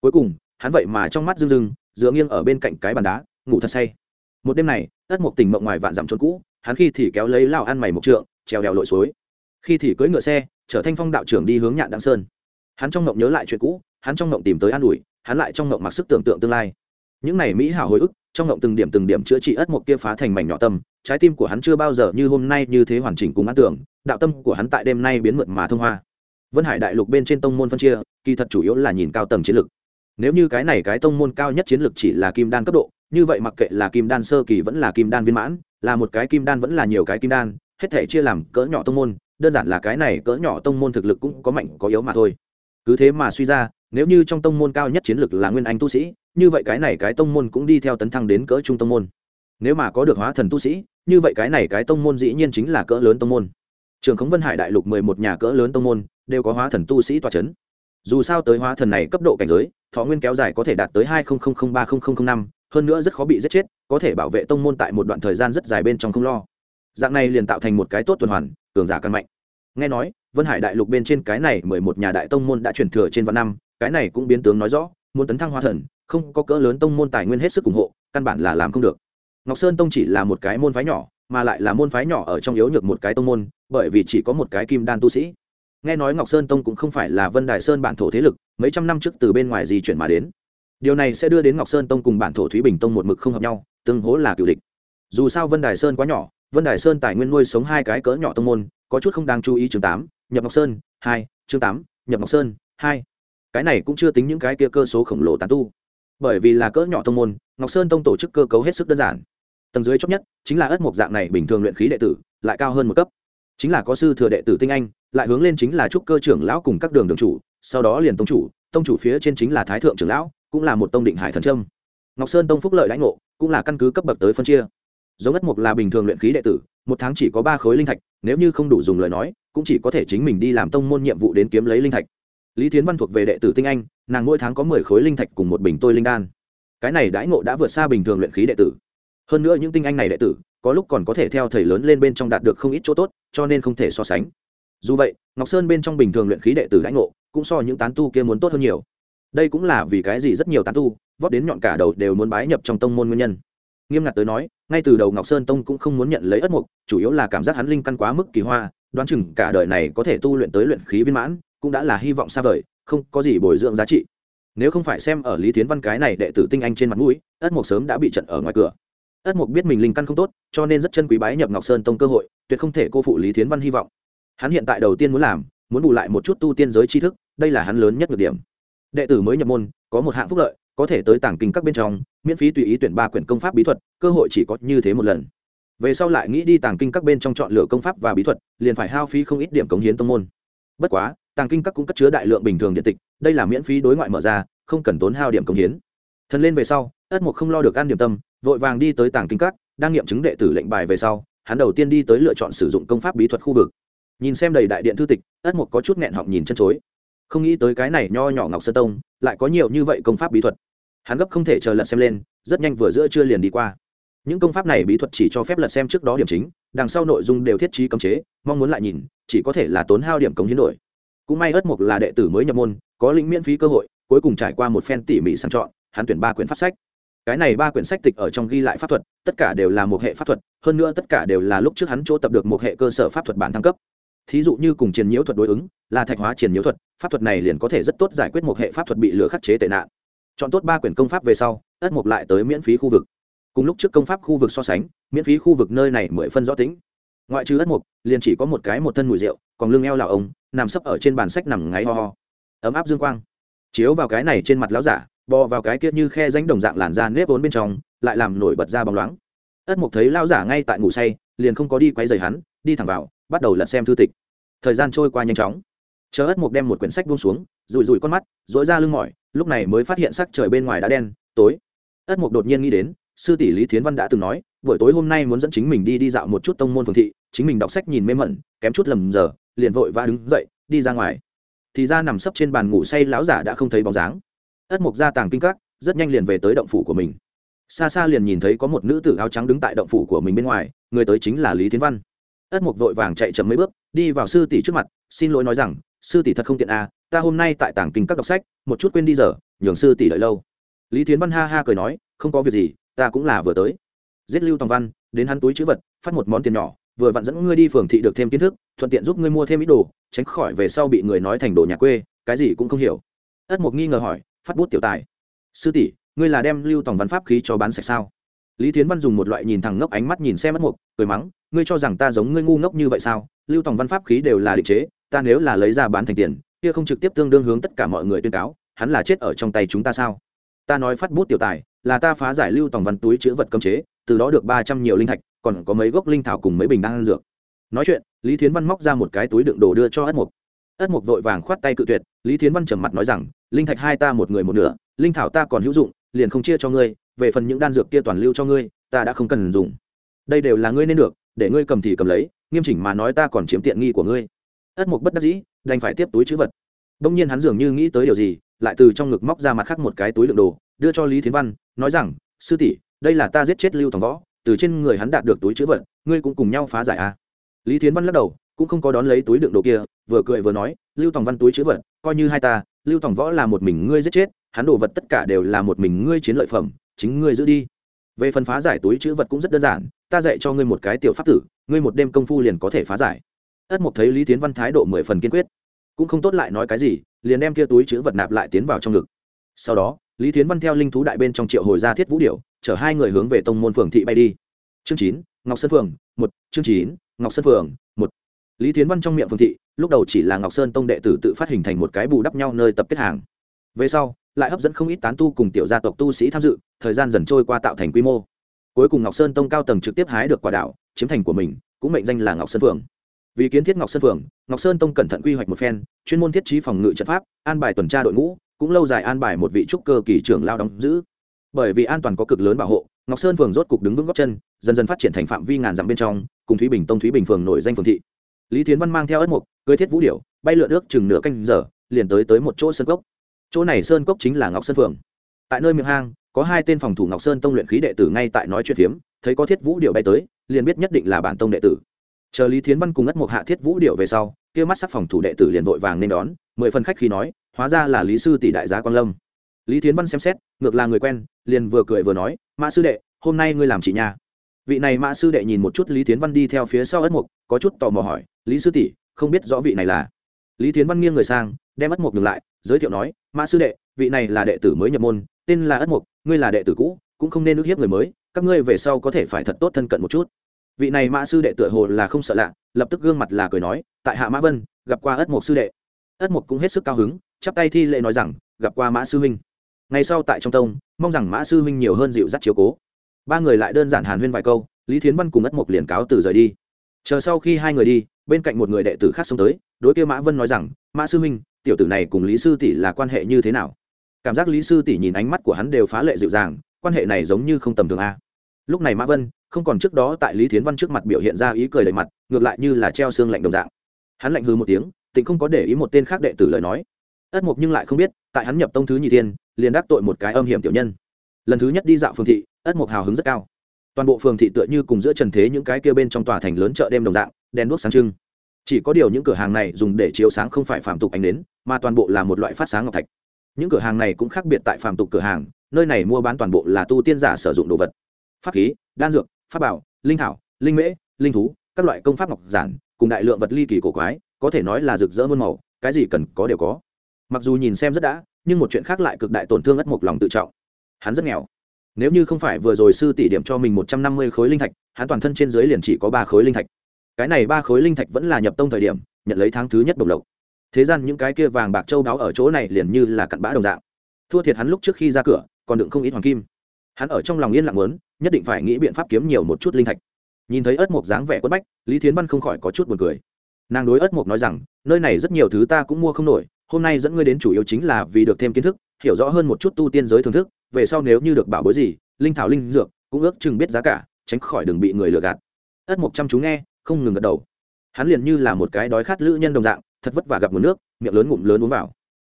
Cuối cùng, hắn vậy mà trong mắt rưng rưng, dựa nghiêng ở bên cạnh cái bàn đá, ngủ thật say một đêm này ất một tỉnh mộng ngoài vạn dặm trốn cũ, hắn khi thì kéo lấy lao ăn mày một trượng trèo đèo lội suối. Khi thì cưỡi ngựa xe, chở thanh phong đạo trưởng đi hướng nhạn đặng sơn. Hắn trong mộng nhớ lại chuyện cũ, hắn trong mộng tìm tới an ủi, hắn lại trong mộng mặc sức tưởng tượng tương lai. Những này mỹ hảo hồi ức, trong mộng từng điểm từng điểm chữa trị ất một kia phá thành mảnh nhỏ tâm, trái tim của hắn chưa bao giờ như hôm nay như thế hoàn chỉnh cùng an tưởng, đạo tâm của hắn tại đêm nay biến mượt mà thông hoa. Vân hải đại lục bên trên tông môn phân chia, kỳ thật chủ yếu là nhìn cao tầng chiến lược nếu như cái này cái tông môn cao nhất chiến lược chỉ là kim đan cấp độ, như vậy mặc kệ là kim đan sơ kỳ vẫn là kim đan viên mãn, là một cái kim đan vẫn là nhiều cái kim đan, hết thể chia làm cỡ nhỏ tông môn, đơn giản là cái này cỡ nhỏ tông môn thực lực cũng có mạnh, có yếu mà thôi. Cứ thế mà suy ra, nếu như trong tông môn cao nhất chiến lược là nguyên anh tu sĩ, như vậy cái này cái tông môn cũng đi theo tấn thăng đến cỡ trung tông môn. Nếu mà có được hóa thần tu sĩ, như vậy cái này cái tông môn dĩ nhiên chính là cỡ lớn tông môn. Trường khống vân hải đại lục mười một nhà cỡ lớn tông môn, đều có hóa thần tu sĩ tòa c h ấ n dù sao tới hóa thần này cấp độ cảnh giới, thọ nguyên kéo dài có thể đạt tới hai ba năm, hơn nữa rất khó bị giết chết, có thể bảo vệ tông môn tại một đoạn thời gian rất dài bên trong không lo. Dạng này liền tạo thành một cái tốt tuần hoàn, cường giả căn mạnh. Nghe nói, vân hải đại lục bên trên cái này mười một nhà đại tông môn đã truyền thừa trên vạn năm, cái này cũng biến tướng nói rõ, muốn tấn thăng hóa thần, không có cỡ lớn tông môn tài nguyên hết sức ủng hộ, căn bản là làm không được. Ngọc sơn tông chỉ là một cái môn phái nhỏ, mà lại là môn phái nhỏ ở trong yếu nhược một cái tông môn, bởi vì chỉ có một cái kim đan tu sĩ nghe nói ngọc sơn tông cũng không phải là vân đài sơn bản thổ thế lực, mấy trăm năm trước từ bên ngoài di chuyển mà đến. Điều này sẽ đưa đến ngọc sơn tông cùng bản thổ thúy bình tông một mực không hợp nhau, tương hố là cựu địch. Dù sao vân đài sơn quá nhỏ, vân đài sơn tài nguyên nuôi sống hai cái cỡ nhỏ tông môn, có chút không đáng chú ý chương tám, nhập ngọc sơn, hai, chương tám, nhập ngọc sơn, hai. Cái này cũng chưa tính những cái kia cơ số khổng lồ tán tu. Bởi vì là cỡ nhỏ tông môn, ngọc sơn tông tổ chức cơ cấu hết sức đơn giản. Tầng dưới chót nhất chính là ất mộc dạng này bình thường luyện khí đệ tử, lại cao hơn một cấp chính là có sư thừa đệ tử tinh anh, lại hướng lên chính là trúc cơ trưởng lão cùng các đường đường chủ, sau đó liền tông chủ tông chủ phía trên chính là thái thượng trưởng lão, cũng là một tông định hải thần trâm ngọc sơn tông phúc lợi lãnh ngộ, cũng là căn cứ cấp bậc tới phân chia. Giống ất mục là bình thường luyện khí đệ tử, một tháng chỉ có ba khối linh thạch, nếu như không đủ dùng lời nói, cũng chỉ có thể chính mình đi làm tông môn nhiệm vụ đến kiếm lấy linh thạch. Lý thiến văn thuộc về đệ tử tinh anh, nàng mỗi tháng có mười khối linh thạch cùng một bình tôi linh đan. Cái này đãi ngộ đã vượt xa bình thường luyện khí đệ tử. Hơn nữa những tinh anh này đệ tử có lúc còn có thể theo thầy lớn lên bên trong đạt được không ít chỗ tốt, cho nên không thể so sánh. Dù vậy, ngọc sơn bên trong bình thường luyện khí đệ tử đãi ngộ, cũng so những tán tu kia muốn tốt hơn nhiều. Đây cũng là vì cái gì rất nhiều tán tu vót đến nhọn cả đầu đều muốn bái nhập trong tông môn nguyên nhân. Nghiêm ngặt tới nói, ngay từ đầu ngọc sơn tông cũng không muốn nhận lấy ất mục, chủ yếu là cảm giác hắn linh căn quá mức kỳ hoa, đoán chừng cả đời này có thể tu luyện tới luyện khí viên mãn, cũng đã là hy vọng xa vời, không có gì bồi dưỡng giá trị. Nếu không phải xem ở lý tiến văn cái này đệ tử tinh anh trên mặt mũi, ất mục sớm đã bị trận ở ngoài cửa ất mục biết mình linh căn không tốt, cho nên rất chân quý bái nhập ngọc sơn tông cơ hội, tuyệt không thể cô phụ lý thiến văn hy vọng. Hắn hiện tại đầu tiên muốn làm, muốn bù lại một chút tu tiên giới tri thức, đây là hắn lớn nhất được điểm. Đệ tử mới nhập môn, có một hạng phúc lợi, có thể tới tảng kinh các bên trong, miễn phí tùy ý tuyển ba quyển công pháp bí thuật, cơ hội chỉ có như thế một lần. Về sau lại nghĩ đi tàng kinh các bên trong chọn lựa công pháp và bí thuật, liền phải hao phí không ít điểm cống hiến tông môn. Bất quá, tàng kinh các cũng cất chứa đại lượng bình thường điện tịch, đây là miễn phí đối ngoại mở ra, không cần tốn hao điểm cống hiến. Thần lên về sau, ất mục không lo được ăn điểm tâm vội vàng đi tới tàng kinh các, đang nghiệm chứng đệ tử lệnh bài về sau, hắn đầu tiên đi tới lựa chọn sử dụng công pháp bí thuật khu vực. Nhìn xem đầy đại điện thư tịch, ất mục có chút nghẹn họng nhìn chân chối. Không nghĩ tới cái này nho nhỏ ngọc sơn tông, lại có nhiều như vậy công pháp bí thuật. Hắn gấp không thể chờ lật xem lên, rất nhanh vừa giữa chưa liền đi qua. Những công pháp này bí thuật chỉ cho phép lật xem trước đó điểm chính, đằng sau nội dung đều thiết trí cấm chế, mong muốn lại nhìn, chỉ có thể là tốn hao điểm cống hiến đổi. Cũng may ất mục là đệ tử mới nhập môn, có lĩnh miễn phí cơ hội, cuối cùng trải qua một phen tỉ mỉ sàng chọn, hắn tuyển ba quyển pháp sách cái này ba quyển sách tịch ở trong ghi lại pháp thuật, tất cả đều là một hệ pháp thuật, hơn nữa tất cả đều là lúc trước hắn chỗ tập được một hệ cơ sở pháp thuật bản thăng cấp. Thí dụ như cùng triền nhiễu thuật đối ứng, là thạch hóa triền nhiễu thuật, pháp thuật này liền có thể rất tốt giải quyết một hệ pháp thuật bị lửa khắc chế tệ nạn. Chọn tốt ba quyển công pháp về sau, ất mục lại tới miễn phí khu vực. Cùng lúc trước công pháp khu vực so sánh, miễn phí khu vực nơi này mười phân rõ tính. Ngoại trừ ất mục, liền chỉ có một cái một thân mùi rượu, còn lưng eo là ông, nằm sấp ở trên bàn sách nằm ngáy ho ho. Ấm áp dương quang. Chiếu vào cái này trên mặt lão giả bò vào cái kia như khe ránh đồng dạng làn da nếp vốn bên trong, lại làm nổi bật ra bóng loáng. Ất mục thấy lão giả ngay tại ngủ say, liền không có đi quay dày hắn, đi thẳng vào, bắt đầu lật xem thư tịch. Thời gian trôi qua nhanh chóng. Chờ ất mục đem một quyển sách buông xuống rụi rụi con mắt dỗi ra lưng mỏi, lúc này mới phát hiện sắc trời bên ngoài đã đen, tối. Ất mục đột nhiên nghĩ đến, sư tỷ lý thiến văn đã từng nói, buổi tối hôm nay muốn dẫn chính mình đi đi dạo một chút tông môn phường thị, chính mình đọc sách nhìn mê mẩn, kém chút lầm giờ, liền vội và đứng dậy, đi ra ngoài. Thì ra nằm sấp trên bàn ngủ say, lão giả đã không thấy bóng dáng ất mục ra tàng kinh các, rất nhanh liền về tới động phủ của mình. Xa xa liền nhìn thấy có một nữ tử áo trắng đứng tại động phủ của mình bên ngoài, người tới chính là lý tiến văn. Ất mục vội vàng chạy chậm mấy bước, đi vào sư tỷ trước mặt, xin lỗi nói rằng, sư tỷ thật không tiện à ta hôm nay tại tàng kinh các đọc sách, một chút quên đi giờ, nhường sư tỷ đợi lâu. Lý tiến văn ha ha cười nói, không có việc gì, ta cũng là vừa tới. Giết lưu tòng văn, đến hắn túi chữ vật, phát một món tiền nhỏ, vừa vặn dẫn ngươi đi phường thị được thêm kiến thức, thuận tiện giúp ngươi mua thêm ít đồ, tránh khỏi về sau bị người nói thành đồ nhà quê, cái gì cũng không hiểu. Ất mục nghi ngờ hỏi phát bút tiểu tài. Sư tỷ, ngươi là đem lưu tòng văn pháp khí cho bán sạch sao? Lý tiến văn dùng một loại nhìn thẳng ngốc ánh mắt nhìn xem ất mục, cười mắng, ngươi cho rằng ta giống ngươi ngu ngốc như vậy sao? Lưu tòng văn pháp khí đều là định chế, ta nếu là lấy ra bán thành tiền, kia không trực tiếp tương đương hướng tất cả mọi người tuyên cáo, hắn là chết ở trong tay chúng ta sao? Ta nói phát bút tiểu tài, là ta phá giải lưu tòng văn túi chữ vật cấm chế, từ đó được ba trăm nhiều linh thạch, còn có mấy gốc linh thảo cùng mấy bình đan dược. Nói chuyện, lý thiến văn móc ra một cái túi đựng đồ đưa cho ất mục. Ất mục vội vàng khoát tay cự tuyệt, lý thiến văn trầm mặt nói rằng linh thạch hai ta một người một nửa, linh thảo ta còn hữu dụng, liền không chia cho ngươi, về phần những đan dược kia toàn lưu cho ngươi, ta đã không cần dùng. Đây đều là ngươi nên được, để ngươi cầm thì cầm lấy, nghiêm chỉnh mà nói ta còn chiếm tiện nghi của ngươi. Ất mục bất đắc dĩ, đành phải tiếp túi chữ vật. Đông nhiên hắn dường như nghĩ tới điều gì, lại từ trong ngực móc ra mặt khác một cái túi lượng đồ, đưa cho lý thiến văn, nói rằng, sư tỷ, đây là ta giết chết lưu tòng võ, từ trên người hắn đạt được túi chữ vật, ngươi cũng cùng nhau phá giải a. À. lý thiến văn lắc đầu cũng không có đón lấy túi đựng đồ kia, vừa cười vừa nói, lưu tòng văn túi chữ vật, coi như hai ta, lưu tòng võ là một mình ngươi giết chết, hắn đồ vật tất cả đều là một mình ngươi chiến lợi phẩm, chính ngươi giữ đi. Về phần phá giải túi chữ vật cũng rất đơn giản, ta dạy cho ngươi một cái tiểu pháp tử, ngươi một đêm công phu liền có thể phá giải. Ất mục thấy lý tiến văn thái độ mười phần kiên quyết, cũng không tốt lại nói cái gì, liền đem kia túi chữ vật nạp lại tiến vào trong ngực. Sau đó, lý tiến văn theo linh thú đại bên trong triệu hồi ra thiết vũ điệu chở hai người hướng về tông môn phường thị bay đi. Chương chín, ngọc sơn phường, một, chương chín, ngọc sơn phường, một lý tiến văn trong miệng Phương thị, lúc đầu chỉ là ngọc sơn tông đệ tử tự phát hình thành một cái bù đắp nhau nơi tập kết hàng. Về sau, lại hấp dẫn không ít tán tu cùng tiểu gia tộc tu sĩ tham dự, thời gian dần trôi qua tạo thành quy mô. Cuối cùng ngọc sơn tông cao tầng trực tiếp hái được quả đạo chiếm thành của mình, cũng mệnh danh là ngọc sơn phường vì kiến thiết ngọc sơn phường ngọc sơn tông cẩn thận quy hoạch một phen, chuyên môn thiết trí phòng ngự trận pháp, an bài tuần tra đội ngũ, cũng lâu dài an bài một vị trúc cơ kỳ trưởng lao đóng giữ. Bởi vì an toàn có cực lớn bảo hộ, ngọc sơn phường rốt cục đứng vững góc chân, dần dần phát triển thành phạm vi ngàn dặm bên trong, cùng thúy bình tông, thúy bình phường nổi danh phường thị lý tiến văn mang theo ất mục, cưới thiết vũ điệu bay lượn ước chừng nửa canh giờ, liền tới tới một chỗ sơn cốc. Chỗ này sơn cốc chính là ngọc sơn phường. Tại nơi miệng hang, có hai tên phòng thủ ngọc sơn tông luyện khí đệ tử ngay tại nói chuyện phiếm, thấy có thiết vũ điệu bay tới, liền biết nhất định là bản tông đệ tử. Chờ lý thiến văn cùng ất mục hạ thiết vũ điệu về sau, kia mắt sắc phòng thủ đệ tử liền vội vàng nên đón, mười phần khách khi nói, hóa ra là lý sư tỷ đại gia quan lâm. Lý thiến văn xem xét, ngược là người quen, liền vừa cười vừa nói, mã sư đệ, hôm nay ngươi làm chị nhà vị này mã sư đệ nhìn một chút lý thiến văn đi theo phía sau ất mục, có chút tò mò hỏi lý sư tỷ, không biết rõ vị này là. Lý thiến văn nghiêng người sang, đem ất mục ngừng lại, giới thiệu nói, mã sư đệ, vị này là đệ tử mới nhập môn, tên là ất mục, ngươi là đệ tử cũ, cũng không nên ước hiếp người mới, các ngươi về sau có thể phải thật tốt thân cận một chút. Vị này mã sư đệ tựa hồ là không sợ lạ, lập tức gương mặt là cười nói, tại hạ mã vân, gặp qua ất mục sư đệ. Ất mục cũng hết sức cao hứng, chắp tay thi lễ nói rằng, gặp qua mã sư huynh. Ngày sau tại trong tông, mong rằng mã sư huynh nhiều hơn dịu dắt chiếu cố. Ba người lại đơn giản hàn huyên vài câu, lý thiến văn cùng ất mục liền cáo từ rời đi chờ sau khi hai người đi bên cạnh một người đệ tử khác xông tới đối kia mã vân nói rằng mã sư Minh, tiểu tử này cùng lý sư tỷ là quan hệ như thế nào? Cảm giác lý sư tỷ nhìn ánh mắt của hắn đều phá lệ dịu dàng quan hệ này giống như không tầm thường a. Lúc này mã vân không còn trước đó tại lý thiến văn trước mặt biểu hiện ra ý cười đầy mặt ngược lại như là treo xương lạnh đồng dạng. Hắn lạnh hư một tiếng tịnh không có để ý một tên khác đệ tử lời nói. Ất mục nhưng lại không biết tại hắn nhập tông thứ nhị thiên liền đắc tội một cái âm hiểm tiểu nhân. Lần thứ nhất đi dạo phương thị ất mục hào hứng rất cao toàn bộ phường thị tựa như cùng giữa trần thế những cái kia bên trong tòa thành lớn chợ đêm đồng dạng, đèn đuốc sáng trưng. Chỉ có điều những cửa hàng này dùng để chiếu sáng không phải phạm tục ánh đến mà toàn bộ là một loại phát sáng ngọc thạch. Những cửa hàng này cũng khác biệt tại phạm tục cửa hàng, nơi này mua bán toàn bộ là tu tiên giả sử dụng đồ vật. Pháp khí, đan dược, pháp bảo, linh thảo, linh mễ, linh thú, các loại công pháp ngọc giản, cùng đại lượng vật ly kỳ cổ quái, có thể nói là rực rỡ muôn màu, cái gì cần có đều có. Mặc dù nhìn xem rất đã, nhưng một chuyện khác lại cực đại tổn thương ất mộc lòng tự trọng. Hắn rất nghèo nếu như không phải vừa rồi sư tỷ điểm cho mình một trăm năm mươi khối linh thạch, hắn toàn thân trên dưới liền chỉ có ba khối linh thạch. Cái này ba khối linh thạch vẫn là nhập tông thời điểm, nhận lấy tháng thứ nhất đồng lộc. Thế gian những cái kia vàng bạc châu đáo ở chỗ này liền như là cặn bã đồng dạng. Thua thiệt hắn lúc trước khi ra cửa, còn đựng không ít hoàng kim. Hắn ở trong lòng yên lặng muốn, nhất định phải nghĩ biện pháp kiếm nhiều một chút linh thạch. Nhìn thấy ớt mộc dáng vẻ quất bách, lý thiến văn không khỏi có chút buồn cười. Nàng đối ớt mộc nói rằng, nơi này rất nhiều thứ ta cũng mua không nổi, hôm nay dẫn ngươi đến chủ yếu chính là vì được thêm kiến thức, hiểu rõ hơn một chút tu tiên giới thưởng thức về sau nếu như được bảo bối gì, linh thảo linh dược cũng ước chừng biết giá cả, tránh khỏi đừng bị người lừa gạt. Ất mộc chăm chú nghe, không ngừng gật đầu. Hắn liền như là một cái đói khát lữ nhân đồng dạng, thật vất vả gặp nguồn nước, miệng lớn ngụm lớn uống vào.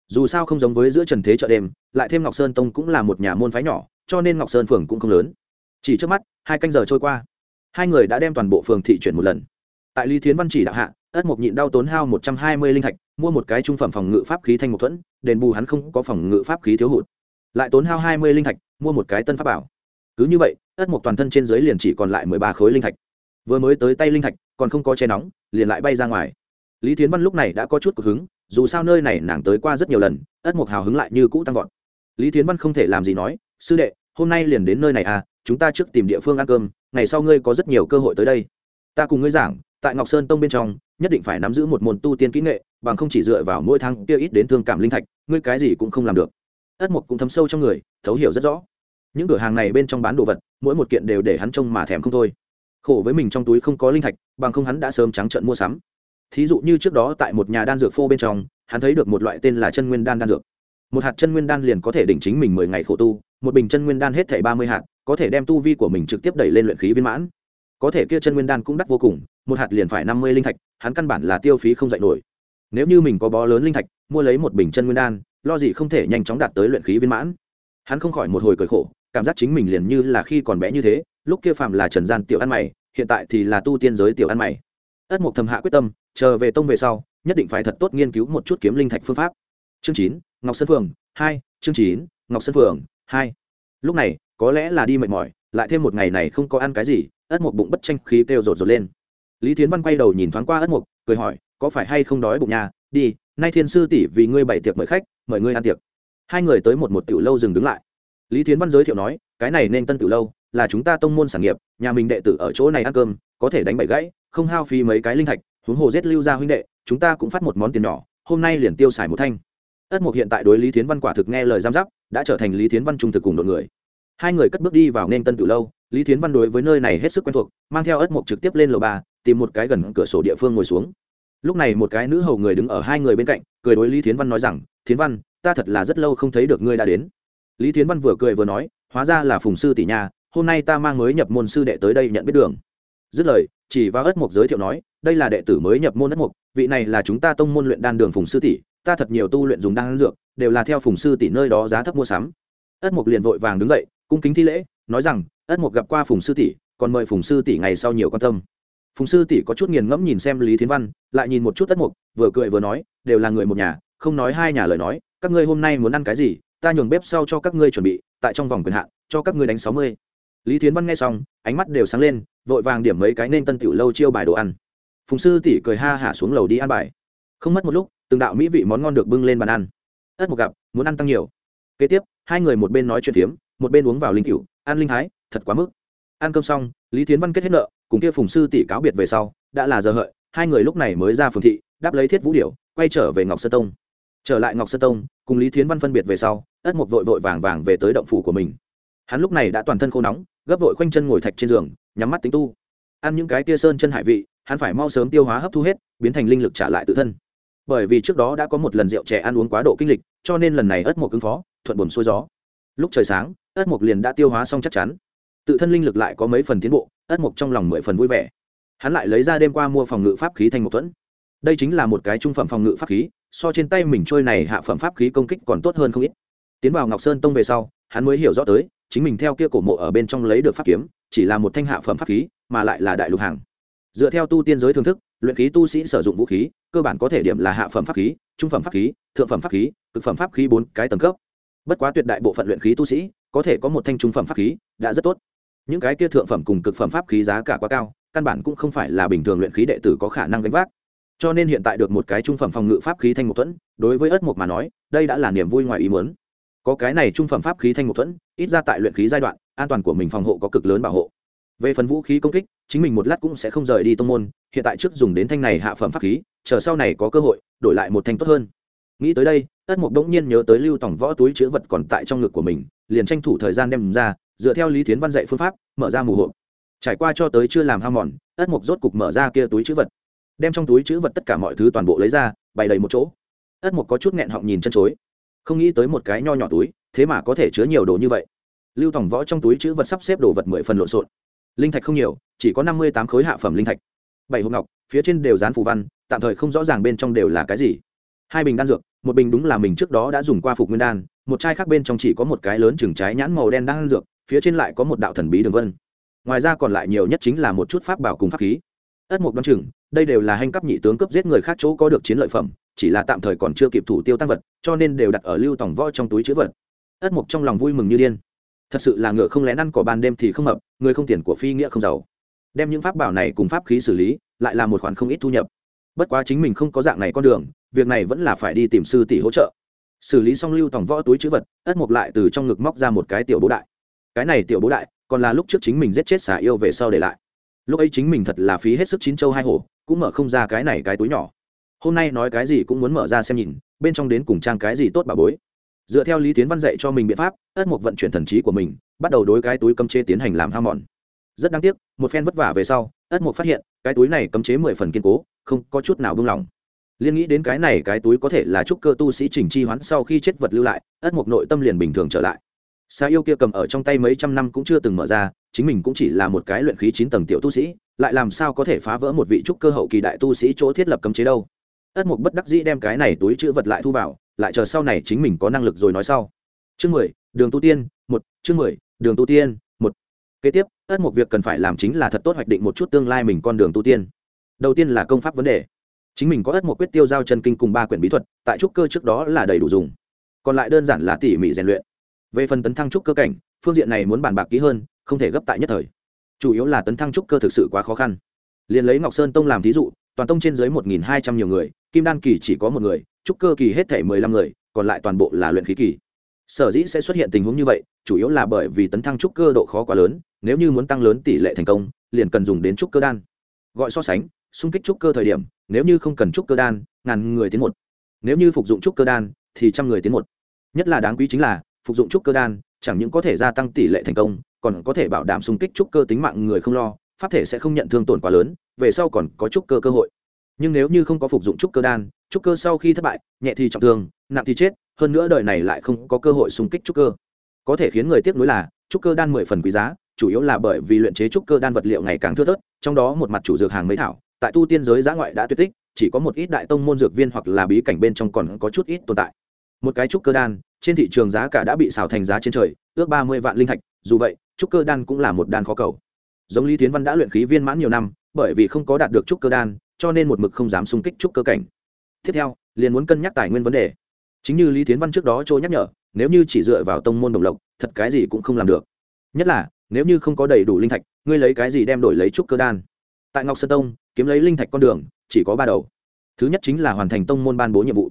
Dù sao không giống với giữa trần thế chợ đêm, lại thêm ngọc sơn tông cũng là một nhà môn phái nhỏ, cho nên ngọc sơn phường cũng không lớn. Chỉ trước mắt, hai canh giờ trôi qua. Hai người đã đem toàn bộ phường thị chuyển một lần. Tại lý thiến văn chỉ đạo hạ ất mộc nhịn đau tốn hao một trăm hai mươi linh thạch, mua một cái trung phẩm phòng ngự pháp khí thanh một thuẫn, đền bù hắn không có phòng ngự pháp khí thiếu hụt lại tốn hao hai mươi linh thạch, mua một cái tân pháp bảo. Cứ như vậy, ất mộc toàn thân trên dưới liền chỉ còn lại mười ba khối linh thạch. Vừa mới tới tay linh thạch, còn không có che nóng, liền lại bay ra ngoài. Lý thiến văn lúc này đã có chút cực hứng, dù sao nơi này nàng tới qua rất nhiều lần, ất mộc hào hứng lại như cũ tăng vọt. Lý thiến văn không thể làm gì nói, sư đệ, hôm nay liền đến nơi này à chúng ta trước tìm địa phương ăn cơm, ngày sau ngươi có rất nhiều cơ hội tới đây. Ta cùng ngươi giảng, tại ngọc sơn tông bên trong, nhất định phải nắm giữ một môn tu tiên kỹ nghệ, bằng không chỉ dựa vào mỗi tháng kia ít đến thương cảm linh thạch, ngươi cái gì cũng không làm được ất mục cũng thấm sâu trong người, thấu hiểu rất rõ. Những cửa hàng này bên trong bán đồ vật, mỗi một kiện đều để hắn trông mà thèm không thôi. Khổ với mình trong túi không có linh thạch, bằng không hắn đã sớm trắng trợn mua sắm. Thí dụ như trước đó tại một nhà đan dược phô bên trong, hắn thấy được một loại tên là chân nguyên đan đan dược. Một hạt chân nguyên đan liền có thể đỉnh chính mình mười ngày khổ tu, một bình chân nguyên đan hết thảy ba mươi hạt, có thể đem tu vi của mình trực tiếp đẩy lên luyện khí viên mãn. Có thể kia chân nguyên đan cũng đắt vô cùng, một hạt liền phải năm mươi linh thạch, hắn căn bản là tiêu phí không dạy nổi. Nếu như mình có bó lớn linh thạch, mua lấy một bình chân nguyên đan lo gì không thể nhanh chóng đạt tới luyện khí viên mãn. Hắn không khỏi một hồi cười khổ, cảm giác chính mình liền như là khi còn bé như thế, lúc kia phạm là trần gian tiểu ăn mày, hiện tại thì là tu tiên giới tiểu ăn mày. Ất mục thầm hạ quyết tâm, chờ về tông về sau, nhất định phải thật tốt nghiên cứu một chút kiếm linh thạch phương pháp. Chương chín, ngọc sơn phường hai, chương chín, ngọc sơn phường hai. Lúc này, có lẽ là đi mệt mỏi, lại thêm một ngày này không có ăn cái gì, ất mục bụng bất tranh khí kêu rột rột lên. Lý tiến văn quay đầu nhìn thoáng qua ất mục cười hỏi, có phải hay không đói bụng nhà đi, nay thiên sư tỷ vì ngươi bày tiệc mời khách mời ngươi ăn tiệc. Hai người tới một một tiểu lâu dừng đứng lại. Lý Thiến văn giới thiệu nói, cái này nên tân tiểu lâu, là chúng ta tông môn sản nghiệp, nhà mình đệ tử ở chỗ này ăn cơm, có thể đánh bảy gãy, không hao phí mấy cái linh thạch, huống hồ giết lưu ra huynh đệ, chúng ta cũng phát một món tiền nhỏ, hôm nay liền tiêu xài một thanh. Ất mục hiện tại đối lý Thiến văn quả thực nghe lời giam giáp, đã trở thành lý Thiến văn trung thực cùng đội người. Hai người cất bước đi vào nên tân tiểu lâu, lý Thiến văn đối với nơi này hết sức quen thuộc, mang theo ất mục trực tiếp lên lầu ba, tìm một cái gần cửa sổ địa phương ngồi xuống lúc này một cái nữ hầu người đứng ở hai người bên cạnh, cười đối lý Thiến văn nói rằng, Thiến văn, ta thật là rất lâu không thấy được ngươi đã đến. Lý Thiến văn vừa cười vừa nói, hóa ra là phùng sư tỷ nhà hôm nay ta mang mới nhập môn sư đệ tới đây nhận biết đường. Dứt lời, chỉ vào ất mục giới thiệu nói, đây là đệ tử mới nhập môn ất mục vị này là chúng ta tông môn luyện đan đường phùng sư tỷ, ta thật nhiều tu luyện dùng đan dược, đều là theo phùng sư tỷ nơi đó giá thấp mua sắm. Ất mục liền vội vàng đứng dậy, cung kính thi lễ, nói rằng, ất mục gặp qua phùng sư tỷ, còn mời phùng sư tỷ ngày sau nhiều quan tâm phùng sư tỷ có chút nghiền ngẫm nhìn xem lý thiến văn, lại nhìn một chút tất mục, vừa cười vừa nói, đều là người một nhà, không nói hai nhà lời nói, các ngươi hôm nay muốn ăn cái gì, ta nhường bếp sau cho các ngươi chuẩn bị, tại trong vòng quyền hạn, cho các ngươi đánh sáu mươi. Lý thiến văn nghe xong, ánh mắt đều sáng lên, vội vàng điểm mấy cái nên tân tiểu lâu chiêu bài đồ ăn. Phùng sư tỷ cười ha hả xuống lầu đi ăn bài. Không mất một lúc, từng đạo mỹ vị món ngon được bưng lên bàn ăn. Ất một gặp, muốn ăn tăng nhiều. Kế tiếp, hai người một bên nói chuyện phiếm, một bên uống vào linh cựu ăn linh thái, thật quá mức. Ăn cơm xong, lý thiến văn kết hết nợ cùng kia phùng sư tỷ cáo biệt về sau, đã là giờ hợi, hai người lúc này mới ra phường thị, đáp lấy thiết vũ điệu quay trở về ngọc sơ tông. Trở lại ngọc sơ tông, cùng lý thiến văn phân biệt về sau, ất một vội vội vàng vàng về tới động phủ của mình. Hắn lúc này đã toàn thân khô nóng, gấp vội khoanh chân ngồi thạch trên giường, nhắm mắt tính tu. Ăn những cái tia sơn chân hải vị, hắn phải mau sớm tiêu hóa hấp thu hết, biến thành linh lực trả lại tự thân. Bởi vì trước đó đã có một lần rượu trẻ ăn uống quá độ kinh lịch, cho nên lần này ất mục ứng phó, thuận buồn xuôi gió. Lúc trời sáng, ất mục liền đã tiêu hóa xong chắc chắn. Tự thân linh lực lại có mấy phần tiến bộ ất mộc trong lòng mười phần vui vẻ. Hắn lại lấy ra đêm qua mua phòng ngự pháp khí thành một thuẫn. Đây chính là một cái trung phẩm phòng ngự pháp khí, so trên tay mình trôi này hạ phẩm pháp khí công kích còn tốt hơn không ít. Tiến vào ngọc sơn tông về sau, hắn mới hiểu rõ tới, chính mình theo kia cổ mộ ở bên trong lấy được pháp kiếm, chỉ là một thanh hạ phẩm pháp khí, mà lại là đại lục hàng. Dựa theo tu tiên giới thưởng thức, luyện khí tu sĩ sử dụng vũ khí, cơ bản có thể điểm là hạ phẩm pháp khí, trung phẩm pháp khí, thượng phẩm pháp khí, cực phẩm pháp khí bốn cái tầng cấp. Bất quá tuyệt đại bộ phận luyện khí tu sĩ, có thể có một thanh trung phẩm pháp khí, đã rất tốt những cái kia thượng phẩm cùng cực phẩm pháp khí giá cả quá cao, căn bản cũng không phải là bình thường luyện khí đệ tử có khả năng gánh vác. Cho nên hiện tại được một cái trung phẩm phòng ngự pháp khí thanh một thuẫn, đối với ất mục mà nói, đây đã là niềm vui ngoài ý muốn. Có cái này trung phẩm pháp khí thanh một thuẫn, ít ra tại luyện khí giai đoạn, an toàn của mình phòng hộ có cực lớn bảo hộ. Về phần vũ khí công kích, chính mình một lát cũng sẽ không rời đi tông môn, hiện tại trước dùng đến thanh này hạ phẩm pháp khí, chờ sau này có cơ hội, đổi lại một thanh tốt hơn. Nghĩ tới đây, ất mục đống nhiên nhớ tới lưu tổng võ túi chứa vật còn tại trong ngực của mình liền tranh thủ thời gian đem ra, dựa theo lý tiến văn dạy phương pháp, mở ra mù hộp. Trải qua cho tới chưa làm ham mòn, ất mục rốt cục mở ra kia túi chữ vật. Đem trong túi chữ vật tất cả mọi thứ toàn bộ lấy ra, bày đầy một chỗ. Ất mục có chút nghẹn họng nhìn chân chối. Không nghĩ tới một cái nho nhỏ túi, thế mà có thể chứa nhiều đồ như vậy. Lưu tổng võ trong túi chữ vật sắp xếp đồ vật mười phần lộn xộn. Linh thạch không nhiều, chỉ có năm mươi tám khối hạ phẩm linh thạch. Bảy hộp ngọc, phía trên đều dán phù văn, tạm thời không rõ ràng bên trong đều là cái gì. Hai bình đan dược, một bình đúng là mình trước đó đã dùng qua phục nguyên đan một chai khác bên trong chỉ có một cái lớn chừng trái nhãn màu đen đang ăn dược, phía trên lại có một đạo thần bí đường vân. Ngoài ra còn lại nhiều nhất chính là một chút pháp bảo cùng pháp khí. Ất mục đoán chừng, đây đều là hành cấp nhị tướng cấp giết người khác chỗ có được chiến lợi phẩm, chỉ là tạm thời còn chưa kịp thủ tiêu tăng vật, cho nên đều đặt ở lưu tổng võ trong túi chữ vật. Ất mục trong lòng vui mừng như điên. Thật sự là ngựa không lẽ ăn cỏ ban đêm thì không hợp, người không tiền của phi nghĩa không giàu. Đem những pháp bảo này cùng pháp khí xử lý, lại là một khoản không ít thu nhập. Bất quá chính mình không có dạng này con đường, việc này vẫn là phải đi tìm sư tỷ hỗ trợ xử lý xong lưu tòng võ túi chữ vật, ất mục lại từ trong ngực móc ra một cái tiểu bố đại. Cái này tiểu bố đại, còn là lúc trước chính mình giết chết xả yêu về sau để lại. Lúc ấy chính mình thật là phí hết sức chín châu hai hổ, cũng mở không ra cái này cái túi nhỏ. Hôm nay nói cái gì cũng muốn mở ra xem nhìn, bên trong đến cùng trang cái gì tốt bà bối. Dựa theo lý tiến văn dạy cho mình biện pháp, ất mục vận chuyển thần trí của mình, bắt đầu đối cái túi cấm chế tiến hành làm ham mòn. Rất đáng tiếc, một phen vất vả về sau, ất mục phát hiện, cái túi này cấm chế mười phần kiên cố, không có chút nào buông lỏng liên nghĩ đến cái này cái túi có thể là trúc cơ tu sĩ trình chi hoán sau khi chết vật lưu lại, ất mục nội tâm liền bình thường trở lại. Xa yêu kia cầm ở trong tay mấy trăm năm cũng chưa từng mở ra, chính mình cũng chỉ là một cái luyện khí chín tầng tiểu tu sĩ, lại làm sao có thể phá vỡ một vị trúc cơ hậu kỳ đại tu sĩ chỗ thiết lập cấm chế đâu? Ất mục bất đắc dĩ đem cái này túi chữ vật lại thu vào, lại chờ sau này chính mình có năng lực rồi nói sau. Chương mười, đường tu tiên, một, chương mười, đường tu tiên, một. Kế tiếp, ất mục việc cần phải làm chính là thật tốt hoạch định một chút tương lai mình con đường tu tiên. Đầu tiên là công pháp vấn đề chính mình có ất một quyết tiêu giao chân kinh cùng ba quyển bí thuật, tại trúc cơ trước đó là đầy đủ dùng. Còn lại đơn giản là tỉ mỉ rèn luyện. Về phần tấn thăng trúc cơ cảnh, phương diện này muốn bàn bạc kỹ hơn, không thể gấp tại nhất thời. Chủ yếu là tấn thăng trúc cơ thực sự quá khó khăn. Liền lấy ngọc sơn tông làm thí dụ, toàn tông trên dưới một nghìn hai trăm nhiều người, kim đan kỳ chỉ có một người, trúc cơ kỳ hết thể mười lăm người, còn lại toàn bộ là luyện khí kỳ. Sở dĩ sẽ xuất hiện tình huống như vậy, chủ yếu là bởi vì tấn thăng trúc cơ độ khó quá lớn, nếu như muốn tăng lớn tỷ lệ thành công, liền cần dùng đến trúc cơ đan. Gọi so sánh xung kích trúc cơ thời điểm nếu như không cần trúc cơ đan ngàn người tiến một nếu như phục dụng trúc cơ đan thì trăm người tiến một nhất là đáng quý chính là phục dụng trúc cơ đan chẳng những có thể gia tăng tỷ lệ thành công còn có thể bảo đảm xung kích trúc cơ tính mạng người không lo pháp thể sẽ không nhận thương tổn quá lớn về sau còn có trúc cơ cơ hội nhưng nếu như không có phục dụng trúc cơ đan trúc cơ sau khi thất bại nhẹ thì trọng thương nặng thì chết hơn nữa đời này lại không có cơ hội xung kích trúc cơ có thể khiến người tiếc nuối là trúc cơ đan mười phần quý giá chủ yếu là bởi vì luyện chế trúc cơ đan vật liệu ngày càng thưa thớt trong đó một mặt chủ dược hàng mấy thảo tại tu tiên giới giã ngoại đã tuyệt tích, chỉ có một ít đại tông môn dược viên hoặc là bí cảnh bên trong còn có chút ít tồn tại. Một cái trúc cơ đan, trên thị trường giá cả đã bị xào thành giá trên trời, ước ba mươi vạn linh thạch, dù vậy, trúc cơ đan cũng là một đan khó cầu. Giống lý tiến văn đã luyện khí viên mãn nhiều năm, bởi vì không có đạt được trúc cơ đan, cho nên một mực không dám xung kích trúc cơ cảnh. Tiếp theo, liền muốn cân nhắc tài nguyên vấn đề. Chính như lý tiến văn trước đó trôi nhắc nhở, nếu như chỉ dựa vào tông môn đồng lộc, thật cái gì cũng không làm được. Nhất là, nếu như không có đầy đủ linh thạch, ngươi lấy cái gì đem đổi lấy trúc cơ đan? Tại ngọc sơn tông, kiếm lấy linh thạch con đường, chỉ có ba đầu. Thứ nhất chính là hoàn thành tông môn ban bố nhiệm vụ.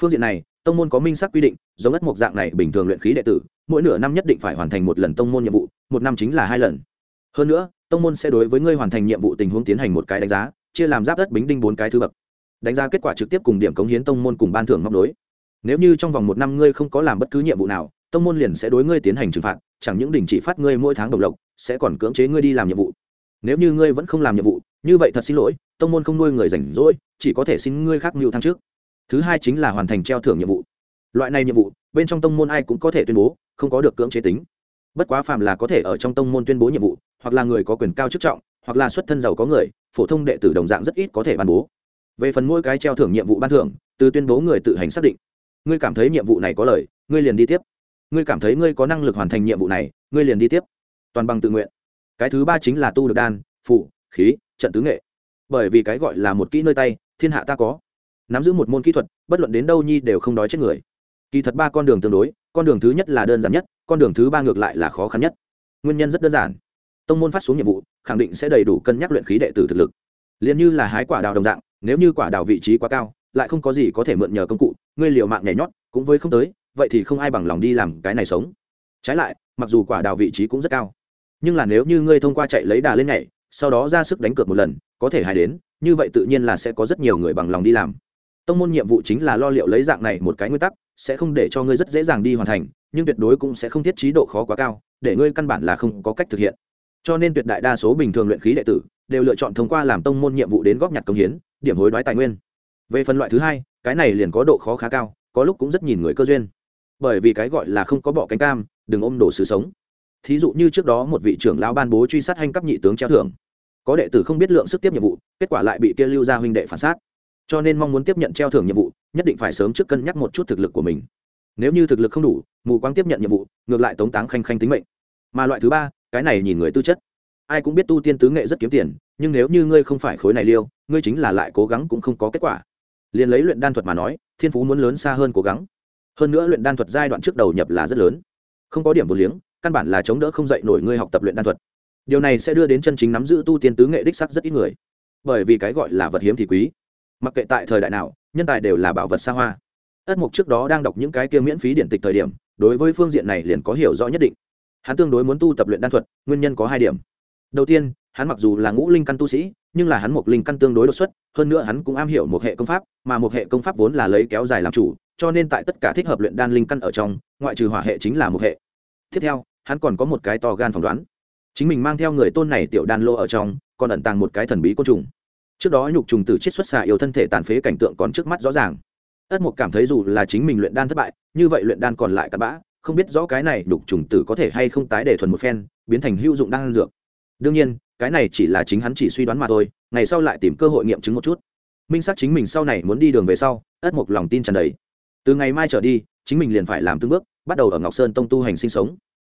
Phương diện này, tông môn có minh xác quy định, giống ất mộc dạng này bình thường luyện khí đệ tử, mỗi nửa năm nhất định phải hoàn thành một lần tông môn nhiệm vụ, một năm chính là hai lần. Hơn nữa, tông môn sẽ đối với ngươi hoàn thành nhiệm vụ tình huống tiến hành một cái đánh giá, chia làm giáp đất bính đinh bốn cái thứ bậc. Đánh giá kết quả trực tiếp cùng điểm cống hiến tông môn cùng ban thưởng móc đối nếu như trong vòng một năm ngươi không có làm bất cứ nhiệm vụ nào, tông môn liền sẽ đối ngươi tiến hành trừng phạt, chẳng những đình chỉ phát ngươi mỗi tháng đồng lộc, sẽ còn cưỡng chế ngươi đi làm nhiệm vụ nếu như ngươi vẫn không làm nhiệm vụ, như vậy thật xin lỗi, tông môn không nuôi người rảnh rỗi, chỉ có thể xin ngươi khác mưu thăng trước. Thứ hai chính là hoàn thành treo thưởng nhiệm vụ. Loại này nhiệm vụ, bên trong tông môn ai cũng có thể tuyên bố, không có được cưỡng chế tính. Bất quá phàm là có thể ở trong tông môn tuyên bố nhiệm vụ, hoặc là người có quyền cao chức trọng, hoặc là xuất thân giàu có người, phổ thông đệ tử đồng dạng rất ít có thể ban bố. Về phần mỗi cái treo thưởng nhiệm vụ ban thưởng, từ tuyên bố người tự hành xác định. Ngươi cảm thấy nhiệm vụ này có lời, ngươi liền đi tiếp. Ngươi cảm thấy ngươi có năng lực hoàn thành nhiệm vụ này, ngươi liền đi tiếp. Toàn bằng tự nguyện cái thứ ba chính là tu được đan phụ khí, trận tứ nghệ. Bởi vì cái gọi là một kỹ nơi tay, thiên hạ ta có. Nắm giữ một môn kỹ thuật, bất luận đến đâu nhi đều không đói chết người. Kỳ thật ba con đường tương đối, con đường thứ nhất là đơn giản nhất, con đường thứ ba ngược lại là khó khăn nhất. Nguyên nhân rất đơn giản. Tông môn phát xuống nhiệm vụ, khẳng định sẽ đầy đủ cân nhắc luyện khí đệ tử thực lực. Liền như là hái quả đào đồng dạng, nếu như quả đào vị trí quá cao, lại không có gì có thể mượn nhờ công cụ, ngươi liều mạng nhảy nhót, cũng với không tới, vậy thì không ai bằng lòng đi làm cái này sống. Trái lại, mặc dù quả đào vị trí cũng rất cao nhưng là nếu như ngươi thông qua chạy lấy đà lên nhảy, sau đó ra sức đánh cược một lần, có thể hài đến, như vậy tự nhiên là sẽ có rất nhiều người bằng lòng đi làm. Tông môn nhiệm vụ chính là lo liệu lấy dạng này một cái nguyên tắc, sẽ không để cho ngươi rất dễ dàng đi hoàn thành, nhưng tuyệt đối cũng sẽ không thiết trí độ khó quá cao, để ngươi căn bản là không có cách thực hiện. Cho nên tuyệt đại đa số bình thường luyện khí đệ tử đều lựa chọn thông qua làm tông môn nhiệm vụ đến góp nhặt công hiến, điểm hối đoái tài nguyên. Về phần loại thứ hai, cái này liền có độ khó khá cao, có lúc cũng rất nhìn người cơ duyên. Bởi vì cái gọi là không có bỏ cánh cam, đừng ôm đổ sự sống thí dụ như trước đó một vị trưởng lão ban bố truy sát hành cấp nhị tướng treo thưởng. Có đệ tử không biết lượng sức tiếp nhiệm vụ, kết quả lại bị kia lưu gia huynh đệ phản sát. Cho nên mong muốn tiếp nhận treo thưởng nhiệm vụ, nhất định phải sớm trước cân nhắc một chút thực lực của mình. Nếu như thực lực không đủ, mù quáng tiếp nhận nhiệm vụ, ngược lại tống táng khanh khanh tính mệnh. Mà loại thứ ba, cái này nhìn người tư chất. Ai cũng biết tu tiên tứ nghệ rất kiếm tiền, nhưng nếu như ngươi không phải khối này liêu, ngươi chính là lại cố gắng cũng không có kết quả. Liền lấy luyện đan thuật mà nói, thiên phú muốn lớn xa hơn cố gắng. Hơn nữa luyện đan thuật giai đoạn trước đầu nhập là rất lớn. Không có điểm vô liếng căn bản là chống đỡ không dạy nổi ngươi học tập luyện đan thuật. Điều này sẽ đưa đến chân chính nắm giữ tu tiên tứ nghệ đích sắc rất ít người. Bởi vì cái gọi là vật hiếm thì quý. Mặc kệ tại thời đại nào, nhân tài đều là bảo vật xa hoa. Ất mục trước đó đang đọc những cái kia miễn phí điện tịch thời điểm, đối với phương diện này liền có hiểu rõ nhất định. Hắn tương đối muốn tu tập luyện đan thuật, nguyên nhân có hai điểm. Đầu tiên, hắn mặc dù là ngũ linh căn tu sĩ, nhưng là hắn một linh căn tương đối đột xuất, hơn nữa hắn cũng am hiểu một hệ công pháp, mà một hệ công pháp vốn là lấy kéo dài làm chủ, cho nên tại tất cả thích hợp luyện đan linh căn ở trong, ngoại trừ hỏa hệ chính là một hệ tiếp theo, hắn còn có một cái to gan phỏng đoán. Chính mình mang theo người tôn này tiểu đan lô ở trong, còn ẩn tàng một cái thần bí côn trùng. Trước đó nhục trùng từ chiết xuất xạ yêu thân thể tàn phế cảnh tượng còn trước mắt rõ ràng. Ất mục cảm thấy dù là chính mình luyện đan thất bại, như vậy luyện đan còn lại cặn bã, không biết rõ cái này nhục trùng tử có thể hay không tái để thuần một phen, biến thành hữu dụng đan dược. Đương nhiên, cái này chỉ là chính hắn chỉ suy đoán mà thôi, ngày sau lại tìm cơ hội nghiệm chứng một chút. Minh xác chính mình sau này muốn đi đường về sau, ất mục lòng tin tràn đầy. Từ ngày mai trở đi, chính mình liền phải làm tương bước bắt đầu ở ngọc sơn tông tu hành sinh sống.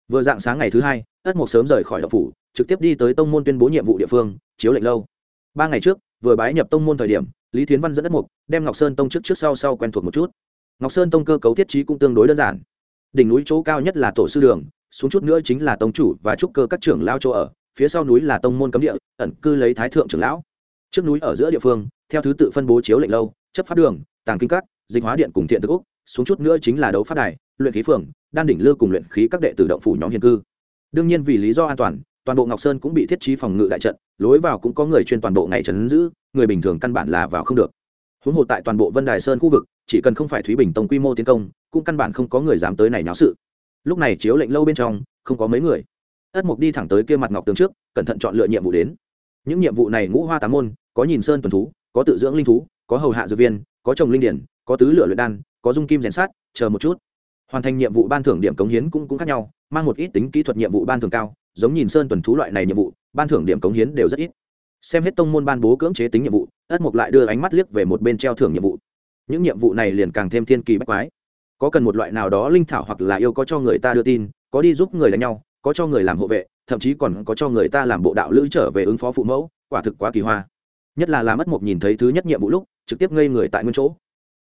Vừa dạng sáng ngày thứ hai, ất mục sớm rời khỏi đậu phủ, trực tiếp đi tới tông môn tuyên bố nhiệm vụ địa phương, chiếu lệnh lâu. Ba ngày trước, vừa bái nhập tông môn thời điểm, lý thiến văn dẫn ất mục đem ngọc sơn tông trước trước sau sau quen thuộc một chút. Ngọc sơn tông cơ cấu thiết trí cũng tương đối đơn giản. Đỉnh núi chỗ cao nhất là tổ sư đường, xuống chút nữa chính là tông chủ và trúc cơ các trưởng lao chỗ ở, phía sau núi là tông môn cấm địa, ẩn cư lấy thái thượng trưởng lão. Trước núi ở giữa địa phương, theo thứ tự phân bố chiếu lệnh lâu, chấp pháp đường, tàng kinh các, dịch hóa điện cùng thiện thực úc xuống chút nữa chính là đấu phát đài, luyện khí phường, đan đỉnh lư cùng luyện khí các đệ tử động phủ nhóm hiền cư. Đương nhiên vì lý do an toàn toàn bộ ngọc sơn cũng bị thiết trí phòng ngự đại trận, lối vào cũng có người chuyên toàn bộ ngày trấn giữ, người bình thường căn bản là vào không được. Huống hồ tại toàn bộ vân đài sơn khu vực, chỉ cần không phải thúy bình tông quy mô tiến công, cũng căn bản không có người dám tới này náo sự. Lúc này chiếu lệnh lâu bên trong, không có mấy người. Ất mục đi thẳng tới kia mặt ngọc tường trước, cẩn thận chọn lựa nhiệm vụ đến. Những nhiệm vụ này ngũ hoa tám môn, có nhìn sơn tuần thú, có tự dưỡng linh thú, có hầu hạ dược viên, có trồng linh điển, có tứ lửa luyện đan có dung kim rèn sát, chờ một chút. Hoàn thành nhiệm vụ ban thưởng điểm cống hiến cũng cũng khác nhau, mang một ít tính kỹ thuật nhiệm vụ ban thưởng cao, giống nhìn sơn tuần thú loại này nhiệm vụ, ban thưởng điểm cống hiến đều rất ít. Xem hết tông môn ban bố cưỡng chế tính nhiệm vụ, ất mục lại đưa ánh mắt liếc về một bên treo thưởng nhiệm vụ. Những nhiệm vụ này liền càng thêm thiên kỳ bách quái. Có cần một loại nào đó linh thảo hoặc là yêu có cho người ta đưa tin, có đi giúp người đánh nhau, có cho người làm hộ vệ, thậm chí còn có cho người ta làm bộ đạo lữ trở về ứng phó phụ mẫu, quả thực quá kỳ hoa. Nhất là làm mất mục nhìn thấy thứ nhất nhiệm vụ lúc, trực tiếp ngây người tại nguyên chỗ.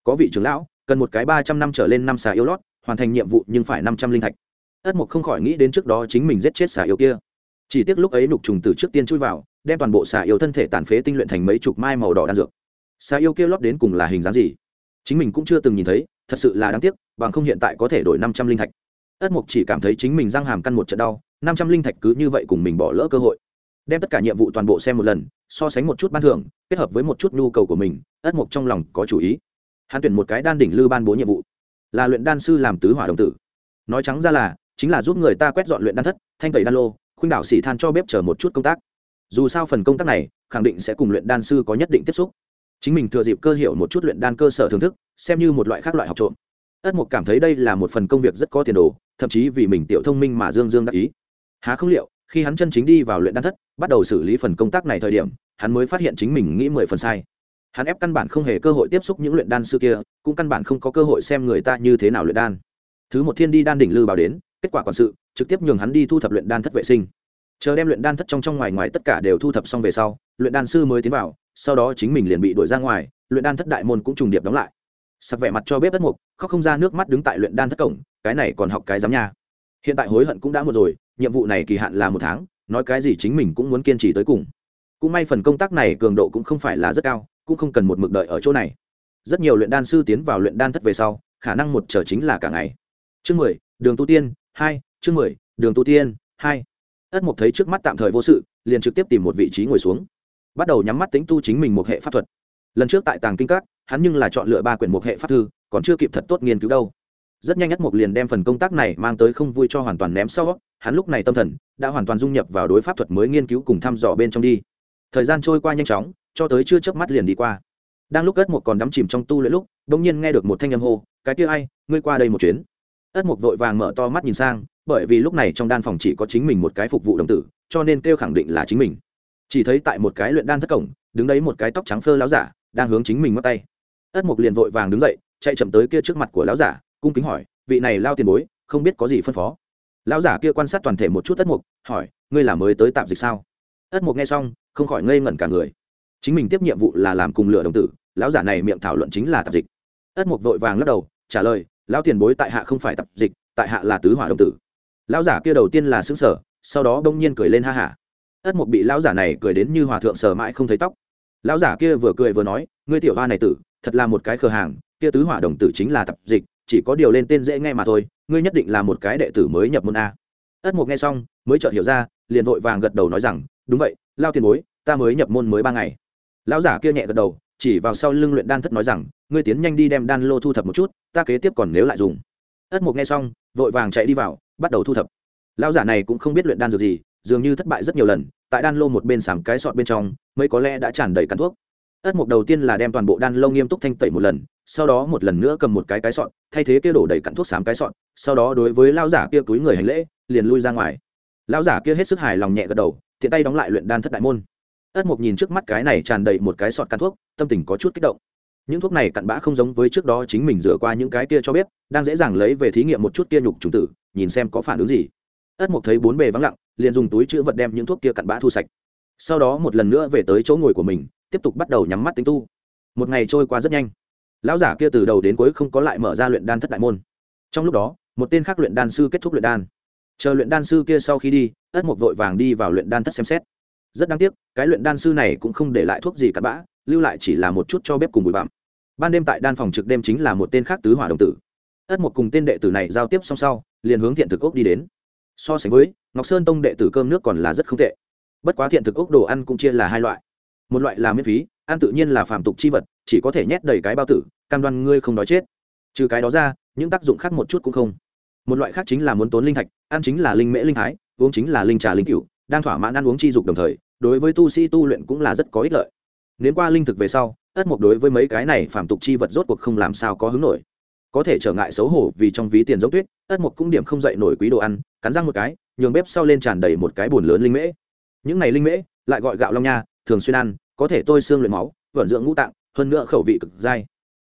Có vị trưởng lão cần một cái ba trăm năm trở lên năm xà yêu lót, hoàn thành nhiệm vụ nhưng phải năm trăm linh thạch. Ất mục không khỏi nghĩ đến trước đó chính mình giết chết xà yêu kia. Chỉ tiếc lúc ấy nục trùng từ trước tiên chui vào, đem toàn bộ xà yêu thân thể tàn phế tinh luyện thành mấy chục mai màu đỏ đan dược. Xà yêu kia lót đến cùng là hình dáng gì? Chính mình cũng chưa từng nhìn thấy, thật sự là đáng tiếc, bằng không hiện tại có thể đổi năm trăm linh thạch. Ất mục chỉ cảm thấy chính mình răng hàm căn một trận đau, năm trăm linh thạch cứ như vậy cùng mình bỏ lỡ cơ hội. Đem tất cả nhiệm vụ toàn bộ xem một lần, so sánh một chút ban thưởng, kết hợp với một chút nhu cầu của mình, ất mục trong lòng có chủ ý hắn tuyển một cái đan đỉnh lư ban bố nhiệm vụ, là luyện đan sư làm tứ hỏa đồng tử. Nói trắng ra là, chính là giúp người ta quét dọn luyện đan thất, thanh tẩy đan lô, khuynh đảo xỉ than cho bếp chờ một chút công tác. Dù sao phần công tác này, khẳng định sẽ cùng luyện đan sư có nhất định tiếp xúc. Chính mình thừa dịp cơ hiệu một chút luyện đan cơ sở thưởng thức, xem như một loại khác loại học trộm. Ất mục cảm thấy đây là một phần công việc rất có tiền đồ, thậm chí vì mình tiểu thông minh mà dương dương đắc ý. Há không liệu, khi hắn chân chính đi vào luyện đan thất, bắt đầu xử lý phần công tác này thời điểm, hắn mới phát hiện chính mình nghĩ mười phần sai hắn ép căn bản không hề cơ hội tiếp xúc những luyện đan sư kia, cũng căn bản không có cơ hội xem người ta như thế nào luyện đan. Thứ một thiên đi đan đỉnh lư bảo đến, kết quả quản sự, trực tiếp nhường hắn đi thu thập luyện đan thất vệ sinh. Chờ đem luyện đan thất trong trong ngoài ngoài tất cả đều thu thập xong về sau, luyện đan sư mới tiến vào, sau đó chính mình liền bị đuổi ra ngoài, luyện đan thất đại môn cũng trùng điệp đóng lại. Sặc vẻ mặt cho bếp đất mục, khóc không ra nước mắt đứng tại luyện đan thất cổng, cái này còn học cái giám nha. Hiện tại hối hận cũng đã một rồi, nhiệm vụ này kỳ hạn là một tháng, nói cái gì chính mình cũng muốn kiên trì tới cùng. Cũng may phần công tác này cường độ cũng không phải là rất cao cũng không cần một mực đợi ở chỗ này. Rất nhiều luyện đan sư tiến vào luyện đan thất về sau, khả năng một chờ chính là cả ngày. Chương mười, đường tu tiên, hai, chương mười, đường tu tiên, hai. Ất mục thấy trước mắt tạm thời vô sự, liền trực tiếp tìm một vị trí ngồi xuống. Bắt đầu nhắm mắt tính tu chính mình một hệ pháp thuật. Lần trước tại tàng kinh các, hắn nhưng là chọn lựa ba quyển một hệ pháp thư, còn chưa kịp thật tốt nghiên cứu đâu. Rất nhanh nhất mục liền đem phần công tác này mang tới không vui cho hoàn toàn ném sau, hắn lúc này tâm thần đã hoàn toàn dung nhập vào đối pháp thuật mới nghiên cứu cùng thăm dò bên trong đi. Thời gian trôi qua nhanh chóng cho tới chưa chớp mắt liền đi qua. Đang lúc ất mục còn đắm chìm trong tu luyện lúc, bỗng nhiên nghe được một thanh âm hô, cái kia ai, ngươi qua đây một chuyến. Ất mục vội vàng mở to mắt nhìn sang, bởi vì lúc này trong đan phòng chỉ có chính mình một cái phục vụ đồng tử, cho nên kêu khẳng định là chính mình. Chỉ thấy tại một cái luyện đan thất cổng, đứng đấy một cái tóc trắng phơ láo giả, đang hướng chính mình mất tay. Ất mục liền vội vàng đứng dậy, chạy chậm tới kia trước mặt của lão giả, cung kính hỏi, vị này lao tiền bối, không biết có gì phân phó? Lão giả kia quan sát toàn thể một chút ất mục, hỏi, ngươi là mới tới tạm dịch sao? Ất mục nghe xong, không khỏi ngây ngẩn cả người chính mình tiếp nhiệm vụ là làm cùng lửa đồng tử, lão giả này miệng thảo luận chính là tạp dịch. Ất mục vội vàng lắc đầu, trả lời, lão tiền bối tại hạ không phải tạp dịch, tại hạ là tứ hỏa đồng tử. Lão giả kia đầu tiên là xứng sở sau đó bỗng nhiên cười lên ha hả. Ất mục bị lão giả này cười đến như hòa thượng sờ mãi không thấy tóc. Lão giả kia vừa cười vừa nói, ngươi tiểu hoa này tử, thật là một cái khờ hàng, kia tứ hỏa đồng tử chính là tạp dịch, chỉ có điều lên tên dễ nghe mà thôi, ngươi nhất định là một cái đệ tử mới nhập môn a. Ất mục nghe xong, mới chợt hiểu ra, liền vội vàng gật đầu nói rằng, đúng vậy lao tiền bối, ta mới nhập môn mới ba ngày lão giả kia nhẹ gật đầu, chỉ vào sau lưng luyện đan thất nói rằng, ngươi tiến nhanh đi đem đan lô thu thập một chút, ta kế tiếp còn nếu lại dùng. Ất mục nghe xong, vội vàng chạy đi vào, bắt đầu thu thập. Lão giả này cũng không biết luyện đan dược gì, dường như thất bại rất nhiều lần, tại đan lô một bên sảng cái sọt bên trong mới có lẽ đã tràn đầy cắn thuốc. Ất mục đầu tiên là đem toàn bộ đan lô nghiêm túc thanh tẩy một lần, sau đó một lần nữa cầm một cái cái sọt, thay thế kia đổ đầy cắn thuốc sám cái sọt, sau đó đối với lão giả kia túi người hành lễ, liền lui ra ngoài. Lão giả kia hết sức hài lòng nhẹ gật đầu, tiện tay đóng lại luyện đan thất đại môn ất mục nhìn trước mắt cái này tràn đầy một cái sọt căn thuốc, tâm tình có chút kích động. Những thuốc này cặn bã không giống với trước đó chính mình rửa qua những cái kia cho biết đang dễ dàng lấy về thí nghiệm một chút kia nhục trùng tử, nhìn xem có phản ứng gì. Ất mục thấy bốn bề vắng lặng, liền dùng túi chữ vật đem những thuốc kia cặn bã thu sạch. Sau đó một lần nữa về tới chỗ ngồi của mình, tiếp tục bắt đầu nhắm mắt tính tu. Một ngày trôi qua rất nhanh. Lão giả kia từ đầu đến cuối không có lại mở ra luyện đan thất đại môn. Trong lúc đó, một tên khác luyện đan sư kết thúc luyện đan. Chờ luyện đan sư kia sau khi đi, ất mục vội vàng đi vào luyện đan thất xem xét rất đáng tiếc, cái luyện đan sư này cũng không để lại thuốc gì cặn bã, lưu lại chỉ là một chút cho bếp cùng bụi bặm. Ban đêm tại đan phòng trực đêm chính là một tên khác tứ hỏa đồng tử. Ất một cùng tên đệ tử này giao tiếp song sau, liền hướng thiện thực ốc đi đến. So sánh với, ngọc sơn tông đệ tử cơm nước còn là rất không tệ. Bất quá thiện thực ốc đồ ăn cũng chia là hai loại. Một loại là miễn phí, ăn tự nhiên là phạm tục chi vật, chỉ có thể nhét đầy cái bao tử, cam đoan ngươi không đói chết. Trừ cái đó ra, những tác dụng khác một chút cũng không. Một loại khác chính là muốn tốn linh thạch, ăn chính là linh mễ linh thái, uống chính là linh trà linh cựu đang thỏa mãn ăn uống chi dục đồng thời, đối với tu sĩ tu luyện cũng là rất có ích lợi. Nếu qua linh thực về sau, ất mộc đối với mấy cái này phạm tục chi vật rốt cuộc không làm sao có hứng nổi. Có thể trở ngại xấu hổ vì trong ví tiền giống tuyết, ất mộc cũng điểm không dậy nổi quý đồ ăn, cắn răng một cái, nhường bếp sau lên tràn đầy một cái bồn lớn linh mễ. Những này linh mễ, lại gọi gạo long nha, thường xuyên ăn, có thể tôi xương luyện máu, vận dưỡng ngũ tạng, hơn nữa khẩu vị cực dai.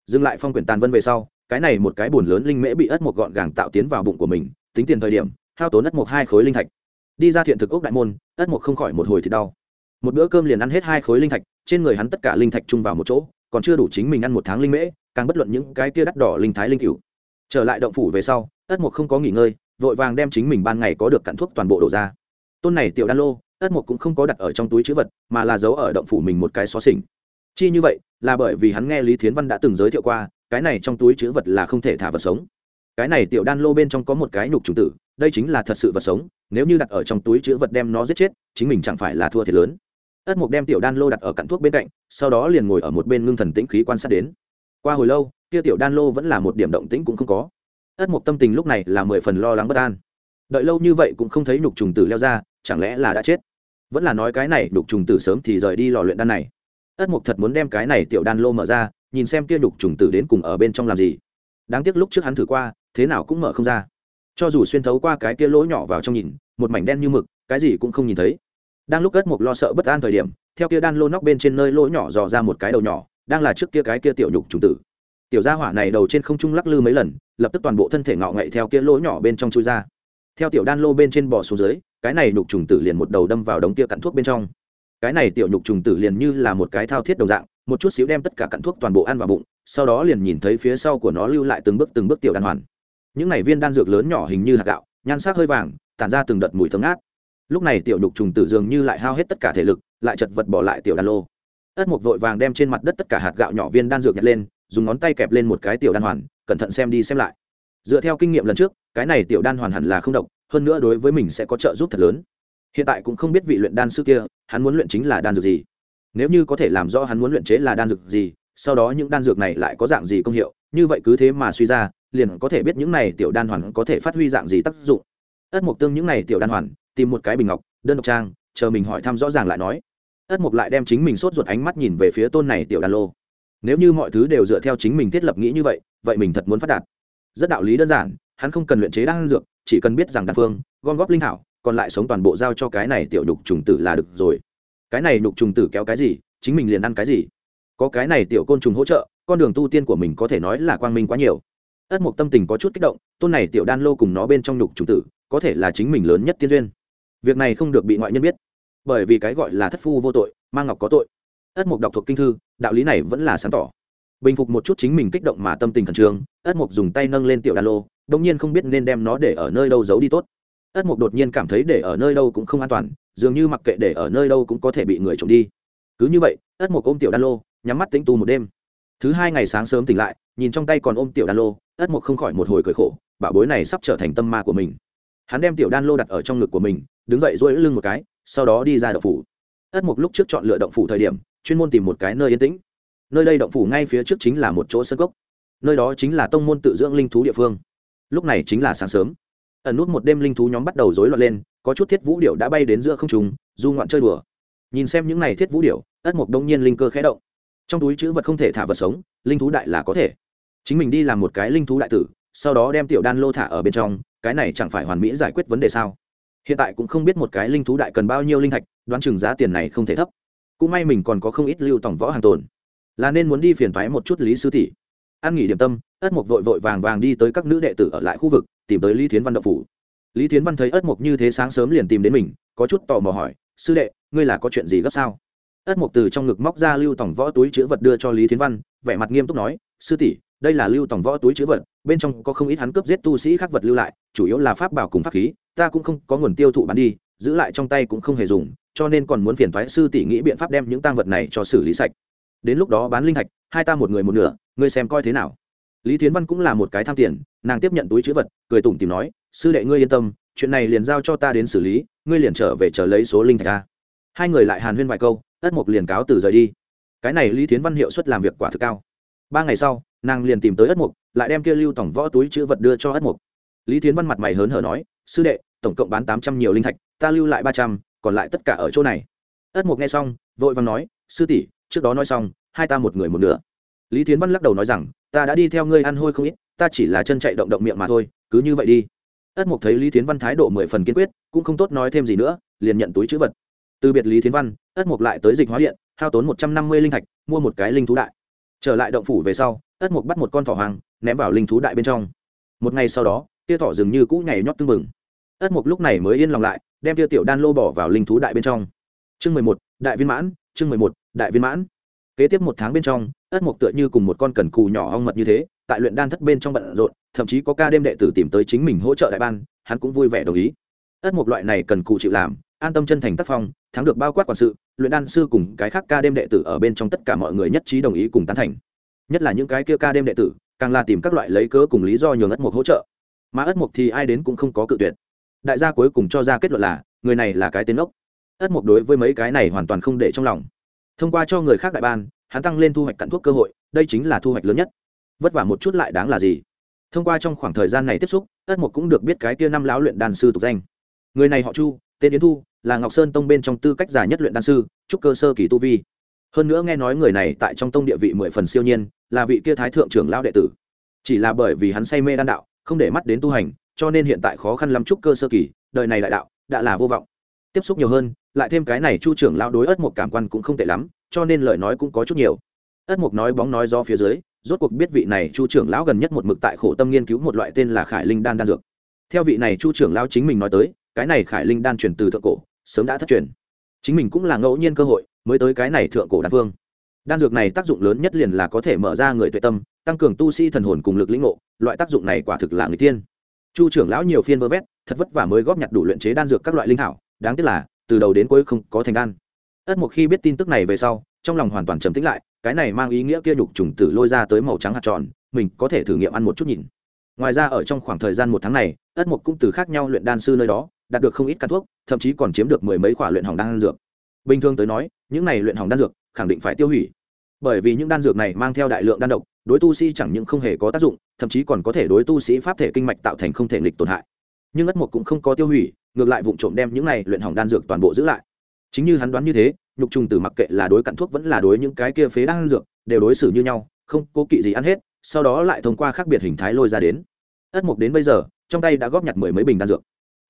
Dừng lại phong quyển tàn vân về sau, cái này một cái bồn lớn linh mễ bị ất mộc gọn gàng tạo tiến vào bụng của mình, tính tiền thời điểm, hao tốn ất mộc hai khối linh thạch đi ra thiện thực ốc đại môn, ất mộc không khỏi một hồi thì đau. Một bữa cơm liền ăn hết hai khối linh thạch, trên người hắn tất cả linh thạch chung vào một chỗ, còn chưa đủ chính mình ăn một tháng linh mễ, càng bất luận những cái tia đắt đỏ linh thái linh cựu trở lại động phủ về sau, ất mộc không có nghỉ ngơi, vội vàng đem chính mình ban ngày có được cặn thuốc toàn bộ đổ ra. Tôn này tiểu đan lô, ất mộc cũng không có đặt ở trong túi chữ vật, mà là giấu ở động phủ mình một cái xó xỉnh. Chi như vậy, là bởi vì hắn nghe lý thiến văn đã từng giới thiệu qua, cái này trong túi chữ vật là không thể thả vật sống. Cái này tiểu đan lô bên trong có một cái nhục trùng tử đây chính là thật sự vật sống, nếu như đặt ở trong túi chữ vật đem nó giết chết, chính mình chẳng phải là thua thiệt lớn. Ất mục đem tiểu đan lô đặt ở cặn thuốc bên cạnh, sau đó liền ngồi ở một bên ngưng thần tĩnh khí quan sát đến. Qua hồi lâu, kia tiểu đan lô vẫn là một điểm động tĩnh cũng không có. Ất mục tâm tình lúc này là mười phần lo lắng bất an. Đợi lâu như vậy cũng không thấy nhục trùng tử leo ra, chẳng lẽ là đã chết? Vẫn là nói cái này nhục trùng tử sớm thì rời đi lò luyện đan này. Ất mục thật muốn đem cái này tiểu đan lô mở ra, nhìn xem kia nhục trùng tử đến cùng ở bên trong làm gì. Đáng tiếc lúc trước hắn thử qua, thế nào cũng mở không ra cho dù xuyên thấu qua cái kia lỗ nhỏ vào trong nhìn, một mảnh đen như mực, cái gì cũng không nhìn thấy. Đang lúc cất một lo sợ bất an thời điểm, theo kia đan lô nóc bên trên nơi lỗ nhỏ dò ra một cái đầu nhỏ, đang là trước kia cái kia tiểu nhục trùng tử. Tiểu gia hỏa này đầu trên không trung lắc lư mấy lần, lập tức toàn bộ thân thể ngọ ngậy theo kia lỗ nhỏ bên trong chui ra. Theo tiểu đan lô bên trên bò xuống dưới, cái này nhục trùng tử liền một đầu đâm vào đống kia cặn thuốc bên trong. Cái này tiểu nhục trùng tử liền như là một cái thao thiết đồng dạng, một chút xíu đem tất cả cặn thuốc toàn bộ ăn vào bụng, sau đó liền nhìn thấy phía sau của nó lưu lại từng bước từng bước tiểu đan hoàn những này viên đan dược lớn nhỏ hình như hạt gạo, nhan sắc hơi vàng, tản ra từng đợt mùi thơm ngát. Lúc này tiểu nhục trùng tử dường như lại hao hết tất cả thể lực, lại chật vật bỏ lại tiểu đan lô. Ất mục vội vàng đem trên mặt đất tất cả hạt gạo nhỏ viên đan dược nhặt lên, dùng ngón tay kẹp lên một cái tiểu đan hoàn, cẩn thận xem đi xem lại. Dựa theo kinh nghiệm lần trước, cái này tiểu đan hoàn hẳn là không độc, hơn nữa đối với mình sẽ có trợ giúp thật lớn. Hiện tại cũng không biết vị luyện đan sư kia, hắn muốn luyện chính là đan dược gì. Nếu như có thể làm rõ hắn muốn luyện chế là đan dược gì, sau đó những đan dược này lại có dạng gì công hiệu, như vậy cứ thế mà suy ra liền có thể biết những này tiểu đan hoàn có thể phát huy dạng gì tác dụng. Ất mục tương những này tiểu đan hoàn, tìm một cái bình ngọc, đơn độc trang, chờ mình hỏi thăm rõ ràng lại nói. Ất mục lại đem chính mình sốt ruột ánh mắt nhìn về phía tôn này tiểu đan lô. Nếu như mọi thứ đều dựa theo chính mình thiết lập nghĩ như vậy vậy mình thật muốn phát đạt. Rất đạo lý đơn giản, hắn không cần luyện chế đan dược, chỉ cần biết rằng đan phương, gom góp linh thảo, còn lại sống toàn bộ giao cho cái này tiểu nhục trùng tử là được rồi. Cái này nhục trùng tử kéo cái gì, chính mình liền ăn cái gì. Có cái này tiểu côn trùng hỗ trợ, con đường tu tiên của mình có thể nói là quang minh quá nhiều ất mục tâm tình có chút kích động, tôn này tiểu đan lô cùng nó bên trong nhục trùng tử, có thể là chính mình lớn nhất tiên duyên. Việc này không được bị ngoại nhân biết, bởi vì cái gọi là thất phu vô tội mang ngọc có tội. Ất mục đọc thuộc kinh thư, đạo lý này vẫn là sáng tỏ. Bình phục một chút chính mình kích động mà tâm tình khẩn trương, ất mục dùng tay nâng lên tiểu đan lô đông nhiên không biết nên đem nó để ở nơi đâu giấu đi tốt. Ất mục đột nhiên cảm thấy để ở nơi đâu cũng không an toàn, dường như mặc kệ để ở nơi đâu cũng có thể bị người trộm đi. Cứ như vậy, ất mục ôm tiểu đan lô, nhắm mắt tĩnh tu một đêm thứ hai ngày sáng sớm tỉnh lại, nhìn trong tay còn ôm tiểu đan lô, ất mục không khỏi một hồi cười khổ, bảo bối này sắp trở thành tâm ma của mình. Hắn đem tiểu đan lô đặt ở trong ngực của mình, đứng dậy duỗi lưng một cái, sau đó đi ra động phủ. Ất mục lúc trước chọn lựa động phủ thời điểm, chuyên môn tìm một cái nơi yên tĩnh. Nơi đây động phủ ngay phía trước chính là một chỗ sân gốc nơi đó chính là tông môn tự dưỡng linh thú địa phương. Lúc này chính là sáng sớm. Ẩn nút một đêm linh thú nhóm bắt đầu rối loạn lên, có chút thiết vũ điệu đã bay đến giữa không trùng du ngoạn chơi đùa. Nhìn xem những n à y thiết vũ điệu ất mục đông nhiên linh cơ khẽ động trong túi chữ vật không thể thả vật sống, linh thú đại là có thể. Chính mình đi làm một cái linh thú đại tử, sau đó đem tiểu đan lô thả ở bên trong, cái này chẳng phải hoàn mỹ giải quyết vấn đề sao? Hiện tại cũng không biết một cái linh thú đại cần bao nhiêu linh thạch, đoán chừng giá tiền này không thể thấp. Cũng may mình còn có không ít lưu tổng võ hàng tồn. Là nên muốn đi phiền thoái một chút lý sư tỷ. Ăn nghỉ điểm tâm, ất mục vội vội vàng vàng đi tới các nữ đệ tử ở lại khu vực, tìm tới lý thiến văn đậu phủ. Lý thiến văn thấy ất mục như thế sáng sớm liền tìm đến mình, có chút tò mò hỏi, sư đệ, ngươi là có chuyện gì gấp sao? Ất mục từ trong ngực móc ra lưu tổng võ túi chữ vật đưa cho lý thiến văn, vẻ mặt nghiêm túc nói, sư tỷ, đây là lưu tổng võ túi chữ vật, bên trong có không ít hắn cướp giết tu sĩ khác vật lưu lại, chủ yếu là pháp bảo cùng pháp khí, ta cũng không có nguồn tiêu thụ bán đi, giữ lại trong tay cũng không hề dùng, cho nên còn muốn phiền thoái sư tỷ nghĩ biện pháp đem những tăng vật này cho xử lý sạch. Đến lúc đó bán linh thạch, hai ta một người một nửa, ngươi xem coi thế nào. Lý Thiến văn cũng là một cái tham tiền, nàng tiếp nhận túi chữ vật, cười tủm tìm nói, sư đệ ngươi yên tâm, chuyện này liền giao cho ta đến xử lý, ngươi liền trở về chờ lấy số linh thạch ta hai người lại hàn huyên vài câu ất mục liền cáo từ rời đi. Cái này lý Thiến văn hiệu suất làm việc quả thực cao. Ba ngày sau, nàng liền tìm tới ất mục, lại đem kia lưu tổng võ túi chữ vật đưa cho ất mục. Lý Thiến văn mặt mày hớn hở nói, sư đệ, tổng cộng bán tám trăm nhiều linh thạch, ta lưu lại ba trăm, còn lại tất cả ở chỗ này. Ất mục nghe xong, vội vàng nói, sư tỷ, trước đó nói xong, hai ta một người một nửa. Lý Thiến văn lắc đầu nói rằng, ta đã đi theo ngươi ăn hôi không ít, ta chỉ là chân chạy động động miệng mà thôi, cứ như vậy đi. Ất mục thấy lý Thiến văn thái độ mười phần kiên quyết, cũng không tốt nói thêm gì nữa, liền nhận túi chữ vật. Từ biệt lý Thiến văn ất mục lại tới dịch hóa điện, hao tốn một trăm năm mươi linh thạch, mua một cái linh thú đại. Trở lại động phủ về sau, ất mục bắt một con thỏ hoàng ném vào linh thú đại bên trong. Một ngày sau đó, tia thỏ dường như cũ nhảy nhót tưng bừng. Ất mục lúc này mới yên lòng lại, đem tia tiểu đan lô bỏ vào linh thú đại bên trong. Chương mười một, đại viên mãn, chương mười một, đại viên mãn. Kế tiếp một tháng bên trong, ất mục tựa như cùng một con cần cù nhỏ ong mật như thế, tại luyện đan thất bên trong bận rộn, thậm chí có ca đêm đệ tử tìm tới chính mình hỗ trợ đại ban, hắn cũng vui vẻ đồng ý. Ất mục loại này cần cù chịu làm an tâm chân thành tác phong, thắng được bao quát quản sự, luyện đan sư cùng cái khác ca đêm đệ tử ở bên trong tất cả mọi người nhất trí đồng ý cùng tán thành. Nhất là những cái kia ca đêm đệ tử, càng là tìm các loại lấy cớ cùng lý do nhường ất mục hỗ trợ. Mà ất mục thì ai đến cũng không có cự tuyệt. Đại gia cuối cùng cho ra kết luận là, người này là cái tên ốc. Ất mục đối với mấy cái này hoàn toàn không để trong lòng. Thông qua cho người khác đại ban, hắn tăng lên thu hoạch cặn thuốc cơ hội, đây chính là thu hoạch lớn nhất. Vất vả một chút lại đáng là gì? Thông qua trong khoảng thời gian này tiếp xúc, ất mục cũng được biết cái kia năm lão luyện đàn sư tục danh. Người này họ chu tên yến thu là ngọc sơn tông bên trong tư cách giả nhất luyện đan sư, trúc cơ sơ kỳ tu vi. Hơn nữa nghe nói người này tại trong tông địa vị mười phần siêu nhiên, là vị kia thái thượng trưởng lao đệ tử. Chỉ là bởi vì hắn say mê đan đạo, không để mắt đến tu hành, cho nên hiện tại khó khăn lắm trúc cơ sơ kỳ, đời này đại đạo đã là vô vọng. Tiếp xúc nhiều hơn, lại thêm cái này chu trưởng lão đối ất một cảm quan cũng không tệ lắm, cho nên lời nói cũng có chút nhiều. Ất mục nói bóng nói do phía dưới, rốt cuộc biết vị này chu trưởng lão gần nhất một mực tại khổ tâm nghiên cứu một loại tên là khải linh đan đan dược. Theo vị này chu trưởng lão chính mình nói tới cái này khải linh đan truyền từ thượng cổ, sớm đã thất truyền. Chính mình cũng là ngẫu nhiên cơ hội mới tới cái này thượng cổ đan phương đan dược này tác dụng lớn nhất liền là có thể mở ra người tuệ tâm, tăng cường tu sĩ thần hồn cùng lực lĩnh ngộ, loại tác dụng này quả thực là người tiên. Chu trưởng lão nhiều phiên vơ vét, thật vất vả mới góp nhặt đủ luyện chế đan dược các loại linh hảo, đáng tiếc là, từ đầu đến cuối không có thành đan. Ất một khi biết tin tức này về sau, trong lòng hoàn toàn trầm tĩnh lại, cái này mang ý nghĩa kia nhục trùng tử lôi ra tới màu trắng hạt tròn, mình có thể thử nghiệm ăn một chút nhìn. Ngoài ra ở trong khoảng thời gian một tháng này, ất mục cũng từ khác nhau luyện đan sư nơi đó đạt được không ít căn thuốc, thậm chí còn chiếm được mười mấy quả luyện hỏng đan dược. Bình thường tới nói, những này luyện hỏng đan dược khẳng định phải tiêu hủy. Bởi vì những đan dược này mang theo đại lượng đan độc, đối tu sĩ chẳng những không hề có tác dụng, thậm chí còn có thể đối tu sĩ pháp thể kinh mạch tạo thành không thể nghịch tổn hại. Nhưng ất mục cũng không có tiêu hủy, ngược lại vụ trộm đem những này luyện hỏng đan dược toàn bộ giữ lại. Chính như hắn đoán như thế, nhục trùng tử mặc kệ là đối cặn thuốc vẫn là đối những cái kia phế đan dược, đều đối xử như nhau, không cố kỵ gì ăn hết, sau đó lại thông qua khác biệt hình thái lôi ra đến. Ất mục đến bây giờ, trong tay đã góp nhặt mười mấy bình đan dược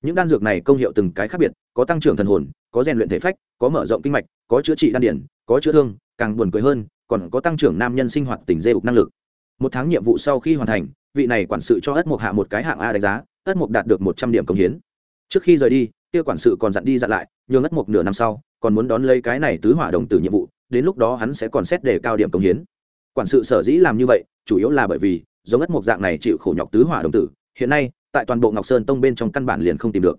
những đan dược này công hiệu từng cái khác biệt, có tăng trưởng thần hồn, có rèn luyện thể phách, có mở rộng kinh mạch, có chữa trị đan điển có chữa thương, càng buồn cười hơn, còn có tăng trưởng nam nhân sinh hoạt tỉnh dê ục năng lực. Một tháng nhiệm vụ sau khi hoàn thành, vị này quản sự cho ất mục hạ một cái hạng a đánh giá, ất mục đạt được một trăm điểm công hiến. Trước khi rời đi, kia quản sự còn dặn đi dặn lại, nhường ất mục nửa năm sau, còn muốn đón lấy cái này tứ hỏa đồng tử nhiệm vụ, đến lúc đó hắn sẽ còn xét để cao điểm công hiến. Quản sự sở dĩ làm như vậy, chủ yếu là bởi vì, giống ất mục dạng này chịu khổ nhọc tứ hỏa đồng tử, hiện nay tại toàn bộ ngọc sơn tông bên trong căn bản liền không tìm được.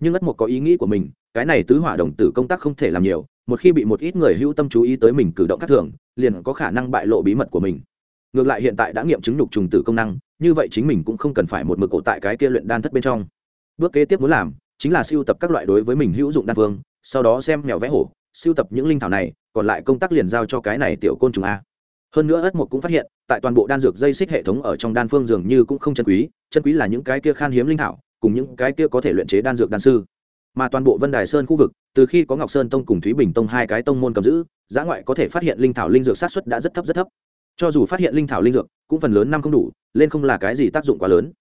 Nhưng ất mục có ý nghĩ của mình, cái này tứ hỏa đồng tử công tác không thể làm nhiều, một khi bị một ít người hữu tâm chú ý tới mình cử động khác thường, liền có khả năng bại lộ bí mật của mình. Ngược lại hiện tại đã nghiệm chứng nhục trùng tử công năng, như vậy chính mình cũng không cần phải một mực ổ tại cái kia luyện đan thất bên trong. Bước kế tiếp muốn làm, chính là siêu tập các loại đối với mình hữu dụng đan phương, sau đó xem mèo vẽ hổ, siêu tập những linh thảo này, còn lại công tác liền giao cho cái này tiểu côn trùng a hơn nữa ất mục cũng phát hiện, tại toàn bộ đan dược dây xích hệ thống ở trong đan phương dường như cũng không chân quý chân quý là những cái kia khan hiếm linh thảo, cùng những cái kia có thể luyện chế đan dược đan sư. Mà toàn bộ vân đài sơn khu vực, từ khi có ngọc sơn tông cùng thúy bình tông hai cái tông môn cầm giữ, giá ngoại có thể phát hiện linh thảo linh dược sát xuất đã rất thấp rất thấp. Cho dù phát hiện linh thảo linh dược, cũng phần lớn năm không đủ, lên không là cái gì tác dụng quá lớn.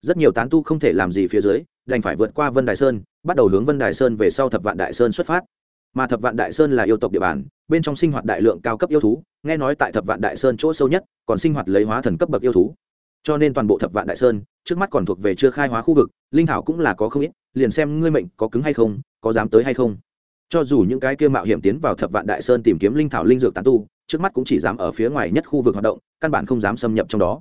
Rất nhiều tán tu không thể làm gì phía dưới, đành phải vượt qua vân đài sơn, bắt đầu hướng vân đài sơn về sau thập vạn đại sơn xuất phát mà thập vạn đại sơn là yêu tộc địa bàn, bên trong sinh hoạt đại lượng cao cấp yêu thú, nghe nói tại thập vạn đại sơn chỗ sâu nhất, còn sinh hoạt lấy hóa thần cấp bậc yêu thú. Cho nên toàn bộ thập vạn đại sơn, trước mắt còn thuộc về chưa khai hóa khu vực, linh thảo cũng là có không ít, liền xem ngươi mệnh có cứng hay không, có dám tới hay không. Cho dù những cái kia mạo hiểm tiến vào thập vạn đại sơn tìm kiếm linh thảo linh dược tán tu, trước mắt cũng chỉ dám ở phía ngoài nhất khu vực hoạt động, căn bản không dám xâm nhập trong đó.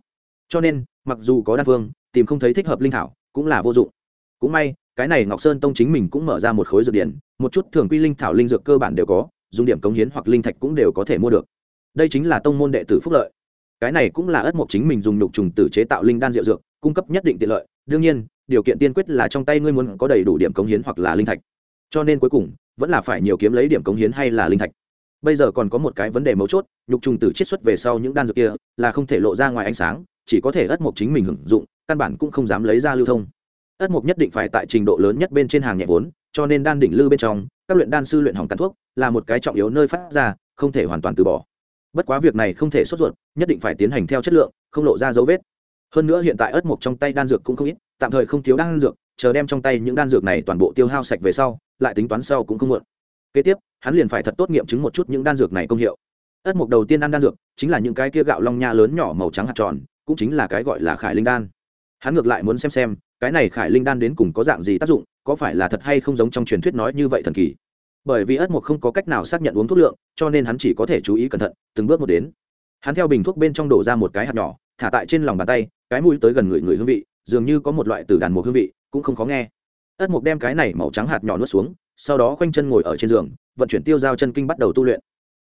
Cho nên, mặc dù có đan phương tìm không thấy thích hợp linh thảo, cũng là vô dụng. Cũng may cái này ngọc sơn tông chính mình cũng mở ra một khối dược điển, một chút thường quy linh thảo linh dược cơ bản đều có, dùng điểm cống hiến hoặc linh thạch cũng đều có thể mua được. Đây chính là tông môn đệ tử phúc lợi. Cái này cũng là ất mộc chính mình dùng nhục trùng tử chế tạo linh đan rượu dược, cung cấp nhất định tiện lợi. Đương nhiên, điều kiện tiên quyết là trong tay ngươi muốn có đầy đủ điểm cống hiến hoặc là linh thạch. Cho nên cuối cùng, vẫn là phải nhiều kiếm lấy điểm cống hiến hay là linh thạch. Bây giờ còn có một cái vấn đề mấu chốt, nhục trùng tử chiết xuất về sau những đan dược kia là không thể lộ ra ngoài ánh sáng, chỉ có thể ất mộc chính mình hưởng dụng, căn bản cũng không dám lấy ra lưu thông ất mục nhất định phải tại trình độ lớn nhất bên trên hàng nhẹ vốn, cho nên đan đỉnh lư bên trong, các luyện đan sư luyện hỏng tàn thuốc, là một cái trọng yếu nơi phát ra, không thể hoàn toàn từ bỏ. Bất quá việc này không thể sốt ruột, nhất định phải tiến hành theo chất lượng, không lộ ra dấu vết. Hơn nữa hiện tại Ất mục trong tay đan dược cũng không ít, tạm thời không thiếu đan dược, chờ đem trong tay những đan dược này toàn bộ tiêu hao sạch về sau, lại tính toán sau cũng không muộn. Kế tiếp, hắn liền phải thật tốt nghiệm chứng một chút những đan dược này công hiệu. Ất mục đầu tiên ăn đan dược, chính là những cái kia gạo long nha lớn nhỏ màu trắng hạt tròn, cũng chính là cái gọi là khải linh đan. Hắn ngược lại muốn xem xem cái này khải linh đan đến cùng có dạng gì tác dụng, có phải là thật hay không giống trong truyền thuyết nói như vậy thần kỳ? Bởi vì ất mộc không có cách nào xác nhận uống thuốc lượng, cho nên hắn chỉ có thể chú ý cẩn thận, từng bước một đến. Hắn theo bình thuốc bên trong đổ ra một cái hạt nhỏ, thả tại trên lòng bàn tay, cái mũi tới gần người người hương vị, dường như có một loại từ đàn mục hương vị, cũng không khó nghe. Ất mục đem cái này màu trắng hạt nhỏ nuốt xuống, sau đó khoanh chân ngồi ở trên giường, vận chuyển tiêu giao chân kinh bắt đầu tu luyện.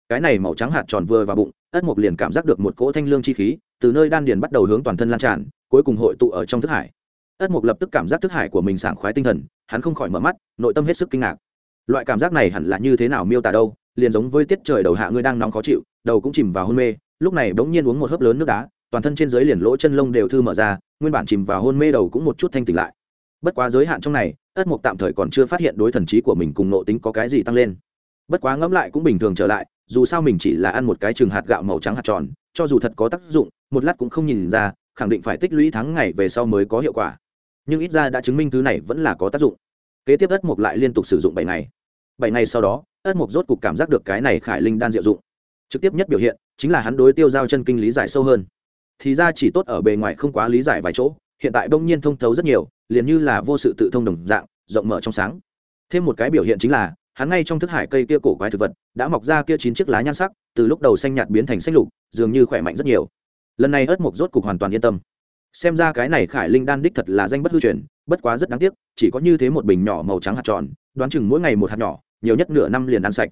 Cái này màu trắng hạt tròn vừa vào bụng, ất mục liền cảm giác được một cỗ thanh lương chi khí, từ nơi đan điền bắt đầu hướng toàn thân lan tràn, cuối cùng hội tụ ở trong thức hải ất mục lập tức cảm giác thức hải của mình sảng khoái tinh thần, hắn không khỏi mở mắt, nội tâm hết sức kinh ngạc. Loại cảm giác này hẳn là như thế nào miêu tả đâu, liền giống với tiết trời đầu hạ ngươi đang nóng khó chịu, đầu cũng chìm vào hôn mê, lúc này bỗng nhiên uống một hớp lớn nước đá, toàn thân trên dưới liền lỗ chân lông đều thư mở ra, nguyên bản chìm vào hôn mê đầu cũng một chút thanh tỉnh lại. Bất quá giới hạn trong này, ất mục tạm thời còn chưa phát hiện đối thần trí của mình cùng nộ tính có cái gì tăng lên. Bất quá ngẫm lại cũng bình thường trở lại, dù sao mình chỉ là ăn một cái chừng hạt gạo màu trắng hạt tròn, cho dù thật có tác dụng, một lát cũng không nhìn ra, khẳng định phải tích lũy tháng ngày về sau mới có hiệu quả nhưng ít ra đã chứng minh thứ này vẫn là có tác dụng. Kế tiếp ất mục lại liên tục sử dụng bảy ngày. Bảy ngày sau đó, ất mục rốt cục cảm giác được cái này khải linh đan diệu dụng. Trực tiếp nhất biểu hiện, chính là hắn đối tiêu giao chân kinh lý giải sâu hơn. Thì ra chỉ tốt ở bề ngoài không quá lý giải vài chỗ, hiện tại bỗng nhiên thông thấu rất nhiều, liền như là vô sự tự thông đồng dạng, rộng mở trong sáng. Thêm một cái biểu hiện chính là, hắn ngay trong thức hải cây kia cổ quái thực vật, đã mọc ra kia chín chiếc lá nhan sắc, từ lúc đầu xanh nhạt biến thành xanh lục, dường như khỏe mạnh rất nhiều. Lần này ớt mộc rốt cục hoàn toàn yên tâm xem ra cái này khải linh đan đích thật là danh bất hư truyền, bất quá rất đáng tiếc, chỉ có như thế một bình nhỏ màu trắng hạt tròn, đoán chừng mỗi ngày một hạt nhỏ, nhiều nhất nửa năm liền ăn sạch.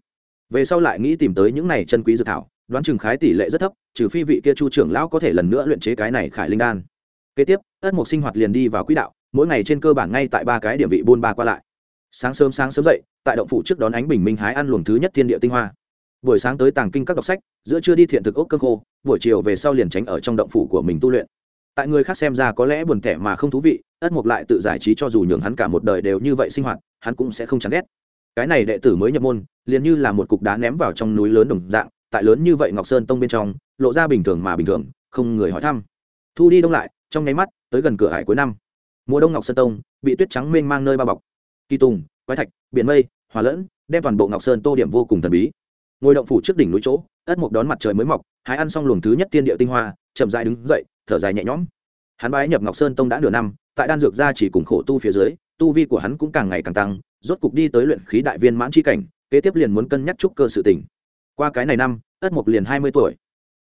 Về sau lại nghĩ tìm tới những này chân quý dược thảo, đoán chừng khái tỷ lệ rất thấp, trừ phi vị kia chu trưởng lão có thể lần nữa luyện chế cái này khải linh đan. Kế tiếp, ất mục sinh hoạt liền đi vào quỹ đạo, mỗi ngày trên cơ bản ngay tại ba cái điểm vị buôn ba qua lại. Sáng sớm sáng sớm dậy, tại động phủ trước đón ánh bình minh hái ăn luồng thứ nhất thiên địa tinh hoa. Buổi sáng tới tàng kinh các đọc sách, giữa trưa đi thiện thực ốc cơ khô, buổi chiều về sau liền tránh ở trong động phủ của mình tu luyện tại người khác xem ra có lẽ buồn tẻ mà không thú vị, ất mục lại tự giải trí cho dù nhường hắn cả một đời đều như vậy sinh hoạt, hắn cũng sẽ không chán ghét. Cái này đệ tử mới nhập môn, liền như là một cục đá ném vào trong núi lớn đồng dạng, tại lớn như vậy ngọc sơn tông bên trong, lộ ra bình thường mà bình thường, không người hỏi thăm. Thu đi đông lại, trong nháy mắt, tới gần cửa hải cuối năm. Mùa đông ngọc sơn tông, bị tuyết trắng mênh mang nơi bao bọc. Kỳ tùng, quái thạch, biển mây, hòa lẫn, đem toàn bộ ngọc sơn tô điểm vô cùng thần bí. Ngồi động phủ trước đỉnh núi chỗ, ất mục đón mặt trời mới mọc hái ăn xong luồng thứ nhất tiên địa tinh hoa, chậm dại đứng dậy thở dài nhẹ nhõm. Hắn bái nhập ngọc sơn tông đã nửa năm, tại đan dược gia chỉ cùng khổ tu phía dưới, tu vi của hắn cũng càng ngày càng tăng, rốt cục đi tới luyện khí đại viên mãn chi cảnh, kế tiếp liền muốn cân nhắc trúc cơ sự tỉnh qua cái này năm, ất mục liền hai mươi tuổi.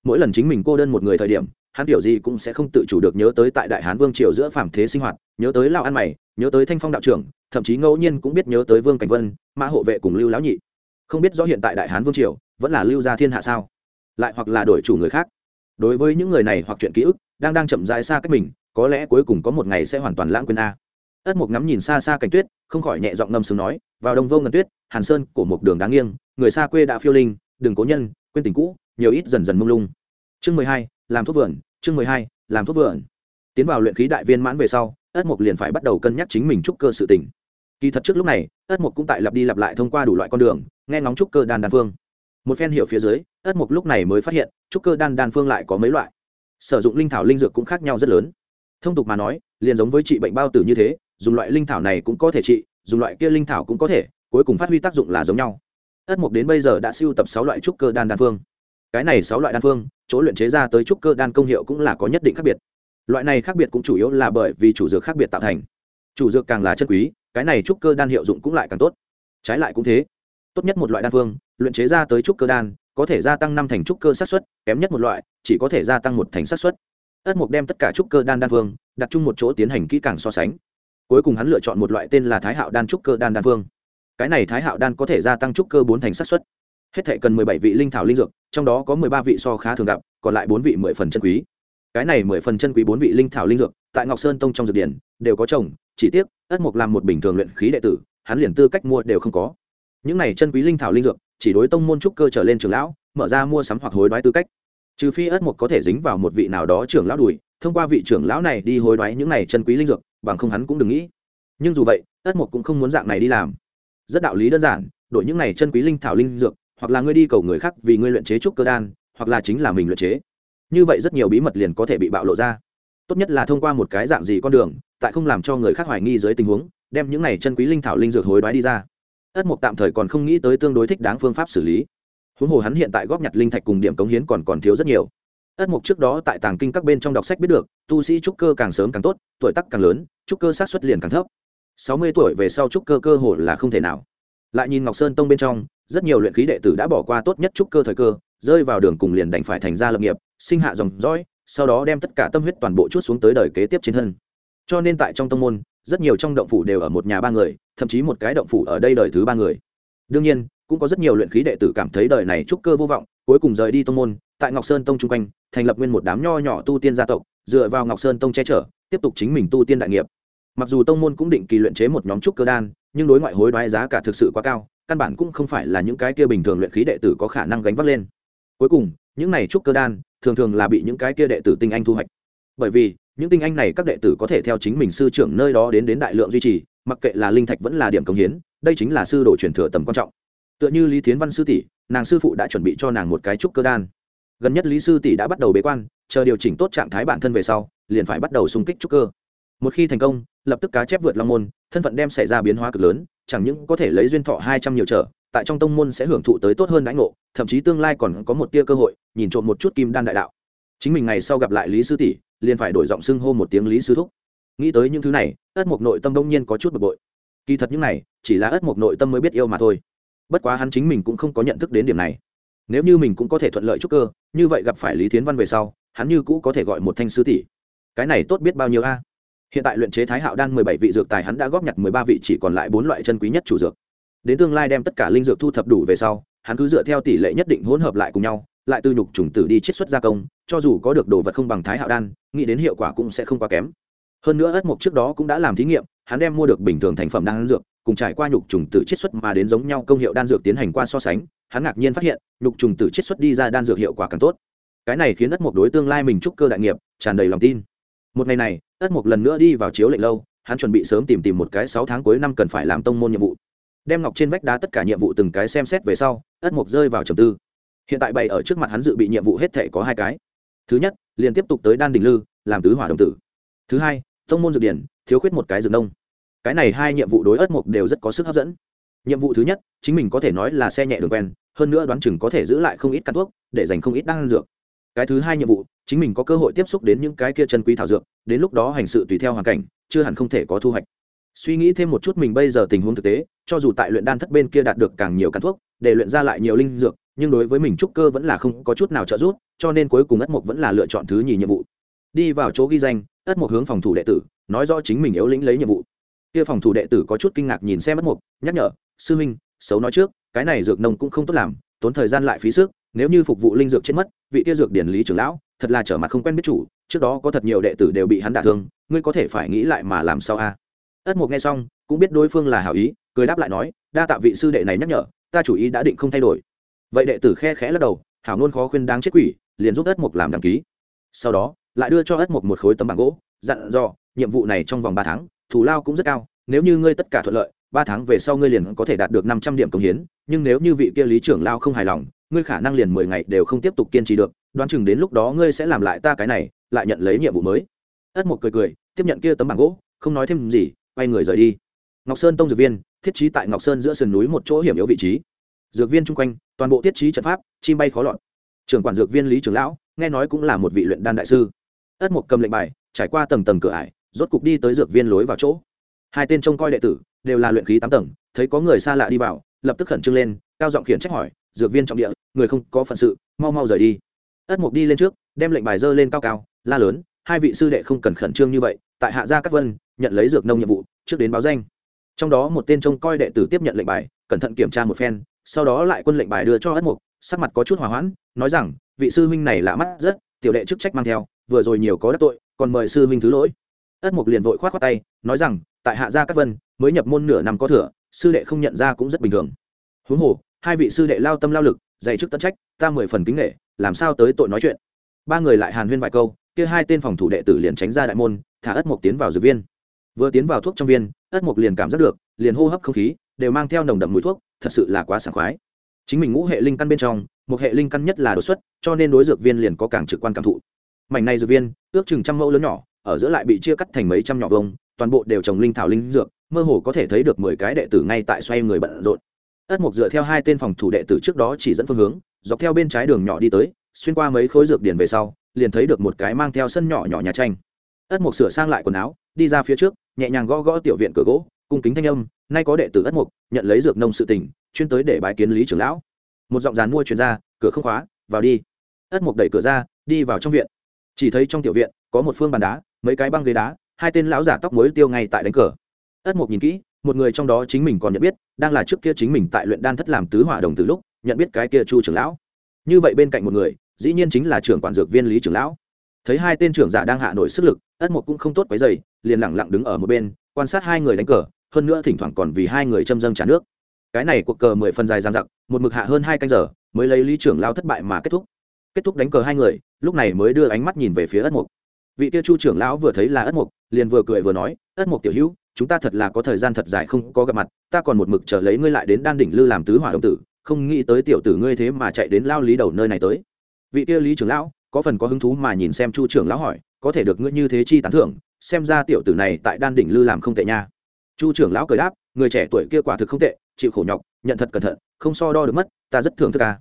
Mỗi lần chính mình cô đơn một người thời điểm, hắn tiểu gì cũng sẽ không tự chủ được nhớ tới tại đại hán vương triều giữa phàm thế sinh hoạt, nhớ tới lao ăn mày, nhớ tới thanh phong đạo trưởng, thậm chí ngẫu nhiên cũng biết nhớ tới vương cảnh vân, mã hộ vệ cùng lưu lão nhị. Không biết rõ hiện tại đại hán vương triều vẫn là lưu gia thiên hạ sao? Lại hoặc là đổi chủ người khác? Đối với những người này hoặc chuyện ký ức đang đang chậm rãi xa cách mình, có lẽ cuối cùng có một ngày sẽ hoàn toàn lãng quên a. Ất mục ngắm nhìn xa xa cảnh tuyết, không khỏi nhẹ giọng ngâm sướng nói, vào đông vô ngần tuyết, hàn sơn của một đường đáng nghiêng, người xa quê đã phiêu linh, đừng cố nhân, quên tình cũ, nhiều ít dần dần mông lung. Chương mười hai, làm thuốc vườn, chương mười hai, làm thuốc vườn. Tiến vào luyện khí đại viên mãn về sau, ất mục liền phải bắt đầu cân nhắc chính mình trúc cơ sự tỉnh kỳ thật trước lúc này, ất mục cũng tại lặp đi lặp lại thông qua đủ loại con đường, nghe ngóng trúc cơ đan đan phương. Một phen hiểu phía dưới, ất mục lúc này mới phát hiện, trúc cơ đan đan phương lại có mấy loại sử dụng linh thảo linh dược cũng khác nhau rất lớn. Thông tục mà nói, liền giống với trị bệnh bao tử như thế, dùng loại linh thảo này cũng có thể trị, dùng loại kia linh thảo cũng có thể, cuối cùng phát huy tác dụng là giống nhau. Ất mục đến bây giờ đã siêu tập sáu loại trúc cơ đan đan phương. Cái này sáu loại đan phương, chỗ luyện chế ra tới trúc cơ đan công hiệu cũng là có nhất định khác biệt. Loại này khác biệt cũng chủ yếu là bởi vì chủ dược khác biệt tạo thành. Chủ dược càng là chân quý, cái này trúc cơ đan hiệu dụng cũng lại càng tốt. Trái lại cũng thế. Tốt nhất một loại đan phương, luyện chế ra tới trúc cơ đan, có thể gia tăng năm thành trúc cơ sát xuất kém nhất một loại chỉ có thể gia tăng một thành sát xuất ất mục đem tất cả trúc cơ đan đan phương đặt chung một chỗ tiến hành kỹ càng so sánh. Cuối cùng hắn lựa chọn một loại tên là thái hạo đan trúc cơ đan đan phương cái này thái hạo đan có thể gia tăng trúc cơ bốn thành sát xuất hết thể cần mười bảy vị linh thảo linh dược, trong đó có mười ba vị so khá thường gặp, còn lại bốn vị mười phần chân quý. Cái này mười phần chân quý bốn vị linh thảo linh dược, tại ngọc sơn tông trong dược điển, đều có trồng chỉ tiếc, ất mục làm một bình thường luyện khí đệ tử, hắn liền tư cách mua đều không có. Những này chân quý linh thảo linh dược, chỉ đối tông môn trúc cơ trở lên trường lão, mở ra mua sắm hoặc hối đoái tư cách trừ phi ất mục có thể dính vào một vị nào đó trưởng lão đùi, thông qua vị trưởng lão này đi hối đoái những này chân quý linh dược, bằng không hắn cũng đừng nghĩ. Nhưng dù vậy ất mục cũng không muốn dạng này đi làm. Rất đạo lý đơn giản, đổi những này chân quý linh thảo linh dược, hoặc là ngươi đi cầu người khác vì ngươi luyện chế trúc cơ đan, hoặc là chính là mình luyện chế. Như vậy rất nhiều bí mật liền có thể bị bạo lộ ra. Tốt nhất là thông qua một cái dạng gì con đường, tại không làm cho người khác hoài nghi dưới tình huống, đem những này chân quý linh thảo linh dược hối đoái đi ra. Ất mục tạm thời còn không nghĩ tới tương đối thích đáng phương pháp xử lý huống hồ hắn hiện tại góp nhặt linh thạch cùng điểm cống hiến còn còn thiếu rất nhiều. Ất mục trước đó tại tàng kinh các bên trong đọc sách biết được, tu sĩ trúc cơ càng sớm càng tốt, tuổi tác càng lớn, trúc cơ sát xuất liền càng thấp. Sáu mươi tuổi về sau trúc cơ cơ hồ là không thể nào. Lại nhìn ngọc sơn tông bên trong, rất nhiều luyện khí đệ tử đã bỏ qua tốt nhất trúc cơ thời cơ, rơi vào đường cùng liền đành phải thành ra lập nghiệp, sinh hạ dòng dõi, sau đó đem tất cả tâm huyết toàn bộ chút xuống tới đời kế tiếp trên thân. Cho nên tại trong tông môn, rất nhiều trong động phủ đều ở một nhà ba người, thậm chí một cái động phủ ở đây đời thứ ba người. Đương nhiên cũng có rất nhiều luyện khí đệ tử cảm thấy đời này trúc cơ vô vọng, cuối cùng rời đi tông môn, tại ngọc sơn tông chung quanh, thành lập nguyên một đám nho nhỏ tu tiên gia tộc, dựa vào ngọc sơn tông che chở, tiếp tục chính mình tu tiên đại nghiệp. Mặc dù tông môn cũng định kỳ luyện chế một nhóm trúc cơ đan, nhưng đối ngoại hối đoái giá cả thực sự quá cao, căn bản cũng không phải là những cái kia bình thường luyện khí đệ tử có khả năng gánh vác lên. Cuối cùng, những này trúc cơ đan, thường thường là bị những cái kia đệ tử tinh anh thu hoạch. Bởi vì, những tinh anh này các đệ tử có thể theo chính mình sư trưởng nơi đó đến đến đại lượng duy trì, mặc kệ là linh thạch vẫn là điểm công hiến, đây chính là sư đồ truyền thừa tầm quan trọng tựa như lý thiến văn sư tỷ, nàng sư phụ đã chuẩn bị cho nàng một cái trúc cơ đan. Gần nhất lý sư tỷ đã bắt đầu bế quan, chờ điều chỉnh tốt trạng thái bản thân về sau, liền phải bắt đầu xung kích trúc cơ. Một khi thành công, lập tức cá chép vượt long môn, thân phận đem xảy ra biến hóa cực lớn, chẳng những có thể lấy duyên thọ hai trăm nhiều trở, tại trong tông môn sẽ hưởng thụ tới tốt hơn đãi ngộ, thậm chí tương lai còn có một tia cơ hội, nhìn trộm một chút kim đan đại đạo. Chính mình ngày sau gặp lại lý sư tỷ, liền phải đổi giọng xưng hô một tiếng lý sư thúc. Nghĩ tới những thứ này, ất mục nội tâm đông nhiên có chút bực bội. Kỳ thật những này, chỉ là ất mộc nội tâm mới biết yêu mà thôi bất quá hắn chính mình cũng không có nhận thức đến điểm này. Nếu như mình cũng có thể thuận lợi chút cơ, như vậy gặp phải lý thiến văn về sau, hắn như cũ có thể gọi một thanh sư tỷ. Cái này tốt biết bao nhiêu a? Hiện tại luyện chế thái hạo đan mười bảy vị dược tài hắn đã góp nhặt mười ba vị chỉ còn lại bốn loại chân quý nhất chủ dược. Đến tương lai đem tất cả linh dược thu thập đủ về sau, hắn cứ dựa theo tỷ lệ nhất định hỗn hợp lại cùng nhau, lại từ nhục trùng tử đi chiết xuất gia công, cho dù có được đồ vật không bằng thái hạo đan, nghĩ đến hiệu quả cũng sẽ không quá kém. Hơn nữa ất mục trước đó cũng đã làm thí nghiệm, hắn đem mua được bình thường thành phẩm đan dược cùng trải qua nhục trùng tử chiết xuất mà đến giống nhau công hiệu đan dược tiến hành qua so sánh, hắn ngạc nhiên phát hiện, nhục trùng tử chiết xuất đi ra đan dược hiệu quả càng tốt. Cái này khiến ất mục đối tương lai mình trúc cơ đại nghiệp tràn đầy lòng tin. Một ngày này, ất mục lần nữa đi vào chiếu lệnh lâu, hắn chuẩn bị sớm tìm tìm một cái sáu tháng cuối năm cần phải làm tông môn nhiệm vụ. Đem ngọc trên vách đá tất cả nhiệm vụ từng cái xem xét về sau, ất mục rơi vào trầm tư. Hiện tại bày ở trước mặt hắn dự bị nhiệm vụ hết thể có hai cái. Thứ nhất, liền tiếp tục tới đan đình lư, làm tứ hỏa đồng tử. Thứ hai, tông môn dược điển, thiếu khuyết một cái dược nông cái này hai nhiệm vụ đối ất mục đều rất có sức hấp dẫn. Nhiệm vụ thứ nhất, chính mình có thể nói là xe nhẹ đường quen, hơn nữa đoán chừng có thể giữ lại không ít căn thuốc, để dành không ít đan dược. Cái thứ hai nhiệm vụ, chính mình có cơ hội tiếp xúc đến những cái kia chân quý thảo dược, đến lúc đó hành sự tùy theo hoàn cảnh, chưa hẳn không thể có thu hoạch. Suy nghĩ thêm một chút mình bây giờ tình huống thực tế, cho dù tại luyện đan thất bên kia đạt được càng nhiều căn thuốc, để luyện ra lại nhiều linh dược, nhưng đối với mình trúc cơ vẫn là không có chút nào trợ giúp, cho nên cuối cùng ất mục vẫn là lựa chọn thứ nhì nhiệm vụ. Đi vào chỗ ghi danh ất mục hướng phòng thủ đệ tử, nói rõ chính mình yếu lĩnh lấy nhiệm vụ kia phòng thủ đệ tử có chút kinh ngạc nhìn xem bất mục, nhắc nhở, sư huynh, xấu nói trước, cái này dược nông cũng không tốt làm, tốn thời gian lại phí sức, nếu như phục vụ linh dược chết mất, vị kia dược điển lý trưởng lão, thật là trở mặt không quen biết chủ, trước đó có thật nhiều đệ tử đều bị hắn đả thương, ngươi có thể phải nghĩ lại mà làm sao a? Ất mục nghe xong, cũng biết đối phương là hảo ý, cười đáp lại nói, đa tạ vị sư đệ này nhắc nhở, ta chủ ý đã định không thay đổi. Vậy đệ tử khe khẽ lắc đầu, hảo nôn khó khuyên đáng chết quỷ, liền giúp ất mục làm đăng ký. Sau đó, lại đưa cho ất mục một khối tấm bảng gỗ, dặn dò, nhiệm vụ này trong vòng ba tháng thù lao cũng rất cao, nếu như ngươi tất cả thuận lợi, ba tháng về sau ngươi liền có thể đạt được năm trăm điểm công hiến, nhưng nếu như vị kia lý trưởng lao không hài lòng, ngươi khả năng liền mười ngày đều không tiếp tục kiên trì được, đoán chừng đến lúc đó ngươi sẽ làm lại ta cái này, lại nhận lấy nhiệm vụ mới. Ất một cười cười, tiếp nhận kia tấm bảng gỗ, không nói thêm gì, quay người rời đi. Ngọc sơn tông dược viên, thiết trí tại ngọc sơn giữa sườn núi một chỗ hiểm yếu vị trí. Dược viên chung quanh, toàn bộ thiết trí trận pháp, chim bay khó lọt. Trưởng quản dược viên lý trưởng lão, nghe nói cũng là một vị luyện đan đại sư. Ất mục cầm lệnh bài, trải qua tầng tầng cửa ải rốt cục đi tới dược viên lối vào chỗ. Hai tên trông coi đệ tử đều là luyện khí tám tầng, thấy có người xa lạ đi vào, lập tức khẩn trương lên, cao giọng khiển trách hỏi, dược viên trọng địa, người không có phận sự, mau mau rời đi. Ất mục đi lên trước, đem lệnh bài dơ lên cao cao, la lớn, hai vị sư đệ không cần khẩn trương như vậy, tại hạ gia các vân, nhận lấy dược nông nhiệm vụ, trước đến báo danh. Trong đó một tên trông coi đệ tử tiếp nhận lệnh bài, cẩn thận kiểm tra một phen, sau đó lại quân lệnh bài đưa cho ất mục, sắc mặt có chút hòa hoãn, nói rằng, vị sư huynh này lạ mắt rất, tiểu đệ chức trách mang theo, vừa rồi nhiều có đắc tội, còn mời sư huynh thứ lỗi ất mục liền vội khoát khoát tay, nói rằng, tại hạ gia các vân, mới nhập môn nửa năm có thừa, sư đệ không nhận ra cũng rất bình thường. Huống hồ, hai vị sư đệ lao tâm lao lực dạy chức tận trách, ta mười phần kính nghệ làm sao tới tội nói chuyện. Ba người lại hàn huyên vài câu, kia hai tên phòng thủ đệ tử liền tránh ra đại môn, thả ất mục tiến vào dược viên. Vừa tiến vào thuốc trong viên, ất mục liền cảm giác được, liền hô hấp không khí, đều mang theo nồng đậm mùi thuốc, thật sự là quá sảng khoái. Chính mình ngũ hệ linh căn bên trong, một hệ linh căn nhất là đột xuất, cho nên đối dược viên liền có càng trực quan cảm thụ. Mảnh này dược viên, ước chừng trăm mẫu lớn nhỏ ở giữa lại bị chia cắt thành mấy trăm nhỏ vông, toàn bộ đều trồng linh thảo linh dược, mơ hồ có thể thấy được mười cái đệ tử ngay tại xoay người bận rộn. Ất mục dựa theo hai tên phòng thủ đệ tử trước đó chỉ dẫn phương hướng, dọc theo bên trái đường nhỏ đi tới, xuyên qua mấy khối dược điển về sau, liền thấy được một cái mang theo sân nhỏ nhỏ nhà tranh. Ất mục sửa sang lại quần áo, đi ra phía trước, nhẹ nhàng gõ gõ tiểu viện cửa gỗ, cung kính thanh âm, nay có đệ tử ất mục nhận lấy dược nông sự tình, chuyên tới để bái kiến lý trưởng lão. Một giọng dàn mua truyền ra, cửa không khóa, vào đi. Ất mục đẩy cửa ra, đi vào trong viện. Chỉ thấy trong tiểu viện, có một phương bàn đá mấy cái băng ghế đá, hai tên lão giả tóc mới tiêu ngay tại đánh cờ. Ất mục nhìn kỹ, một người trong đó chính mình còn nhận biết, đang là trước kia chính mình tại luyện đan thất làm tứ hỏa đồng từ lúc, nhận biết cái kia chu trưởng lão. Như vậy bên cạnh một người, dĩ nhiên chính là trưởng quản dược viên lý trưởng lão. Thấy hai tên trưởng giả đang hạ nổi sức lực, ất mục cũng không tốt quấy dày liền lẳng lặng đứng ở một bên, quan sát hai người đánh cờ, hơn nữa thỉnh thoảng còn vì hai người châm dâng trả nước. Cái này cuộc cờ mười phần dài dang dặc, một mực hạ hơn hai canh giờ, mới lấy lý trưởng lao thất bại mà kết thúc. Kết thúc đánh cờ hai người, lúc này mới đưa ánh mắt nhìn về phía ất mục vị kia chu trưởng lão vừa thấy là ất mục liền vừa cười vừa nói, ất mục tiểu hữu, chúng ta thật là có thời gian thật dài không có gặp mặt, ta còn một mực chờ lấy ngươi lại đến đan đỉnh lư làm tứ hỏa đồng tử, không nghĩ tới tiểu tử ngươi thế mà chạy đến lao lý đầu nơi này tới. Vị kia lý trưởng lão, có phần có hứng thú mà nhìn xem chu trưởng lão hỏi, có thể được ngươi như thế chi tán thưởng, xem ra tiểu tử này tại đan đỉnh lư làm không tệ nha. Chu trưởng lão cười đáp, người trẻ tuổi kia quả thực không tệ, chịu khổ nhọc, nhận thật cẩn thận, không so đo được mất, ta rất thường thức ca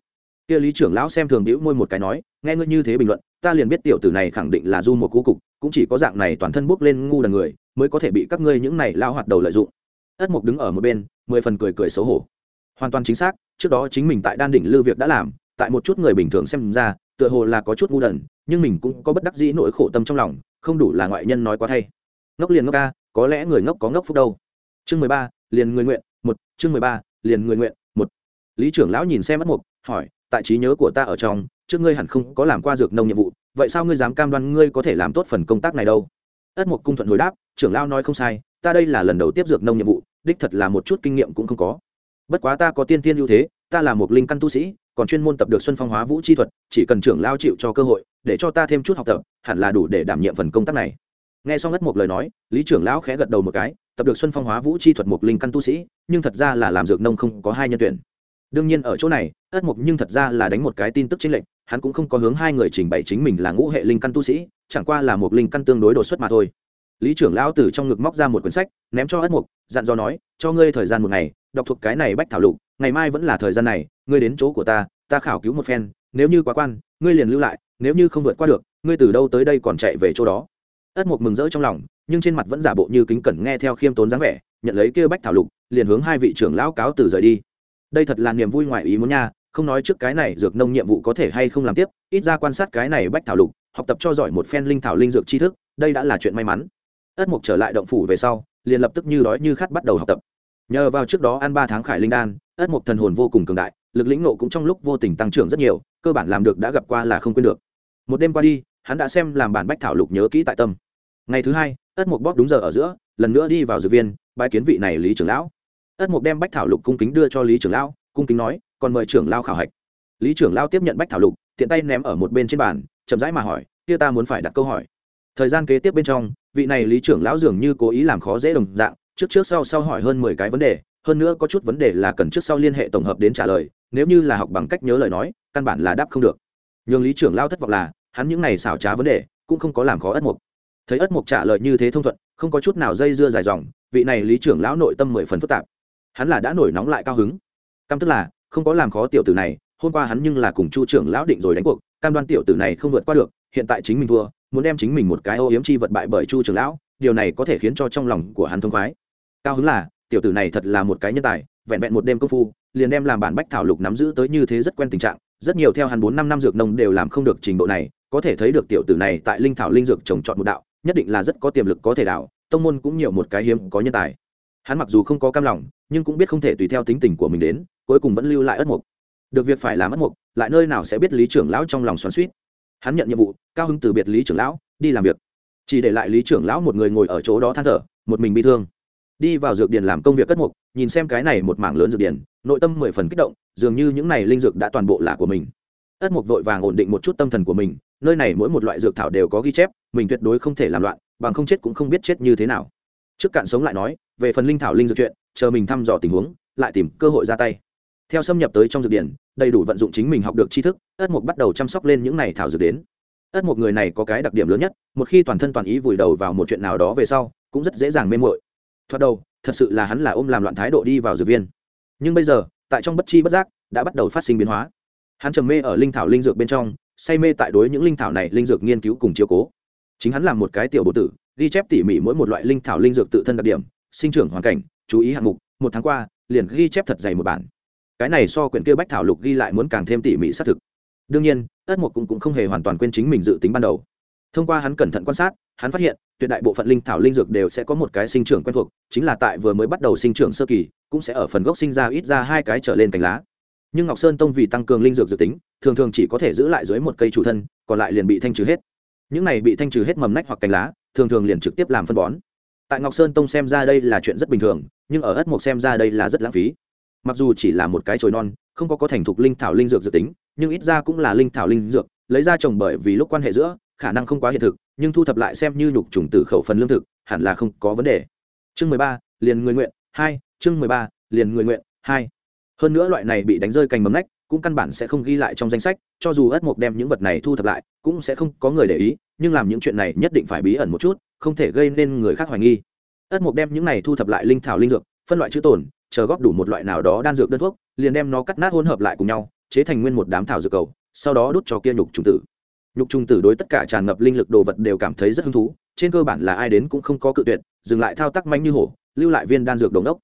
kia lý trưởng lão xem thường đĩu môi một cái nói, nghe ngươi như thế bình luận ta liền biết tiểu tử này khẳng định là du một cú cục, cũng chỉ có dạng này toàn thân bốc lên ngu đần người, mới có thể bị các ngươi những này lao hoạt đầu lợi dụng. Ất mục đứng ở một bên, mười phần cười cười xấu hổ. Hoàn toàn chính xác, trước đó chính mình tại đan đỉnh lư việc đã làm, tại một chút người bình thường xem ra, tựa hồ là có chút ngu đần, nhưng mình cũng có bất đắc dĩ nỗi khổ tâm trong lòng, không đủ là ngoại nhân nói quá thay. Ngốc liền ngốc ca có lẽ người ngốc có ngốc phúc đâu. Chương mười ba, liền người nguyện, một, chương mười ba, liền người nguyện, một. Lý trưởng lão nhìn xem ất mục hỏi, tại trí nhớ của ta ở trong trước ngươi hẳn không có làm qua dược nông nhiệm vụ, vậy sao ngươi dám cam đoan ngươi có thể làm tốt phần công tác này đâu? Ất mục cung thuận hồi đáp, trưởng lão nói không sai, ta đây là lần đầu tiếp dược nông nhiệm vụ, đích thật là một chút kinh nghiệm cũng không có. Bất quá ta có tiên tiên ưu thế, ta là một linh căn tu sĩ, còn chuyên môn tập được xuân phong hóa vũ chi thuật, chỉ cần trưởng lao chịu cho cơ hội, để cho ta thêm chút học tập, hẳn là đủ để đảm nhiệm phần công tác này. Nghe xong ất một lời nói, lý trưởng lão khẽ gật đầu một cái, tập được xuân phong hóa vũ chi thuật một linh căn tu sĩ, nhưng thật ra là làm dược nông không có hai nhân tuyển đương nhiên ở chỗ này, ất mục nhưng thật ra là đánh một cái tin tức chính lệnh, hắn cũng không có hướng hai người trình bày chính mình là ngũ hệ linh căn tu sĩ, chẳng qua là một linh căn tương đối đột xuất mà thôi. Lý trưởng lão từ trong ngực móc ra một quyển sách, ném cho ất mục dặn dò nói, cho ngươi thời gian một ngày, đọc thuộc cái này bách thảo lục, ngày mai vẫn là thời gian này, ngươi đến chỗ của ta ta khảo cứu một phen, nếu như quá quan, ngươi liền lưu lại, nếu như không vượt qua được, ngươi từ đâu tới đây còn chạy về chỗ đó? Ất mục mừng rỡ trong lòng, nhưng trên mặt vẫn giả bộ như kính cẩn nghe theo khiêm tốn dáng vẻ, nhận lấy kia bách thảo lục, liền hướng hai vị trưởng lão cáo từ rời đi đây thật là niềm vui ngoài ý muốn nha, không nói trước cái này dược nông nhiệm vụ có thể hay không làm tiếp, ít ra quan sát cái này bách thảo lục, học tập cho giỏi một phen linh thảo linh dược tri thức, đây đã là chuyện may mắn. Ất mục trở lại động phủ về sau, liền lập tức như đói như khát bắt đầu học tập. Nhờ vào trước đó ăn ba tháng khải linh đan, ất mục thần hồn vô cùng cường đại, lực lĩnh nộ cũng trong lúc vô tình tăng trưởng rất nhiều, cơ bản làm được đã gặp qua là không quên được. Một đêm qua đi, hắn đã xem làm bản bách thảo lục nhớ kỹ tại tâm. Ngày thứ hai, ất mục bóp đúng giờ ở giữa, lần nữa đi vào dược viên bãi kiến vị này lý trưởng lão ất mục đem bách thảo lục cung kính đưa cho lý trưởng lão cung kính nói, còn mời trưởng lão khảo hạch. Lý trưởng lão tiếp nhận bách thảo lục, tiện tay ném ở một bên trên bàn, chậm rãi mà hỏi, kia ta muốn phải đặt câu hỏi. Thời gian kế tiếp bên trong, vị này lý trưởng lão dường như cố ý làm khó dễ đồng dạng, trước trước sau sau hỏi hơn mười cái vấn đề, hơn nữa có chút vấn đề là cần trước sau liên hệ tổng hợp đến trả lời, nếu như là học bằng cách nhớ lời nói, căn bản là đáp không được. Nhường lý trưởng lao thất vọng là, hắn những này xảo trá vấn đề, cũng không có làm khó ất mục. Thấy ất mục trả lời như thế thông thuận, không có chút nào dây dưa dài dòng, vị này lý trưởng lão nội tâm mười phần phức tạp hắn là đã nổi nóng lại cao hứng. Cam tức là, không có làm khó tiểu tử này, hôm qua hắn nhưng là cùng chu trưởng lão định rồi đánh cuộc, cam đoan tiểu tử này không vượt qua được, hiện tại chính mình thua, muốn đem chính mình một cái ô yếm chi vật bại bởi chu trưởng lão, điều này có thể khiến cho trong lòng của hắn thông khoái. Cao hứng là, tiểu tử này thật là một cái nhân tài, vẹn vẹn một đêm công phu, liền đem làm bản bách thảo lục nắm giữ tới như thế rất quen tình trạng, rất nhiều theo hắn bốn năm năm dược nông đều làm không được trình độ này, có thể thấy được tiểu tử này tại linh thảo linh dược trồng trọt một đạo, nhất định là rất có tiềm lực có thể đạo tông môn cũng nhiều một cái hiếm có nhân tài. Hắn mặc dù không có cam lòng nhưng cũng biết không thể tùy theo tính tình của mình đến, cuối cùng vẫn lưu lại ất mục. Được việc phải làm ất mục, lại nơi nào sẽ biết lý trưởng lão trong lòng xoắn suýt hắn nhận nhiệm vụ, cao hứng từ biệt lý trưởng lão, đi làm việc. Chỉ để lại lý trưởng lão một người ngồi ở chỗ đó than thở, một mình bị thương. Đi vào dược điền làm công việc cất mục, nhìn xem cái này một mảng lớn dược điền, nội tâm mười phần kích động, dường như những này linh dược đã toàn bộ là của mình. Ất mục vội vàng ổn định một chút tâm thần của mình, nơi này mỗi một loại dược thảo đều có ghi chép, mình tuyệt đối không thể làm loạn, bằng không chết cũng không biết chết như thế nào. Trước cạn sống lại nói, về phần linh thảo linh dược chuyện chờ mình thăm dò tình huống, lại tìm cơ hội ra tay. Theo xâm nhập tới trong dược điển, đầy đủ vận dụng chính mình học được tri thức, ất mục bắt đầu chăm sóc lên những này thảo dược đến. Ất Mục người này có cái đặc điểm lớn nhất, một khi toàn thân toàn ý vùi đầu vào một chuyện nào đó về sau, cũng rất dễ dàng mê mội thoạt đầu, thật sự là hắn là ôm làm loạn thái độ đi vào dược viên. Nhưng bây giờ, tại trong bất chi bất giác, đã bắt đầu phát sinh biến hóa. Hắn trầm mê ở linh thảo linh dược bên trong, say mê tại đối những linh thảo này linh dược nghiên cứu cùng chiếu cố. Chính hắn làm một cái tiểu bộ tử, ghi chép tỉ mỉ mỗi một loại linh thảo linh dược tự thân đặc điểm, sinh trưởng hoàn cảnh chú ý hạng mục một tháng qua liền ghi chép thật dày một bản. Cái này so quyển kia bách thảo lục ghi lại muốn càng thêm tỉ mỉ xác thực. Đương nhiên ất mục cũng, cũng không hề hoàn toàn quên chính mình dự tính ban đầu. Thông qua hắn cẩn thận quan sát hắn phát hiện tuyệt đại bộ phận linh thảo linh dược đều sẽ có một cái sinh trưởng quen thuộc chính là tại vừa mới bắt đầu sinh trưởng sơ kỳ cũng sẽ ở phần gốc sinh ra ít ra hai cái trở lên cành lá. Nhưng ngọc sơn tông vì tăng cường linh dược dự tính thường thường chỉ có thể giữ lại dưới một cây chủ thân còn lại liền bị thanh trừ hết. Những này bị thanh trừ hết mầm nách hoặc cành lá thường thường liền trực tiếp làm phân bón tại ngọc sơn tông xem ra đây là chuyện rất bình thường, nhưng ở ất mộc xem ra đây là rất lãng phí. Mặc dù chỉ là một cái chồi non, không có có thành thục linh thảo linh dược dự tính, nhưng ít ra cũng là linh thảo linh dược, lấy ra trồng bởi vì lúc quan hệ giữa, khả năng không quá hiện thực, nhưng thu thập lại xem như nhục trùng tử khẩu phần lương thực, hẳn là không có vấn đề. Chương mười ba, liền người nguyện, hai, chương mười ba, liền người nguyện, hai. Hơn nữa loại này bị đánh rơi cành mầm nách cũng căn bản sẽ không ghi lại trong danh sách, cho dù ất mộc đem những vật này thu thập lại, cũng sẽ không có người để ý, nhưng làm những chuyện này nhất định phải bí ẩn một chút không thể gây nên người khác hoài nghi. Ất mộc đem những này thu thập lại linh thảo linh dược, phân loại chữ tổn chờ góp đủ một loại nào đó đan dược đơn thuốc, liền đem nó cắt nát hỗn hợp lại cùng nhau, chế thành nguyên một đám thảo dược cầu, sau đó đút cho kia nhục trùng tử. Nhục trùng tử đối tất cả tràn ngập linh lực đồ vật đều cảm thấy rất hứng thú, trên cơ bản là ai đến cũng không có cự tuyệt, dừng lại thao tác manh như hổ, lưu lại viên đan dược đồng đốc.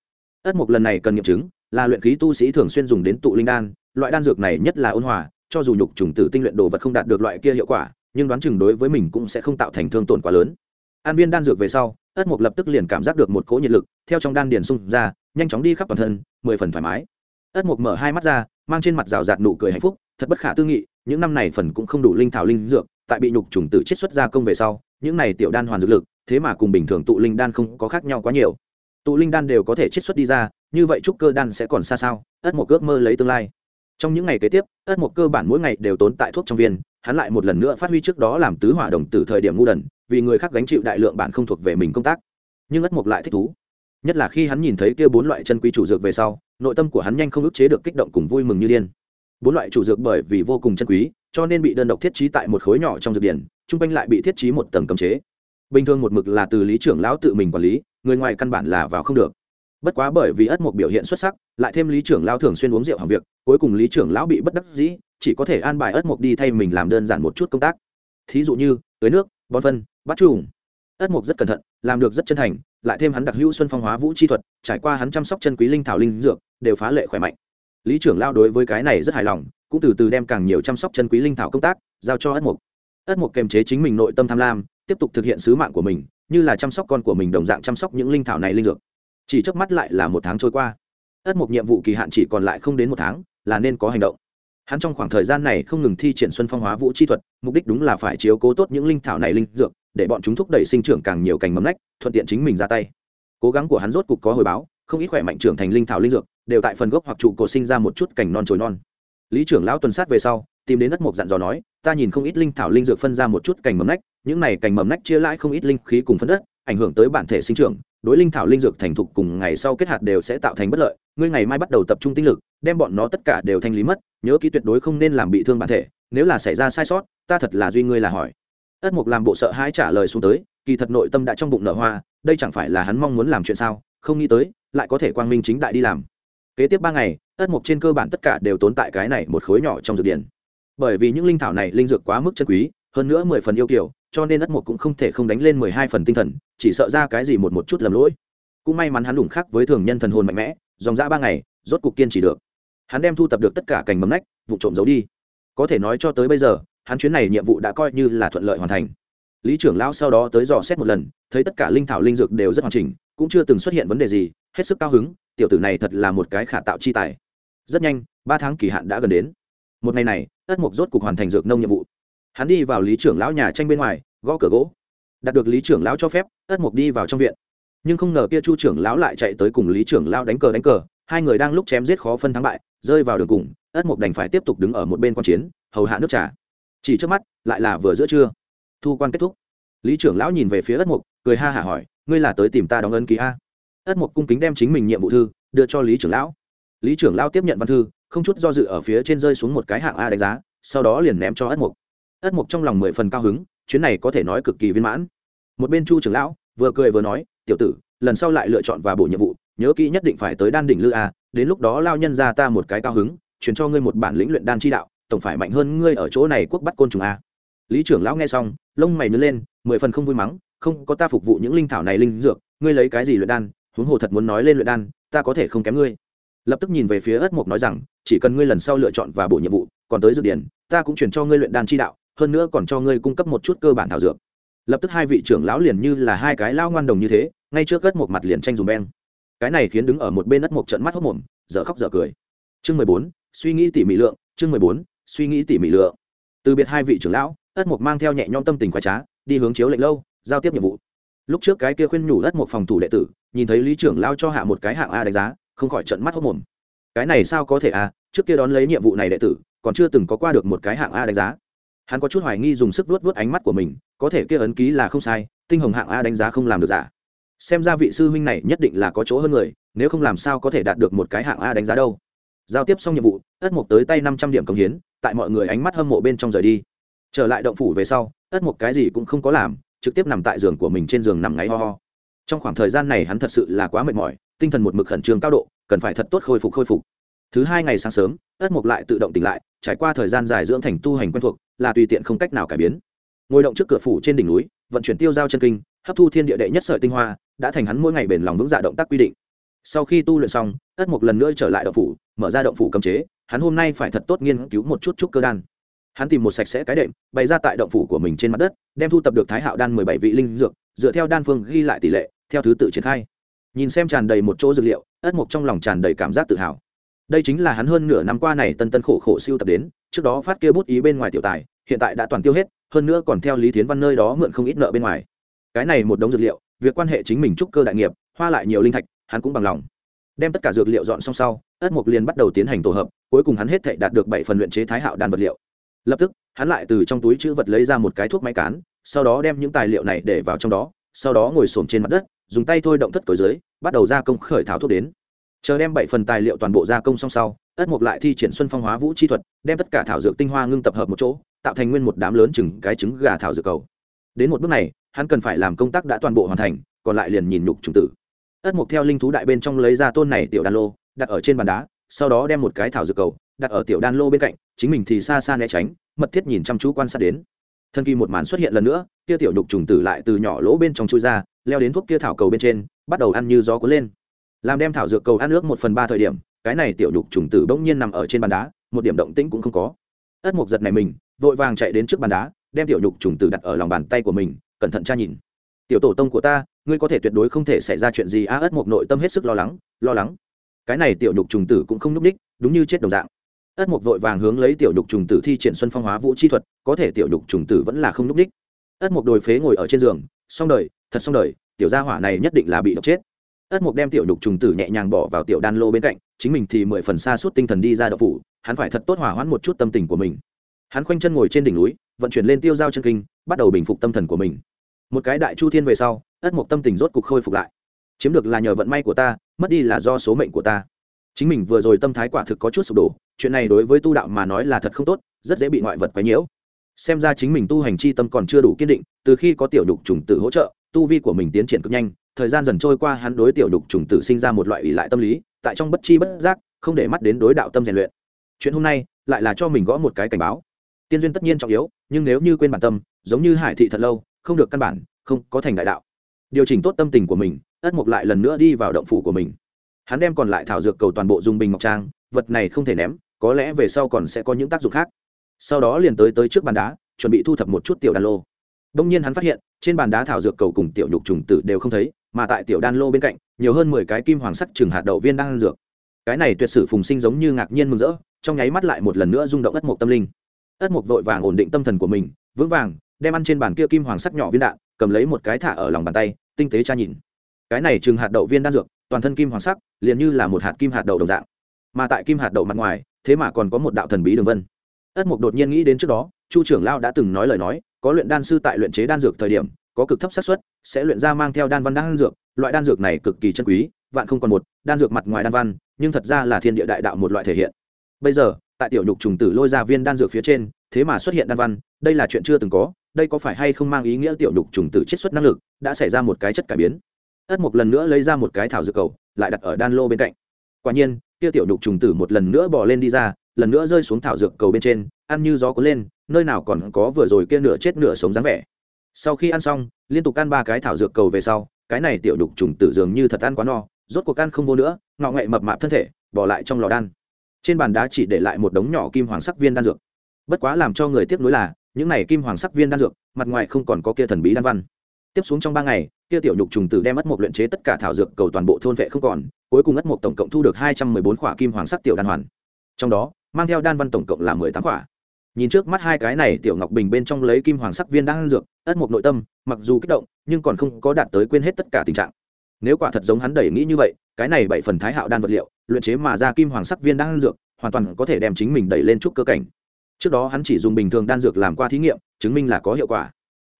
Ất mục lần này cần nghiệm chứng, là luyện khí tu sĩ thường xuyên dùng đến tụ linh đan, loại đan dược này nhất là ôn hòa, cho dù nhục trùng tử tinh luyện đồ vật không đạt được loại kia hiệu quả, nhưng đoán chừng đối với mình cũng sẽ không tạo thành thương tổn quá lớn an viên đan dược về sau, ất mục lập tức liền cảm giác được một cỗ nhiệt lực theo trong đan điền xung ra, nhanh chóng đi khắp toàn thân, mười phần thoải mái. Ất mục mở hai mắt ra, mang trên mặt rào rạt nụ cười hạnh phúc, thật bất khả tư nghị, những năm này phần cũng không đủ linh thảo linh dược, tại bị nhục trùng tử chiết xuất ra công về sau, những này tiểu đan hoàn dược lực, thế mà cùng bình thường tụ linh đan không có khác nhau quá nhiều. Tụ linh đan đều có thể chiết xuất đi ra, như vậy trúc cơ đan sẽ còn xa sao? Ất mục ước mơ lấy tương lai. Trong những ngày kế tiếp, ất mục cơ bản mỗi ngày đều tốn tại thuốc trong viên hắn lại một lần nữa phát huy trước đó làm tứ hỏa đồng từ thời điểm ngu đần, vì người khác gánh chịu đại lượng bản không thuộc về mình công tác. Nhưng ất mục lại thích thú. Nhất là khi hắn nhìn thấy kia bốn loại chân quý chủ dược về sau, nội tâm của hắn nhanh không ức chế được kích động cùng vui mừng như điên. Bốn loại chủ dược bởi vì vô cùng chân quý, cho nên bị đơn độc thiết trí tại một khối nhỏ trong dược điển chung quanh lại bị thiết trí một tầng cấm chế. Bình thường một mực là từ lý trưởng lão tự mình quản lý, người ngoài căn bản là vào không được. Bất quá bởi vì ất mục biểu hiện xuất sắc, lại thêm lý trưởng lão thường xuyên uống rượu hàng việc, cuối cùng lý trưởng lão bị bất đắc dĩ chỉ có thể an bài ất mục đi thay mình làm đơn giản một chút công tác. Thí dụ như, tưới nước, bón phân, bắt trùng. Ất mục rất cẩn thận, làm được rất chân thành, lại thêm hắn đặc hữu xuân phong hóa vũ chi thuật, trải qua hắn chăm sóc chân quý linh thảo linh dược, đều phá lệ khỏe mạnh. Lý trưởng lao đối với cái này rất hài lòng, cũng từ từ đem càng nhiều chăm sóc chân quý linh thảo công tác giao cho ất mục ất mục kềm chế chính mình nội tâm tham lam, tiếp tục thực hiện sứ mạng của mình, như là chăm sóc con của mình đồng dạng chăm sóc những linh thảo này linh dược. Chỉ trước mắt lại là một tháng trôi qua. Ất mục nhiệm vụ kỳ hạn chỉ còn lại không đến một tháng, là nên có hành động hắn trong khoảng thời gian này không ngừng thi triển xuân phong hóa vũ chi thuật, mục đích đúng là phải chiếu cố tốt những linh thảo này linh dược, để bọn chúng thúc đẩy sinh trưởng càng nhiều cành mầm nách, thuận tiện chính mình ra tay. Cố gắng của hắn rốt cục có hồi báo, không ít khỏe mạnh trưởng thành linh thảo linh dược, đều tại phần gốc hoặc trụ cổ sinh ra một chút cành non trồi non. Lý trưởng lão tuần sát về sau, tìm đến đất mục dặn dò nói, ta nhìn không ít linh thảo linh dược phân ra một chút cành mầm nách, những này cành mầm nách chia lãi không ít linh khí cùng phân đất, ảnh hưởng tới bản thể sinh trưởng, đối linh thảo linh dược thành thục cùng ngày sau kết hạt đều sẽ tạo thành bất lợi, ngươi ngày mai bắt đầu tập trung tinh lực đem bọn nó tất cả đều thanh lý mất, nhớ kỹ tuyệt đối không nên làm bị thương bản thể, nếu là xảy ra sai sót, ta thật là duy ngươi là hỏi. Ất mục làm bộ sợ hãi trả lời xuống tới, kỳ thật nội tâm đã trong bụng nở hoa, đây chẳng phải là hắn mong muốn làm chuyện sao, không nghĩ tới, lại có thể quang minh chính đại đi làm. Kế tiếp ba ngày, ất mục trên cơ bản tất cả đều tốn tại cái này một khối nhỏ trong dược điển bởi vì những linh thảo này linh dược quá mức chân quý, hơn nữa mười phần yêu kiểu cho nên ất mục cũng không thể không đánh lên mười hai phần tinh thần, chỉ sợ ra cái gì một một chút lầm lỗi. Cũng may mắn hắn đủng khác với thường nhân thần hồn mạnh mẽ, dòng dã ba ngày, rốt cục kiên trì được hắn đem thu tập được tất cả cành mầm nách, vụ trộm giấu đi. Có thể nói cho tới bây giờ, hắn chuyến này nhiệm vụ đã coi như là thuận lợi hoàn thành. Lý trưởng lão sau đó tới dò xét một lần, thấy tất cả linh thảo linh dược đều rất hoàn chỉnh, cũng chưa từng xuất hiện vấn đề gì, hết sức cao hứng, tiểu tử này thật là một cái khả tạo chi tài. Rất nhanh, ba tháng kỳ hạn đã gần đến. Một ngày này ất mục rốt cục hoàn thành dược nông nhiệm vụ. Hắn đi vào lý trưởng lão nhà tranh bên ngoài, gõ cửa gỗ. Đạt được lý trưởng lão cho phép ất mục đi vào trong viện. Nhưng không ngờ kia chu trưởng lão lại chạy tới cùng lý trưởng lão đánh cờ đánh cờ, hai người đang lúc chém giết khó phân thắng bại rơi vào đường cùng, ất mục đành phải tiếp tục đứng ở một bên quan chiến, hầu hạ nước trà. Chỉ trước mắt, lại là vừa giữa trưa. Thu quan kết thúc. Lý trưởng lão nhìn về phía ất mục cười ha hả hỏi, ngươi là tới tìm ta đóng ân ký a? Ất mục cung kính đem chính mình nhiệm vụ thư đưa cho lý trưởng lão. Lý trưởng lão tiếp nhận văn thư, không chút do dự ở phía trên rơi xuống một cái hạng a đánh giá, sau đó liền ném cho ất mục ất mục trong lòng mười phần cao hứng, chuyến này có thể nói cực kỳ viên mãn. Một bên chu trưởng lão vừa cười vừa nói, tiểu tử, lần sau lại lựa chọn và bổ nhiệm vụ, nhớ kỹ nhất định phải tới đan đỉnh lư a đến lúc đó lao nhân ra ta một cái cao hứng chuyển cho ngươi một bản lĩnh luyện đan chi đạo, tổng phải mạnh hơn ngươi ở chỗ này quốc bắt côn trùng a. Lý trưởng lão nghe xong, lông mày nứt lên, mười phần không vui mắng, không, có ta phục vụ những linh thảo này linh dược, ngươi lấy cái gì luyện đan, huống hồ thật muốn nói lên luyện đan, ta có thể không kém ngươi. Lập tức nhìn về phía ất mục nói rằng, chỉ cần ngươi lần sau lựa chọn và bổ nhiệm vụ, còn tới dược điển, ta cũng chuyển cho ngươi luyện đan chi đạo, hơn nữa còn cho ngươi cung cấp một chút cơ bản thảo dược. Lập tức hai vị trưởng lão liền như là hai cái lao ngoan đồng như thế, ngay trước ất một mặt liền tranh dùng beng cái này khiến đứng ở một bên đất mục trận mắt hốc mồm, dở khóc dở cười. Chương mười bốn, suy nghĩ tỉ mỉ lượng, chương mười bốn, suy nghĩ tỉ mỉ lượng. Từ biệt hai vị trưởng lão, ất mục mang theo nhẹ nhõm tâm tình khoái trá, đi hướng chiếu lệnh lâu, giao tiếp nhiệm vụ. Lúc trước cái kia khuyên nhủ ất mục phòng thủ đệ tử, nhìn thấy lý trưởng lao cho hạ một cái hạng a đánh giá, không khỏi trận mắt hốc mồm. Cái này sao có thể a trước kia đón lấy nhiệm vụ này đệ tử, còn chưa từng có qua được một cái hạng a đánh giá. Hắn có chút hoài nghi dùng sức vuốt vuốt ánh mắt của mình, có thể kia ấn ký là không sai, tinh hồng hạng a đánh giá không làm được giả xem ra vị sư huynh này nhất định là có chỗ hơn người, nếu không làm sao có thể đạt được một cái hạng a đánh giá đâu. Giao tiếp xong nhiệm vụ, ất mục tới tay năm trăm điểm công hiến, tại mọi người ánh mắt hâm mộ bên trong rời đi. Trở lại động phủ về sau, ất mục cái gì cũng không có làm, trực tiếp nằm tại giường của mình trên giường nằm ngáy ho ho. Trong khoảng thời gian này hắn thật sự là quá mệt mỏi, tinh thần một mực khẩn trương cao độ, cần phải thật tốt khôi phục khôi phục. Thứ hai ngày sáng sớm, ất mục lại tự động tỉnh lại, trải qua thời gian dài dưỡng thành tu hành quen thuộc, là tùy tiện không cách nào cải biến. Ngồi động trước cửa phủ trên đỉnh núi, vận chuyển tiêu giao chân kinh, hấp thu thiên địa đệ nhất sợi tinh hoa đã thành hắn mỗi ngày bền lòng vững dạ động tác quy định. Sau khi tu luyện xong, tất mục lần nữa trở lại động phủ, mở ra động phủ cấm chế, hắn hôm nay phải thật tốt nghiên cứu một chút chút cơ đan. Hắn tìm một sạch sẽ cái đệm, bày ra tại động phủ của mình trên mặt đất, đem thu tập được thái hạo đan mười bảy vị linh dược, dựa theo đan phương ghi lại tỷ lệ, theo thứ tự triển khai. Nhìn xem tràn đầy một chỗ dược liệu ất mục trong lòng tràn đầy cảm giác tự hào. Đây chính là hắn hơn nửa năm qua này tân tân khổ khổ siêu tập đến, trước đó phát kia bút ý bên ngoài tiểu tài, hiện tại đã toàn tiêu hết, hơn nữa còn theo lý tiến văn nơi đó mượn không ít nợ bên ngoài. Cái này một đống dược liệu việc quan hệ chính mình trúc cơ đại nghiệp, hoa lại nhiều linh thạch, hắn cũng bằng lòng. Đem tất cả dược liệu dọn xong sau, ất mục liền bắt đầu tiến hành tổ hợp, cuối cùng hắn hết thể đạt được bảy phần luyện chế thái hạo đan vật liệu. Lập tức, hắn lại từ trong túi chữ vật lấy ra một cái thuốc máy cán, sau đó đem những tài liệu này để vào trong đó, sau đó ngồi xổm trên mặt đất, dùng tay thôi động thất cối dưới, bắt đầu gia công khởi thảo thuốc đến. Chờ đem bảy phần tài liệu toàn bộ gia công xong sau, ất mục lại thi triển xuân phong hóa vũ chi thuật, đem tất cả thảo dược tinh hoa ngưng tập hợp một chỗ, tạo thành nguyên một đám lớn chừng cái trứng gà thảo dược cầu đến một bước này, hắn cần phải làm công tác đã toàn bộ hoàn thành, còn lại liền nhìn nhục trùng tử. Ất mục theo linh thú đại bên trong lấy ra tôn này tiểu đan lô, đặt ở trên bàn đá, sau đó đem một cái thảo dược cầu, đặt ở tiểu đan lô bên cạnh, chính mình thì xa xa né tránh, mật thiết nhìn chăm chú quan sát đến. Thân kỳ một màn xuất hiện lần nữa, kia tiểu nhục trùng tử lại từ nhỏ lỗ bên trong chui ra, leo đến thuốc kia thảo cầu bên trên, bắt đầu ăn như gió cuốn lên. Làm đem thảo dược cầu ăn nước một phần ba thời điểm, cái này tiểu nhục trùng tử bỗng nhiên nằm ở trên bàn đá, một điểm động tĩnh cũng không có. Ất mục giật này mình, vội vàng chạy đến trước bàn đá đem tiểu nhục trùng tử đặt ở lòng bàn tay của mình, cẩn thận tra nhìn. Tiểu tổ tông của ta, ngươi có thể tuyệt đối không thể xảy ra chuyện gì, a ất mộc nội tâm hết sức lo lắng lo lắng. Cái này tiểu nhục trùng tử cũng không núp ních đúng như chết đồng dạng. Ất mộc vội vàng hướng lấy tiểu nhục trùng tử thi triển xuân phong hóa vũ chi thuật, có thể tiểu nhục trùng tử vẫn là không núp ních ất mộc đồi phế ngồi ở trên giường, xong đời, thật xong đời, tiểu gia hỏa này nhất định là bị độc chết. Ất mục đem tiểu nhục trùng tử nhẹ nhàng bỏ vào tiểu đan lô bên cạnh, chính mình thì mười phần xa suốt tinh thần đi ra đậu phủ, hắn phải thật tốt hỏa hoãn một chút tâm tình của mình. Hắn khoanh chân ngồi trên đỉnh núi vận chuyển lên tiêu giao chân kinh, bắt đầu bình phục tâm thần của mình. Một cái đại chu thiên về sau, ất mộc tâm tình rốt cục khôi phục lại. Chiếm được là nhờ vận may của ta, mất đi là do số mệnh của ta. Chính mình vừa rồi tâm thái quả thực có chút sụp đổ, chuyện này đối với tu đạo mà nói là thật không tốt, rất dễ bị ngoại vật quấy nhiễu. Xem ra chính mình tu hành chi tâm còn chưa đủ kiên định, từ khi có tiểu đục trùng tử hỗ trợ, tu vi của mình tiến triển cực nhanh, thời gian dần trôi qua hắn đối tiểu đục trùng tử sinh ra một loại ủy lại tâm lý, tại trong bất chi bất giác, không để mắt đến đối đạo tâm rèn luyện. Chuyện hôm nay, lại là cho mình gõ một cái cảnh báo tiên duyên tất nhiên trọng yếu, nhưng nếu như quên bản tâm, giống như hải thị thật lâu, không được căn bản, không có thành đại đạo. Điều chỉnh tốt tâm tình của mình, ất mục lại lần nữa đi vào động phủ của mình. Hắn đem còn lại thảo dược cầu toàn bộ dùng bình ngọc trang, vật này không thể ném, có lẽ về sau còn sẽ có những tác dụng khác. Sau đó liền tới tới trước bàn đá, chuẩn bị thu thập một chút tiểu đan lô. Đông nhiên hắn phát hiện, trên bàn đá thảo dược cầu cùng tiểu nhục trùng tử đều không thấy, mà tại tiểu đan lô bên cạnh, nhiều hơn mười cái kim hoàng sắc chừng hạt đậu viên đang ăn dược. Cái này tuyệt sử phùng sinh giống như ngạc nhiên mừng rỡ, trong nháy mắt lại một lần nữa rung động ất mộc tâm linh ất Mục vội vàng ổn định tâm thần của mình, vững vàng, đem ăn trên bàn kia kim hoàng sắc nhỏ viên đạn, cầm lấy một cái thả ở lòng bàn tay, tinh tế tra nhìn. Cái này trường hạt đậu viên đan dược, toàn thân kim hoàng sắc, liền như là một hạt kim hạt đậu đồng dạng. Mà tại kim hạt đậu mặt ngoài, thế mà còn có một đạo thần bí đường vân. Ất mục đột nhiên nghĩ đến trước đó, chu trưởng lao đã từng nói lời nói, có luyện đan sư tại luyện chế đan dược thời điểm, có cực thấp xác suất, sẽ luyện ra mang theo đan văn đan dược, loại đan dược này cực kỳ chân quý, vạn không còn một, đan dược mặt ngoài đan văn, nhưng thật ra là thiên địa đại đạo một loại thể hiện. Bây giờ tại tiểu nhục trùng tử lôi ra viên đan dược phía trên, thế mà xuất hiện đan văn, đây là chuyện chưa từng có, đây có phải hay không mang ý nghĩa tiểu nhục trùng tử chiết xuất năng lực, đã xảy ra một cái chất cải biến. Ất mục lần nữa lấy ra một cái thảo dược cầu, lại đặt ở đan lô bên cạnh. Quả nhiên, kia tiểu nhục trùng tử một lần nữa bỏ lên đi ra, lần nữa rơi xuống thảo dược cầu bên trên, ăn như gió cuốn lên, nơi nào còn có vừa rồi kia nửa chết nửa sống dáng vẻ. Sau khi ăn xong, liên tục ăn ba cái thảo dược cầu về sau, cái này tiểu nhục trùng tử dường như thật ăn quá no, rốt cuộc ăn không vô nữa, ngọ nghệ mập mạp thân thể, bỏ lại trong lò đan trên bàn đá chỉ để lại một đống nhỏ kim hoàng sắc viên đan dược. Bất quá làm cho người tiếc nuối là, những này kim hoàng sắc viên đan dược, mặt ngoài không còn có kia thần bí đan văn. Tiếp xuống trong ba ngày, kia tiểu nhục trùng tử đem mất một luyện chế tất cả thảo dược cầu toàn bộ thôn vệ không còn, cuối cùng mất một tổng cộng thu được hai trăm mười bốn khỏa kim hoàng sắc tiểu đan hoàn. Trong đó, mang theo đan văn tổng cộng là mười tám khỏa. Nhìn trước mắt hai cái này, tiểu ngọc bình bên trong lấy kim hoàng sắc viên đan dược, ất một nội tâm, mặc dù kích động, nhưng còn không có đạt tới quên hết tất cả tình trạng nếu quả thật giống hắn đẩy nghĩ như vậy, cái này bảy phần thái hạo đan vật liệu, luyện chế mà ra kim hoàng sắc viên đan dược, hoàn toàn có thể đem chính mình đẩy lên chút cơ cảnh. Trước đó hắn chỉ dùng bình thường đan dược làm qua thí nghiệm, chứng minh là có hiệu quả.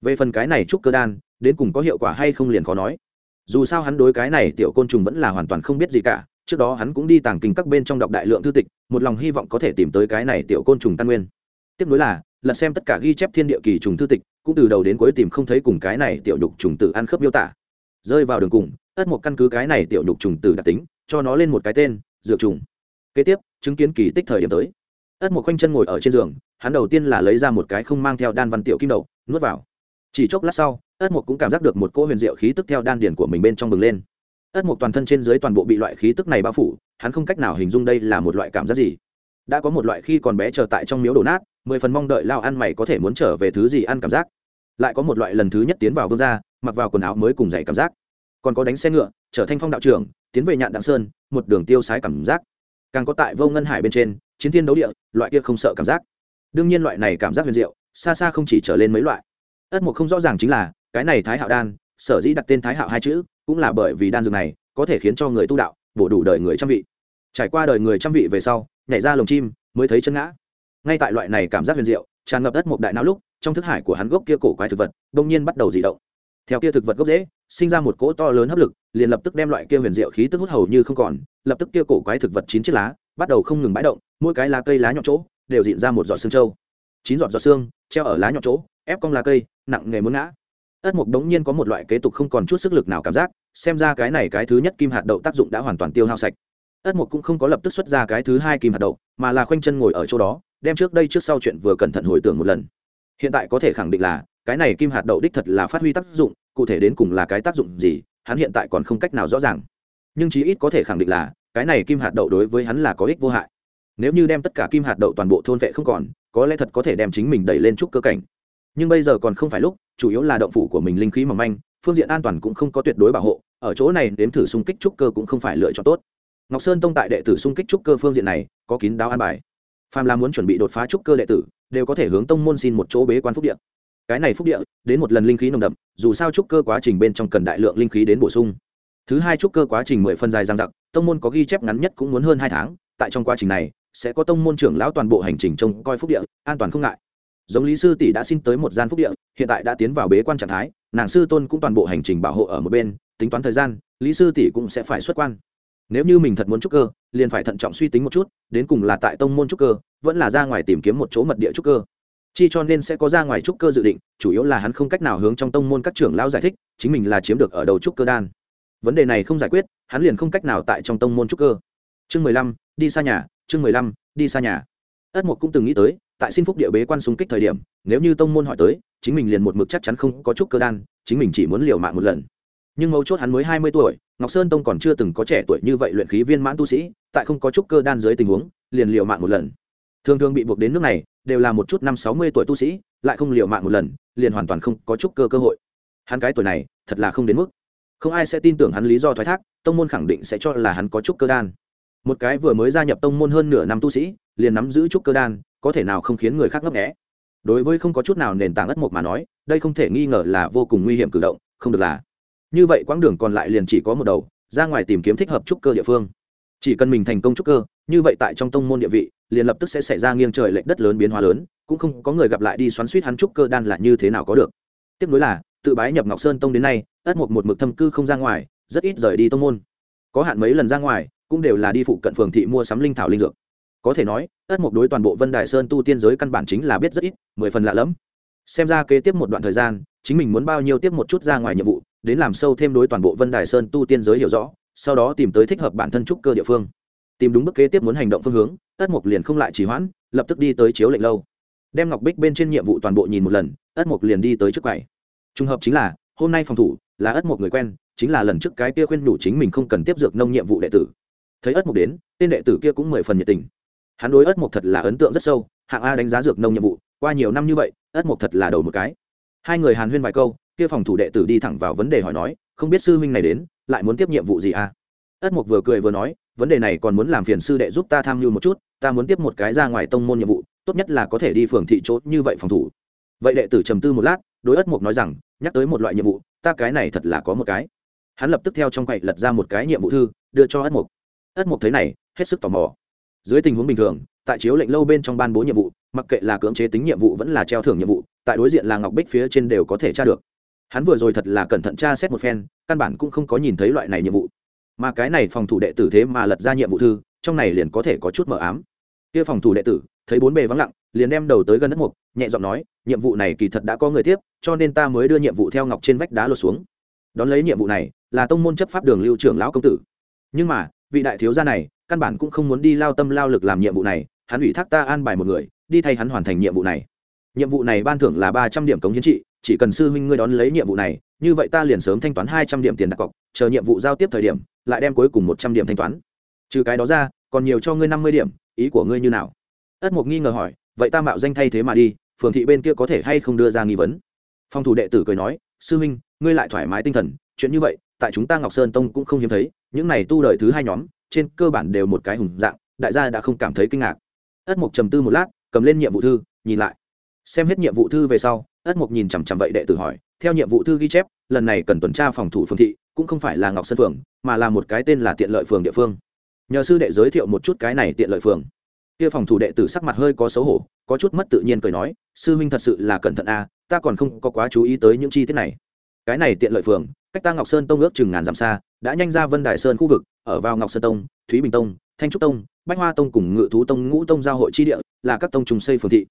Về phần cái này trúc cơ đan, đến cùng có hiệu quả hay không liền khó nói. Dù sao hắn đối cái này tiểu côn trùng vẫn là hoàn toàn không biết gì cả, trước đó hắn cũng đi tàng kinh các bên trong đọc đại lượng thư tịch, một lòng hy vọng có thể tìm tới cái này tiểu côn trùng tan nguyên. Tiếp nối là, lật xem tất cả ghi chép thiên địa kỳ trùng thư tịch, cũng từ đầu đến cuối tìm không thấy cùng cái này tiểu nhục trùng tự ăn khớp miêu tả. Rơi vào đường cùng ất một căn cứ cái này tiểu nhục trùng từ đặc tính, cho nó lên một cái tên, dược trùng. Kế tiếp, chứng kiến kỳ tích thời điểm tới. Ất một khoanh chân ngồi ở trên giường, hắn đầu tiên là lấy ra một cái không mang theo đan văn tiểu kim đậu nuốt vào. Chỉ chốc lát sau ất mục cũng cảm giác được một cỗ huyền diệu khí tức theo đan điển của mình bên trong bừng lên. Ất mục toàn thân trên dưới toàn bộ bị loại khí tức này bao phủ, hắn không cách nào hình dung đây là một loại cảm giác gì. Đã có một loại khi còn bé chờ tại trong miếu đổ nát, mười phần mong đợi lao ăn mày có thể muốn trở về thứ gì ăn cảm giác. Lại có một loại lần thứ nhất tiến vào vương gia, mặc vào quần áo mới cùng dày cảm giác còn có đánh xe ngựa trở thành phong đạo trưởng, tiến về nhạn đặng sơn, một đường tiêu sái cảm giác. Càng có tại vô ngân hải bên trên, chiến thiên đấu địa, loại kia không sợ cảm giác. Đương nhiên loại này cảm giác huyền diệu, xa xa không chỉ trở lên mấy loại. Ất mục không rõ ràng chính là, cái này thái hạo đan, sở dĩ đặt tên thái hạo hai chữ, cũng là bởi vì đan dược này, có thể khiến cho người tu đạo, bổ đủ đời người trăm vị. Trải qua đời người trăm vị về sau, nhảy ra lồng chim, mới thấy chân ngã. Ngay tại loại này cảm giác huyền diệu, tràn ngập đất một đại não lúc, trong thức hải của hắn gốc kia cổ quái thực vật đông nhiên bắt đầu dị động. Theo kia thực vật gốc dễ sinh ra một cỗ to lớn hấp lực, liền lập tức đem loại kia huyền diệu khí tức hút hầu như không còn, lập tức kia cổ quái thực vật chín chiếc lá, bắt đầu không ngừng bãi động, mỗi cái lá cây lá nhọn chỗ, đều dịn ra một giọt xương trâu chín giọt giọt xương treo ở lá nhọn chỗ, ép cong lá cây, nặng nghề muốn ngã. Ất mục đống nhiên có một loại kế tục không còn chút sức lực nào cảm giác, xem ra cái này cái thứ nhất kim hạt đậu tác dụng đã hoàn toàn tiêu hao sạch. Ất mục cũng không có lập tức xuất ra cái thứ hai kim hạt đậu, mà là khoanh chân ngồi ở chỗ đó, đem trước đây trước sau chuyện vừa cẩn thận hồi tưởng một lần. Hiện tại có thể khẳng định là, cái này kim hạt đậu đích thật là phát huy tác dụng cụ thể đến cùng là cái tác dụng gì, hắn hiện tại còn không cách nào rõ ràng. Nhưng chí ít có thể khẳng định là, cái này kim hạt đậu đối với hắn là có ích vô hại. Nếu như đem tất cả kim hạt đậu toàn bộ thôn vệ không còn, có lẽ thật có thể đem chính mình đẩy lên chút cơ cảnh. Nhưng bây giờ còn không phải lúc, chủ yếu là động phủ của mình linh khí mỏng manh, phương diện an toàn cũng không có tuyệt đối bảo hộ, ở chỗ này đếm thử xung kích trúc cơ cũng không phải lựa chọn tốt. Ngọc sơn tông tại đệ tử xung kích trúc cơ phương diện này, có kín đáo an bài. Phàm là muốn chuẩn bị đột phá trúc cơ đệ tử, đều có thể hướng tông môn xin một chỗ bế quan phúc địa cái này phúc địa, đến một lần linh khí nồng đậm, dù sao trúc cơ quá trình bên trong cần đại lượng linh khí đến bổ sung. Thứ hai trúc cơ quá trình mười phân dài giang dặc, tông môn có ghi chép ngắn nhất cũng muốn hơn hai tháng, tại trong quá trình này, sẽ có tông môn trưởng lão toàn bộ hành trình trông coi phúc địa, an toàn không ngại. Giống lý sư tỷ đã xin tới một gian phúc địa, hiện tại đã tiến vào bế quan trạng thái, nàng sư tôn cũng toàn bộ hành trình bảo hộ ở một bên, tính toán thời gian, lý sư tỷ cũng sẽ phải xuất quan. Nếu như mình thật muốn trúc cơ, liền phải thận trọng suy tính một chút, đến cùng là tại tông môn trúc cơ, vẫn là ra ngoài tìm kiếm một chỗ mật địa trúc cơ chi cho nên sẽ có ra ngoài trúc cơ dự định, chủ yếu là hắn không cách nào hướng trong tông môn các trưởng lão giải thích, chính mình là chiếm được ở đầu trúc cơ đan. Vấn đề này không giải quyết, hắn liền không cách nào tại trong tông môn trúc cơ. Chương mười lăm, đi xa nhà, chương mười lăm, đi xa nhà. Ất mục cũng từng nghĩ tới, tại xin phúc địa bế quan xung kích thời điểm, nếu như tông môn hỏi tới, chính mình liền một mực chắc chắn không có trúc cơ đan, chính mình chỉ muốn liều mạng một lần. Nhưng mấu chốt hắn mới hai mươi tuổi, ngọc sơn tông còn chưa từng có trẻ tuổi như vậy luyện khí viên mãn tu sĩ, tại không có trúc cơ đan dưới tình huống, liền liều mạng một lần. Thường thường bị buộc đến nước này đều là một chút năm sáu mươi tuổi tu sĩ, lại không liều mạng một lần, liền hoàn toàn không có chút cơ cơ hội. Hắn cái tuổi này, thật là không đến mức. Không ai sẽ tin tưởng hắn lý do thoái thác, tông môn khẳng định sẽ cho là hắn có chút cơ đan. Một cái vừa mới gia nhập tông môn hơn nửa năm tu sĩ, liền nắm giữ chút cơ đan, có thể nào không khiến người khác ngấp nghé? đối với không có chút nào nền tảng ất mộc mà nói, đây không thể nghi ngờ là vô cùng nguy hiểm cử động, không được là. Như vậy quãng đường còn lại liền chỉ có một đầu, ra ngoài tìm kiếm thích hợp trúc cơ địa phương. Chỉ cần mình thành công trúc cơ như vậy tại trong tông môn địa vị, liền lập tức sẽ xảy ra nghiêng trời lệch đất lớn biến hóa lớn, cũng không có người gặp lại đi xoắn suýt hắn trúc cơ đan là như thế nào có được. Tiếp nối là, tự bái nhập ngọc sơn tông đến nay, ất một một mực thâm cư không ra ngoài, rất ít rời đi tông môn. Có hạn mấy lần ra ngoài, cũng đều là đi phụ cận phường thị mua sắm linh thảo linh dược. Có thể nói, ất mục đối toàn bộ vân đại sơn tu tiên giới căn bản chính là biết rất ít, mười phần lạ lẫm. Xem ra kế tiếp một đoạn thời gian, chính mình muốn bao nhiêu tiếp một chút ra ngoài nhiệm vụ, đến làm sâu thêm đối toàn bộ vân đài sơn tu tiên giới hiểu rõ, sau đó tìm tới thích hợp bản thân trúc cơ địa phương tìm đúng bước kế tiếp muốn hành động phương hướng, ất mục liền không lại trì hoãn, lập tức đi tới chiếu lệnh lâu. Đem ngọc bích bên trên nhiệm vụ toàn bộ nhìn một lần, ất mục liền đi tới trước quầy. Trùng hợp chính là, hôm nay phòng thủ, là ất mục người quen, chính là lần trước cái kia khuyên đủ chính mình không cần tiếp dược nông nhiệm vụ đệ tử. Thấy ất mục đến, tên đệ tử kia cũng mười phần nhiệt tình. Hắn đối ất mục thật là ấn tượng rất sâu, hạng a đánh giá dược nông nhiệm vụ, qua nhiều năm như vậy, ất mục thật là đầu một cái. Hai người hàn huyên vài câu, kia phòng thủ đệ tử đi thẳng vào vấn đề hỏi nói, không biết sư huynh này đến, lại muốn tiếp nhiệm vụ gì à? Ất mục vừa cười vừa nói vấn đề này còn muốn làm phiền sư đệ giúp ta tham mưu một chút, ta muốn tiếp một cái ra ngoài tông môn nhiệm vụ, tốt nhất là có thể đi phường thị chốt như vậy phòng thủ. Vậy đệ tử trầm tư một lát, đối ất mục nói rằng, nhắc tới một loại nhiệm vụ, ta cái này thật là có một cái. Hắn lập tức theo trong quậy lật ra một cái nhiệm vụ thư, đưa cho ất mục. ất mục thấy này, hết sức tò mò. Dưới tình huống bình thường, tại chiếu lệnh lâu bên trong ban bố nhiệm vụ, mặc kệ là cưỡng chế tính nhiệm vụ vẫn là treo thưởng nhiệm vụ, tại đối diện là ngọc bích phía trên đều có thể tra được. Hắn vừa rồi thật là cẩn thận tra xét một phen, căn bản cũng không có nhìn thấy loại này nhiệm vụ mà cái này phòng thủ đệ tử thế mà lật ra nhiệm vụ thư, trong này liền có thể có chút mờ ám. Kia phòng thủ đệ tử, thấy bốn bề vắng lặng, liền đem đầu tới gần đất mục, nhẹ giọng nói, nhiệm vụ này kỳ thật đã có người tiếp, cho nên ta mới đưa nhiệm vụ theo ngọc trên vách đá lột xuống. Đón lấy nhiệm vụ này, là tông môn chấp pháp đường lưu trưởng lão công tử. Nhưng mà, vị đại thiếu gia này, căn bản cũng không muốn đi lao tâm lao lực làm nhiệm vụ này, hắn ủy thác ta an bài một người, đi thay hắn hoàn thành nhiệm vụ này. Nhiệm vụ này ban thưởng là ba trăm điểm cống hiến trị chỉ cần sư huynh ngươi đón lấy nhiệm vụ này, như vậy ta liền sớm thanh toán hai trăm điểm tiền đặt cọc, chờ nhiệm vụ giao tiếp thời điểm, lại đem cuối cùng một trăm điểm thanh toán. Trừ cái đó ra, còn nhiều cho ngươi năm mươi điểm, ý của ngươi như nào? Ất mục nghi ngờ hỏi, vậy ta mạo danh thay thế mà đi, phường thị bên kia có thể hay không đưa ra nghi vấn? Phong thủ đệ tử cười nói, sư huynh, ngươi lại thoải mái tinh thần, chuyện như vậy, tại chúng ta ngọc sơn tông cũng không hiếm thấy, những này tu đời thứ hai nhóm, trên cơ bản đều một cái hùng dạng, đại gia đã không cảm thấy kinh ngạc. Ất mục trầm tư một lát, cầm lên nhiệm vụ thư, nhìn lại. Xem hết nhiệm vụ thư về sau ất mục nhìn chằm chằm vậy đệ tử hỏi, theo nhiệm vụ thư ghi chép, lần này cần tuần tra phòng thủ phương thị, cũng không phải là ngọc sơn phường, mà là một cái tên là tiện lợi phường địa phương. Nhờ sư đệ giới thiệu một chút cái này tiện lợi phường. Kia phòng thủ đệ tử sắc mặt hơi có xấu hổ, có chút mất tự nhiên cười nói, sư huynh thật sự là cẩn thận a, ta còn không có quá chú ý tới những chi tiết này. Cái này tiện lợi phường, cách ta ngọc sơn tông ước chừng ngàn dặm xa, đã nhanh ra vân đài sơn khu vực, ở vào ngọc sơn tông, thúy bình tông, thanh trúc tông, bách hoa tông cùng ngự thú tông ngũ tông giao hội chi địa, là các tông trùng xây phường thị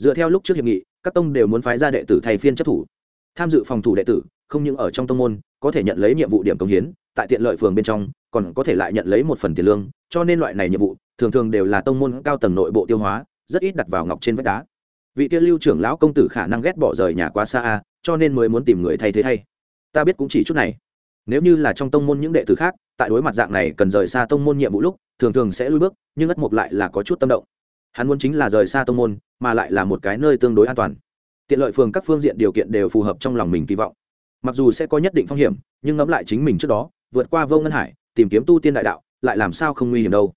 dựa theo lúc trước hiệp nghị, các tông đều muốn phái ra đệ tử thay phiên chấp thủ. Tham dự phòng thủ đệ tử, không những ở trong tông môn, có thể nhận lấy nhiệm vụ điểm công hiến, tại tiện lợi phường bên trong, còn có thể lại nhận lấy một phần tiền lương, cho nên loại này nhiệm vụ, thường thường đều là tông môn cao tầng nội bộ tiêu hóa, rất ít đặt vào ngọc trên vách đá. Vị kia lưu trưởng lão công tử khả năng ghét bỏ rời nhà quá xa a, cho nên mới muốn tìm người thay thế thay. Ta biết cũng chỉ chút này. Nếu như là trong tông môn những đệ tử khác, tại đối mặt dạng này cần rời xa tông môn nhiệm vụ lúc, thường thường sẽ lui bước, nhưng ất mục lại là có chút tâm động. Hắn muốn chính là rời xa tông môn mà lại là một cái nơi tương đối an toàn. Tiện lợi phường các phương diện điều kiện đều phù hợp trong lòng mình kỳ vọng. Mặc dù sẽ có nhất định phong hiểm, nhưng ngẫm lại chính mình trước đó, vượt qua vô ngân hải, tìm kiếm tu tiên đại đạo, lại làm sao không nguy hiểm đâu.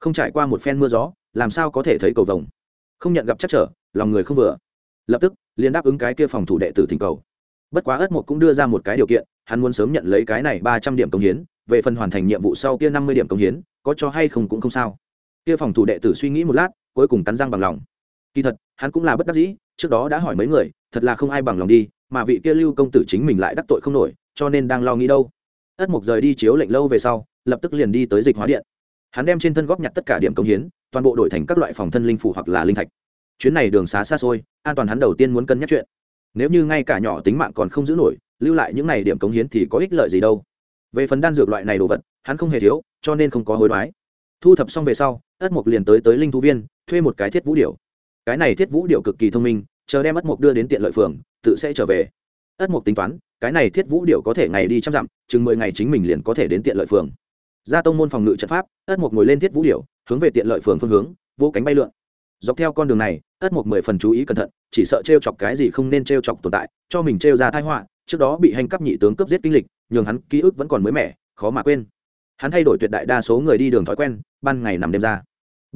Không trải qua một phen mưa gió, làm sao có thể thấy cầu vồng. Không nhận gặp chắc trở, lòng người không vừa. Lập tức, liền đáp ứng cái kia phòng thủ đệ tử thỉnh cầu. Bất quá ất mục cũng đưa ra một cái điều kiện, hắn muốn sớm nhận lấy cái này ba trăm điểm công hiến, về phần hoàn thành nhiệm vụ sau kia năm mươi điểm công hiến, có cho hay không cũng không sao. Kia phòng thủ đệ tử suy nghĩ một lát, cuối cùng cắn răng bằng lòng kỳ thật, hắn cũng là bất đắc dĩ, trước đó đã hỏi mấy người, thật là không ai bằng lòng đi, mà vị kia lưu công tử chính mình lại đắc tội không nổi, cho nên đang lo nghĩ đâu. Ất mục rời đi chiếu lệnh lâu về sau, lập tức liền đi tới dịch hóa điện. Hắn đem trên thân góp nhặt tất cả điểm công hiến, toàn bộ đổi thành các loại phòng thân linh phủ hoặc là linh thạch. Chuyến này đường xá xa xôi, an toàn hắn đầu tiên muốn cân nhắc chuyện. Nếu như ngay cả nhỏ tính mạng còn không giữ nổi, lưu lại những này điểm cống hiến thì có ích lợi gì đâu. Về phần đan dược loại này đồ vật, hắn không hề thiếu, cho nên không có hối đoái. Thu thập xong về sau, ất mục liền tới tới linh thú viên, thuê một cái thiết vũ điệu cái này thiết vũ điệu cực kỳ thông minh, chờ đem ất mục đưa đến tiện lợi phường, tự sẽ trở về. Ất mục tính toán, cái này thiết vũ điệu có thể ngày đi trăm dặm, chừng mười ngày chính mình liền có thể đến tiện lợi phường. Ra tông môn phòng ngự trận pháp, ất mục ngồi lên thiết vũ điệu, hướng về tiện lợi phường phương hướng vỗ cánh bay lượn. Dọc theo con đường này, ất mục mười phần chú ý cẩn thận, chỉ sợ t r e o chọc cái gì không nên t r e o chọc tồn tại, cho mình t r e o ra thái họa, trước đó bị hành cấp nhị tướng cướp giết kinh lịch, nhường hắn ký ức vẫn còn mới mẻ, khó mà quên. Hắn thay đổi tuyệt đại đa số người đi đường thói quen, ban ngày nằm đêm ra.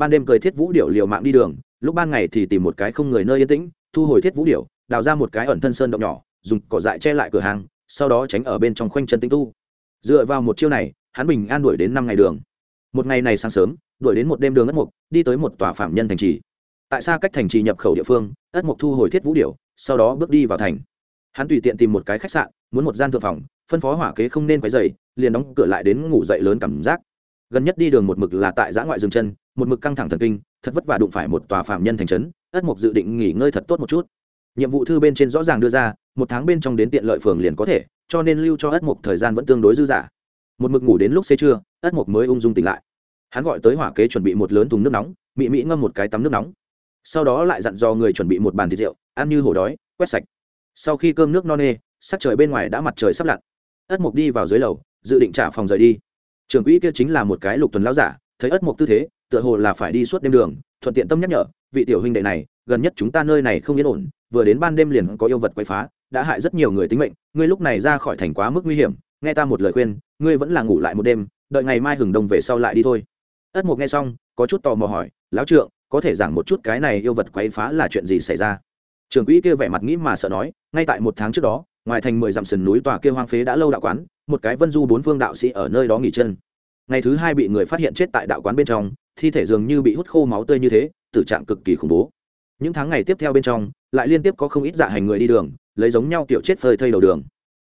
Ban đêm cười thiết vũ điệu liều mạng đi đường lúc ban ngày thì tìm một cái không người nơi yên tĩnh, thu hồi thiết vũ điệu đào ra một cái ẩn thân sơn động nhỏ, dùng cỏ dại che lại cửa hàng, sau đó tránh ở bên trong khoanh chân tinh tu. Dựa vào một chiêu này, hắn bình an đuổi đến năm ngày đường. Một ngày này sáng sớm, đuổi đến một đêm đường ất mục đi tới một tòa phạm nhân thành trì. Tại sao cách thành trì nhập khẩu địa phương, ất mục thu hồi thiết vũ điệu sau đó bước đi vào thành. Hắn tùy tiện tìm một cái khách sạn, muốn một gian thượng phòng, phân phó hỏa kế không nên quấy dày liền đóng cửa lại đến ngủ dậy lớn cảm giác. Gần nhất đi đường một mực là tại giã ngoại rừng chân một mực căng thẳng thần kinh, thật vất vả đụng phải một tòa phạm nhân thành trấn, ất mục dự định nghỉ ngơi thật tốt một chút. Nhiệm vụ thư bên trên rõ ràng đưa ra, một tháng bên trong đến tiện lợi phường liền có thể, cho nên lưu cho ất mục thời gian vẫn tương đối dư dả. Một mực ngủ đến lúc xế trưa, ất mục mới ung dung tỉnh lại. Hắn gọi tới hỏa kế chuẩn bị một lớn thùng nước nóng, mị mị ngâm một cái tắm nước nóng. Sau đó lại dặn dò người chuẩn bị một bàn thịt rượu, ăn như hổ đói, quét sạch. Sau khi cơm nước no nê, sắc trời bên ngoài đã mặt trời sắp lặn. Ất mục đi vào dưới lầu, dự định trả phòng rời đi. Trưởng quỹ kia chính là một cái lục tuần lão giả, thấy ất mục tư thế tựa hồ là phải đi suốt đêm đường, thuận tiện tâm nhắc nhở, vị tiểu huynh đệ này, gần nhất chúng ta nơi này không yên ổn, vừa đến ban đêm liền có yêu vật quay phá, đã hại rất nhiều người tính mệnh, ngươi lúc này ra khỏi thành quá mức nguy hiểm, nghe ta một lời khuyên, ngươi vẫn là ngủ lại một đêm, đợi ngày mai hừng đông về sau lại đi thôi. Ất mục nghe xong, có chút tò mò hỏi, lão trượng, có thể giảng một chút cái này yêu vật quấy phá là chuyện gì xảy ra? Trưởng quỹ kia vẻ mặt nghĩ mà sợ nói, ngay tại một tháng trước đó, ngoài thành mười dặm sườn núi tòa kia hoang phế đã lâu đạo quán, một cái vân du bốn phương đạo sĩ ở nơi đó nghỉ chân. Ngày thứ hai bị người phát hiện chết tại đạo quán bên trong thi thể dường như bị hút khô máu tươi như thế, tử trạng cực kỳ khủng bố. Những tháng ngày tiếp theo bên trong, lại liên tiếp có không ít dạ hành người đi đường, lấy giống nhau kiểu chết phơi thây đầu đường.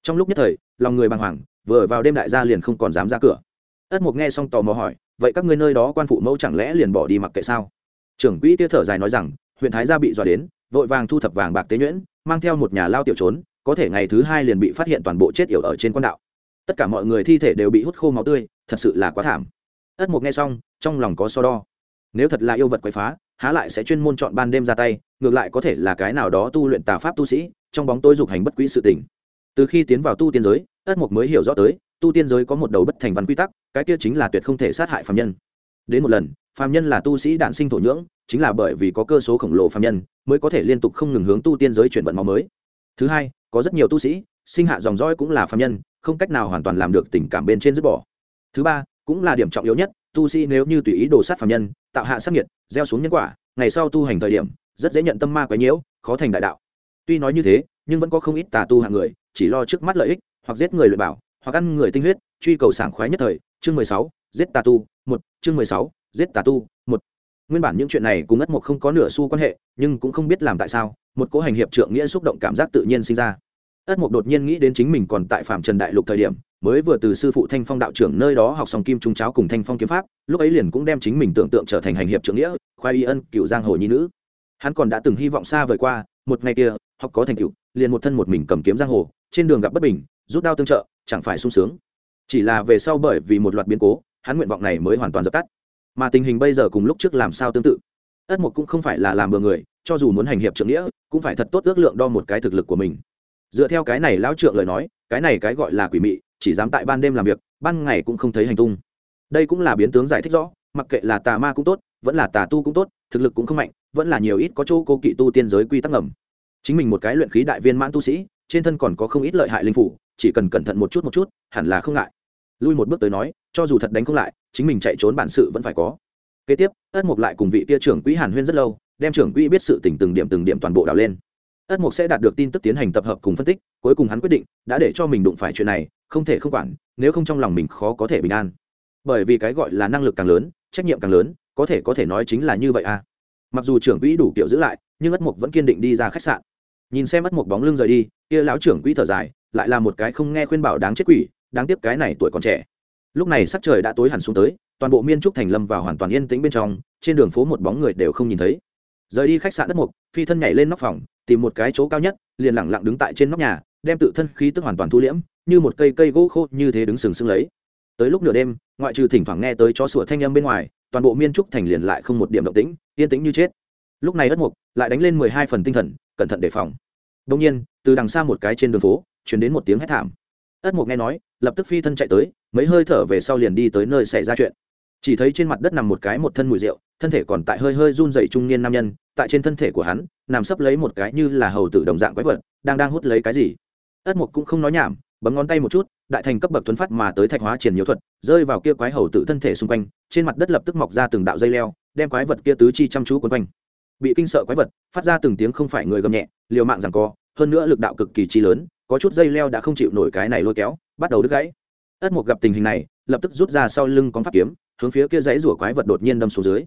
Trong lúc nhất thời, lòng người bàng hoàng, vừa vào đêm đại gia liền không còn dám ra cửa. Ất mục nghe xong tò mò hỏi, vậy các ngươi nơi đó quan phụ mẫu chẳng lẽ liền bỏ đi mặc kệ sao? Trưởng quỹ kia thở dài nói rằng, huyện thái gia bị dọa đến, vội vàng thu thập vàng bạc tế nhuyễn, mang theo một nhà lao tiểu trốn, có thể ngày thứ hai liền bị phát hiện toàn bộ chết yểu ở trên quan đạo. Tất cả mọi người thi thể đều bị hút khô máu tươi, thật sự là quá thảm. Ất mục nghe xong trong lòng có so đo. Nếu thật là yêu vật quậy phá, há lại sẽ chuyên môn chọn ban đêm ra tay, ngược lại có thể là cái nào đó tu luyện tà pháp tu sĩ, trong bóng tôi dục hành bất quỹ sự tình. Từ khi tiến vào tu tiên giới, ất mục mới hiểu rõ tới, tu tiên giới có một đầu bất thành văn quy tắc, cái kia chính là tuyệt không thể sát hại phạm nhân. Đến một lần phạm nhân là tu sĩ đạn sinh thổ nhưỡng, chính là bởi vì có cơ số khổng lồ phạm nhân, mới có thể liên tục không ngừng hướng tu tiên giới chuyển vận máu mới. Thứ hai, có rất nhiều tu sĩ, sinh hạ dòng dõi cũng là phạm nhân, không cách nào hoàn toàn làm được tình cảm bên trên dứt bỏ. Thứ ba, cũng là điểm trọng yếu nhất tu sĩ nếu như tùy ý đổ sát phạm nhân, tạo hạ sắc nhiệt gieo xuống nhân quả, ngày sau tu hành thời điểm, rất dễ nhận tâm ma quấy nhiễu, khó thành đại đạo. Tuy nói như thế, nhưng vẫn có không ít tà tu hạng người, chỉ lo trước mắt lợi ích, hoặc giết người luyện bảo, hoặc ăn người tinh huyết, truy cầu sảng khoái nhất thời. Chương mười sáu, giết tà tu, một. Chương mười sáu, giết tà tu, một. Nguyên bản những chuyện này cùng ất mộc không có nửa xu quan hệ, nhưng cũng không biết làm tại sao, một cố hành hiệp trượng nghĩa xúc động cảm giác tự nhiên sinh ra. Ất mộc đột nhiên nghĩ đến chính mình còn tại phạm trần đại lục thời điểm mới vừa từ sư phụ thanh phong đạo trưởng nơi đó học xong kim trung cháo cùng thanh phong kiếm pháp, lúc ấy liền cũng đem chính mình tưởng tượng trở thành hành hiệp trưởng nghĩa, khoai y ân, cựu giang hồ nhi nữ. Hắn còn đã từng hy vọng xa vời qua, một ngày kia, học có thành tựu, liền một thân một mình cầm kiếm giang hồ, trên đường gặp bất bình, rút đao tương trợ, chẳng phải sung sướng. Chỉ là về sau bởi vì một loạt biến cố, hắn nguyện vọng này mới hoàn toàn dập tắt. Mà tình hình bây giờ cùng lúc trước làm sao tương tự? Ất mục cũng không phải là làm bừa người, cho dù muốn hành hiệp trưởng nghĩa, cũng phải thật tốt ước lượng đo một cái thực lực của mình. Dựa theo cái này lão trượng lời nói, cái này cái gọi là quỷ mị chỉ dám tại ban đêm làm việc, ban ngày cũng không thấy hành tung. Đây cũng là biến tướng giải thích rõ, mặc kệ là tà ma cũng tốt, vẫn là tà tu cũng tốt, thực lực cũng không mạnh, vẫn là nhiều ít có chỗ cô kỵ tu tiên giới quy tắc ngầm. Chính mình một cái luyện khí đại viên mãn tu sĩ, trên thân còn có không ít lợi hại linh phủ, chỉ cần cẩn thận một chút một chút, hẳn là không ngại. Lui một bước tới nói, cho dù thật đánh không lại, chính mình chạy trốn bản sự vẫn phải có. Kế tiếp, ất mục lại cùng vị tia trưởng quỹ hàn huyên rất lâu, đem trưởng quỹ biết sự tình từng điểm từng điểm toàn bộ đào lên. Ất mục sẽ đạt được tin tức tiến hành tập hợp cùng phân tích, cuối cùng hắn quyết định, đã để cho mình đụng phải chuyện này không thể không quản, nếu không trong lòng mình khó có thể bình an. Bởi vì cái gọi là năng lực càng lớn, trách nhiệm càng lớn, có thể có thể nói chính là như vậy à. Mặc dù trưởng quỹ đủ kiểu giữ lại, nhưng ất mục vẫn kiên định đi ra khách sạn. Nhìn xem ất mục bóng lưng rời đi, kia lão trưởng quỹ thở dài, lại là một cái không nghe khuyên bảo đáng chết quỷ, đáng tiếc cái này tuổi còn trẻ. Lúc này sắc trời đã tối hẳn xuống tới, toàn bộ miên trúc thành lâm vào hoàn toàn yên tĩnh bên trong, trên đường phố một bóng người đều không nhìn thấy. Rời đi khách sạn đất mục phi thân nhảy lên nóc phòng, tìm một cái chỗ cao nhất, liền lẳng lặng đứng tại trên nóc nhà đem tự thân khí tức hoàn toàn thu liễm, như một cây cây gỗ khô như thế đứng sừng sững lấy. Tới lúc nửa đêm, ngoại trừ thỉnh thoảng nghe tới chó sủa thanh âm bên ngoài, toàn bộ miên trúc thành liền lại không một điểm động tĩnh, yên tĩnh như chết. Lúc này đất mục lại đánh lên mười hai phần tinh thần, cẩn thận đề phòng. Đông nhiên, từ đằng xa một cái trên đường phố chuyển đến một tiếng hét thảm. Ất mục nghe nói, lập tức phi thân chạy tới, mấy hơi thở về sau liền đi tới nơi xảy ra chuyện. Chỉ thấy trên mặt đất nằm một cái một thân mùi rượu, thân thể còn tại hơi hơi run dậy trung niên nam nhân, tại trên thân thể của hắn, nằm sấp lấy một cái như là hầu tử đồng dạng quái vật, đang đang hút lấy cái gì ất mục cũng không nói nhảm, bấm ngón tay một chút, đại thành cấp bậc tuấn phát mà tới thạch hóa triển nhiều thuật, rơi vào kia quái hầu tự thân thể xung quanh, trên mặt đất lập tức mọc ra từng đạo dây leo, đem quái vật kia tứ chi chăm chú quấn quanh. Bị kinh sợ quái vật, phát ra từng tiếng không phải người gầm nhẹ, liều mạng rằng co, hơn nữa lực đạo cực kỳ chi lớn, có chút dây leo đã không chịu nổi cái này lôi kéo, bắt đầu đứt gãy. Ất mục gặp tình hình này, lập tức rút ra sau lưng con pháp kiếm, hướng phía kia dãy rủa quái vật đột nhiên đâm xuống dưới.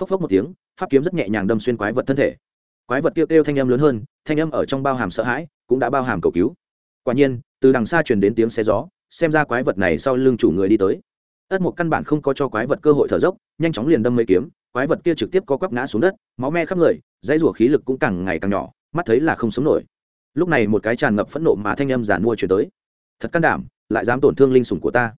Phốc phốc một tiếng, pháp kiếm rất nhẹ nhàng đâm xuyên quái vật thân thể. Quái vật kêu kêu thanh âm lớn hơn, thanh âm ở trong bao hàm sợ hãi, cũng đã bao hàm cầu cứu quả nhiên, từ đằng xa truyền đến tiếng xe gió, xem ra quái vật này sau lưng chủ người đi tới. Ất một căn bản không có cho quái vật cơ hội thở dốc, nhanh chóng liền đâm mấy kiếm, quái vật kia trực tiếp co quắp ngã xuống đất, máu me khắp người, dãy rủa khí lực cũng càng ngày càng nhỏ, mắt thấy là không sống nổi. Lúc này một cái tràn ngập phẫn nộ mà thanh âm giản mua chuyển tới. Thật can đảm, lại dám tổn thương linh sủng của ta.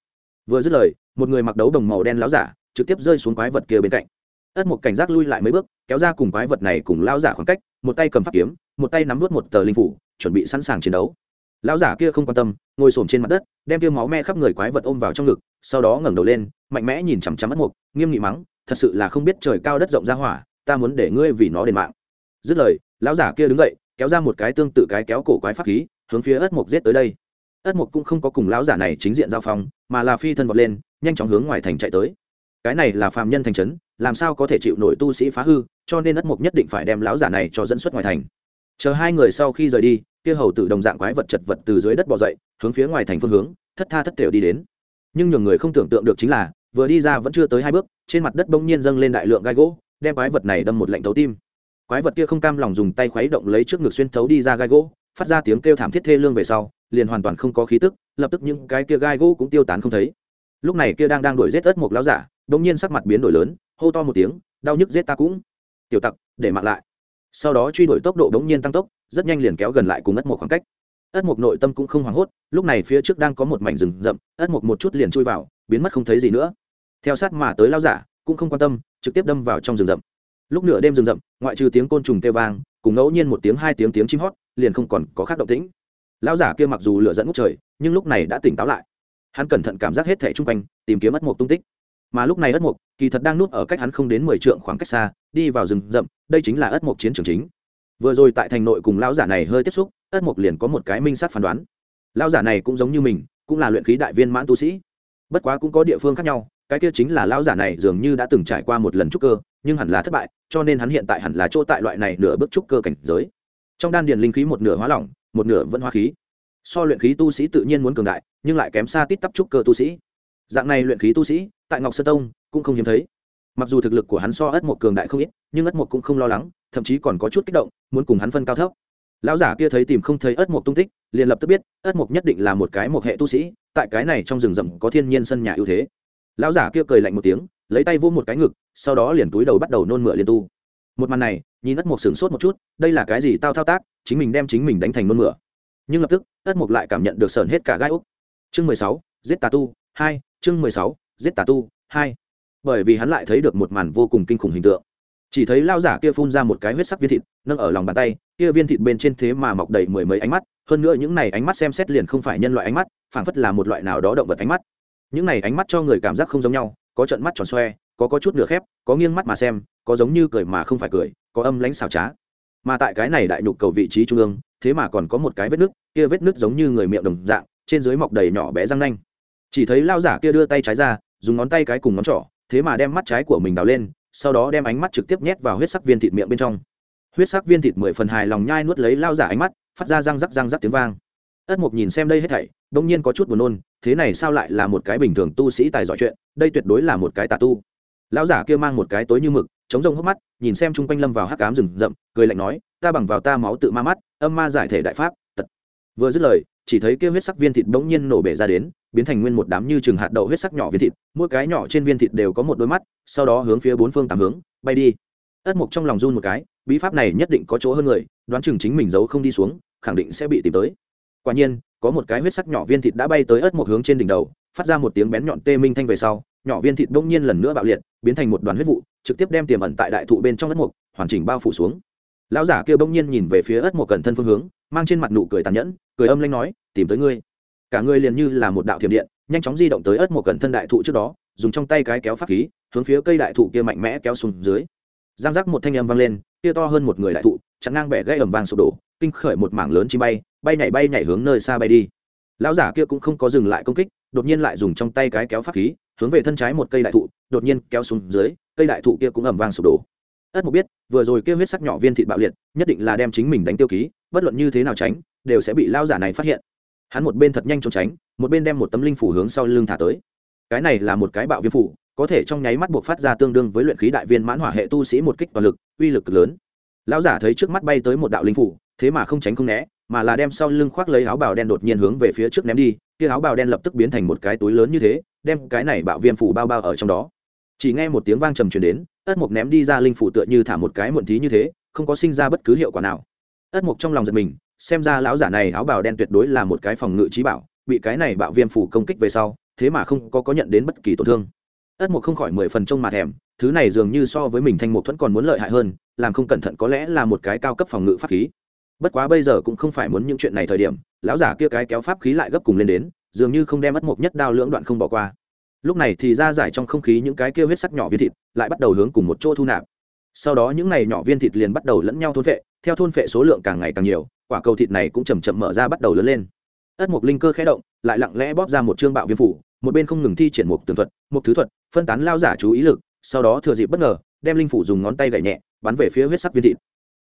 Vừa dứt lời, một người mặc đấu đồng màu đen láo giả trực tiếp rơi xuống quái vật kia bên cạnh. Ất một cảnh giác lui lại mấy bước, kéo ra cùng quái vật này cùng lao giả khoảng cách, một tay cầm pháp kiếm, một tay nắm vút một tờ linh phủ, chuẩn bị sẵn sàng chiến đấu lão giả kia không quan tâm, ngồi xổm trên mặt đất, đem tiêu máu me khắp người quái vật ôm vào trong ngực, sau đó ngẩng đầu lên, mạnh mẽ nhìn chằm chằm mất mục, nghiêm nghị mắng, thật sự là không biết trời cao đất rộng ra hỏa, ta muốn để ngươi vì nó đền mạng. Dứt lời, lão giả kia đứng dậy, kéo ra một cái tương tự cái kéo cổ quái pháp khí, hướng phía ất mục giết tới đây. Ất mục cũng không có cùng lão giả này chính diện giao phong, mà là phi thân vọt lên, nhanh chóng hướng ngoài thành chạy tới. Cái này là phạm nhân thành trấn, làm sao có thể chịu nổi tu sĩ phá hư, cho nên ất mục nhất định phải đem lão giả này cho dẫn xuất ngoài thành chờ hai người sau khi rời đi, kia hầu tử đồng dạng quái vật chật vật từ dưới đất bò dậy, hướng phía ngoài thành phương hướng, thất tha thất tiểu đi đến. Nhưng nhiều người không tưởng tượng được chính là, vừa đi ra vẫn chưa tới hai bước, trên mặt đất bỗng nhiên dâng lên đại lượng gai gỗ, đem quái vật này đâm một lệnh thấu tim. Quái vật kia không cam lòng dùng tay khuấy động lấy trước ngực xuyên thấu đi ra gai gỗ, phát ra tiếng kêu thảm thiết thê lương về sau, liền hoàn toàn không có khí tức, lập tức những cái kia gai gỗ cũng tiêu tán không thấy. Lúc này kia đang đang đuổi giết ớt một lão giả đột nhiên sắc mặt biến đổi lớn, hô to một tiếng, đau nhức giết ta cũng. Tiểu tặc, để mạng lại sau đó truy đuổi tốc độ bỗng nhiên tăng tốc, rất nhanh liền kéo gần lại cùng ất một khoảng cách. ất một nội tâm cũng không hoảng hốt, lúc này phía trước đang có một mảnh rừng rậm, ất một một chút liền chui vào, biến mất không thấy gì nữa. theo sát mà tới lao giả, cũng không quan tâm, trực tiếp đâm vào trong rừng rậm. lúc nửa đêm rừng rậm, ngoại trừ tiếng côn trùng kêu vang, cùng ngẫu nhiên một tiếng hai tiếng tiếng chim hót, liền không còn có khác động tĩnh. lão giả kia mặc dù lửa dẫn ngút trời, nhưng lúc này đã tỉnh táo lại. hắn cẩn thận cảm giác hết thẻ chung quanh, tìm kiếm ất mộc tung tích mà lúc này ất mục kỳ thật đang núp ở cách hắn không đến mười trượng khoảng cách xa, đi vào rừng rậm, đây chính là ất mục chiến trường chính. Vừa rồi tại thành nội cùng lão giả này hơi tiếp xúc, ất mục liền có một cái minh sát phán đoán. Lão giả này cũng giống như mình, cũng là luyện khí đại viên mãn tu sĩ. Bất quá cũng có địa phương khác nhau, cái kia chính là lão giả này dường như đã từng trải qua một lần trúc cơ, nhưng hẳn là thất bại, cho nên hắn hiện tại hẳn là chỗ tại loại này nửa bước trúc cơ cảnh giới. Trong đan điền linh khí một nửa hóa lỏng, một nửa vẫn hóa khí. So luyện khí tu sĩ tự nhiên muốn cường đại, nhưng lại kém xa tít tắp trúc cơ tu sĩ. Dạng này luyện khí tu sĩ tại ngọc sơn tông cũng không hiếm thấy. Mặc dù thực lực của hắn so ất một cường đại không ít, nhưng ất một cũng không lo lắng, thậm chí còn có chút kích động, muốn cùng hắn phân cao thấp. Lão giả kia thấy tìm không thấy ất mộc tung tích, liền lập tức biết ất mộc nhất định là một cái một hệ tu sĩ, tại cái này trong rừng rậm có thiên nhiên sân nhà ưu thế. Lão giả kia cười lạnh một tiếng, lấy tay vô một cái ngực, sau đó liền túi đầu bắt đầu nôn mửa liên tu. Một màn này, nhìn ất mộc sửng sốt một chút, đây là cái gì tao thao tác, chính mình đem chính mình đánh thành nôn mửa. Nhưng lập tức, ất mộc lại cảm nhận được sờn hết cả gai úc. Chương mười sáu, giết tà tu, hai, chương mười sáu giết tà tu, hai. Bởi vì hắn lại thấy được một màn vô cùng kinh khủng hình tượng. Chỉ thấy lao giả kia phun ra một cái huyết sắc viên thịt, nâng ở lòng bàn tay, kia viên thịt bên trên thế mà mọc đầy mười mấy ánh mắt, hơn nữa những này ánh mắt xem xét liền không phải nhân loại ánh mắt, phảng phất là một loại nào đó động vật ánh mắt. Những này ánh mắt cho người cảm giác không giống nhau, có trận mắt tròn xoe, có có chút nửa khép, có nghiêng mắt mà xem, có giống như cười mà không phải cười, có âm lãnh xào trá. Mà tại cái này đại nhục cầu vị trí trung ương, thế mà còn có một cái vết nứt, kia vết nứt giống như người miệng đồng dạng, trên dưới mọc đầy nhỏ bé răng nanh. Chỉ thấy lao giả kia đưa tay trái ra dùng ngón tay cái cùng ngón trỏ, thế mà đem mắt trái của mình đào lên, sau đó đem ánh mắt trực tiếp nhét vào huyết sắc viên thịt miệng bên trong. Huyết sắc viên thịt mười phần hài lòng nhai nuốt lấy lao giả ánh mắt, phát ra răng rắc răng rắc tiếng vang. Ất mục nhìn xem đây hết thảy đông nhiên có chút buồn nôn, thế này sao lại là một cái bình thường tu sĩ tài giỏi chuyện, đây tuyệt đối là một cái tà tu. Lão giả kia mang một cái tối như mực, chống rông hốc mắt, nhìn xem chung quanh lâm vào hắc cám rừng rậm, cười lạnh nói, ta bằng vào ta máu tự ma mắt, âm ma giải thể đại pháp, tật. Vừa dứt lời chỉ thấy kia huyết sắc viên thịt bỗng nhiên nổ bể ra đến, biến thành nguyên một đám như chừng hạt đậu huyết sắc nhỏ viên thịt, mỗi cái nhỏ trên viên thịt đều có một đôi mắt, sau đó hướng phía bốn phương tám hướng, bay đi. Ất mục trong lòng run một cái, bí pháp này nhất định có chỗ hơn người, đoán chừng chính mình giấu không đi xuống, khẳng định sẽ bị tìm tới. Quả nhiên, có một cái huyết sắc nhỏ viên thịt đã bay tới ất mục hướng trên đỉnh đầu, phát ra một tiếng bén nhọn tê minh thanh về sau, nhỏ viên thịt bỗng nhiên lần nữa bạo liệt, biến thành một đoàn huyết vụ, trực tiếp đem tiềm ẩn tại đại thụ bên trong ất mục hoàn chỉnh bao phủ xuống lão giả kia bỗng nhiên nhìn về phía ất mục cẩn thân phương hướng, mang trên mặt nụ cười tàn nhẫn, cười âm lanh nói, tìm tới ngươi. Cả ngươi liền như là một đạo thiểm điện, nhanh chóng di động tới ất mục cẩn thân đại thụ trước đó, dùng trong tay cái kéo pháp khí, hướng phía cây đại thụ kia mạnh mẽ kéo xuống dưới. Giang giác một thanh âm vang lên, kia to hơn một người đại thụ chặn ngang bẻ gây ẩm vàng sụp đổ, kinh khởi một mảng lớn chi bay bay nhảy bay nhảy hướng nơi xa bay đi. Lão giả kia cũng không có dừng lại công kích, đột nhiên lại dùng trong tay cái kéo pháp khí, hướng về thân trái một cây đại thụ, đột nhiên kéo xuống dưới, cây đại thụ kia cũng ẩm vang sụp đổ ất mục biết, vừa rồi kêu huyết sắc nhỏ viên thịt bạo liệt, nhất định là đem chính mình đánh tiêu ký, bất luận như thế nào tránh, đều sẽ bị lao giả này phát hiện. Hắn một bên thật nhanh trốn tránh, một bên đem một tấm linh phủ hướng sau lưng thả tới. Cái này là một cái bạo viêm phủ, có thể trong nháy mắt buộc phát ra tương đương với luyện khí đại viên mãn hỏa hệ tu sĩ một kích toàn lực, uy lực cực lớn. Lão giả thấy trước mắt bay tới một đạo linh phủ, thế mà không tránh không né, mà là đem sau lưng khoác lấy áo bào đen đột nhiên hướng về phía trước ném đi, kia áo bào đen lập tức biến thành một cái túi lớn như thế, đem cái này bạo viêm phủ bao bao ở trong đó. Chỉ nghe một tiếng vang trầm truyền đến ất mục ném đi ra linh phủ tựa như thả một cái muộn thí như thế, không có sinh ra bất cứ hiệu quả nào. ất mục trong lòng giật mình, xem ra lão giả này áo bào đen tuyệt đối là một cái phòng ngự trí bảo, bị cái này bạo viêm phủ công kích về sau, thế mà không có có nhận đến bất kỳ tổn thương. ất mục không khỏi mười phần trông mà thèm, thứ này dường như so với mình thanh mục thuẫn còn muốn lợi hại hơn, làm không cẩn thận có lẽ là một cái cao cấp phòng ngự pháp khí. bất quá bây giờ cũng không phải muốn những chuyện này thời điểm, lão giả kia cái kéo pháp khí lại gấp cùng lên đến, dường như không đem ất mục nhất đao lưỡng đoạn không bỏ qua lúc này thì ra giải trong không khí những cái kia huyết sắc nhỏ viên thịt lại bắt đầu hướng cùng một chỗ thu nạp. Sau đó những này nhỏ viên thịt liền bắt đầu lẫn nhau thôn vệ theo thôn phệ số lượng càng ngày càng nhiều, quả cầu thịt này cũng chầm chậm mở ra bắt đầu lớn lên. Ất mục linh cơ khẽ động, lại lặng lẽ bóp ra một chương bạo viêm phủ, một bên không ngừng thi triển một tường thuật, một thứ thuật, phân tán lao giả chú ý lực, sau đó thừa dịp bất ngờ, đem linh phủ dùng ngón tay gậy nhẹ, bắn về phía huyết sắc viên thịt.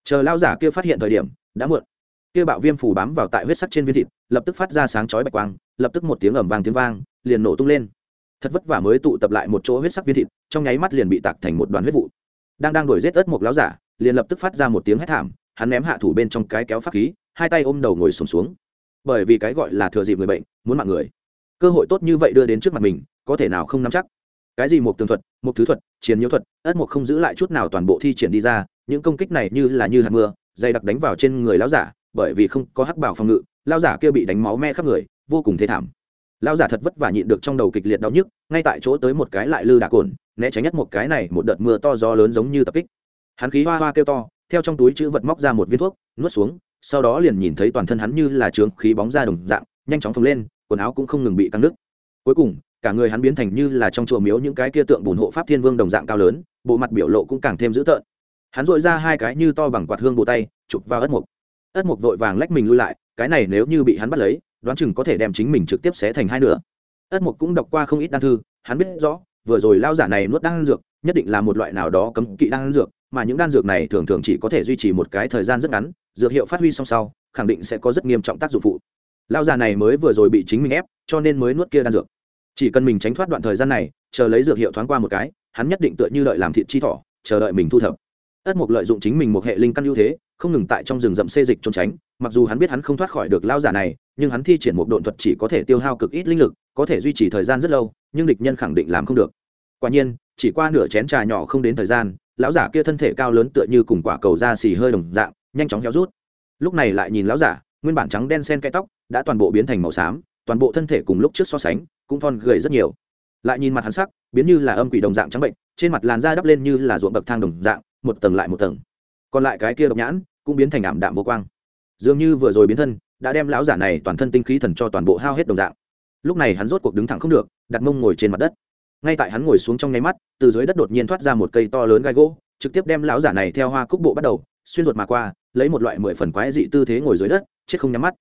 Chờ lao giả kia phát hiện thời điểm, đã muộn. Kia bạo viêm phủ bám vào tại huyết sắc trên viên thịt, lập tức phát ra sáng chói bạch quang, lập tức một tiếng ầm vang tiếng vang, liền nổ tung lên thật vất vả mới tụ tập lại một chỗ huyết sắc viên thịt trong nháy mắt liền bị tạc thành một đoàn huyết vụ. Đang đang đuổi giết ớt một láo giả liền lập tức phát ra một tiếng hét thảm hắn ném hạ thủ bên trong cái kéo pháp khí hai tay ôm đầu ngồi sùng xuống, xuống bởi vì cái gọi là thừa dịp người bệnh muốn mạng người. Cơ hội tốt như vậy đưa đến trước mặt mình có thể nào không nắm chắc? Cái gì một tường thuật một thứ thuật chiến nhiễu thuật ất một không giữ lại chút nào toàn bộ thi triển đi ra những công kích này như là như hạt mưa dày đặc đánh vào trên người lão giả bởi vì không có hắc bảo phòng ngự lão giả kia bị đánh máu me khắp người vô cùng thế thảm lão giả thật vất vả nhịn được trong đầu kịch liệt đau nhức, ngay tại chỗ tới một cái lại lư đà cồn, né tránh nhất một cái này, một đợt mưa to gió lớn giống như tập kích. Hắn khí hoa hoa kêu to, theo trong túi chữ vật móc ra một viên thuốc, nuốt xuống, sau đó liền nhìn thấy toàn thân hắn như là trướng khí bóng ra đồng dạng, nhanh chóng phồng lên, quần áo cũng không ngừng bị căng nứt cuối cùng, cả người hắn biến thành như là trong chùa miếu những cái kia tượng bùn hộ pháp thiên vương đồng dạng cao lớn, bộ mặt biểu lộ cũng càng thêm dữ tợn. Hắn dội ra hai cái như to bằng quạt hương bộ tay, chụp vào ất mục. Ất mục vội vàng lách mình lui lại, cái này nếu như bị hắn bắt lấy đoán chừng có thể đem chính mình trực tiếp xé thành hai nửa. Ất mục cũng đọc qua không ít đan thư, hắn biết rõ, vừa rồi lao giả này nuốt đan dược, nhất định là một loại nào đó cấm kỵ đan dược, mà những đan dược này thường thường chỉ có thể duy trì một cái thời gian rất ngắn, dược hiệu phát huy song sau, khẳng định sẽ có rất nghiêm trọng tác dụng phụ. Lao già này mới vừa rồi bị chính mình ép, cho nên mới nuốt kia đan dược. Chỉ cần mình tránh thoát đoạn thời gian này, chờ lấy dược hiệu thoáng qua một cái, hắn nhất định tựa như đợi làm thịt chi thỏ, chờ đợi mình thu thập. Ất mục lợi dụng chính mình một hệ linh căn ưu thế, không ngừng tại trong rừng rậm xê dịch trốn tránh, mặc dù hắn biết hắn không thoát khỏi được lao giả này nhưng hắn thi triển một độn thuật chỉ có thể tiêu hao cực ít linh lực, có thể duy trì thời gian rất lâu, nhưng địch nhân khẳng định làm không được. Quả nhiên, chỉ qua nửa chén trà nhỏ không đến thời gian, lão giả kia thân thể cao lớn tựa như cùng quả cầu da xì hơi đồng dạng, nhanh chóng héo rút. Lúc này lại nhìn lão giả, nguyên bản trắng đen sen cái tóc, đã toàn bộ biến thành màu xám, toàn bộ thân thể cùng lúc trước so sánh, cũng thon gầy rất nhiều. Lại nhìn mặt hắn sắc, biến như là âm quỷ đồng dạng trắng bệnh, trên mặt làn da đắp lên như là ruộng bậc thang đồng dạng, một tầng lại một tầng. Còn lại cái kia độc nhãn, cũng biến thành ảm đạm vô quang. Dường như vừa rồi biến thân đã đem lão giả này toàn thân tinh khí thần cho toàn bộ hao hết đồng dạng. Lúc này hắn rốt cuộc đứng thẳng không được, đặt mông ngồi trên mặt đất. Ngay tại hắn ngồi xuống trong nháy mắt, từ dưới đất đột nhiên thoát ra một cây to lớn gai gỗ, trực tiếp đem lão giả này theo hoa cúc bộ bắt đầu, xuyên ruột mà qua, lấy một loại mười phần quái dị tư thế ngồi dưới đất, chết không nhắm mắt.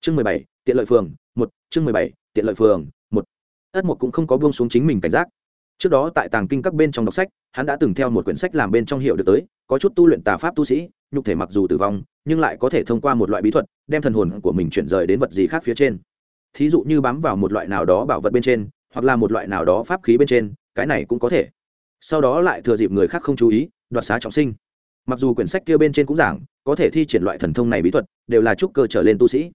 Chương mười bảy, tiện lợi phường, một, chương mười bảy, tiện lợi phường, một. Ất một cũng không có buông xuống chính mình cảnh giác. Trước đó tại tàng kinh các bên trong đọc sách, hắn đã từng theo một quyển sách làm bên trong hiệu được tới, có chút tu luyện tà pháp tu sĩ nhục thể mặc dù tử vong, nhưng lại có thể thông qua một loại bí thuật, đem thần hồn của mình chuyển rời đến vật gì khác phía trên. Thí dụ như bám vào một loại nào đó bảo vật bên trên, hoặc là một loại nào đó pháp khí bên trên, cái này cũng có thể. Sau đó lại thừa dịp người khác không chú ý, đoạt xá trọng sinh. Mặc dù quyển sách kia bên trên cũng giảng, có thể thi triển loại thần thông này bí thuật, đều là trúc cơ trở lên tu sĩ.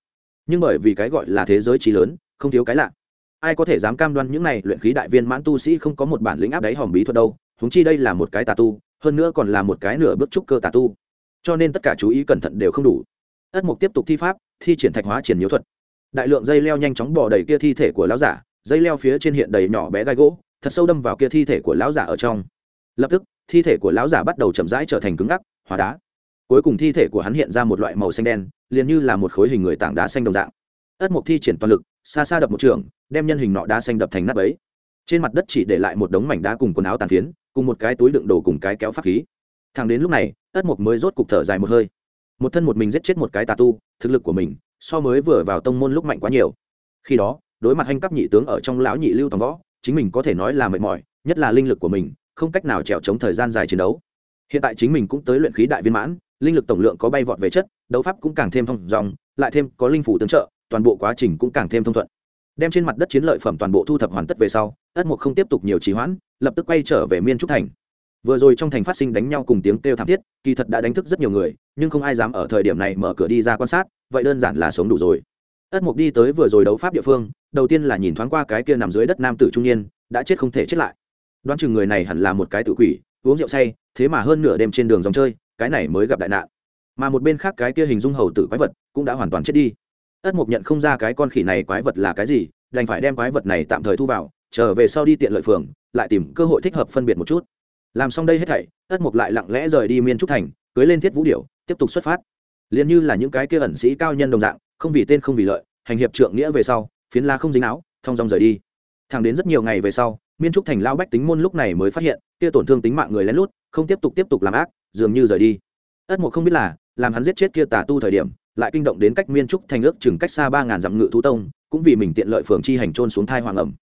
Nhưng bởi vì cái gọi là thế giới trí lớn, không thiếu cái lạ. Ai có thể dám cam đoan những này luyện khí đại viên mãn tu sĩ không có một bản lĩnh áp đáy hòm bí thuật đâu húng chi đây là một cái tà tu, hơn nữa còn là một cái nửa bước trúc cơ tà tu cho nên tất cả chú ý cẩn thận đều không đủ. Ất mục tiếp tục thi pháp, thi triển thạch hóa triển nhiễu thuật. Đại lượng dây leo nhanh chóng bỏ đầy kia thi thể của lão giả, dây leo phía trên hiện đầy nhỏ bé gai gỗ, thật sâu đâm vào kia thi thể của lão giả ở trong. Lập tức, thi thể của lão giả bắt đầu chậm rãi trở thành cứng ngắc, hóa đá. Cuối cùng thi thể của hắn hiện ra một loại màu xanh đen, liền như là một khối hình người tảng đá xanh đồng dạng. Ất mục thi triển toàn lực, xa xa đập một trường, đem nhân hình nọ đá xanh đập thành nắp ấy trên mặt đất chỉ để lại một đống mảnh đá cùng quần áo tàn phiến, cùng một cái túi đựng đồ cùng cái kéo pháp khí thằng đến lúc này, ất mục mới rốt cục thở dài một hơi. Một thân một mình giết chết một cái tà tu, thực lực của mình so mới vừa vào tông môn lúc mạnh quá nhiều. Khi đó, đối mặt hành cấp nhị tướng ở trong lão nhị lưu tòng võ, chính mình có thể nói là mệt mỏi, nhất là linh lực của mình, không cách nào trèo chống thời gian dài chiến đấu. Hiện tại chính mình cũng tới luyện khí đại viên mãn, linh lực tổng lượng có bay vọt về chất, đấu pháp cũng càng thêm thông dòng, lại thêm có linh phủ tương trợ, toàn bộ quá trình cũng càng thêm thông thuận. Đem trên mặt đất chiến lợi phẩm toàn bộ thu thập hoàn tất về sau, ất mục không tiếp tục nhiều trì hoãn, lập tức quay trở về miên trúc thành vừa rồi trong thành phát sinh đánh nhau cùng tiếng kêu thảm thiết, kỳ thật đã đánh thức rất nhiều người, nhưng không ai dám ở thời điểm này mở cửa đi ra quan sát, vậy đơn giản là sống đủ rồi. Ất mục đi tới vừa rồi đấu pháp địa phương, đầu tiên là nhìn thoáng qua cái kia nằm dưới đất nam tử trung niên, đã chết không thể chết lại. Đoán chừng người này hẳn là một cái tự quỷ, uống rượu say, thế mà hơn nửa đêm trên đường dòng chơi, cái này mới gặp đại nạn. Mà một bên khác cái kia hình dung hầu tử quái vật cũng đã hoàn toàn chết đi. Ất mục nhận không ra cái con khỉ này quái vật là cái gì, đành phải đem quái vật này tạm thời thu vào, trở về sau đi tiện lợi phường, lại tìm cơ hội thích hợp phân biệt một chút làm xong đây hết thảy ất mục lại lặng lẽ rời đi miên trúc thành, cưới lên thiết vũ điệu tiếp tục xuất phát. Liền như là những cái kia ẩn sĩ cao nhân đồng dạng, không vì tên không vì lợi, hành hiệp trượng nghĩa về sau, phiến la không dính áo, thong dong rời đi. Thẳng đến rất nhiều ngày về sau, miên trúc thành lao bách tính môn lúc này mới phát hiện, kia tổn thương tính mạng người lén lút, không tiếp tục tiếp tục làm ác, dường như rời đi. Ất mục không biết là, làm hắn giết chết kia tà tu thời điểm, lại kinh động đến cách miên trúc thành ước chừng cách xa ba ngàn dặm ngự thú tông, cũng vì mình tiện lợi phường chi hành trôn xuống thai hoàng ẩm.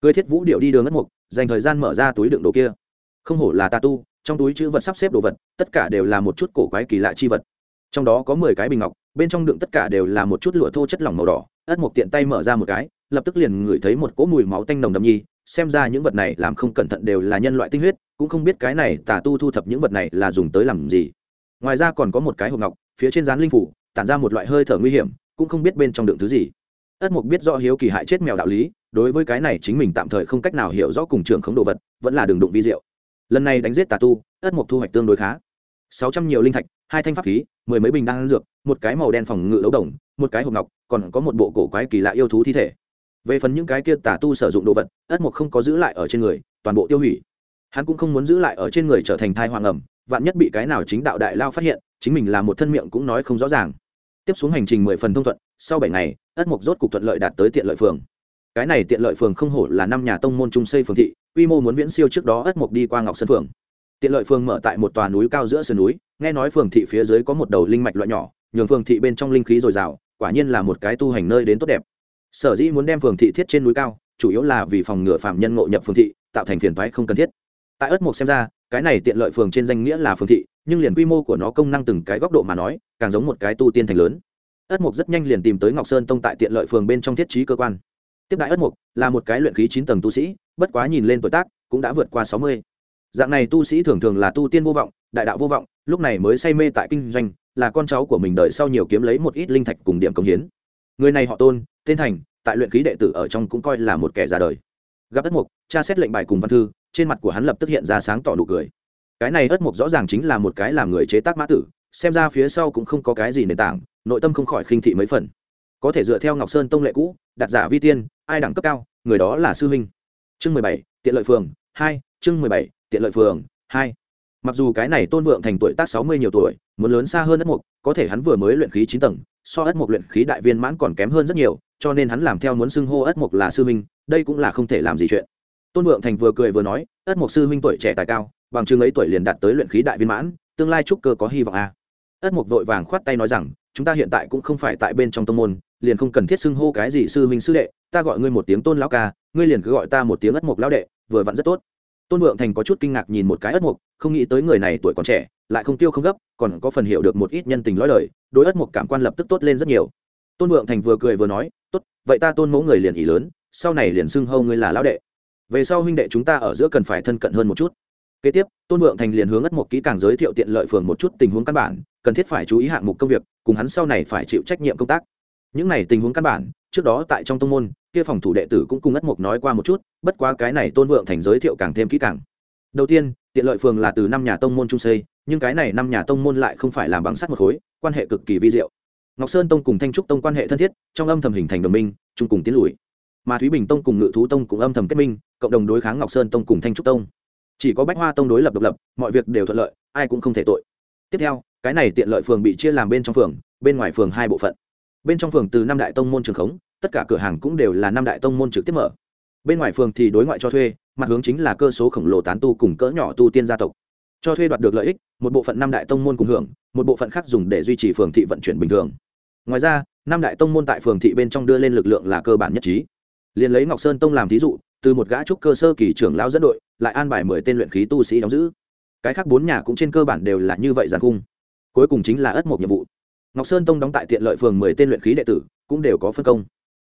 Cưới thiết vũ điệu đi đường ất mục, dành thời gian mở ra túi đựng đồ kia không hổ là tà tu, trong túi chữ vật sắp xếp đồ vật, tất cả đều là một chút cổ quái kỳ lạ chi vật. Trong đó có mười cái bình ngọc, bên trong đựng tất cả đều là một chút lụa thô chất lỏng màu đỏ, ất mục tiện tay mở ra một cái, lập tức liền ngửi thấy một cỗ mùi máu tanh nồng đậm nhi, xem ra những vật này làm không cẩn thận đều là nhân loại tinh huyết, cũng không biết cái này tà tu thu thập những vật này là dùng tới làm gì. Ngoài ra còn có một cái hộp ngọc, phía trên dán linh phủ, tản ra một loại hơi thở nguy hiểm, cũng không biết bên trong đựng thứ gì. Ất mục biết rõ hiếu kỳ hại chết mèo đạo lý, đối với cái này chính mình tạm thời không cách nào hiểu rõ cùng trường khống đồ vật, vẫn là đường đụng vi diệu lần này đánh giết tà tu, ất mộc thu hoạch tương đối khá. Sáu trăm nhiều linh thạch, hai thanh pháp khí, mười mấy bình đan dược, một cái màu đen phòng ngự đấu đồng, một cái hộp ngọc, còn có một bộ cổ quái kỳ lạ yêu thú thi thể. Về phần những cái kia tà tu sử dụng đồ vật, ất mộc không có giữ lại ở trên người, toàn bộ tiêu hủy. Hắn cũng không muốn giữ lại ở trên người trở thành thai hoàng ẩm, vạn nhất bị cái nào chính đạo đại lao phát hiện, chính mình là một thân miệng cũng nói không rõ ràng. Tiếp xuống hành trình mười phần thông thuận, sau bảy ngày, ất mộc rốt cục thuận lợi đạt tới tiện lợi phường. Cái này tiện lợi phường không hổ là năm nhà tông môn trung xây phường thị quy mô muốn viễn siêu trước đó ất mục đi qua ngọc sơn phường. Tiện lợi phường mở tại một tòa núi cao giữa sườn núi, nghe nói phường thị phía dưới có một đầu linh mạch loại nhỏ, nhường phường thị bên trong linh khí dồi dào, quả nhiên là một cái tu hành nơi đến tốt đẹp. Sở dĩ muốn đem phường thị thiết trên núi cao, chủ yếu là vì phòng ngừa phạm nhân ngộ nhập phường thị, tạo thành phiền thoái không cần thiết. Tại ất mục xem ra, cái này tiện lợi phường trên danh nghĩa là phường thị, nhưng liền quy mô của nó công năng từng cái góc độ mà nói, càng giống một cái tu tiên thành lớn. Ất mục rất nhanh liền tìm tới ngọc sơn tông tại tiện lợi phường bên trong thiết trí cơ quan. Tiếp đại ất mục là một cái luyện khí chín tầng tu sĩ bất quá nhìn lên tuổi tác, cũng đã vượt qua sáu mươi. Dạng này tu sĩ thường thường là tu tiên vô vọng, đại đạo vô vọng, lúc này mới say mê tại kinh doanh, là con cháu của mình đợi sau nhiều kiếm lấy một ít linh thạch cùng điểm công hiến. Người này họ tôn, tên thành, tại luyện khí đệ tử ở trong cũng coi là một kẻ ra đời. Gặp đất mục cha xét lệnh bài cùng văn thư, trên mặt của hắn lập tức hiện ra sáng tỏ nụ cười. Cái này ất mục rõ ràng chính là một cái làm người chế tác mã tử, xem ra phía sau cũng không có cái gì nền tảng, nội tâm không khỏi khinh thị mấy phần. Có thể dựa theo ngọc sơn tông lệ cũ, đặt giả vi tiên, ai đẳng cấp cao, người đó là sư huynh chương mười bảy tiện lợi phường hai chương mười bảy tiện lợi phường hai mặc dù cái này tôn vượng thành tuổi tác sáu mươi nhiều tuổi muốn lớn xa hơn ất mục có thể hắn vừa mới luyện khí chín tầng so ất mục luyện khí đại viên mãn còn kém hơn rất nhiều cho nên hắn làm theo muốn xưng hô ất mục là sư minh, đây cũng là không thể làm gì chuyện tôn vượng thành vừa cười vừa nói ất mục sư minh tuổi trẻ tài cao bằng chừng ấy tuổi liền đạt tới luyện khí đại viên mãn tương lai trúc cơ có hy vọng a à. ất mục vội vàng khoát tay nói rằng chúng ta hiện tại cũng không phải tại bên trong tông môn liền không cần thiết xưng hô cái gì sư huynh sư đệ, ta gọi ngươi một tiếng tôn lão ca, ngươi liền cứ gọi ta một tiếng ất mục lão đệ, vừa vặn rất tốt. Tôn vượng thành có chút kinh ngạc nhìn một cái ất mục không nghĩ tới người này tuổi còn trẻ, lại không tiêu không gấp, còn có phần hiểu được một ít nhân tình lõi lời đối ất mục cảm quan lập tức tốt lên rất nhiều. Tôn vượng thành vừa cười vừa nói, tốt, vậy ta tôn mẫu người liền ỷ lớn, sau này liền xưng hâu ngươi là lão đệ. Về sau huynh đệ chúng ta ở giữa cần phải thân cận hơn một chút. Kế tiếp, tôn vượng thành liền hướng ất mục kỹ càng giới thiệu tiện lợi phường một chút tình huống căn bản, cần thiết phải chú ý hạng mục công việc, cùng hắn sau này phải chịu trách nhiệm công tác những này tình huống căn bản, trước đó tại trong tông môn, kia phòng thủ đệ tử cũng cùng ất mục nói qua một chút, bất quá cái này tôn vượng thành giới thiệu càng thêm kỹ càng. Đầu tiên, tiện lợi phường là từ năm nhà tông môn trung xây, nhưng cái này năm nhà tông môn lại không phải làm bằng sắt một khối, quan hệ cực kỳ vi diệu. Ngọc sơn tông cùng thanh trúc tông quan hệ thân thiết, trong âm thầm hình thành đồng minh, chung cùng tiến lùi. Mà thúy bình tông cùng ngự thú tông cũng âm thầm kết minh, cộng đồng đối kháng ngọc sơn tông cùng thanh trúc tông. Chỉ có bách hoa tông đối lập độc lập, mọi việc đều thuận lợi, ai cũng không thể tội. Tiếp theo, cái này tiện lợi phường bị chia làm bên trong phường, bên ngoài phường hai bộ phận bên trong phường từ năm đại tông môn trường khống, tất cả cửa hàng cũng đều là năm đại tông môn trực tiếp mở. Bên ngoài phường thì đối ngoại cho thuê, mặt hướng chính là cơ số khổng lồ tán tu cùng cỡ nhỏ tu tiên gia tộc. Cho thuê đoạt được lợi ích, một bộ phận năm đại tông môn cùng hưởng, một bộ phận khác dùng để duy trì phường thị vận chuyển bình thường. Ngoài ra, năm đại tông môn tại phường thị bên trong đưa lên lực lượng là cơ bản nhất trí. Liền lấy ngọc sơn tông làm thí dụ, từ một gã trúc cơ sơ kỳ trưởng lao dẫn đội, lại an bài mười tên luyện khí tu sĩ đóng giữ. Cái khác bốn nhà cũng trên cơ bản đều là như vậy giàn cung. Cuối cùng chính là ất một nhiệm vụ ngọc sơn tông đóng tại tiện lợi phường mười tên luyện khí đệ tử, cũng đều có phân công.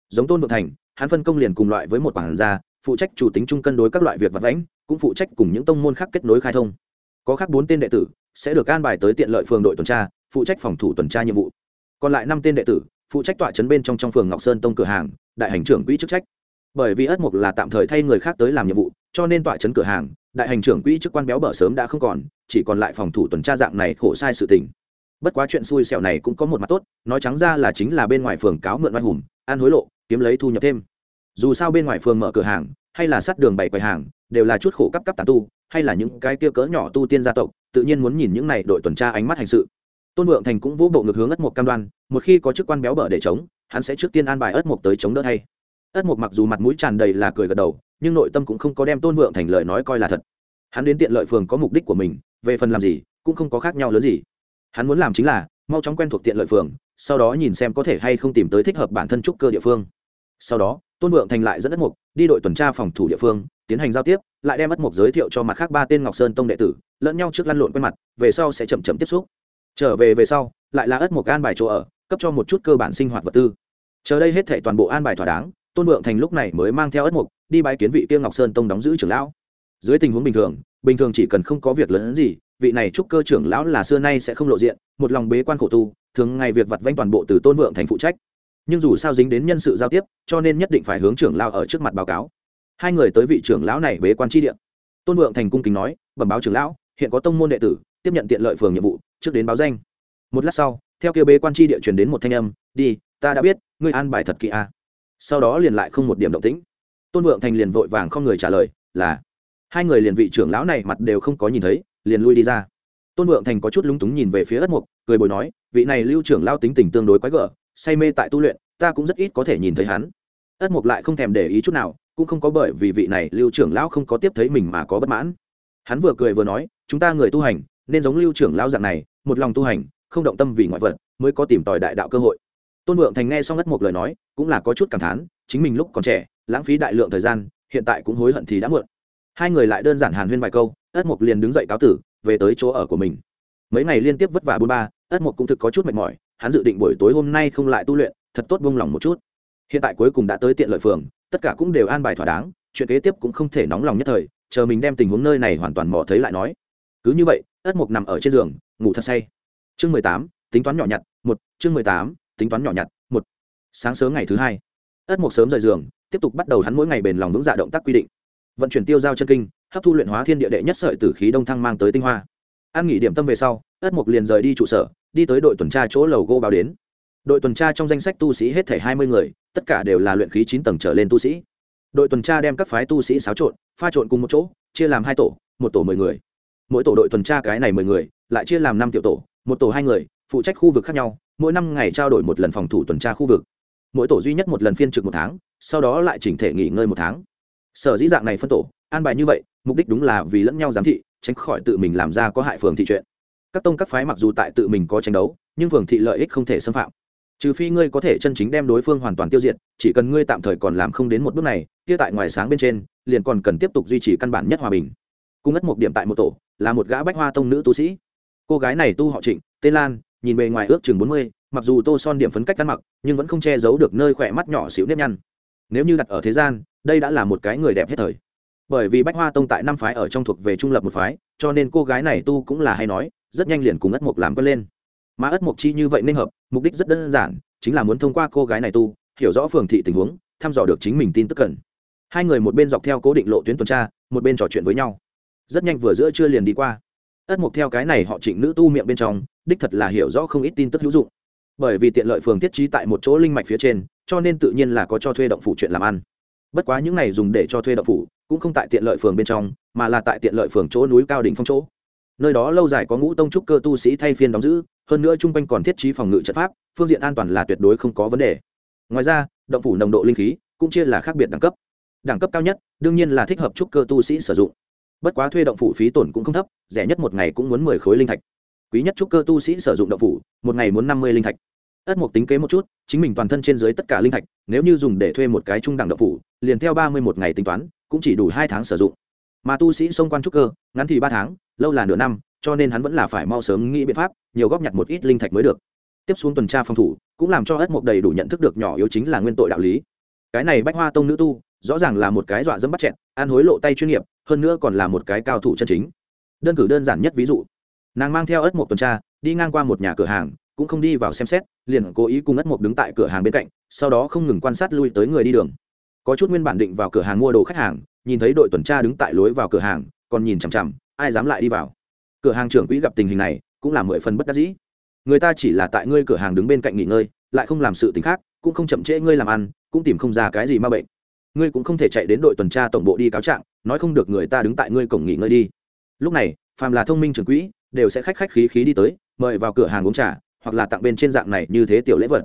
Giống tôn vượng thành, hắn phân công liền cùng loại với một quản gia, phụ trách chủ tính chung cân đối các loại việc vật vãnh, cũng phụ trách cùng những tông môn khác kết nối khai thông. Có khác bốn tên đệ tử, sẽ được an bài tới tiện lợi phường đội tuần tra, phụ trách phòng thủ tuần tra nhiệm vụ. Còn lại năm tên đệ tử, phụ trách tọa trấn bên trong trong phường ngọc sơn tông cửa hàng, đại hành trưởng quỹ chức trách. Bởi vì ất mục là tạm thời thay người khác tới làm nhiệm vụ, cho nên tọa trấn cửa hàng, đại hành trưởng quỹ chức quan béo bở sớm đã không còn, chỉ còn lại phòng thủ tuần tra dạng này khổ sai sự tình bất quá chuyện xui xẻo này cũng có một mặt tốt, nói trắng ra là chính là bên ngoài phường cáo mượn oai hùng, ăn hối lộ, kiếm lấy thu nhập thêm. Dù sao bên ngoài phường mở cửa hàng, hay là sát đường bày quầy hàng, đều là chút khổ cấp cấp tà tu, hay là những cái kia cỡ nhỏ tu tiên gia tộc, tự nhiên muốn nhìn những này đội tuần tra ánh mắt hành sự. Tôn vượng thành cũng vũ bộ ngược hướng ất mộc cam đoan, một khi có chức quan béo bở để chống, hắn sẽ trước tiên an bài ất mộc tới chống đỡ thay. Ất mộc mặc dù mặt mũi tràn đầy là cười gật đầu, nhưng nội tâm cũng không có đem tôn vượng thành lời nói coi là thật. Hắn đến tiện lợi phường có mục đích của mình, về phần làm gì, cũng không có khác nhau lớn gì hắn muốn làm chính là, mau chóng quen thuộc tiện lợi phường, sau đó nhìn xem có thể hay không tìm tới thích hợp bản thân trúc cơ địa phương. Sau đó, tôn vượng thành lại dẫn ất mục đi đội tuần tra phòng thủ địa phương, tiến hành giao tiếp, lại đem ất mục giới thiệu cho mặt khác ba tên ngọc sơn tông đệ tử, lẫn nhau trước lăn lộn quen mặt, về sau sẽ chậm chậm tiếp xúc. Trở về về sau, lại là ất mục an bài chỗ ở, cấp cho một chút cơ bản sinh hoạt vật tư. Chờ đây hết thể toàn bộ an bài thỏa đáng, tôn vượng thành lúc này mới mang theo ất mục đi bái kiến vị tiêu ngọc sơn tông đóng giữ trưởng lão. Dưới tình huống bình thường bình thường chỉ cần không có việc lớn gì vị này trúc cơ trưởng lão là xưa nay sẽ không lộ diện, một lòng bế quan khổ tu, thường ngày việc vặt vanh toàn bộ từ tôn vượng thành phụ trách. Nhưng dù sao dính đến nhân sự giao tiếp, cho nên nhất định phải hướng trưởng lão ở trước mặt báo cáo. Hai người tới vị trưởng lão này bế quan tri điện tôn vượng thành cung kính nói, bẩm báo trưởng lão, hiện có tông môn đệ tử, tiếp nhận tiện lợi phường nhiệm vụ, trước đến báo danh. Một lát sau, theo kêu bế quan tri địa truyền đến một thanh âm, đi, ta đã biết, ngươi an bài thật kỹ a. À. sau đó liền lại không một điểm động tĩnh. Tôn vượng thành liền vội vàng không người trả lời, là hai người liền vị trưởng lão này mặt đều không có nhìn thấy liền lui đi ra. Tôn vượng thành có chút lúng túng nhìn về phía ất mục, cười bồi nói, vị này lưu trưởng lao tính tình tương đối quái gở, say mê tại tu luyện, ta cũng rất ít có thể nhìn thấy hắn. Ất mục lại không thèm để ý chút nào, cũng không có bởi vì vị này lưu trưởng lão không có tiếp thấy mình mà có bất mãn. Hắn vừa cười vừa nói, chúng ta người tu hành, nên giống lưu trưởng lao dạng này, một lòng tu hành, không động tâm vì ngoại vật, mới có tìm tòi đại đạo cơ hội. Tôn vượng thành nghe xong ất mục lời nói, cũng là có chút cảm thán, chính mình lúc còn trẻ, lãng phí đại lượng thời gian, hiện tại cũng hối hận thì đã muộn hai người lại đơn giản hàn huyên vài câu, ất mục liền đứng dậy cáo tử, về tới chỗ ở của mình. Mấy ngày liên tiếp vất vả bôn ba, ất mục cũng thực có chút mệt mỏi, hắn dự định buổi tối hôm nay không lại tu luyện, thật tốt buông lòng một chút. Hiện tại cuối cùng đã tới tiện lợi phường, tất cả cũng đều an bài thỏa đáng, chuyện kế tiếp cũng không thể nóng lòng nhất thời, chờ mình đem tình huống nơi này hoàn toàn mò thấy lại nói. Cứ như vậy, ất mục nằm ở trên giường, ngủ thật say. Chương mười tám, tính toán nhỏ nhặt, một, chương mười tám, tính toán nhỏ nhặt, một. Sáng sớm ngày thứ hai, ất mục sớm rời giường, tiếp tục bắt đầu hắn mỗi ngày bền lòng vững dạ động tác quy định vận chuyển tiêu giao chân kinh, hấp thu luyện hóa thiên địa đệ nhất sợi tử khí đông thăng mang tới tinh hoa. An nghỉ điểm tâm về sau, ất mục liền rời đi trụ sở, đi tới đội tuần tra chỗ lầu gô báo đến. Đội tuần tra trong danh sách tu sĩ hết thể hai mươi người, tất cả đều là luyện khí chín tầng trở lên tu sĩ. Đội tuần tra đem các phái tu sĩ xáo trộn, pha trộn cùng một chỗ, chia làm hai tổ, một tổ mười người. Mỗi tổ đội tuần tra cái này mười người, lại chia làm năm tiểu tổ, một tổ hai người, phụ trách khu vực khác nhau, mỗi năm ngày trao đổi một lần phòng thủ tuần tra khu vực. Mỗi tổ duy nhất một lần phiên trực một tháng, sau đó lại chỉnh thể nghỉ ngơi một tháng sở dĩ dạng này phân tổ, an bài như vậy, mục đích đúng là vì lẫn nhau giám thị, tránh khỏi tự mình làm ra có hại phường thị chuyện. Các tông các phái mặc dù tại tự mình có tranh đấu, nhưng phường thị lợi ích không thể xâm phạm. Trừ phi ngươi có thể chân chính đem đối phương hoàn toàn tiêu diệt, chỉ cần ngươi tạm thời còn làm không đến một bước này, kia tại ngoài sáng bên trên, liền còn cần tiếp tục duy trì căn bản nhất hòa bình. Cung ất một điểm tại một tổ, là một gã bách hoa tông nữ tu sĩ. Cô gái này tu họ trịnh, tên lan, nhìn bề ngoài ước chừng bốn mươi, mặc dù tô son điểm phấn cách ăn mặc, nhưng vẫn không che giấu được nơi khỏe mắt nhỏ xíu nếp nhăn. Nếu như đặt ở thế gian đây đã là một cái người đẹp hết thời. Bởi vì bách hoa tông tại năm phái ở trong thuộc về trung lập một phái, cho nên cô gái này tu cũng là hay nói, rất nhanh liền cùng ất mục làm quen lên. Mà ất mục chi như vậy nên hợp, mục đích rất đơn giản, chính là muốn thông qua cô gái này tu, hiểu rõ phường thị tình huống, thăm dò được chính mình tin tức cần. Hai người một bên dọc theo cố định lộ tuyến tuần tra, một bên trò chuyện với nhau. Rất nhanh vừa giữa trưa liền đi qua. Ất mục theo cái này họ trịnh nữ tu miệng bên trong, đích thật là hiểu rõ không ít tin tức hữu dụng. Bởi vì tiện lợi phường thiết trí tại một chỗ linh mạch phía trên, cho nên tự nhiên là có cho thuê động phủ chuyện làm ăn bất quá những này dùng để cho thuê động phủ, cũng không tại tiện lợi phường bên trong, mà là tại tiện lợi phường chỗ núi cao đỉnh phong chỗ. Nơi đó lâu dài có ngũ tông trúc cơ tu sĩ thay phiên đóng giữ, hơn nữa chung quanh còn thiết trí phòng ngự trận pháp, phương diện an toàn là tuyệt đối không có vấn đề. Ngoài ra, động phủ nồng độ linh khí cũng chia là khác biệt đẳng cấp. Đẳng cấp cao nhất, đương nhiên là thích hợp trúc cơ tu sĩ sử dụng. Bất quá thuê động phủ phí tổn cũng không thấp, rẻ nhất một ngày cũng muốn mười khối linh thạch. Quý nhất trúc cơ tu sĩ sử dụng động phủ, một ngày muốn năm mươi linh thạch ất mục tính kế một chút, chính mình toàn thân trên dưới tất cả linh thạch, nếu như dùng để thuê một cái trung đẳng động phủ, liền theo ba mươi một ngày tính toán, cũng chỉ đủ hai tháng sử dụng. Mà tu sĩ xông quan trúc cơ, ngắn thì ba tháng, lâu là nửa năm, cho nên hắn vẫn là phải mau sớm nghĩ biện pháp, nhiều góp nhặt một ít linh thạch mới được. Tiếp xuống tuần tra phòng thủ, cũng làm cho ất mục đầy đủ nhận thức được nhỏ yếu chính là nguyên tội đạo lý. Cái này bách hoa tông nữ tu, rõ ràng là một cái dọa dẫm bắt chẹn ăn hối lộ tay chuyên nghiệp, hơn nữa còn là một cái cao thủ chân chính. Đơn cử đơn giản nhất ví dụ, nàng mang theo ất mục tuần tra, đi ngang qua một nhà cửa hàng cũng không đi vào xem xét, liền cố ý cùng ất mộc đứng tại cửa hàng bên cạnh, sau đó không ngừng quan sát lui tới người đi đường. Có chút nguyên bản định vào cửa hàng mua đồ khách hàng, nhìn thấy đội tuần tra đứng tại lối vào cửa hàng, còn nhìn chằm chằm, ai dám lại đi vào. Cửa hàng trưởng quỹ gặp tình hình này, cũng là mười phần bất đắc dĩ. Người ta chỉ là tại ngươi cửa hàng đứng bên cạnh nghỉ ngơi, lại không làm sự t ì n h khác, cũng không chậm trễ ngươi làm ăn, cũng tìm không ra cái gì ma bệnh. Ngươi cũng không thể chạy đến đội tuần tra tổng bộ đi cáo trạng, nói không được người ta đứng tại ngươi cổng nghỉ ngơi đi. Lúc này, phàm là thông minh trưởng quỹ, đều sẽ khách khách khí khí đi tới, mời vào cửa hàng uống trà hoặc là tặng bên trên dạng này như thế tiểu lễ vật.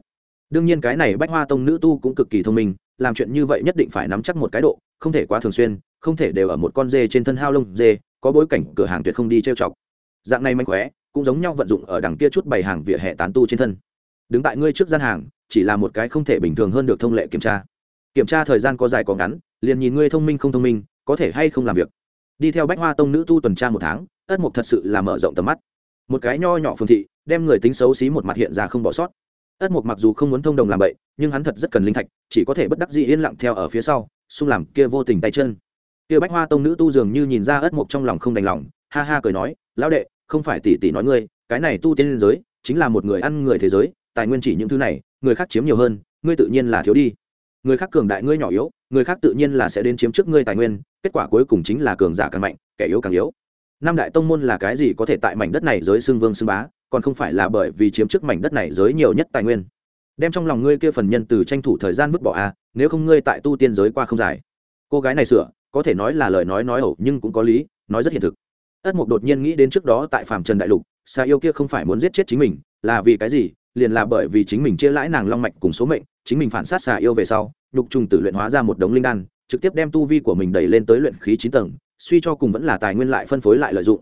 Đương nhiên cái này bách hoa tông nữ tu cũng cực kỳ thông minh, làm chuyện như vậy nhất định phải nắm chắc một cái độ, không thể quá thường xuyên, không thể đều ở một con dê trên thân hao lông dê, có bối cảnh cửa hàng tuyệt không đi trêu chọc. Dạng này mạnh khóe, cũng giống nhau vận dụng ở đằng kia chút bày hàng vỉa hè tán tu trên thân. Đứng tại ngươi trước gian hàng, chỉ là một cái không thể bình thường hơn được thông lệ kiểm tra. Kiểm tra thời gian có dài có ngắn, liền nhìn ngươi thông minh không thông minh, có thể hay không làm việc. Đi theo bách hoa tông nữ tu tuần tra một tháng, ất mục thật sự là mở rộng tầm mắt một cái nho nhỏ phương thị, đem người tính xấu xí một mặt hiện ra không bỏ sót. Ất mục mặc dù không muốn thông đồng làm bậy, nhưng hắn thật rất cần linh thạch, chỉ có thể bất đắc dĩ yên lặng theo ở phía sau, xung làm kia vô tình tay chân. Kia bách hoa tông nữ tu dường như nhìn ra ất mục trong lòng không đành lòng, ha ha cười nói, lão đệ, không phải tỷ tỷ nói ngươi, cái này tu tiên liên giới, chính là một người ăn người thế giới, tài nguyên chỉ những thứ này, người khác chiếm nhiều hơn, ngươi tự nhiên là thiếu đi. Người khác cường đại ngươi nhỏ yếu, người khác tự nhiên là sẽ đến chiếm trước ngươi tài nguyên, kết quả cuối cùng chính là cường giả càng mạnh, kẻ yếu càng yếu năm đại tông môn là cái gì có thể tại mảnh đất này giới xưng vương xưng bá, còn không phải là bởi vì chiếm trước mảnh đất này giới nhiều nhất tài nguyên. Đem trong lòng ngươi kia phần nhân từ tranh thủ thời gian vứt bỏ a nếu không ngươi tại tu tiên giới qua không dài. Cô gái này sửa, có thể nói là lời nói nói ẩu nhưng cũng có lý, nói rất hiện thực. Ất mục đột nhiên nghĩ đến trước đó tại phàm trần đại lục xa yêu kia không phải muốn giết chết chính mình, là vì cái gì? Liền là bởi vì chính mình chia lãi nàng long mạch cùng số mệnh, chính mình phản sát xà yêu về sau, nhục trùng tử luyện hóa ra một đống linh đan, trực tiếp đem tu vi của mình đẩy lên tới luyện khí chín tầng suy cho cùng vẫn là tài nguyên lại phân phối lại lợi dụng.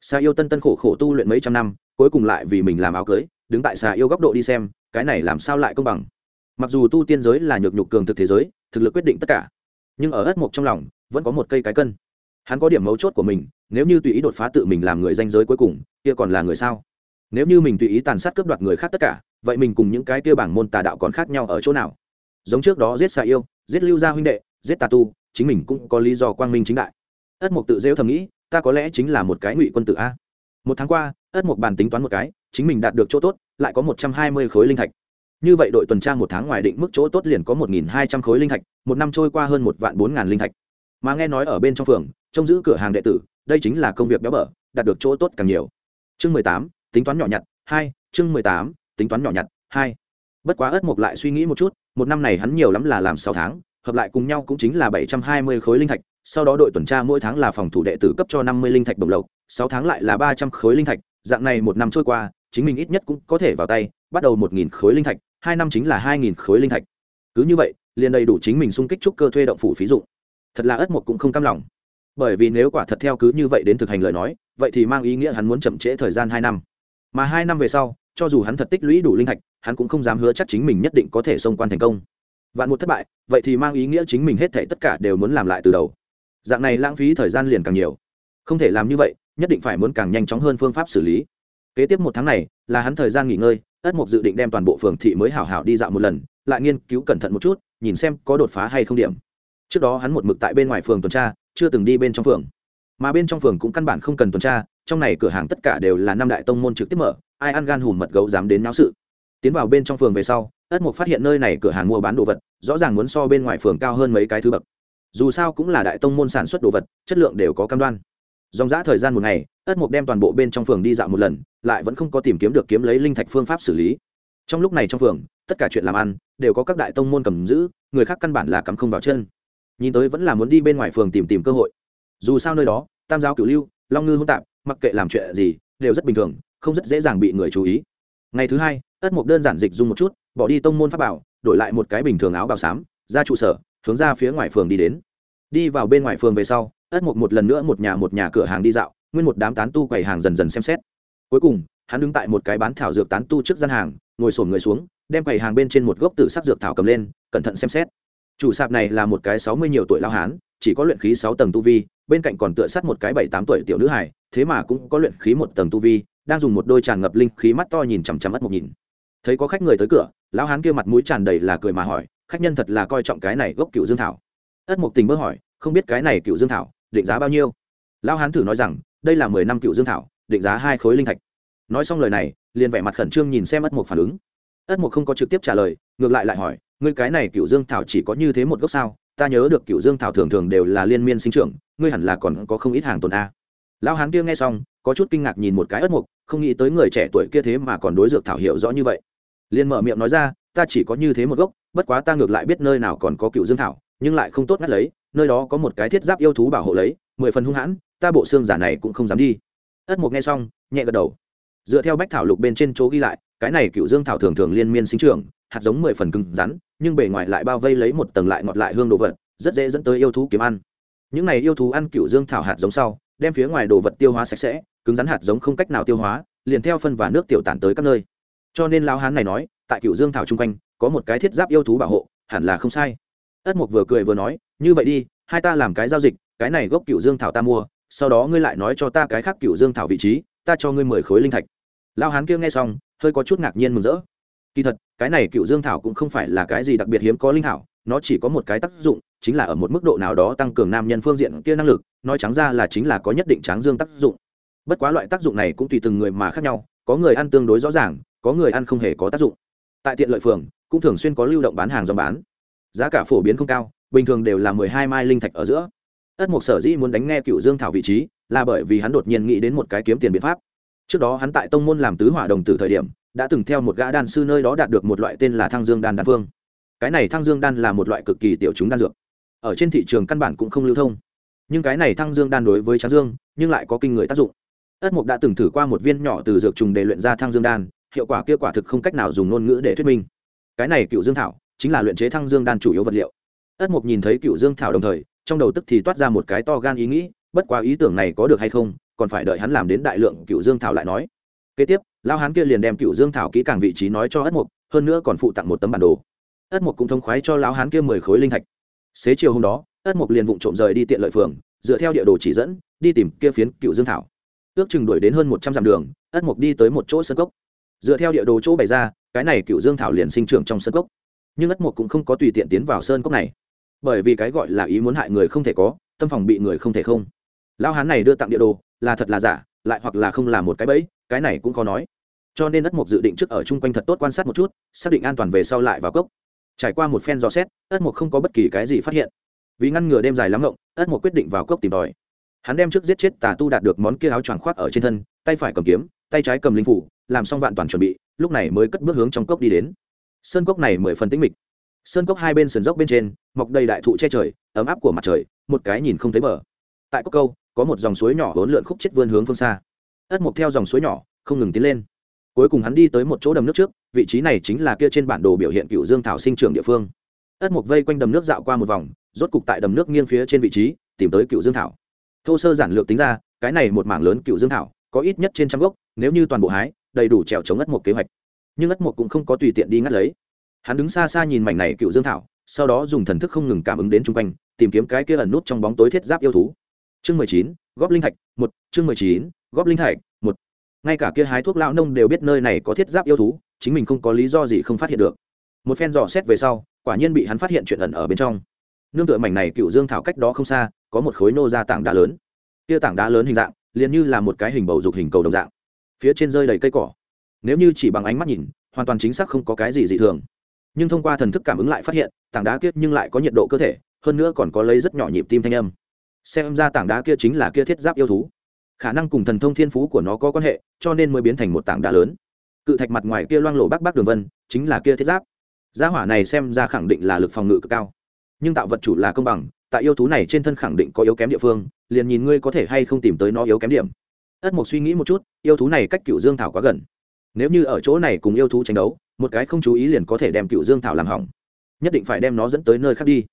Xà yêu tân tân khổ khổ tu luyện mấy trăm năm, cuối cùng lại vì mình làm áo cưới, đứng tại xà yêu góc độ đi xem, cái này làm sao lại công bằng? Mặc dù tu tiên giới là nhược nhục cường thực thế giới, thực lực quyết định tất cả, nhưng ở ất mộc trong lòng, vẫn có một cây cái cân. Hắn có điểm mấu chốt của mình, nếu như tùy ý đột phá tự mình làm người danh giới cuối cùng, kia còn là người sao? Nếu như mình tùy ý tàn sát cướp đoạt người khác tất cả, vậy mình cùng những cái kia bảng môn tà đạo còn khác nhau ở chỗ nào? Giống trước đó giết xà yêu, giết lưu gia huynh đệ, giết tà tu, chính mình cũng có lý do quang minh chính đại ất mục tự dễu thầm nghĩ, ta có lẽ chính là một cái ngụy quân tử a. Một tháng qua, ất mục bàn tính toán một cái, chính mình đạt được chỗ tốt, lại có một trăm hai mươi khối linh thạch. Như vậy đội tuần tra một tháng ngoài định mức chỗ tốt liền có một nghìn hai trăm khối linh thạch, một năm trôi qua hơn một vạn bốn ngàn linh thạch. Mà nghe nói ở bên trong phường, trông giữ cửa hàng đệ tử, đây chính là công việc béo bở, đạt được chỗ tốt càng nhiều. Chương mười tám, tính toán nhỏ nhặt, hai, chương mười tám, tính toán nhỏ nhặt, hai. Bất quá ất mục lại suy nghĩ một chút, một năm này hắn nhiều lắm là làm sáu tháng, hợp lại cùng nhau cũng chính là bảy trăm hai mươi khối linh thạch sau đó đội tuần tra mỗi tháng là phòng thủ đệ tử cấp cho năm mươi linh thạch đồng lộc, sáu tháng lại là ba trăm khối linh thạch, dạng này một năm trôi qua, chính mình ít nhất cũng có thể vào tay, bắt đầu một nghìn khối linh thạch, hai năm chính là hai nghìn khối linh thạch. Cứ như vậy, liền đầy đủ chính mình xung kích trúc cơ thuê động phủ phí dụ thật là ất mộc cũng không cam lòng. Bởi vì nếu quả thật theo cứ như vậy đến thực hành lời nói, vậy thì mang ý nghĩa hắn muốn chậm trễ thời gian hai năm. Mà hai năm về sau, cho dù hắn thật tích lũy đủ linh thạch, hắn cũng không dám hứa chắc chính mình nhất định có thể xông quan thành công. Vạn một thất bại, vậy thì mang ý nghĩa chính mình hết thể tất cả đều muốn làm lại từ đầu dạng này lãng phí thời gian liền càng nhiều. Không thể làm như vậy, nhất định phải muốn càng nhanh chóng hơn phương pháp xử lý. Kế tiếp một tháng này, là hắn thời gian nghỉ ngơi, ất mục dự định đem toàn bộ phường thị mới hảo hảo đi dạo một lần, lại nghiên cứu cẩn thận một chút, nhìn xem có đột phá hay không điểm. Trước đó hắn một mực tại bên ngoài phường tuần tra, chưa từng đi bên trong phường. Mà bên trong phường cũng căn bản không cần tuần tra, trong này cửa hàng tất cả đều là năm đại tông môn trực tiếp mở, ai ăn gan hùm mật gấu dám đến náo sự. Tiến vào bên trong phường về sau, ất mục phát hiện nơi này cửa hàng mua bán đồ vật, rõ ràng muốn so bên ngoài phường cao hơn mấy cái thứ bậc dù sao cũng là đại tông môn sản xuất đồ vật, chất lượng đều có cam đoan. Dòng giã thời gian một ngày, ất mục đem toàn bộ bên trong phường đi dạo một lần, lại vẫn không có tìm kiếm được kiếm lấy linh thạch phương pháp xử lý. Trong lúc này trong phường, tất cả chuyện làm ăn đều có các đại tông môn cầm giữ, người khác căn bản là cắm không vào chân. Nhìn tới vẫn là muốn đi bên ngoài phường tìm tìm cơ hội. Dù sao nơi đó, tam giáo cửu lưu, long ngư hỗn tạp, mặc kệ làm chuyện gì, đều rất bình thường, không rất dễ dàng bị người chú ý. Ngày thứ hai, ất mục đơn giản dịch dung một chút, bỏ đi tông môn pháp bảo, đổi lại một cái bình thường áo bào xám, ra trụ sở hướng ra phía ngoài phường đi đến. Đi vào bên ngoài phường về sau, ất mục một lần nữa một nhà một nhà cửa hàng đi dạo, nguyên một đám tán tu quầy hàng dần dần xem xét. Cuối cùng, hắn đứng tại một cái bán thảo dược tán tu trước gian hàng, ngồi sổm người xuống, đem quầy hàng bên trên một gốc tử sắc dược thảo cầm lên, cẩn thận xem xét. Chủ sạp này là một cái sáu mươi nhiều tuổi lao hán, chỉ có luyện khí sáu tầng tu vi, bên cạnh còn tựa sát một cái bảy tám tuổi tiểu nữ hải thế mà cũng có luyện khí một tầng tu vi, đang dùng một đôi tràn ngập linh khí mắt to nhìn chằm chằm ất mục nhìn. Thấy có khách người tới cửa, lão hán kia mặt mũi tràn đầy là cười mà hỏi khách nhân thật là coi trọng cái này gốc cựu dương thảo. Ất mục tình bơ hỏi, không biết cái này cựu dương thảo, định giá bao nhiêu? Lão hán thử nói rằng, đây là mười năm cựu dương thảo, định giá hai khối linh thạch. Nói xong lời này, liền vẻ mặt khẩn trương nhìn xem ất mục phản ứng. Ất mục không có trực tiếp trả lời, ngược lại lại hỏi, ngươi cái này cựu dương thảo chỉ có như thế một gốc sao? Ta nhớ được cựu dương thảo thường thường đều là liên miên sinh trưởng, ngươi hẳn là còn có không ít hàng tồn a. Lão hán kia nghe xong, có chút kinh ngạc nhìn một cái ất mục không nghĩ tới người trẻ tuổi kia thế mà còn đối dược thảo hiểu rõ như vậy. Liền mở miệng nói ra ta chỉ có như thế một gốc, bất quá ta ngược lại biết nơi nào còn có cựu dương thảo, nhưng lại không tốt ngắt lấy, nơi đó có một cái thiết giáp yêu thú bảo hộ lấy, mười phần hung hãn, ta bộ xương giả này cũng không dám đi. Ất mục nghe xong, nhẹ gật đầu. Dựa theo bách thảo lục bên trên chỗ ghi lại, cái này cựu dương thảo thường thường liên miên sinh trưởng, hạt giống mười phần cứng rắn, nhưng bề ngoài lại bao vây lấy một tầng lại ngọt lại hương đồ vật, rất dễ dẫn tới yêu thú kiếm ăn. Những này yêu thú ăn cựu dương thảo hạt giống sau, đem phía ngoài đồ vật tiêu hóa sạch sẽ, cứng rắn hạt giống không cách nào tiêu hóa, liền theo phân và nước tiểu tản tới các nơi. Cho nên lao hán này nói tại cựu dương thảo chung quanh, có một cái thiết giáp yêu thú bảo hộ, hẳn là không sai. Ất mục vừa cười vừa nói, như vậy đi, hai ta làm cái giao dịch, cái này gốc cựu dương thảo ta mua, sau đó ngươi lại nói cho ta cái khác cựu dương thảo vị trí, ta cho ngươi mười khối linh thạch. Lao hán kia nghe xong, hơi có chút ngạc nhiên mừng rỡ. Kỳ thật, cái này cựu dương thảo cũng không phải là cái gì đặc biệt hiếm có linh thảo, nó chỉ có một cái tác dụng, chính là ở một mức độ nào đó tăng cường nam nhân phương diện kia năng lực, nói trắng ra là chính là có nhất định tráng dương tác dụng. Bất quá loại tác dụng này cũng tùy từng người mà khác nhau, có người ăn tương đối rõ ràng, có người ăn không hề có tác dụng tại tiện lợi phường, cũng thường xuyên có lưu động bán hàng dòng bán. Giá cả phổ biến không cao, bình thường đều là mười hai mai linh thạch ở giữa. Ất mục sở dĩ muốn đánh nghe cựu dương thảo vị trí, là bởi vì hắn đột nhiên nghĩ đến một cái kiếm tiền biện pháp. Trước đó hắn tại tông môn làm tứ hỏa đồng tử thời điểm, đã từng theo một gã đan sư nơi đó đạt được một loại tên là thăng dương đan đan phương cái này thăng dương đan là một loại cực kỳ tiểu chúng đan dược. Ở trên thị trường căn bản cũng không lưu thông. Nhưng cái này thăng dương đan đối với tráng dương, nhưng lại có kinh người tác dụng. Ất mục đã từng thử qua một viên nhỏ từ dược trùng để luyện ra thăng dương đan hiệu quả kia quả thực không cách nào dùng ngôn ngữ để thuyết minh. Cái này cựu dương thảo chính là luyện chế thăng dương đan chủ yếu vật liệu. Ất mục nhìn thấy cựu dương thảo đồng thời, trong đầu tức thì toát ra một cái to gan ý nghĩ, bất quá ý tưởng này có được hay không, còn phải đợi hắn làm đến đại lượng cựu dương thảo lại nói. Kế tiếp lao hán kia liền đem cựu dương thảo kỹ càng vị trí nói cho ất mục hơn nữa còn phụ tặng một tấm bản đồ. Ất mục cũng thông khoái cho lão hán kia mười khối linh thạch. Xế chiều hôm đó, ất mục liền vụng trộm rời đi tiện lợi phường, dựa theo địa đồ chỉ dẫn, đi tìm kia phiến cựu dương thảo. Ước chừng đuổi đến hơn một trăm dặm đường, ất mục đi tới một chỗ sân cốc dựa theo địa đồ chỗ bày ra, cái này cựu dương thảo liền sinh trưởng trong sân cốc. Nhưng ất mục cũng không có tùy tiện tiến vào sơn cốc này. Bởi vì cái gọi là ý muốn hại người không thể có, tâm phòng bị người không thể không. Lão hán này đưa tặng địa đồ, là thật là giả, lại hoặc là không là một cái bẫy, cái này cũng khó nói. Cho nên ất mục dự định trước ở chung quanh thật tốt quan sát một chút, xác định an toàn về sau lại vào cốc. Trải qua một phen dò xét, ất mục không có bất kỳ cái gì phát hiện. Vì ngăn ngừa đêm dài lắm rộng ất mục quyết định vào cốc tìm tòi hắn đem trước giết chết tà tu đạt được món kia áo choàng khoác ở trên thân, tay phải cầm kiếm, tay trái cầm linh phủ, làm xong vạn toàn chuẩn bị, lúc này mới cất bước hướng trong cốc đi đến. Sơn cốc này mười phần tĩnh mịch. Sơn cốc hai bên sườn dốc bên trên, mọc đầy đại thụ che trời, ấm áp của mặt trời, một cái nhìn không thấy bờ. Tại cốc câu, có một dòng suối nhỏ hỗn lượn khúc chết vươn hướng phương xa. Ất mục theo dòng suối nhỏ, không ngừng tiến lên. Cuối cùng hắn đi tới một chỗ đầm nước trước, vị trí này chính là kia trên bản đồ biểu hiện cựu dương thảo sinh trưởng địa phương. Ất mục vây quanh đầm nước dạo qua một vòng, rốt cục tại đầm nước nghiêng phía trên vị trí, tìm tới cựu dương thảo thô sơ giản lược tính ra, cái này một mảng lớn cựu dương thảo, có ít nhất trên trăm gốc, nếu như toàn bộ hái, đầy đủ trèo chống ất một kế hoạch. Nhưng ất một cũng không có tùy tiện đi ngắt lấy. Hắn đứng xa xa nhìn mảnh này cựu dương thảo, sau đó dùng thần thức không ngừng cảm ứng đến chung quanh, tìm kiếm cái kia ẩn nút trong bóng tối thiết giáp yêu thú. Chương mười chín, góp linh thạch, một, chương mười chín, góp linh thạch, một. Ngay cả kia hái thuốc lão nông đều biết nơi này có thiết giáp yêu thú, chính mình không có lý do gì không phát hiện được. Một phen dò xét về sau, quả nhiên bị hắn phát hiện chuyện ẩn ở bên trong. Nương tựa mảnh này cựu dương thảo cách đó không xa có một khối nô ra tảng đá lớn. Kia tảng đá lớn hình dạng, liền như là một cái hình bầu dục hình cầu đồng dạng. Phía trên rơi đầy cây cỏ. Nếu như chỉ bằng ánh mắt nhìn, hoàn toàn chính xác không có cái gì dị thường. Nhưng thông qua thần thức cảm ứng lại phát hiện, tảng đá kia nhưng lại có nhiệt độ cơ thể, hơn nữa còn có lấy rất nhỏ nhịp tim thanh âm. Xem ra tảng đá kia chính là kia thiết giáp yêu thú. Khả năng cùng thần thông thiên phú của nó có quan hệ, cho nên mới biến thành một tảng đá lớn. Cự thạch mặt ngoài kia loang lộ bác bác đường vân, chính là kia thiết giáp. Gia hỏa này xem ra khẳng định là lực phòng ngự cực cao. Nhưng tạo vật chủ là công bằng tại yêu thú này trên thân khẳng định có yếu kém địa phương, liền nhìn ngươi có thể hay không tìm tới nó yếu kém điểm. Ất mộc suy nghĩ một chút, yêu thú này cách cựu dương thảo quá gần. Nếu như ở chỗ này cùng yêu thú tranh đấu, một cái không chú ý liền có thể đem cựu dương thảo làm hỏng. Nhất định phải đem nó dẫn tới nơi khác đi.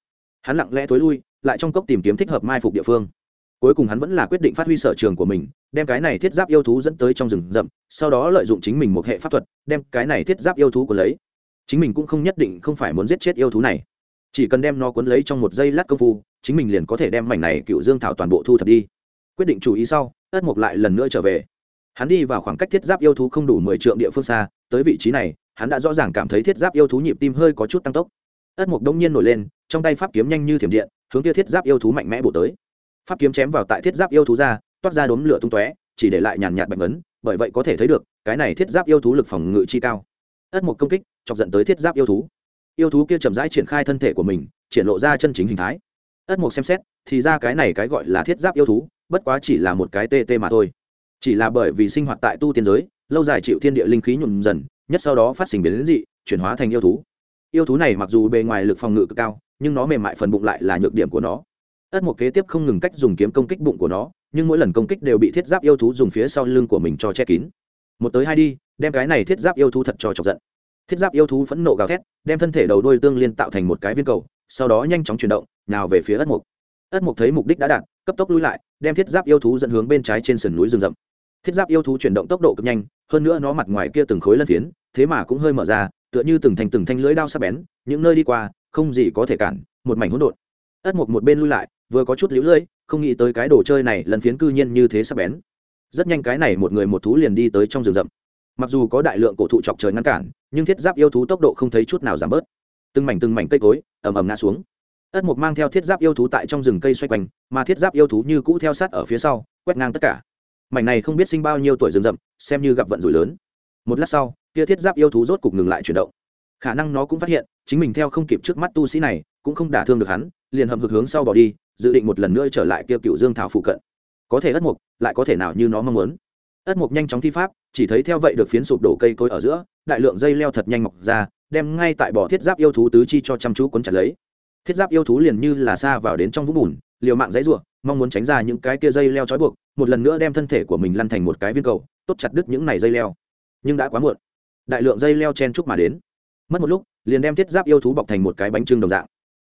Hắn lặng lẽ thối lui, lại trong cốc tìm kiếm thích hợp mai phục địa phương. Cuối cùng hắn vẫn là quyết định phát huy sở trường của mình, đem cái này thiết giáp yêu thú dẫn tới trong rừng rậm, sau đó lợi dụng chính mình một hệ pháp thuật, đem cái này thiết giáp yêu thú của lấy. Chính mình cũng không nhất định không phải muốn giết chết yêu thú này chỉ cần đem nó cuốn lấy trong một giây lát công phu, chính mình liền có thể đem mảnh này cựu dương thảo toàn bộ thu thập đi. Quyết định chủ ý sau, ất mục lại lần nữa trở về. Hắn đi vào khoảng cách thiết giáp yêu thú không đủ mười trượng địa phương xa, tới vị trí này, hắn đã rõ ràng cảm thấy thiết giáp yêu thú nhịp tim hơi có chút tăng tốc. Ất mục đông nhiên nổi lên, trong tay pháp kiếm nhanh như thiểm điện, hướng kia thiết giáp yêu thú mạnh mẽ bổ tới. Pháp kiếm chém vào tại thiết giáp yêu thú ra, toát ra đốm lửa tung tóe, chỉ để lại nhàn nhạt bạch vấn bởi vậy có thể thấy được, cái này thiết giáp yêu thú lực phòng ngự chi cao. Ất một công kích, chọc giận tới thiết giáp yêu thú yêu thú kia chậm rãi triển khai thân thể của mình, triển lộ ra chân chính hình thái. Ất một xem xét, thì ra cái này cái gọi là thiết giáp yêu thú, bất quá chỉ là một cái tê tê mà thôi. Chỉ là bởi vì sinh hoạt tại tu tiên giới, lâu dài chịu thiên địa linh khí nhuộm dần, nhất sau đó phát sinh biến dị, chuyển hóa thành yêu thú. Yêu thú này mặc dù bề ngoài lực phòng ngự cực cao, nhưng nó mềm mại phần bụng lại là nhược điểm của nó. Ất một kế tiếp không ngừng cách dùng kiếm công kích bụng của nó, nhưng mỗi lần công kích đều bị thiết giáp yêu thú dùng phía sau lưng của mình cho che kín. Một tới hai đi, đem cái này thiết giáp yêu thú thật cho chọc giận thiết giáp yêu thú phẫn nộ gào thét, đem thân thể đầu đuôi tương liên tạo thành một cái viên cầu, sau đó nhanh chóng chuyển động, nào về phía ất mục. Ất mục thấy mục đích đã đạt, cấp tốc lui lại, đem thiết giáp yêu thú dẫn hướng bên trái trên sườn núi rừng rậm. Thiết giáp yêu thú chuyển động tốc độ cực nhanh, hơn nữa nó mặt ngoài kia từng khối lân phiến, thế mà cũng hơi mở ra, tựa như từng thành từng thanh lưỡi đao sắc bén, những nơi đi qua, không gì có thể cản, một mảnh hỗn độn. Ất mục một bên lui lại, vừa có chút lũ lưỡi không nghĩ tới cái đồ chơi này lần phiến cư nhiên như thế sắp bén. Rất nhanh cái này một người một thú liền đi tới trong rừng rậm mặc dù có đại lượng cổ thụ chọc trời ngăn cản, nhưng thiết giáp yêu thú tốc độ không thấy chút nào giảm bớt. Từng mảnh từng mảnh cây cối ầm ầm ngã xuống. Ất mục mang theo thiết giáp yêu thú tại trong rừng cây xoay quanh, mà thiết giáp yêu thú như cũ theo sát ở phía sau, quét ngang tất cả. Mảnh này không biết sinh bao nhiêu tuổi rừng rậm, xem như gặp vận rủi lớn. Một lát sau, kia thiết giáp yêu thú rốt cục ngừng lại chuyển động. Khả năng nó cũng phát hiện, chính mình theo không kịp trước mắt tu sĩ này, cũng không đả thương được hắn, liền hầm hực hướng sau bỏ đi, dự định một lần nữa trở lại kia cựu dương thảo phụ cận. Có thể ất mục lại có thể nào như nó mong muốn? Ất mục nhanh chóng thi pháp, chỉ thấy theo vậy được phiến sụp đổ cây cối ở giữa, đại lượng dây leo thật nhanh mọc ra, đem ngay tại bỏ thiết giáp yêu thú tứ chi cho chăm chú cuốn chặt lấy. Thiết giáp yêu thú liền như là xa vào đến trong vũng bùn, liều mạng dãy ruộng mong muốn tránh ra những cái kia dây leo trói buộc, một lần nữa đem thân thể của mình lăn thành một cái viên cầu, tốt chặt đứt những này dây leo. Nhưng đã quá muộn. Đại lượng dây leo chen chúc mà đến. Mất một lúc, liền đem thiết giáp yêu thú bọc thành một cái bánh trưng đồng dạng.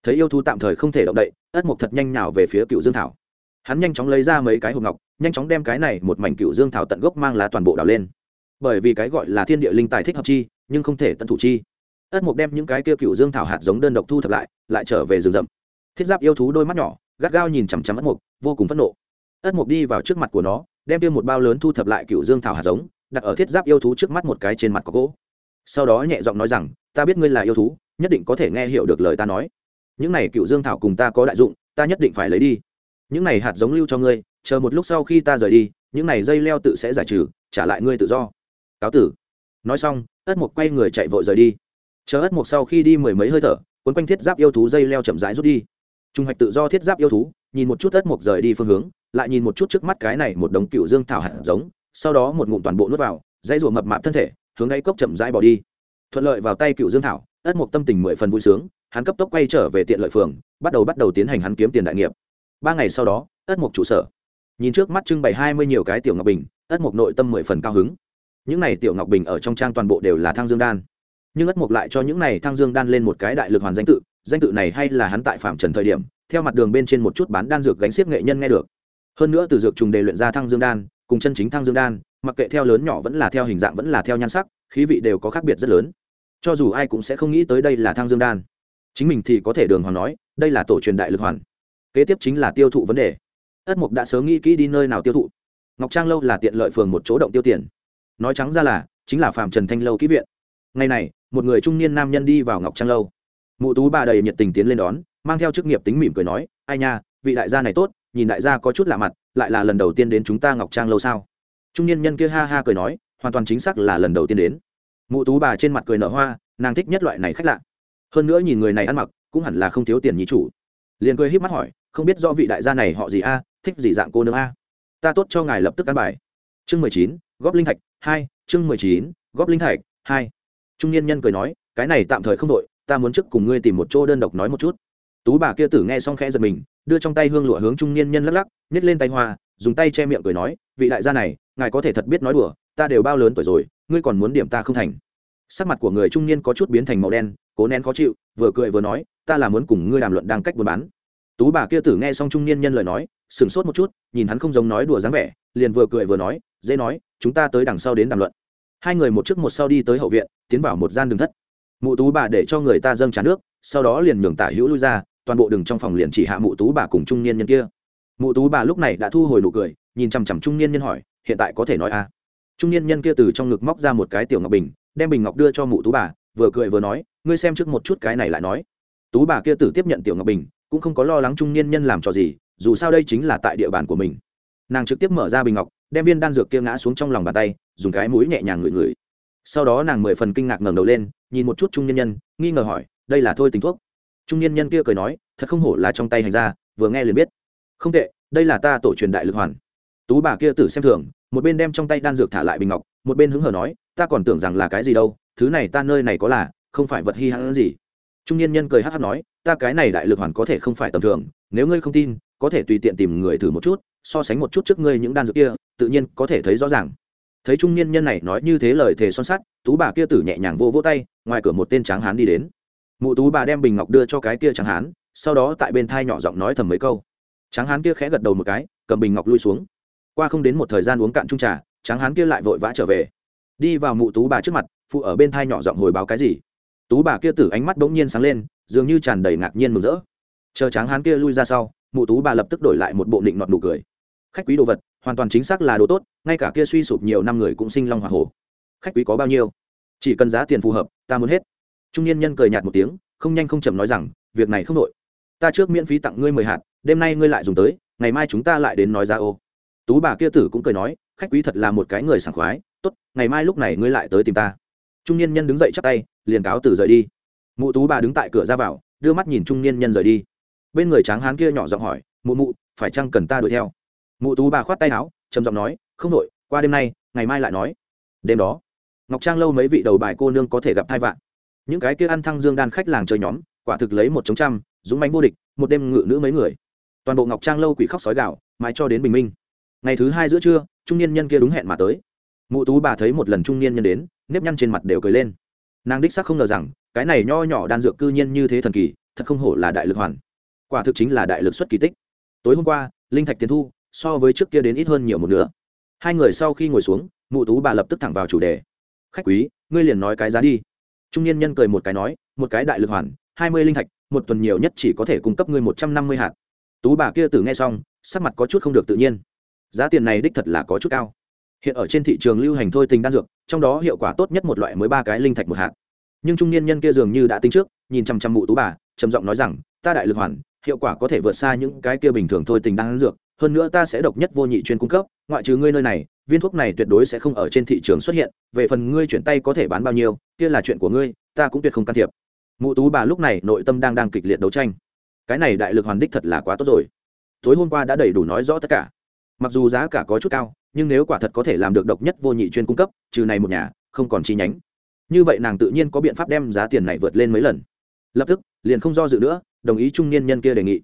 Thấy yêu thú tạm thời không thể động đậy, ất mục thật nhanh nào về phía cựu dương thảo hắn nhanh chóng lấy ra mấy cái hộp ngọc, nhanh chóng đem cái này một mảnh cựu dương thảo tận gốc mang lá toàn bộ đào lên. Bởi vì cái gọi là thiên địa linh tài thích hợp chi, nhưng không thể tận thủ chi. Ất mục đem những cái kia cựu dương thảo hạt giống đơn độc thu thập lại lại trở về rừng rậm. Thiết giáp yêu thú đôi mắt nhỏ, gắt gao nhìn chằm chằm ất mục vô cùng phẫn nộ. Ất mục đi vào trước mặt của nó, đem tiêm một bao lớn thu thập lại cựu dương thảo hạt giống, đặt ở thiết giáp yêu thú trước mắt một cái trên mặt có gỗ. Sau đó nhẹ giọng nói rằng, ta biết ngươi là yêu thú, nhất định có thể nghe hiểu được lời ta nói. Những này cựu dương thảo cùng ta có đại dụng, ta nhất định phải lấy đi những này hạt giống lưu cho ngươi, chờ một lúc sau khi ta rời đi, những này dây leo tự sẽ giải trừ, trả lại ngươi tự do. Cáo tử. Nói xong, ất mục quay người chạy vội rời đi. Chờ ất mục sau khi đi mười mấy hơi thở quấn quanh thiết giáp yêu thú dây leo chậm rãi rút đi. Trung hoạch tự do thiết giáp yêu thú, nhìn một chút ất mục rời đi phương hướng, lại nhìn một chút trước mắt cái này một đống cựu dương thảo hạt giống, sau đó một ngụm toàn bộ nuốt vào dây rùa mập mạp thân thể, hướng đáy cốc chậm rãi bỏ đi. Thuận lợi vào tay cựu dương thảo, ất mục tâm tình mười phần vui sướng, hắn cấp tốc quay trở về tiện lợi phường, bắt đầu bắt đầu tiến hành hắn kiếm tiền đại nghiệp ba ngày sau đó, ất mục trụ sở. Nhìn trước mắt trưng bày hai mươi nhiều cái tiểu ngọc bình, ất mục nội tâm mười phần cao hứng. Những này tiểu ngọc bình ở trong trang toàn bộ đều là thang dương đan. Nhưng ất mục lại cho những này thang dương đan lên một cái đại lực hoàn danh tự danh tự này hay là hắn tại phạm trần thời điểm, theo mặt đường bên trên một chút bán đan dược gánh xiếc nghệ nhân nghe được. Hơn nữa từ dược trùng đề luyện ra thang dương đan, cùng chân chính thang dương đan, mặc kệ theo lớn nhỏ vẫn là theo hình dạng vẫn là theo nhan sắc, khí vị đều có khác biệt rất lớn. Cho dù ai cũng sẽ không nghĩ tới đây là thang dương đan. Chính mình thì có thể đường hoàng nói, đây là tổ truyền đại lực hoàn kế tiếp chính là tiêu thụ vấn đề. Ất mục đã sớm nghĩ kỹ đi nơi nào tiêu thụ. Ngọc trang lâu là tiện lợi phường một chỗ động tiêu tiền. Nói trắng ra là, chính là phạm trần thanh lâu kỹ viện. Ngày này, một người trung niên nam nhân đi vào ngọc trang lâu. Mụ tú bà đầy nhiệt tình tiến lên đón, mang theo chức nghiệp tính mỉm cười nói, ai nha, vị đại gia này tốt, nhìn đại gia có chút lạ mặt, lại là lần đầu tiên đến chúng ta ngọc trang lâu sao? Trung niên nhân kia ha ha cười nói, hoàn toàn chính xác là lần đầu tiên đến. Mụ tú bà trên mặt cười nở hoa, nàng thích nhất loại này khách lạ. Hơn nữa nhìn người này ăn mặc, cũng hẳn là không thiếu tiền nhí chủ. Liền cười híp mắt hỏi không biết do vị đại gia này họ gì a, thích gì dạng cô nương a. Ta tốt cho ngài lập tức ăn bài. Chương mười chín, góp linh thạch, hai, chương mười chín, góp linh thạch, hai. Trung niên nhân cười nói, cái này tạm thời không đội, ta muốn trước cùng ngươi tìm một chỗ đơn độc nói một chút. Tú bà kia tử nghe xong khẽ giật mình, đưa trong tay hương lụa hướng trung niên nhân lắc lắc, nhét lên tay hoa, dùng tay che miệng cười nói, vị đại gia này, ngài có thể thật biết nói đùa, ta đều bao lớn tuổi rồi, ngươi còn muốn điểm ta không thành. Sắc mặt của người trung niên có chút biến thành màu đen, cố nén khó chịu, vừa cười vừa nói, ta là muốn cùng ngươi đàm luận đang cách buôn bán tú bà kia tử nghe xong trung niên nhân lời nói, sửng sốt một chút, nhìn hắn không giống nói đùa dáng vẻ, liền vừa cười vừa nói, dễ nói, chúng ta tới đằng sau đến đàm luận. Hai người một trước một sau đi tới hậu viện, tiến vào một gian đường thất. Mụ tú bà để cho người ta dâng trà nước, sau đó liền nhường tả hữu lui ra, toàn bộ đường trong phòng liền chỉ hạ mụ tú bà cùng trung niên nhân kia. Mụ tú bà lúc này đã thu hồi nụ cười, nhìn chằm chằm trung niên nhân hỏi, hiện tại có thể nói a à. trung niên nhân kia từ trong ngực móc ra một cái tiểu ngọc bình, đem bình ngọc đưa cho mụ tú bà, vừa cười vừa nói, ngươi xem trước một chút cái này lại nói tú bà kia tử tiếp nhận tiểu ngọc bình, cũng không có lo lắng trung niên nhân làm trò gì, dù sao đây chính là tại địa bàn của mình. Nàng trực tiếp mở ra bình ngọc, đem viên đan dược kia ngã xuống trong lòng bàn tay, dùng cái mũi nhẹ nhàng ngửi ngửi. Sau đó nàng mười phần kinh ngạc ngẩng đầu lên, nhìn một chút trung niên nhân, nghi ngờ hỏi, đây là thôi tính thuốc? Trung niên nhân kia cười nói, thật không hổ là trong tay hành ra vừa nghe liền biết. Không tệ, đây là ta tổ truyền đại lực hoàn. Tú bà kia tử xem thường, một bên đem trong tay đan dược thả lại bình ngọc, một bên hứng hờ nói, ta còn tưởng rằng là cái gì đâu, thứ này ta nơi này có là, không phải vật hi hãn gì trung niên nhân cười hát hát nói, ta cái này đại lực hoàn có thể không phải tầm thường, nếu ngươi không tin, có thể tùy tiện tìm người thử một chút, so sánh một chút trước ngươi những đan dược kia, tự nhiên có thể thấy rõ ràng. Thấy trung niên nhân này nói như thế lời thề son sắt, tú bà kia tử nhẹ nhàng vô vô tay, ngoài cửa một tên tráng hán đi đến. Mụ tú bà đem bình ngọc đưa cho cái kia tráng hán, sau đó tại bên thai nhỏ giọng nói thầm mấy câu. Tráng hán kia khẽ gật đầu một cái, cầm bình ngọc lui xuống. Qua không đến một thời gian uống cạn trung trà, tráng hán kia lại vội vã trở về. Đi vào mụ tú bà trước mặt, phụ ở bên thai nhỏ giọng hồi báo cái gì? Tú bà kia tử ánh mắt bỗng nhiên sáng lên, dường như tràn đầy ngạc nhiên mừng rỡ. Chờ tráng hán kia lui ra sau, mụ tú bà lập tức đổi lại một bộ định nọt nụ cười. Khách quý đồ vật, hoàn toàn chính xác là đồ tốt, ngay cả kia suy sụp nhiều năm người cũng sinh long hoa hổ. Khách quý có bao nhiêu? Chỉ cần giá tiền phù hợp, ta muốn hết. Trung niên nhân cười nhạt một tiếng, không nhanh không chậm nói rằng, việc này không đội ta trước miễn phí tặng ngươi mười hạt, đêm nay ngươi lại dùng tới, ngày mai chúng ta lại đến nói ra ô. Tú bà kia tử cũng cười nói, khách quý thật là một cái người sảng khoái, tốt, ngày mai lúc này ngươi lại tới tìm ta. Trung niên nhân đứng dậy chắp tay liền cáo từ rời đi. Mụ tú bà đứng tại cửa ra vào, đưa mắt nhìn trung niên nhân rời đi. Bên người tráng hán kia nhỏ giọng hỏi, mụ mụ, phải chăng cần ta đuổi theo? Mụ tú bà khoát tay áo, trầm giọng nói, không đội qua đêm nay, ngày mai lại nói. Đêm đó, ngọc trang lâu mấy vị đầu bài cô nương có thể gặp thai vạn. Những cái kia ăn thăng dương đan khách làng chơi nhóm, quả thực lấy một chống trăm, dũng bánh vô địch, một đêm ngự nữ mấy người. Toàn bộ ngọc trang lâu quỷ khóc sói gạo mãi cho đến bình minh. Ngày thứ hai giữa trưa, trung niên nhân kia đúng hẹn mà tới. Mụ tú bà thấy một lần trung niên nhân đến, nếp nhăn trên mặt đều cười lên nàng đích sắc không ngờ rằng, cái này nho nhỏ đan dược cư nhiên như thế thần kỳ, thật không hổ là đại lực hoàn. Quả thực chính là đại lực xuất kỳ tích. Tối hôm qua, linh thạch tiền thu, so với trước kia đến ít hơn nhiều một nửa. Hai người sau khi ngồi xuống, mụ tú bà lập tức thẳng vào chủ đề. Khách quý, ngươi liền nói cái giá đi. Trung niên nhân cười một cái nói, một cái đại lực hoàn, hai mươi linh thạch, một tuần nhiều nhất chỉ có thể cung cấp ngươi một trăm năm mươi hạt. Tú bà kia từ nghe xong, sắc mặt có chút không được tự nhiên. Giá tiền này đích thật là có chút cao hiện ở trên thị trường lưu hành thôi tình đan dược, trong đó hiệu quả tốt nhất một loại mới ba cái linh thạch một hạt. Nhưng trung niên nhân kia dường như đã tính trước, nhìn chăm chăm mụ tú bà, trầm giọng nói rằng, ta đại lực hoàn, hiệu quả có thể vượt xa những cái kia bình thường thôi tình đan dược, hơn nữa ta sẽ độc nhất vô nhị chuyên cung cấp, ngoại trừ ngươi nơi này, viên thuốc này tuyệt đối sẽ không ở trên thị trường xuất hiện, về phần ngươi chuyển tay có thể bán bao nhiêu, kia là chuyện của ngươi, ta cũng tuyệt không can thiệp. Mụ tú bà lúc này nội tâm đang đang kịch liệt đấu tranh. Cái này đại lực hoàn đích thật là quá tốt rồi. Tối hôm qua đã đầy đủ nói rõ tất cả. Mặc dù giá cả có chút cao nhưng nếu quả thật có thể làm được độc nhất vô nhị chuyên cung cấp, trừ này một nhà, không còn chi nhánh. Như vậy nàng tự nhiên có biện pháp đem giá tiền này vượt lên mấy lần. Lập tức, liền không do dự nữa, đồng ý trung niên nhân kia đề nghị.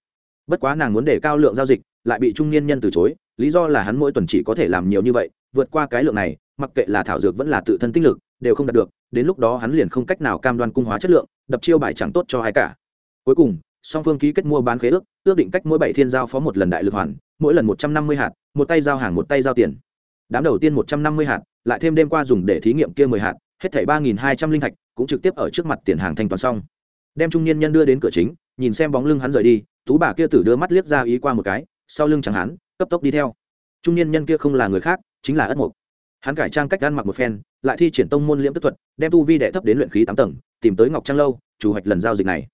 Bất quá nàng muốn để cao lượng giao dịch, lại bị trung niên nhân từ chối, lý do là hắn mỗi tuần chỉ có thể làm nhiều như vậy, vượt qua cái lượng này, mặc kệ là thảo dược vẫn là tự thân tích lực, đều không đạt được, đến lúc đó hắn liền không cách nào cam đoan cung hóa chất lượng, đập chiêu bài chẳng tốt cho ai cả. Cuối cùng, song phương ký kết mua bán khế ước ước định cách mỗi bảy thiên giao phó một lần đại lực hoàn, mỗi lần một trăm năm mươi hạt một tay giao hàng một tay giao tiền. Đám đầu tiên một trăm năm mươi hạt, lại thêm đêm qua dùng để thí nghiệm kia mười hạt, hết thảy ba nghìn hai trăm linh thạch, cũng trực tiếp ở trước mặt tiền hàng thanh toán xong. Đem trung niên nhân đưa đến cửa chính, nhìn xem bóng lưng hắn rời đi, tú bà kia tử đưa mắt liếc ra ý qua một cái, sau lưng chẳng hắn, cấp tốc đi theo. Trung niên nhân kia không là người khác, chính là ất mục. Hắn cải trang cách ăn mặc một phen, lại thi triển tông môn liễm tức thuật, đem tu vi đệ thấp đến luyện khí tám tầng, tìm tới ngọc trang lâu, chủ hoạch lần giao dịch này.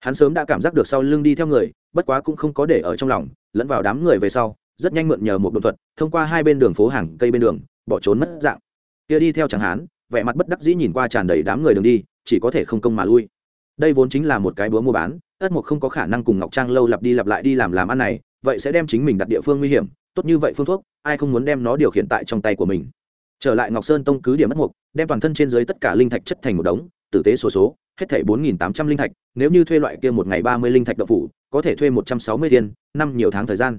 Hắn sớm đã cảm giác được sau lưng đi theo người, bất quá cũng không có để ở trong lòng, lẫn vào đám người về sau rất nhanh mượn nhờ một đột thuật, thông qua hai bên đường phố hàng cây bên đường, bỏ trốn mất dạng. Kia đi theo chẳng hán, vẻ mặt bất đắc dĩ nhìn qua tràn đầy đám người đường đi, chỉ có thể không công mà lui. Đây vốn chính là một cái búa mua bán, ất mục không có khả năng cùng ngọc trang lâu lặp đi lặp lại đi làm làm ăn này, vậy sẽ đem chính mình đặt địa phương nguy hiểm, tốt như vậy phương thuốc, ai không muốn đem nó điều khiển tại trong tay của mình. Trở lại ngọc sơn tông cứ điểm mất mục đem toàn thân trên dưới tất cả linh thạch chất thành một đống, tử tế số số, hết thảy bốn nghìn tám trăm linh thạch, nếu như thuê loại kia một ngày ba mươi linh thạch đậu phủ, có thể thuê một trăm sáu mươi thiên, năm nhiều tháng thời gian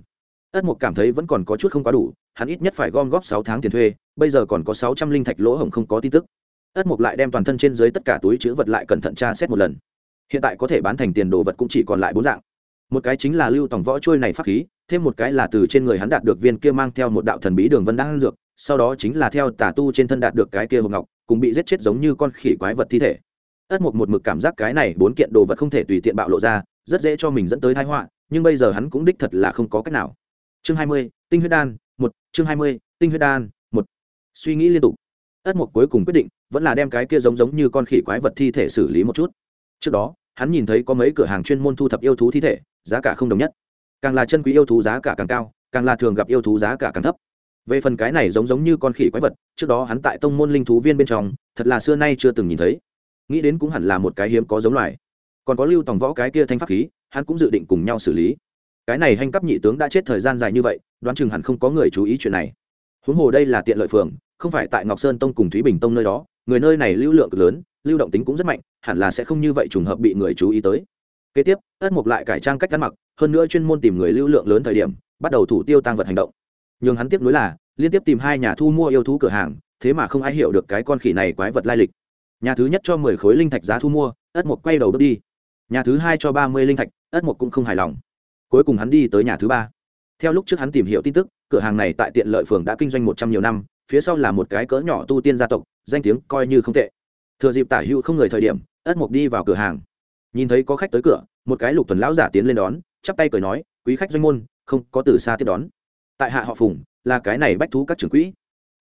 ất mục cảm thấy vẫn còn có chút không quá đủ, hắn ít nhất phải gom góp sáu tháng tiền thuê, bây giờ còn có sáu trăm linh thạch lỗ hổng không có tin tức. Ất mục lại đem toàn thân trên dưới tất cả túi chữ vật lại cẩn thận tra xét một lần. Hiện tại có thể bán thành tiền đồ vật cũng chỉ còn lại bốn dạng. Một cái chính là lưu tòng võ trôi này pháp khí, thêm một cái là từ trên người hắn đạt được viên kia mang theo một đạo thần bí đường vân đang dược, sau đó chính là theo tà tu trên thân đạt được cái kia hộp ngọc, cùng bị giết chết giống như con khỉ quái vật thi thể. Ất mục một mực cảm giác cái này bốn kiện đồ vật không thể tùy tiện bạo lộ ra, rất dễ cho mình dẫn tới thái họa, nhưng bây giờ hắn cũng đích thật là không có cách nào chương hai mươi, tinh huyết đan, một, chương hai mươi, tinh huyết đan, một. Suy nghĩ liên tục. Ất mục cuối cùng quyết định, vẫn là đem cái kia giống giống như con khỉ quái vật thi thể xử lý một chút. Trước đó, hắn nhìn thấy có mấy cửa hàng chuyên môn thu thập yêu thú thi thể, giá cả không đồng nhất. Càng là chân quý yêu thú giá cả càng cao, càng là thường gặp yêu thú giá cả càng thấp. Về phần cái này giống giống như con khỉ quái vật, trước đó hắn tại tông môn linh thú viên bên trong, thật là xưa nay chưa từng nhìn thấy. Nghĩ đến cũng hẳn là một cái hiếm có giống loài. Còn có lưu tòng võ cái kia thanh pháp khí, hắn cũng dự định cùng nhau xử lý cái này hành cấp nhị tướng đã chết thời gian dài như vậy, đoán chừng hẳn không có người chú ý chuyện này. Huống hồ đây là tiện lợi phường, không phải tại ngọc sơn tông cùng thúy bình tông nơi đó, người nơi này lưu lượng cực lớn, lưu động tính cũng rất mạnh, hẳn là sẽ không như vậy trùng hợp bị người chú ý tới. Kế tiếp, ất mục lại cải trang cách ăn mặc, hơn nữa chuyên môn tìm người lưu lượng lớn thời điểm, bắt đầu thủ tiêu tăng vật hành động. Nhưng hắn tiếp nối là, liên tiếp tìm hai nhà thu mua yêu thú cửa hàng, thế mà không ai hiểu được cái con khỉ này quái vật lai lịch. Nhà thứ nhất cho mười khối linh thạch giá thu mua, ất mục quay đầu bước đi. Nhà thứ hai cho ba mươi linh thạch, ất mục cũng không hài lòng cuối cùng hắn đi tới nhà thứ ba. Theo lúc trước hắn tìm hiểu tin tức, cửa hàng này tại tiện lợi phường đã kinh doanh một trăm nhiều năm, phía sau là một cái cỡ nhỏ tu tiên gia tộc, danh tiếng coi như không tệ. Thừa dịp tả hữu không người thời điểm, ất mục đi vào cửa hàng. Nhìn thấy có khách tới cửa, một cái lục tuần lão giả tiến lên đón, chắp tay cười nói, quý khách doanh môn, không có từ xa tiếp đón. Tại hạ họ phùng, là cái này bách thú các trưởng quỹ.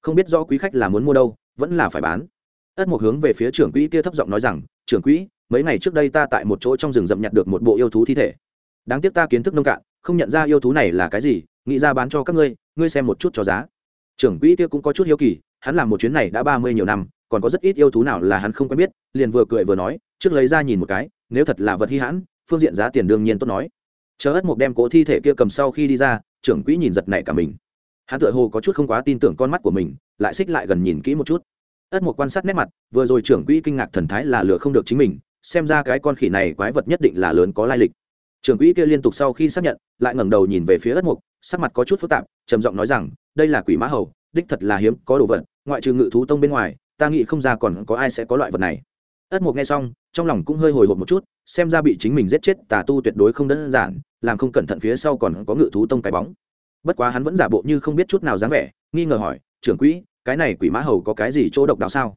Không biết do quý khách là muốn mua đâu, vẫn là phải bán. Ất mục hướng về phía trưởng quỹ kia thấp giọng nói rằng, trưởng quỹ, mấy ngày trước đây ta tại một chỗ trong rừng rậm nhặt được một bộ yêu thú thi thể đáng tiếc ta kiến thức nông cạn, không nhận ra yêu thú này là cái gì, nghĩ ra bán cho các ngươi ngươi xem một chút cho giá. Trưởng quỹ kia cũng có chút hiếu kỳ, hắn làm một chuyến này đã ba mươi nhiều năm, còn có rất ít yêu thú nào là hắn không quen biết, liền vừa cười vừa nói, trước lấy ra nhìn một cái, nếu thật là vật hy hãn, phương diện giá tiền đương nhiên tốt nói. Chờ ất mục đem cỗ thi thể kia cầm sau khi đi ra, trưởng quỹ nhìn giật nảy cả mình. Hắn tựa hồ có chút không quá tin tưởng con mắt của mình, lại xích lại gần nhìn kỹ một chút. Ất mục quan sát nét mặt, vừa rồi trưởng quỹ kinh ngạc thần thái là lừa không được chính mình, xem ra cái con khỉ này quái vật nhất định là lớn có lai lịch trưởng quỹ kia liên tục sau khi xác nhận, lại ngẩng đầu nhìn về phía ất mục, sắc mặt có chút phức tạp, trầm giọng nói rằng, đây là quỷ mã hầu, đích thật là hiếm, có đồ vật, ngoại trừ ngự thú tông bên ngoài, ta nghĩ không ra còn có ai sẽ có loại vật này. Ất mục nghe xong, trong lòng cũng hơi hồi hộp một chút, xem ra bị chính mình giết chết tà tu tuyệt đối không đơn giản, làm không cẩn thận phía sau còn có ngự thú tông cái bóng. Bất quá hắn vẫn giả bộ như không biết chút nào dáng vẻ, nghi ngờ hỏi, trưởng quỹ, cái này quỷ mã hầu có cái gì chỗ độc đáo sao?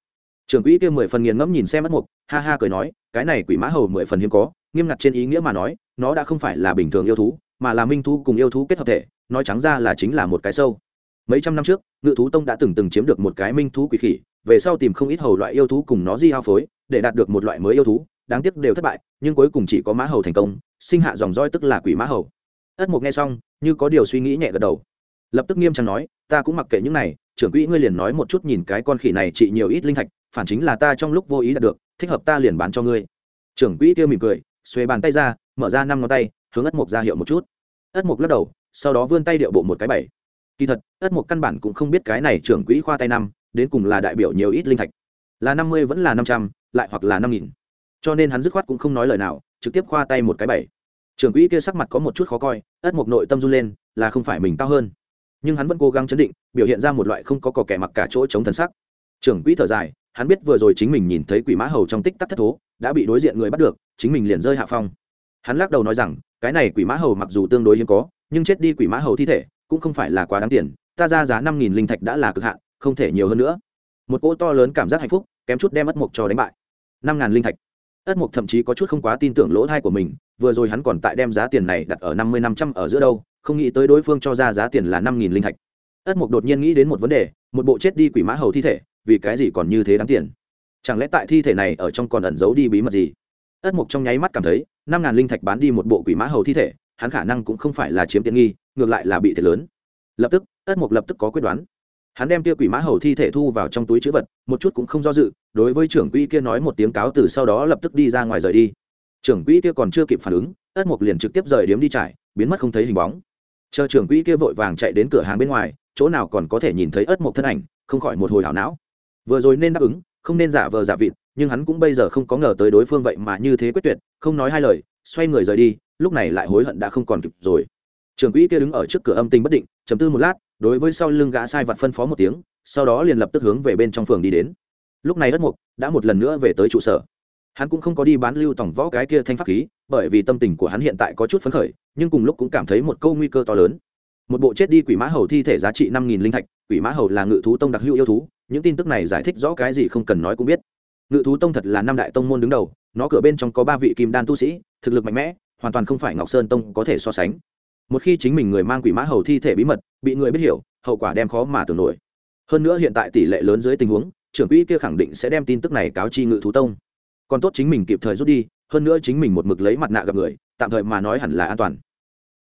Trưởng quỹ kia mười phần nghiền ngẫm nhìn xem ất mục, ha ha cười nói, cái này quỷ mã hầu mười phần hiếm có, nghiêm ngặt trên ý nghĩa mà nói nó đã không phải là bình thường yêu thú, mà là minh thú cùng yêu thú kết hợp thể, nói trắng ra là chính là một cái sâu. Mấy trăm năm trước, ngự thú tông đã từng từng chiếm được một cái minh thú quỷ khỉ, về sau tìm không ít hầu loại yêu thú cùng nó di hao phối, để đạt được một loại mới yêu thú, đáng tiếc đều thất bại, nhưng cuối cùng chỉ có mã hầu thành công, sinh hạ dòng roi tức là quỷ mã hầu. Ất mục nghe xong, như có điều suy nghĩ nhẹ gật đầu. Lập tức nghiêm trang nói, ta cũng mặc kệ những này, trưởng quỹ ngươi liền nói một chút nhìn cái con khỉ này trị nhiều ít linh thạch, phản chính là ta trong lúc vô ý đạt được, thích hợp ta liền bán cho ngươi. Trưởng quỹ kia mỉm cười xuê bàn tay ra mở ra năm ngón tay, hướng ất mục ra hiệu một chút. Ất mục lắc đầu, sau đó vươn tay điệu bộ một cái bảy. Kỳ thật, ất mục căn bản cũng không biết cái này trưởng quỹ khoa tay năm, đến cùng là đại biểu nhiều ít linh thạch. Là năm mươi vẫn là năm trăm, lại hoặc là năm nghìn. Cho nên hắn dứt khoát cũng không nói lời nào, trực tiếp khoa tay một cái bảy. Trưởng quỹ kia sắc mặt có một chút khó coi, ất mục nội tâm run lên, là không phải mình cao hơn. Nhưng hắn vẫn cố gắng chấn định, biểu hiện ra một loại không có cò kẻ mặc cả chỗ chống thần sắc. Trưởng quỹ thở dài, hắn biết vừa rồi chính mình nhìn thấy quỷ mã hầu trong tích tắc thất thố, đã bị đối diện người bắt được, chính mình liền rơi hạ phong hắn lắc đầu nói rằng, cái này quỷ mã hầu mặc dù tương đối hiếm có, nhưng chết đi quỷ mã hầu thi thể, cũng không phải là quá đáng tiền, ta ra giá năm nghìn linh thạch đã là cực hạn, không thể nhiều hơn nữa. Một cỗ to lớn cảm giác hạnh phúc, kém chút đem ất mộc cho đánh bại. Năm ngàn linh thạch. Ất mộc thậm chí có chút không quá tin tưởng lỗ thai của mình, vừa rồi hắn còn tại đem giá tiền này đặt ở năm mươi năm trăm ở giữa đâu, không nghĩ tới đối phương cho ra giá tiền là năm nghìn linh thạch. Ất mộc đột nhiên nghĩ đến một vấn đề, một bộ chết đi quỷ mã hầu thi thể, vì cái gì còn như thế đáng tiền? Chẳng lẽ tại thi thể này ở trong còn ẩn giấu đi bí mật gì? Ất mục trong nháy mắt cảm thấy, năm ngàn linh thạch bán đi một bộ quỷ mã hầu thi thể, hắn khả năng cũng không phải là chiếm tiện nghi, ngược lại là bị thiệt lớn. Lập tức, ất mục lập tức có quyết đoán. Hắn đem kia quỷ mã hầu thi thể thu vào trong túi chữ vật, một chút cũng không do dự, đối với trưởng quỹ kia nói một tiếng cáo từ sau đó lập tức đi ra ngoài rời đi. Trưởng quỹ kia còn chưa kịp phản ứng, ất mục liền trực tiếp rời điếm đi trải, biến mất không thấy hình bóng. Chờ trưởng quỹ kia vội vàng chạy đến cửa hàng bên ngoài, chỗ nào còn có thể nhìn thấy ất mục thân ảnh, không khỏi một hồi hảo não. Vừa rồi nên đáp ứng không nên giả vờ giả vịt, nhưng hắn cũng bây giờ không có ngờ tới đối phương vậy mà như thế quyết tuyệt, không nói hai lời, xoay người rời đi, lúc này lại hối hận đã không còn kịp rồi. Trưởng quỹ kia đứng ở trước cửa âm tình bất định chấm tư một lát, đối với sau lưng gã sai vặt phân phó một tiếng, sau đó liền lập tức hướng về bên trong phường đi đến. Lúc này đất mục đã một lần nữa về tới trụ sở. Hắn cũng không có đi bán lưu tổng võ cái kia thanh pháp khí, bởi vì tâm tình của hắn hiện tại có chút phấn khởi, nhưng cùng lúc cũng cảm thấy một câu nguy cơ to lớn. Một bộ chết đi quỷ mã hầu thi thể giá trị năm nghìn linh thạch, quỷ mã hầu là ngự thú tông đặc hữu yêu thú những tin tức này giải thích rõ cái gì không cần nói cũng biết. Ngự thú tông thật là năm đại tông môn đứng đầu, nó cửa bên trong có ba vị kim đan tu sĩ, thực lực mạnh mẽ, hoàn toàn không phải ngọc sơn tông có thể so sánh. Một khi chính mình người mang quỷ mã hầu thi thể bí mật, bị người biết hiểu, hậu quả đem khó mà tưởng nổi. Hơn nữa hiện tại tỷ lệ lớn dưới tình huống, trưởng quỹ kia khẳng định sẽ đem tin tức này cáo chi ngự thú tông. Còn tốt chính mình kịp thời rút đi, hơn nữa chính mình một mực lấy mặt nạ gặp người, tạm thời mà nói hẳn là an toàn.